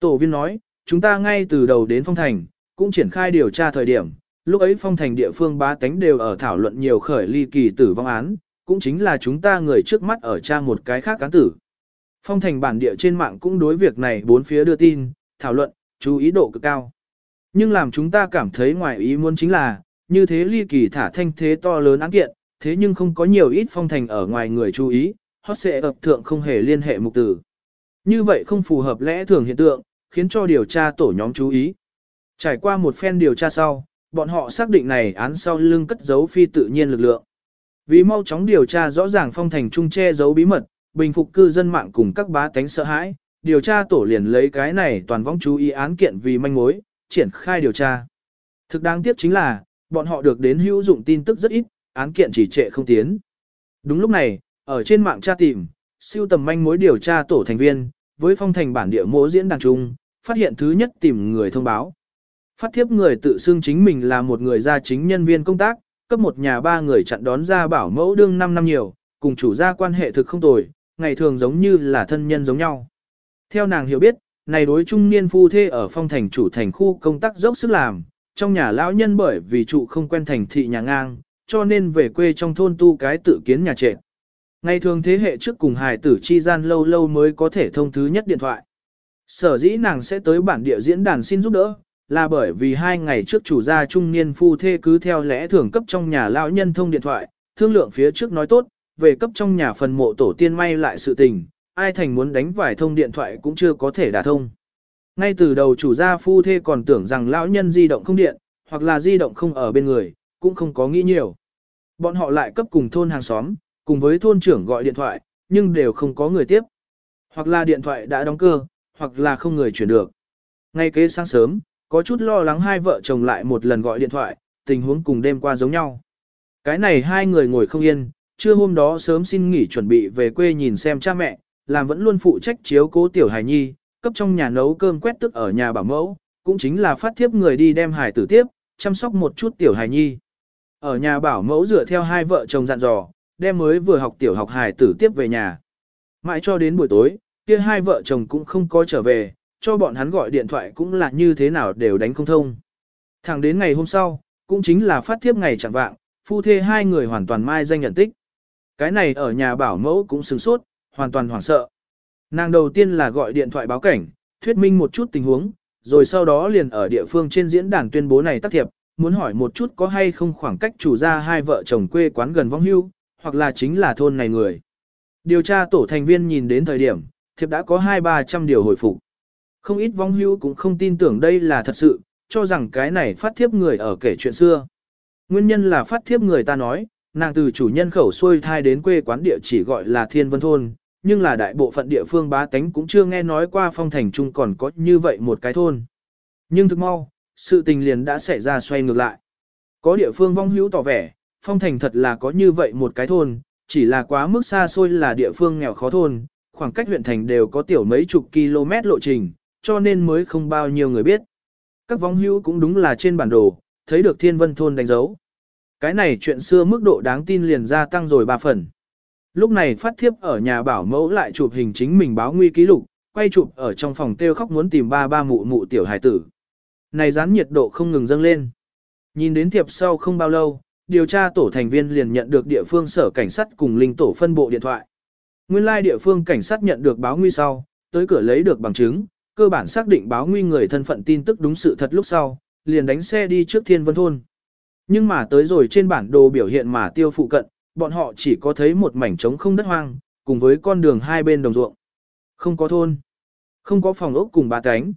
Tổ viên nói, chúng ta ngay từ đầu đến phong thành, cũng triển khai điều tra thời điểm, lúc ấy phong thành địa phương bá tánh đều ở thảo luận nhiều khởi ly kỳ tử vong án, cũng chính là chúng ta người trước mắt ở tra một cái khác cán tử. Phong thành bản địa trên mạng cũng đối việc này bốn phía đưa tin, thảo luận, chú ý độ cực cao. Nhưng làm chúng ta cảm thấy ngoài ý muốn chính là, như thế ly kỳ thả thanh thế to lớn án kiện, thế nhưng không có nhiều ít phong thành ở ngoài người chú ý, hot sẽ ập thượng không hề liên hệ mục tử. Như vậy không phù hợp lẽ thường hiện tượng, khiến cho điều tra tổ nhóm chú ý. Trải qua một phen điều tra sau, bọn họ xác định này án sau lưng cất giấu phi tự nhiên lực lượng. Vì mau chóng điều tra rõ ràng phong thành trung che giấu bí mật, bình phục cư dân mạng cùng các bá tánh sợ hãi, điều tra tổ liền lấy cái này toàn vong chú ý án kiện vì manh mối, triển khai điều tra. Thực đáng tiếc chính là, bọn họ được đến hữu dụng tin tức rất ít, án kiện chỉ trệ không tiến. Đúng lúc này, ở trên mạng tra tìm, siêu tầm manh mối điều tra tổ thành viên, với phong thành bản địa mô diễn đàn trung, phát hiện thứ nhất tìm người thông báo. Phát thiếp người tự xưng chính mình là một người gia chính nhân viên công tác, cấp một nhà ba người chặn đón ra bảo mẫu đương 5 năm nhiều, cùng chủ gia quan hệ thực không tồi, ngày thường giống như là thân nhân giống nhau. Theo nàng hiểu biết, này đối trung niên phu thê ở phong thành chủ thành khu công tác dốc sức làm, trong nhà lão nhân bởi vì trụ không quen thành thị nhà ngang, cho nên về quê trong thôn tu cái tự kiến nhà trệt. Ngày thường thế hệ trước cùng hài tử chi gian lâu lâu mới có thể thông thứ nhất điện thoại. Sở dĩ nàng sẽ tới bản địa diễn đàn xin giúp đỡ, là bởi vì hai ngày trước chủ gia trung niên phu thê cứ theo lẽ thường cấp trong nhà lão nhân thông điện thoại, thương lượng phía trước nói tốt, về cấp trong nhà phần mộ tổ tiên may lại sự tình, ai thành muốn đánh vài thông điện thoại cũng chưa có thể đả thông. Ngay từ đầu chủ gia phu thê còn tưởng rằng lão nhân di động không điện, hoặc là di động không ở bên người, cũng không có nghĩ nhiều. Bọn họ lại cấp cùng thôn hàng xóm, cùng với thôn trưởng gọi điện thoại, nhưng đều không có người tiếp. Hoặc là điện thoại đã đóng cơ, hoặc là không người chuyển được. Ngay kế sáng sớm, có chút lo lắng hai vợ chồng lại một lần gọi điện thoại, tình huống cùng đêm qua giống nhau. Cái này hai người ngồi không yên, trưa hôm đó sớm xin nghỉ chuẩn bị về quê nhìn xem cha mẹ, làm vẫn luôn phụ trách chiếu cố tiểu hài nhi, cấp trong nhà nấu cơm quét tức ở nhà bảo mẫu, cũng chính là phát thiếp người đi đem hài tử tiếp, chăm sóc một chút tiểu hài nhi. Ở nhà bảo mẫu dựa theo hai vợ chồng dặn dò, đem mới vừa học tiểu học hài tử tiếp về nhà. Mãi cho đến buổi tối, kia hai vợ chồng cũng không có trở về, cho bọn hắn gọi điện thoại cũng là như thế nào đều đánh không thông. Thẳng đến ngày hôm sau, cũng chính là phát thiếp ngày chẳng vạng, phu thê hai người hoàn toàn mai danh nhận tích. Cái này ở nhà bảo mẫu cũng sừng sốt, hoàn toàn hoảng sợ. Nàng đầu tiên là gọi điện thoại báo cảnh, thuyết minh một chút tình huống, rồi sau đó liền ở địa phương trên diễn đàn tuyên bố này tác thiệp, muốn hỏi một chút có hay không khoảng cách chủ gia hai vợ chồng quê quán gần vong hưu, hoặc là chính là thôn này người. Điều tra tổ thành viên nhìn đến thời điểm, thiệp đã có hai ba trăm điều hồi phục. Không ít vong hưu cũng không tin tưởng đây là thật sự, cho rằng cái này phát thiếp người ở kể chuyện xưa. Nguyên nhân là phát thiếp người ta nói, nàng từ chủ nhân khẩu xuôi thai đến quê quán địa chỉ gọi là Thiên Vân Thôn, nhưng là đại bộ phận địa phương bá tánh cũng chưa nghe nói qua phong thành trung còn có như vậy một cái thôn. Nhưng thực mau, sự tình liền đã xảy ra xoay ngược lại. Có địa phương vong hữu tỏ vẻ, phong thành thật là có như vậy một cái thôn, chỉ là quá mức xa xôi là địa phương nghèo khó thôn, khoảng cách huyện thành đều có tiểu mấy chục km lộ trình, cho nên mới không bao nhiêu người biết. Các vong hữu cũng đúng là trên bản đồ, thấy được thiên vân thôn đánh dấu. Cái này chuyện xưa mức độ đáng tin liền gia tăng rồi ba phần. Lúc này phát thiếp ở nhà bảo mẫu lại chụp hình chính mình báo nguy ký lục, quay chụp ở trong phòng tiêu khóc muốn tìm ba ba mụ mụ tiểu hải tử. Này rán nhiệt độ không ngừng dâng lên. Nhìn đến thiệp sau không bao lâu, điều tra tổ thành viên liền nhận được địa phương sở cảnh sát cùng linh tổ phân bộ điện thoại. Nguyên lai địa phương cảnh sát nhận được báo nguy sau, tới cửa lấy được bằng chứng, cơ bản xác định báo nguy người thân phận tin tức đúng sự thật lúc sau, liền đánh xe đi trước Thiên Vân Thôn. Nhưng mà tới rồi trên bản đồ biểu hiện mà tiêu phụ cận, bọn họ chỉ có thấy một mảnh trống không đất hoang, cùng với con đường hai bên đồng ruộng. Không có thôn, không có phòng ốc cùng ba cánh.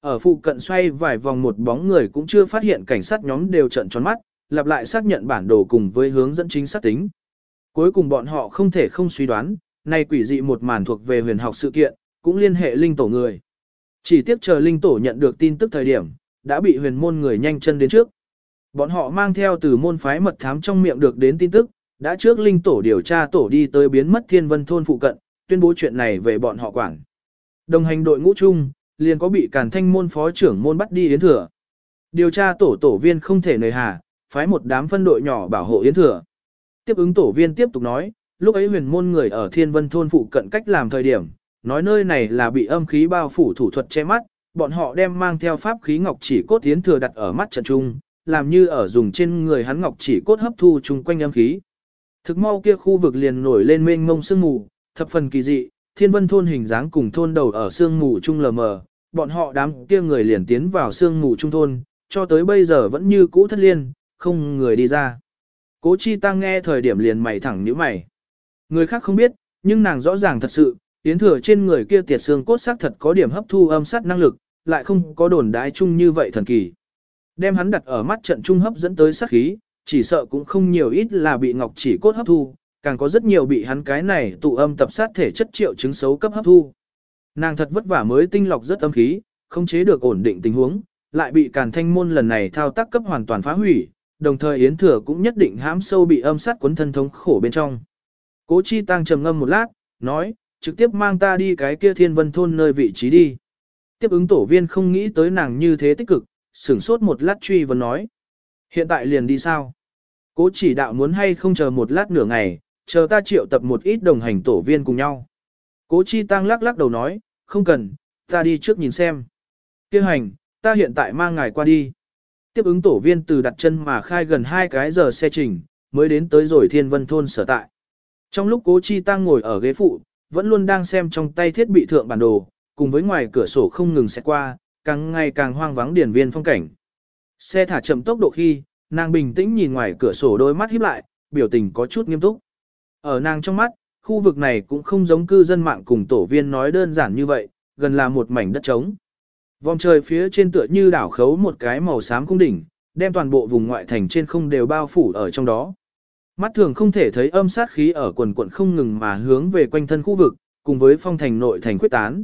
Ở phụ cận xoay vài vòng một bóng người cũng chưa phát hiện cảnh sát nhóm đều trận tròn mắt, lặp lại xác nhận bản đồ cùng với hướng dẫn chính xác tính. Cuối cùng bọn họ không thể không suy đoán, nay quỷ dị một màn thuộc về huyền học sự kiện, cũng liên hệ linh tổ người. Chỉ tiếp chờ linh tổ nhận được tin tức thời điểm, đã bị huyền môn người nhanh chân đến trước. Bọn họ mang theo từ môn phái mật thám trong miệng được đến tin tức, đã trước linh tổ điều tra tổ đi tới biến mất thiên vân thôn phụ cận, tuyên bố chuyện này về bọn họ quản. Đồng hành đội ngũ chung, liền có bị cản thanh môn phó trưởng môn bắt đi yến thừa. Điều tra tổ tổ viên không thể nời hà, phái một đám phân đội nhỏ bảo hộ yến thừa. Tiếp ứng tổ viên tiếp tục nói, lúc ấy huyền môn người ở thiên vân thôn phụ cận cách làm thời điểm, nói nơi này là bị âm khí bao phủ thủ thuật che mắt, bọn họ đem mang theo pháp khí ngọc chỉ cốt yến thừa đặt ở mắt trận trung, làm như ở dùng trên người hắn ngọc chỉ cốt hấp thu chung quanh âm khí. Thực mau kia khu vực liền nổi lên mênh mông sương mù, thập phần kỳ dị, thiên vân thôn hình dáng cùng thôn đầu ở sương mù trung lờ mờ, bọn họ đám kia người liền tiến vào sương mù trung thôn, cho tới bây giờ vẫn như cũ thất liên, không người đi ra. Cố chi tăng nghe thời điểm liền mày thẳng nhíu mày. Người khác không biết, nhưng nàng rõ ràng thật sự, tiến thừa trên người kia tiệt xương cốt xác thật có điểm hấp thu âm sát năng lực, lại không có đồn đái chung như vậy thần kỳ. Đem hắn đặt ở mắt trận trung hấp dẫn tới sát khí, chỉ sợ cũng không nhiều ít là bị ngọc chỉ cốt hấp thu, càng có rất nhiều bị hắn cái này tụ âm tập sát thể chất triệu chứng xấu cấp hấp thu. Nàng thật vất vả mới tinh lọc rất âm khí, không chế được ổn định tình huống, lại bị càn thanh môn lần này thao tác cấp hoàn toàn phá hủy, đồng thời Yến Thừa cũng nhất định hãm sâu bị âm sát cuốn thân thống khổ bên trong. Cố Chi Tăng trầm ngâm một lát, nói, trực tiếp mang ta đi cái kia thiên vân thôn nơi vị trí đi. Tiếp ứng tổ viên không nghĩ tới nàng như thế tích cực, sửng sốt một lát truy vấn nói. Hiện tại liền đi sao? Cố chỉ đạo muốn hay không chờ một lát nửa ngày, chờ ta triệu tập một ít đồng hành tổ viên cùng nhau. Cố chi tăng lắc lắc đầu nói, không cần, ta đi trước nhìn xem. Kêu hành, ta hiện tại mang ngài qua đi. Tiếp ứng tổ viên từ đặt chân mà khai gần hai cái giờ xe trình, mới đến tới rồi thiên vân thôn sở tại. Trong lúc cố chi tăng ngồi ở ghế phụ, vẫn luôn đang xem trong tay thiết bị thượng bản đồ, cùng với ngoài cửa sổ không ngừng xe qua, càng ngày càng hoang vắng điển viên phong cảnh. Xe thả chậm tốc độ khi, nàng bình tĩnh nhìn ngoài cửa sổ đôi mắt híp lại, biểu tình có chút nghiêm túc. Ở nàng trong mắt, khu vực này cũng không giống cư dân mạng cùng tổ viên nói đơn giản như vậy, gần là một mảnh đất trống. Vòng trời phía trên tựa như đảo khấu một cái màu xám cung đỉnh, đem toàn bộ vùng ngoại thành trên không đều bao phủ ở trong đó. Mắt thường không thể thấy âm sát khí ở quần quận không ngừng mà hướng về quanh thân khu vực, cùng với phong thành nội thành quyết tán.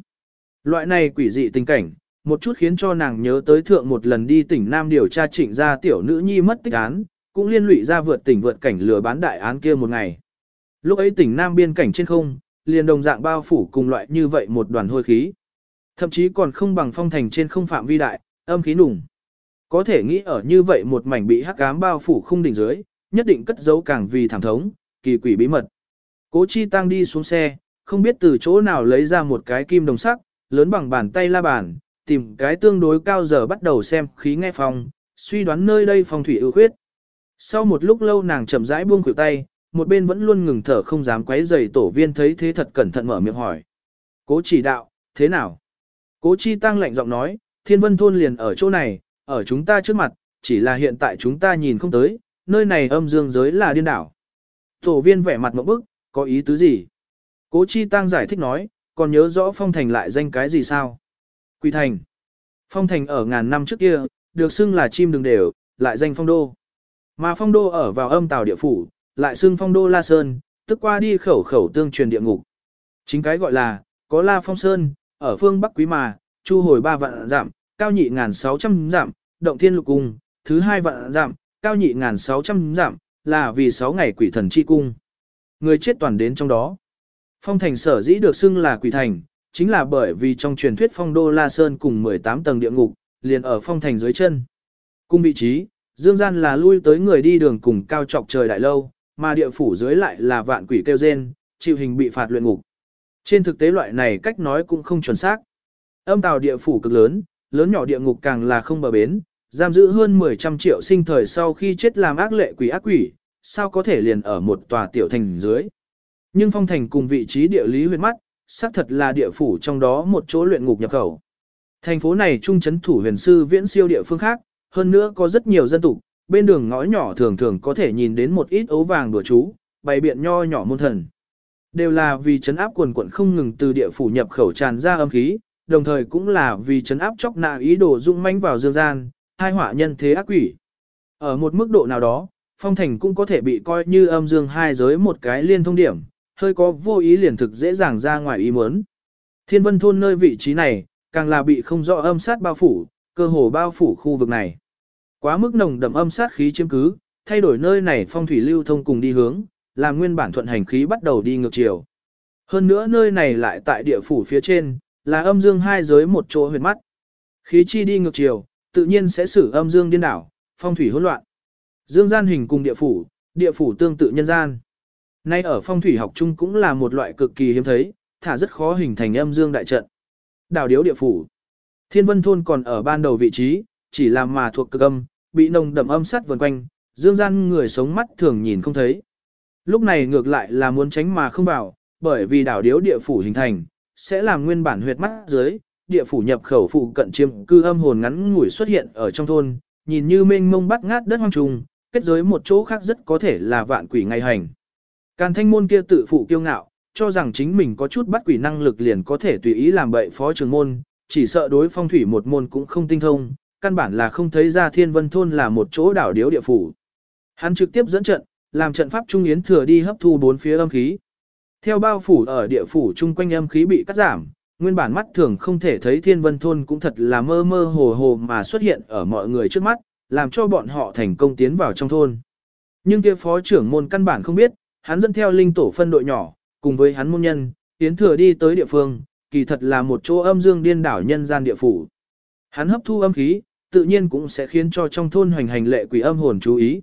Loại này quỷ dị tình cảnh, một chút khiến cho nàng nhớ tới thượng một lần đi tỉnh Nam điều tra trịnh ra tiểu nữ nhi mất tích án, cũng liên lụy ra vượt tỉnh vượt cảnh lừa bán đại án kia một ngày. Lúc ấy tỉnh Nam biên cảnh trên không, liền đồng dạng bao phủ cùng loại như vậy một đoàn hôi khí. Thậm chí còn không bằng phong thành trên không phạm vi đại, âm khí nùng. Có thể nghĩ ở như vậy một mảnh bị hắc ám bao phủ không đỉnh dưới, nhất định cất giấu càng vì thảm thống, kỳ quỷ bí mật. Cố Chi Tăng đi xuống xe, không biết từ chỗ nào lấy ra một cái kim đồng sắc, lớn bằng bàn tay la bàn, tìm cái tương đối cao giờ bắt đầu xem khí nghe phòng, suy đoán nơi đây phong thủy ưu khuyết. Sau một lúc lâu nàng chậm rãi buông khuỷu tay, một bên vẫn luôn ngừng thở không dám quấy rầy tổ viên thấy thế thật cẩn thận mở miệng hỏi. Cố chỉ đạo, thế nào? Cố chi tăng lạnh giọng nói, thiên vân thôn liền ở chỗ này, ở chúng ta trước mặt, chỉ là hiện tại chúng ta nhìn không tới, nơi này âm dương giới là điên đảo. Tổ viên vẻ mặt mộng bức, có ý tứ gì? Cố chi tăng giải thích nói, còn nhớ rõ phong thành lại danh cái gì sao? Quỳ thành. Phong thành ở ngàn năm trước kia, được xưng là chim đường đều, lại danh phong đô. Mà phong đô ở vào âm tàu địa phủ, lại xưng phong đô La Sơn, tức qua đi khẩu khẩu tương truyền địa ngục. Chính cái gọi là, có La Phong Sơn, ở phương Bắc Quý Mà, chu hồi ba vạn giảm, cao nhị ngàn sáu trăm giảm, động thiên lục cung, thứ hai vạn giảm, cao nhị ngàn sáu trăm giảm, là vì sáu ngày quỷ thần chi cung. Người chết toàn đến trong đó. Phong thành sở dĩ được xưng là quỷ thành, chính là bởi vì trong truyền thuyết phong đô La Sơn cùng 18 tầng địa ngục, liền ở phong thành dưới chân. Cung vị trí, dương gian là lui tới người đi đường cùng cao trọc trời đại lâu, mà địa phủ dưới lại là vạn quỷ kêu rên, chịu hình bị phạt luyện ngục. Trên thực tế loại này cách nói cũng không chuẩn xác. Âm tào địa phủ cực lớn, lớn nhỏ địa ngục càng là không bờ bến, giam giữ hơn 10 trăm triệu sinh thời sau khi chết làm ác lệ quỷ ác quỷ, sao có thể liền ở một tòa tiểu thành dưới. Nhưng phong thành cùng vị trí địa lý huyệt mắt, xác thật là địa phủ trong đó một chỗ luyện ngục nhập khẩu. Thành phố này trung chấn thủ huyền sư viễn siêu địa phương khác, hơn nữa có rất nhiều dân tục, bên đường ngõ nhỏ thường thường có thể nhìn đến một ít ấu vàng đùa chú, bày biện nho nhỏ môn thần. Đều là vì chấn áp quần quận không ngừng từ địa phủ nhập khẩu tràn ra âm khí, đồng thời cũng là vì chấn áp chóc nạ ý đồ dung manh vào dương gian, hai họa nhân thế ác quỷ. Ở một mức độ nào đó, phong thành cũng có thể bị coi như âm dương hai giới một cái liên thông điểm, hơi có vô ý liền thực dễ dàng ra ngoài ý muốn. Thiên vân thôn nơi vị trí này, càng là bị không rõ âm sát bao phủ, cơ hồ bao phủ khu vực này. Quá mức nồng đậm âm sát khí chiếm cứ, thay đổi nơi này phong thủy lưu thông cùng đi hướng, làm nguyên bản thuận hành khí bắt đầu đi ngược chiều. Hơn nữa nơi này lại tại địa phủ phía trên, là âm dương hai giới một chỗ huyệt mắt. Khí chi đi ngược chiều, tự nhiên sẽ xử âm dương điên đảo, phong thủy hỗn loạn. Dương gian hình cùng địa phủ, địa phủ tương tự nhân gian. Nay ở phong thủy học chung cũng là một loại cực kỳ hiếm thấy, thả rất khó hình thành âm dương đại trận. Đảo điếu địa phủ. Thiên vân thôn còn ở ban đầu vị trí, chỉ là mà thuộc cực âm, bị nồng đậm âm sắt vần quanh, dương gian người sống mắt thường nhìn không thấy. Lúc này ngược lại là muốn tránh mà không vào, bởi vì đảo điếu địa phủ hình thành, sẽ làm nguyên bản huyệt mắt dưới, địa phủ nhập khẩu phụ cận chiêm cư âm hồn ngắn ngủi xuất hiện ở trong thôn, nhìn như mênh mông bắt ngát đất hoang trùng, kết giới một chỗ khác rất có thể là vạn quỷ ngay hành. Càn thanh môn kia tự phụ kiêu ngạo, cho rằng chính mình có chút bắt quỷ năng lực liền có thể tùy ý làm bậy phó trường môn, chỉ sợ đối phong thủy một môn cũng không tinh thông, căn bản là không thấy ra thiên vân thôn là một chỗ đảo điếu địa phủ. Hắn trực tiếp dẫn trận, làm trận pháp trung yến thừa đi hấp thu bốn phía âm khí. Theo bao phủ ở địa phủ chung quanh âm khí bị cắt giảm, nguyên bản mắt thường không thể thấy thiên vân thôn cũng thật là mơ mơ hồ hồ mà xuất hiện ở mọi người trước mắt, làm cho bọn họ thành công tiến vào trong thôn. Nhưng kia phó trưởng môn căn bản không biết, hắn dẫn theo linh tổ phân đội nhỏ, cùng với hắn môn nhân, tiến thừa đi tới địa phương, kỳ thật là một chỗ âm dương điên đảo nhân gian địa phủ. Hắn hấp thu âm khí, tự nhiên cũng sẽ khiến cho trong thôn hoành hành lệ quỷ âm hồn chú ý.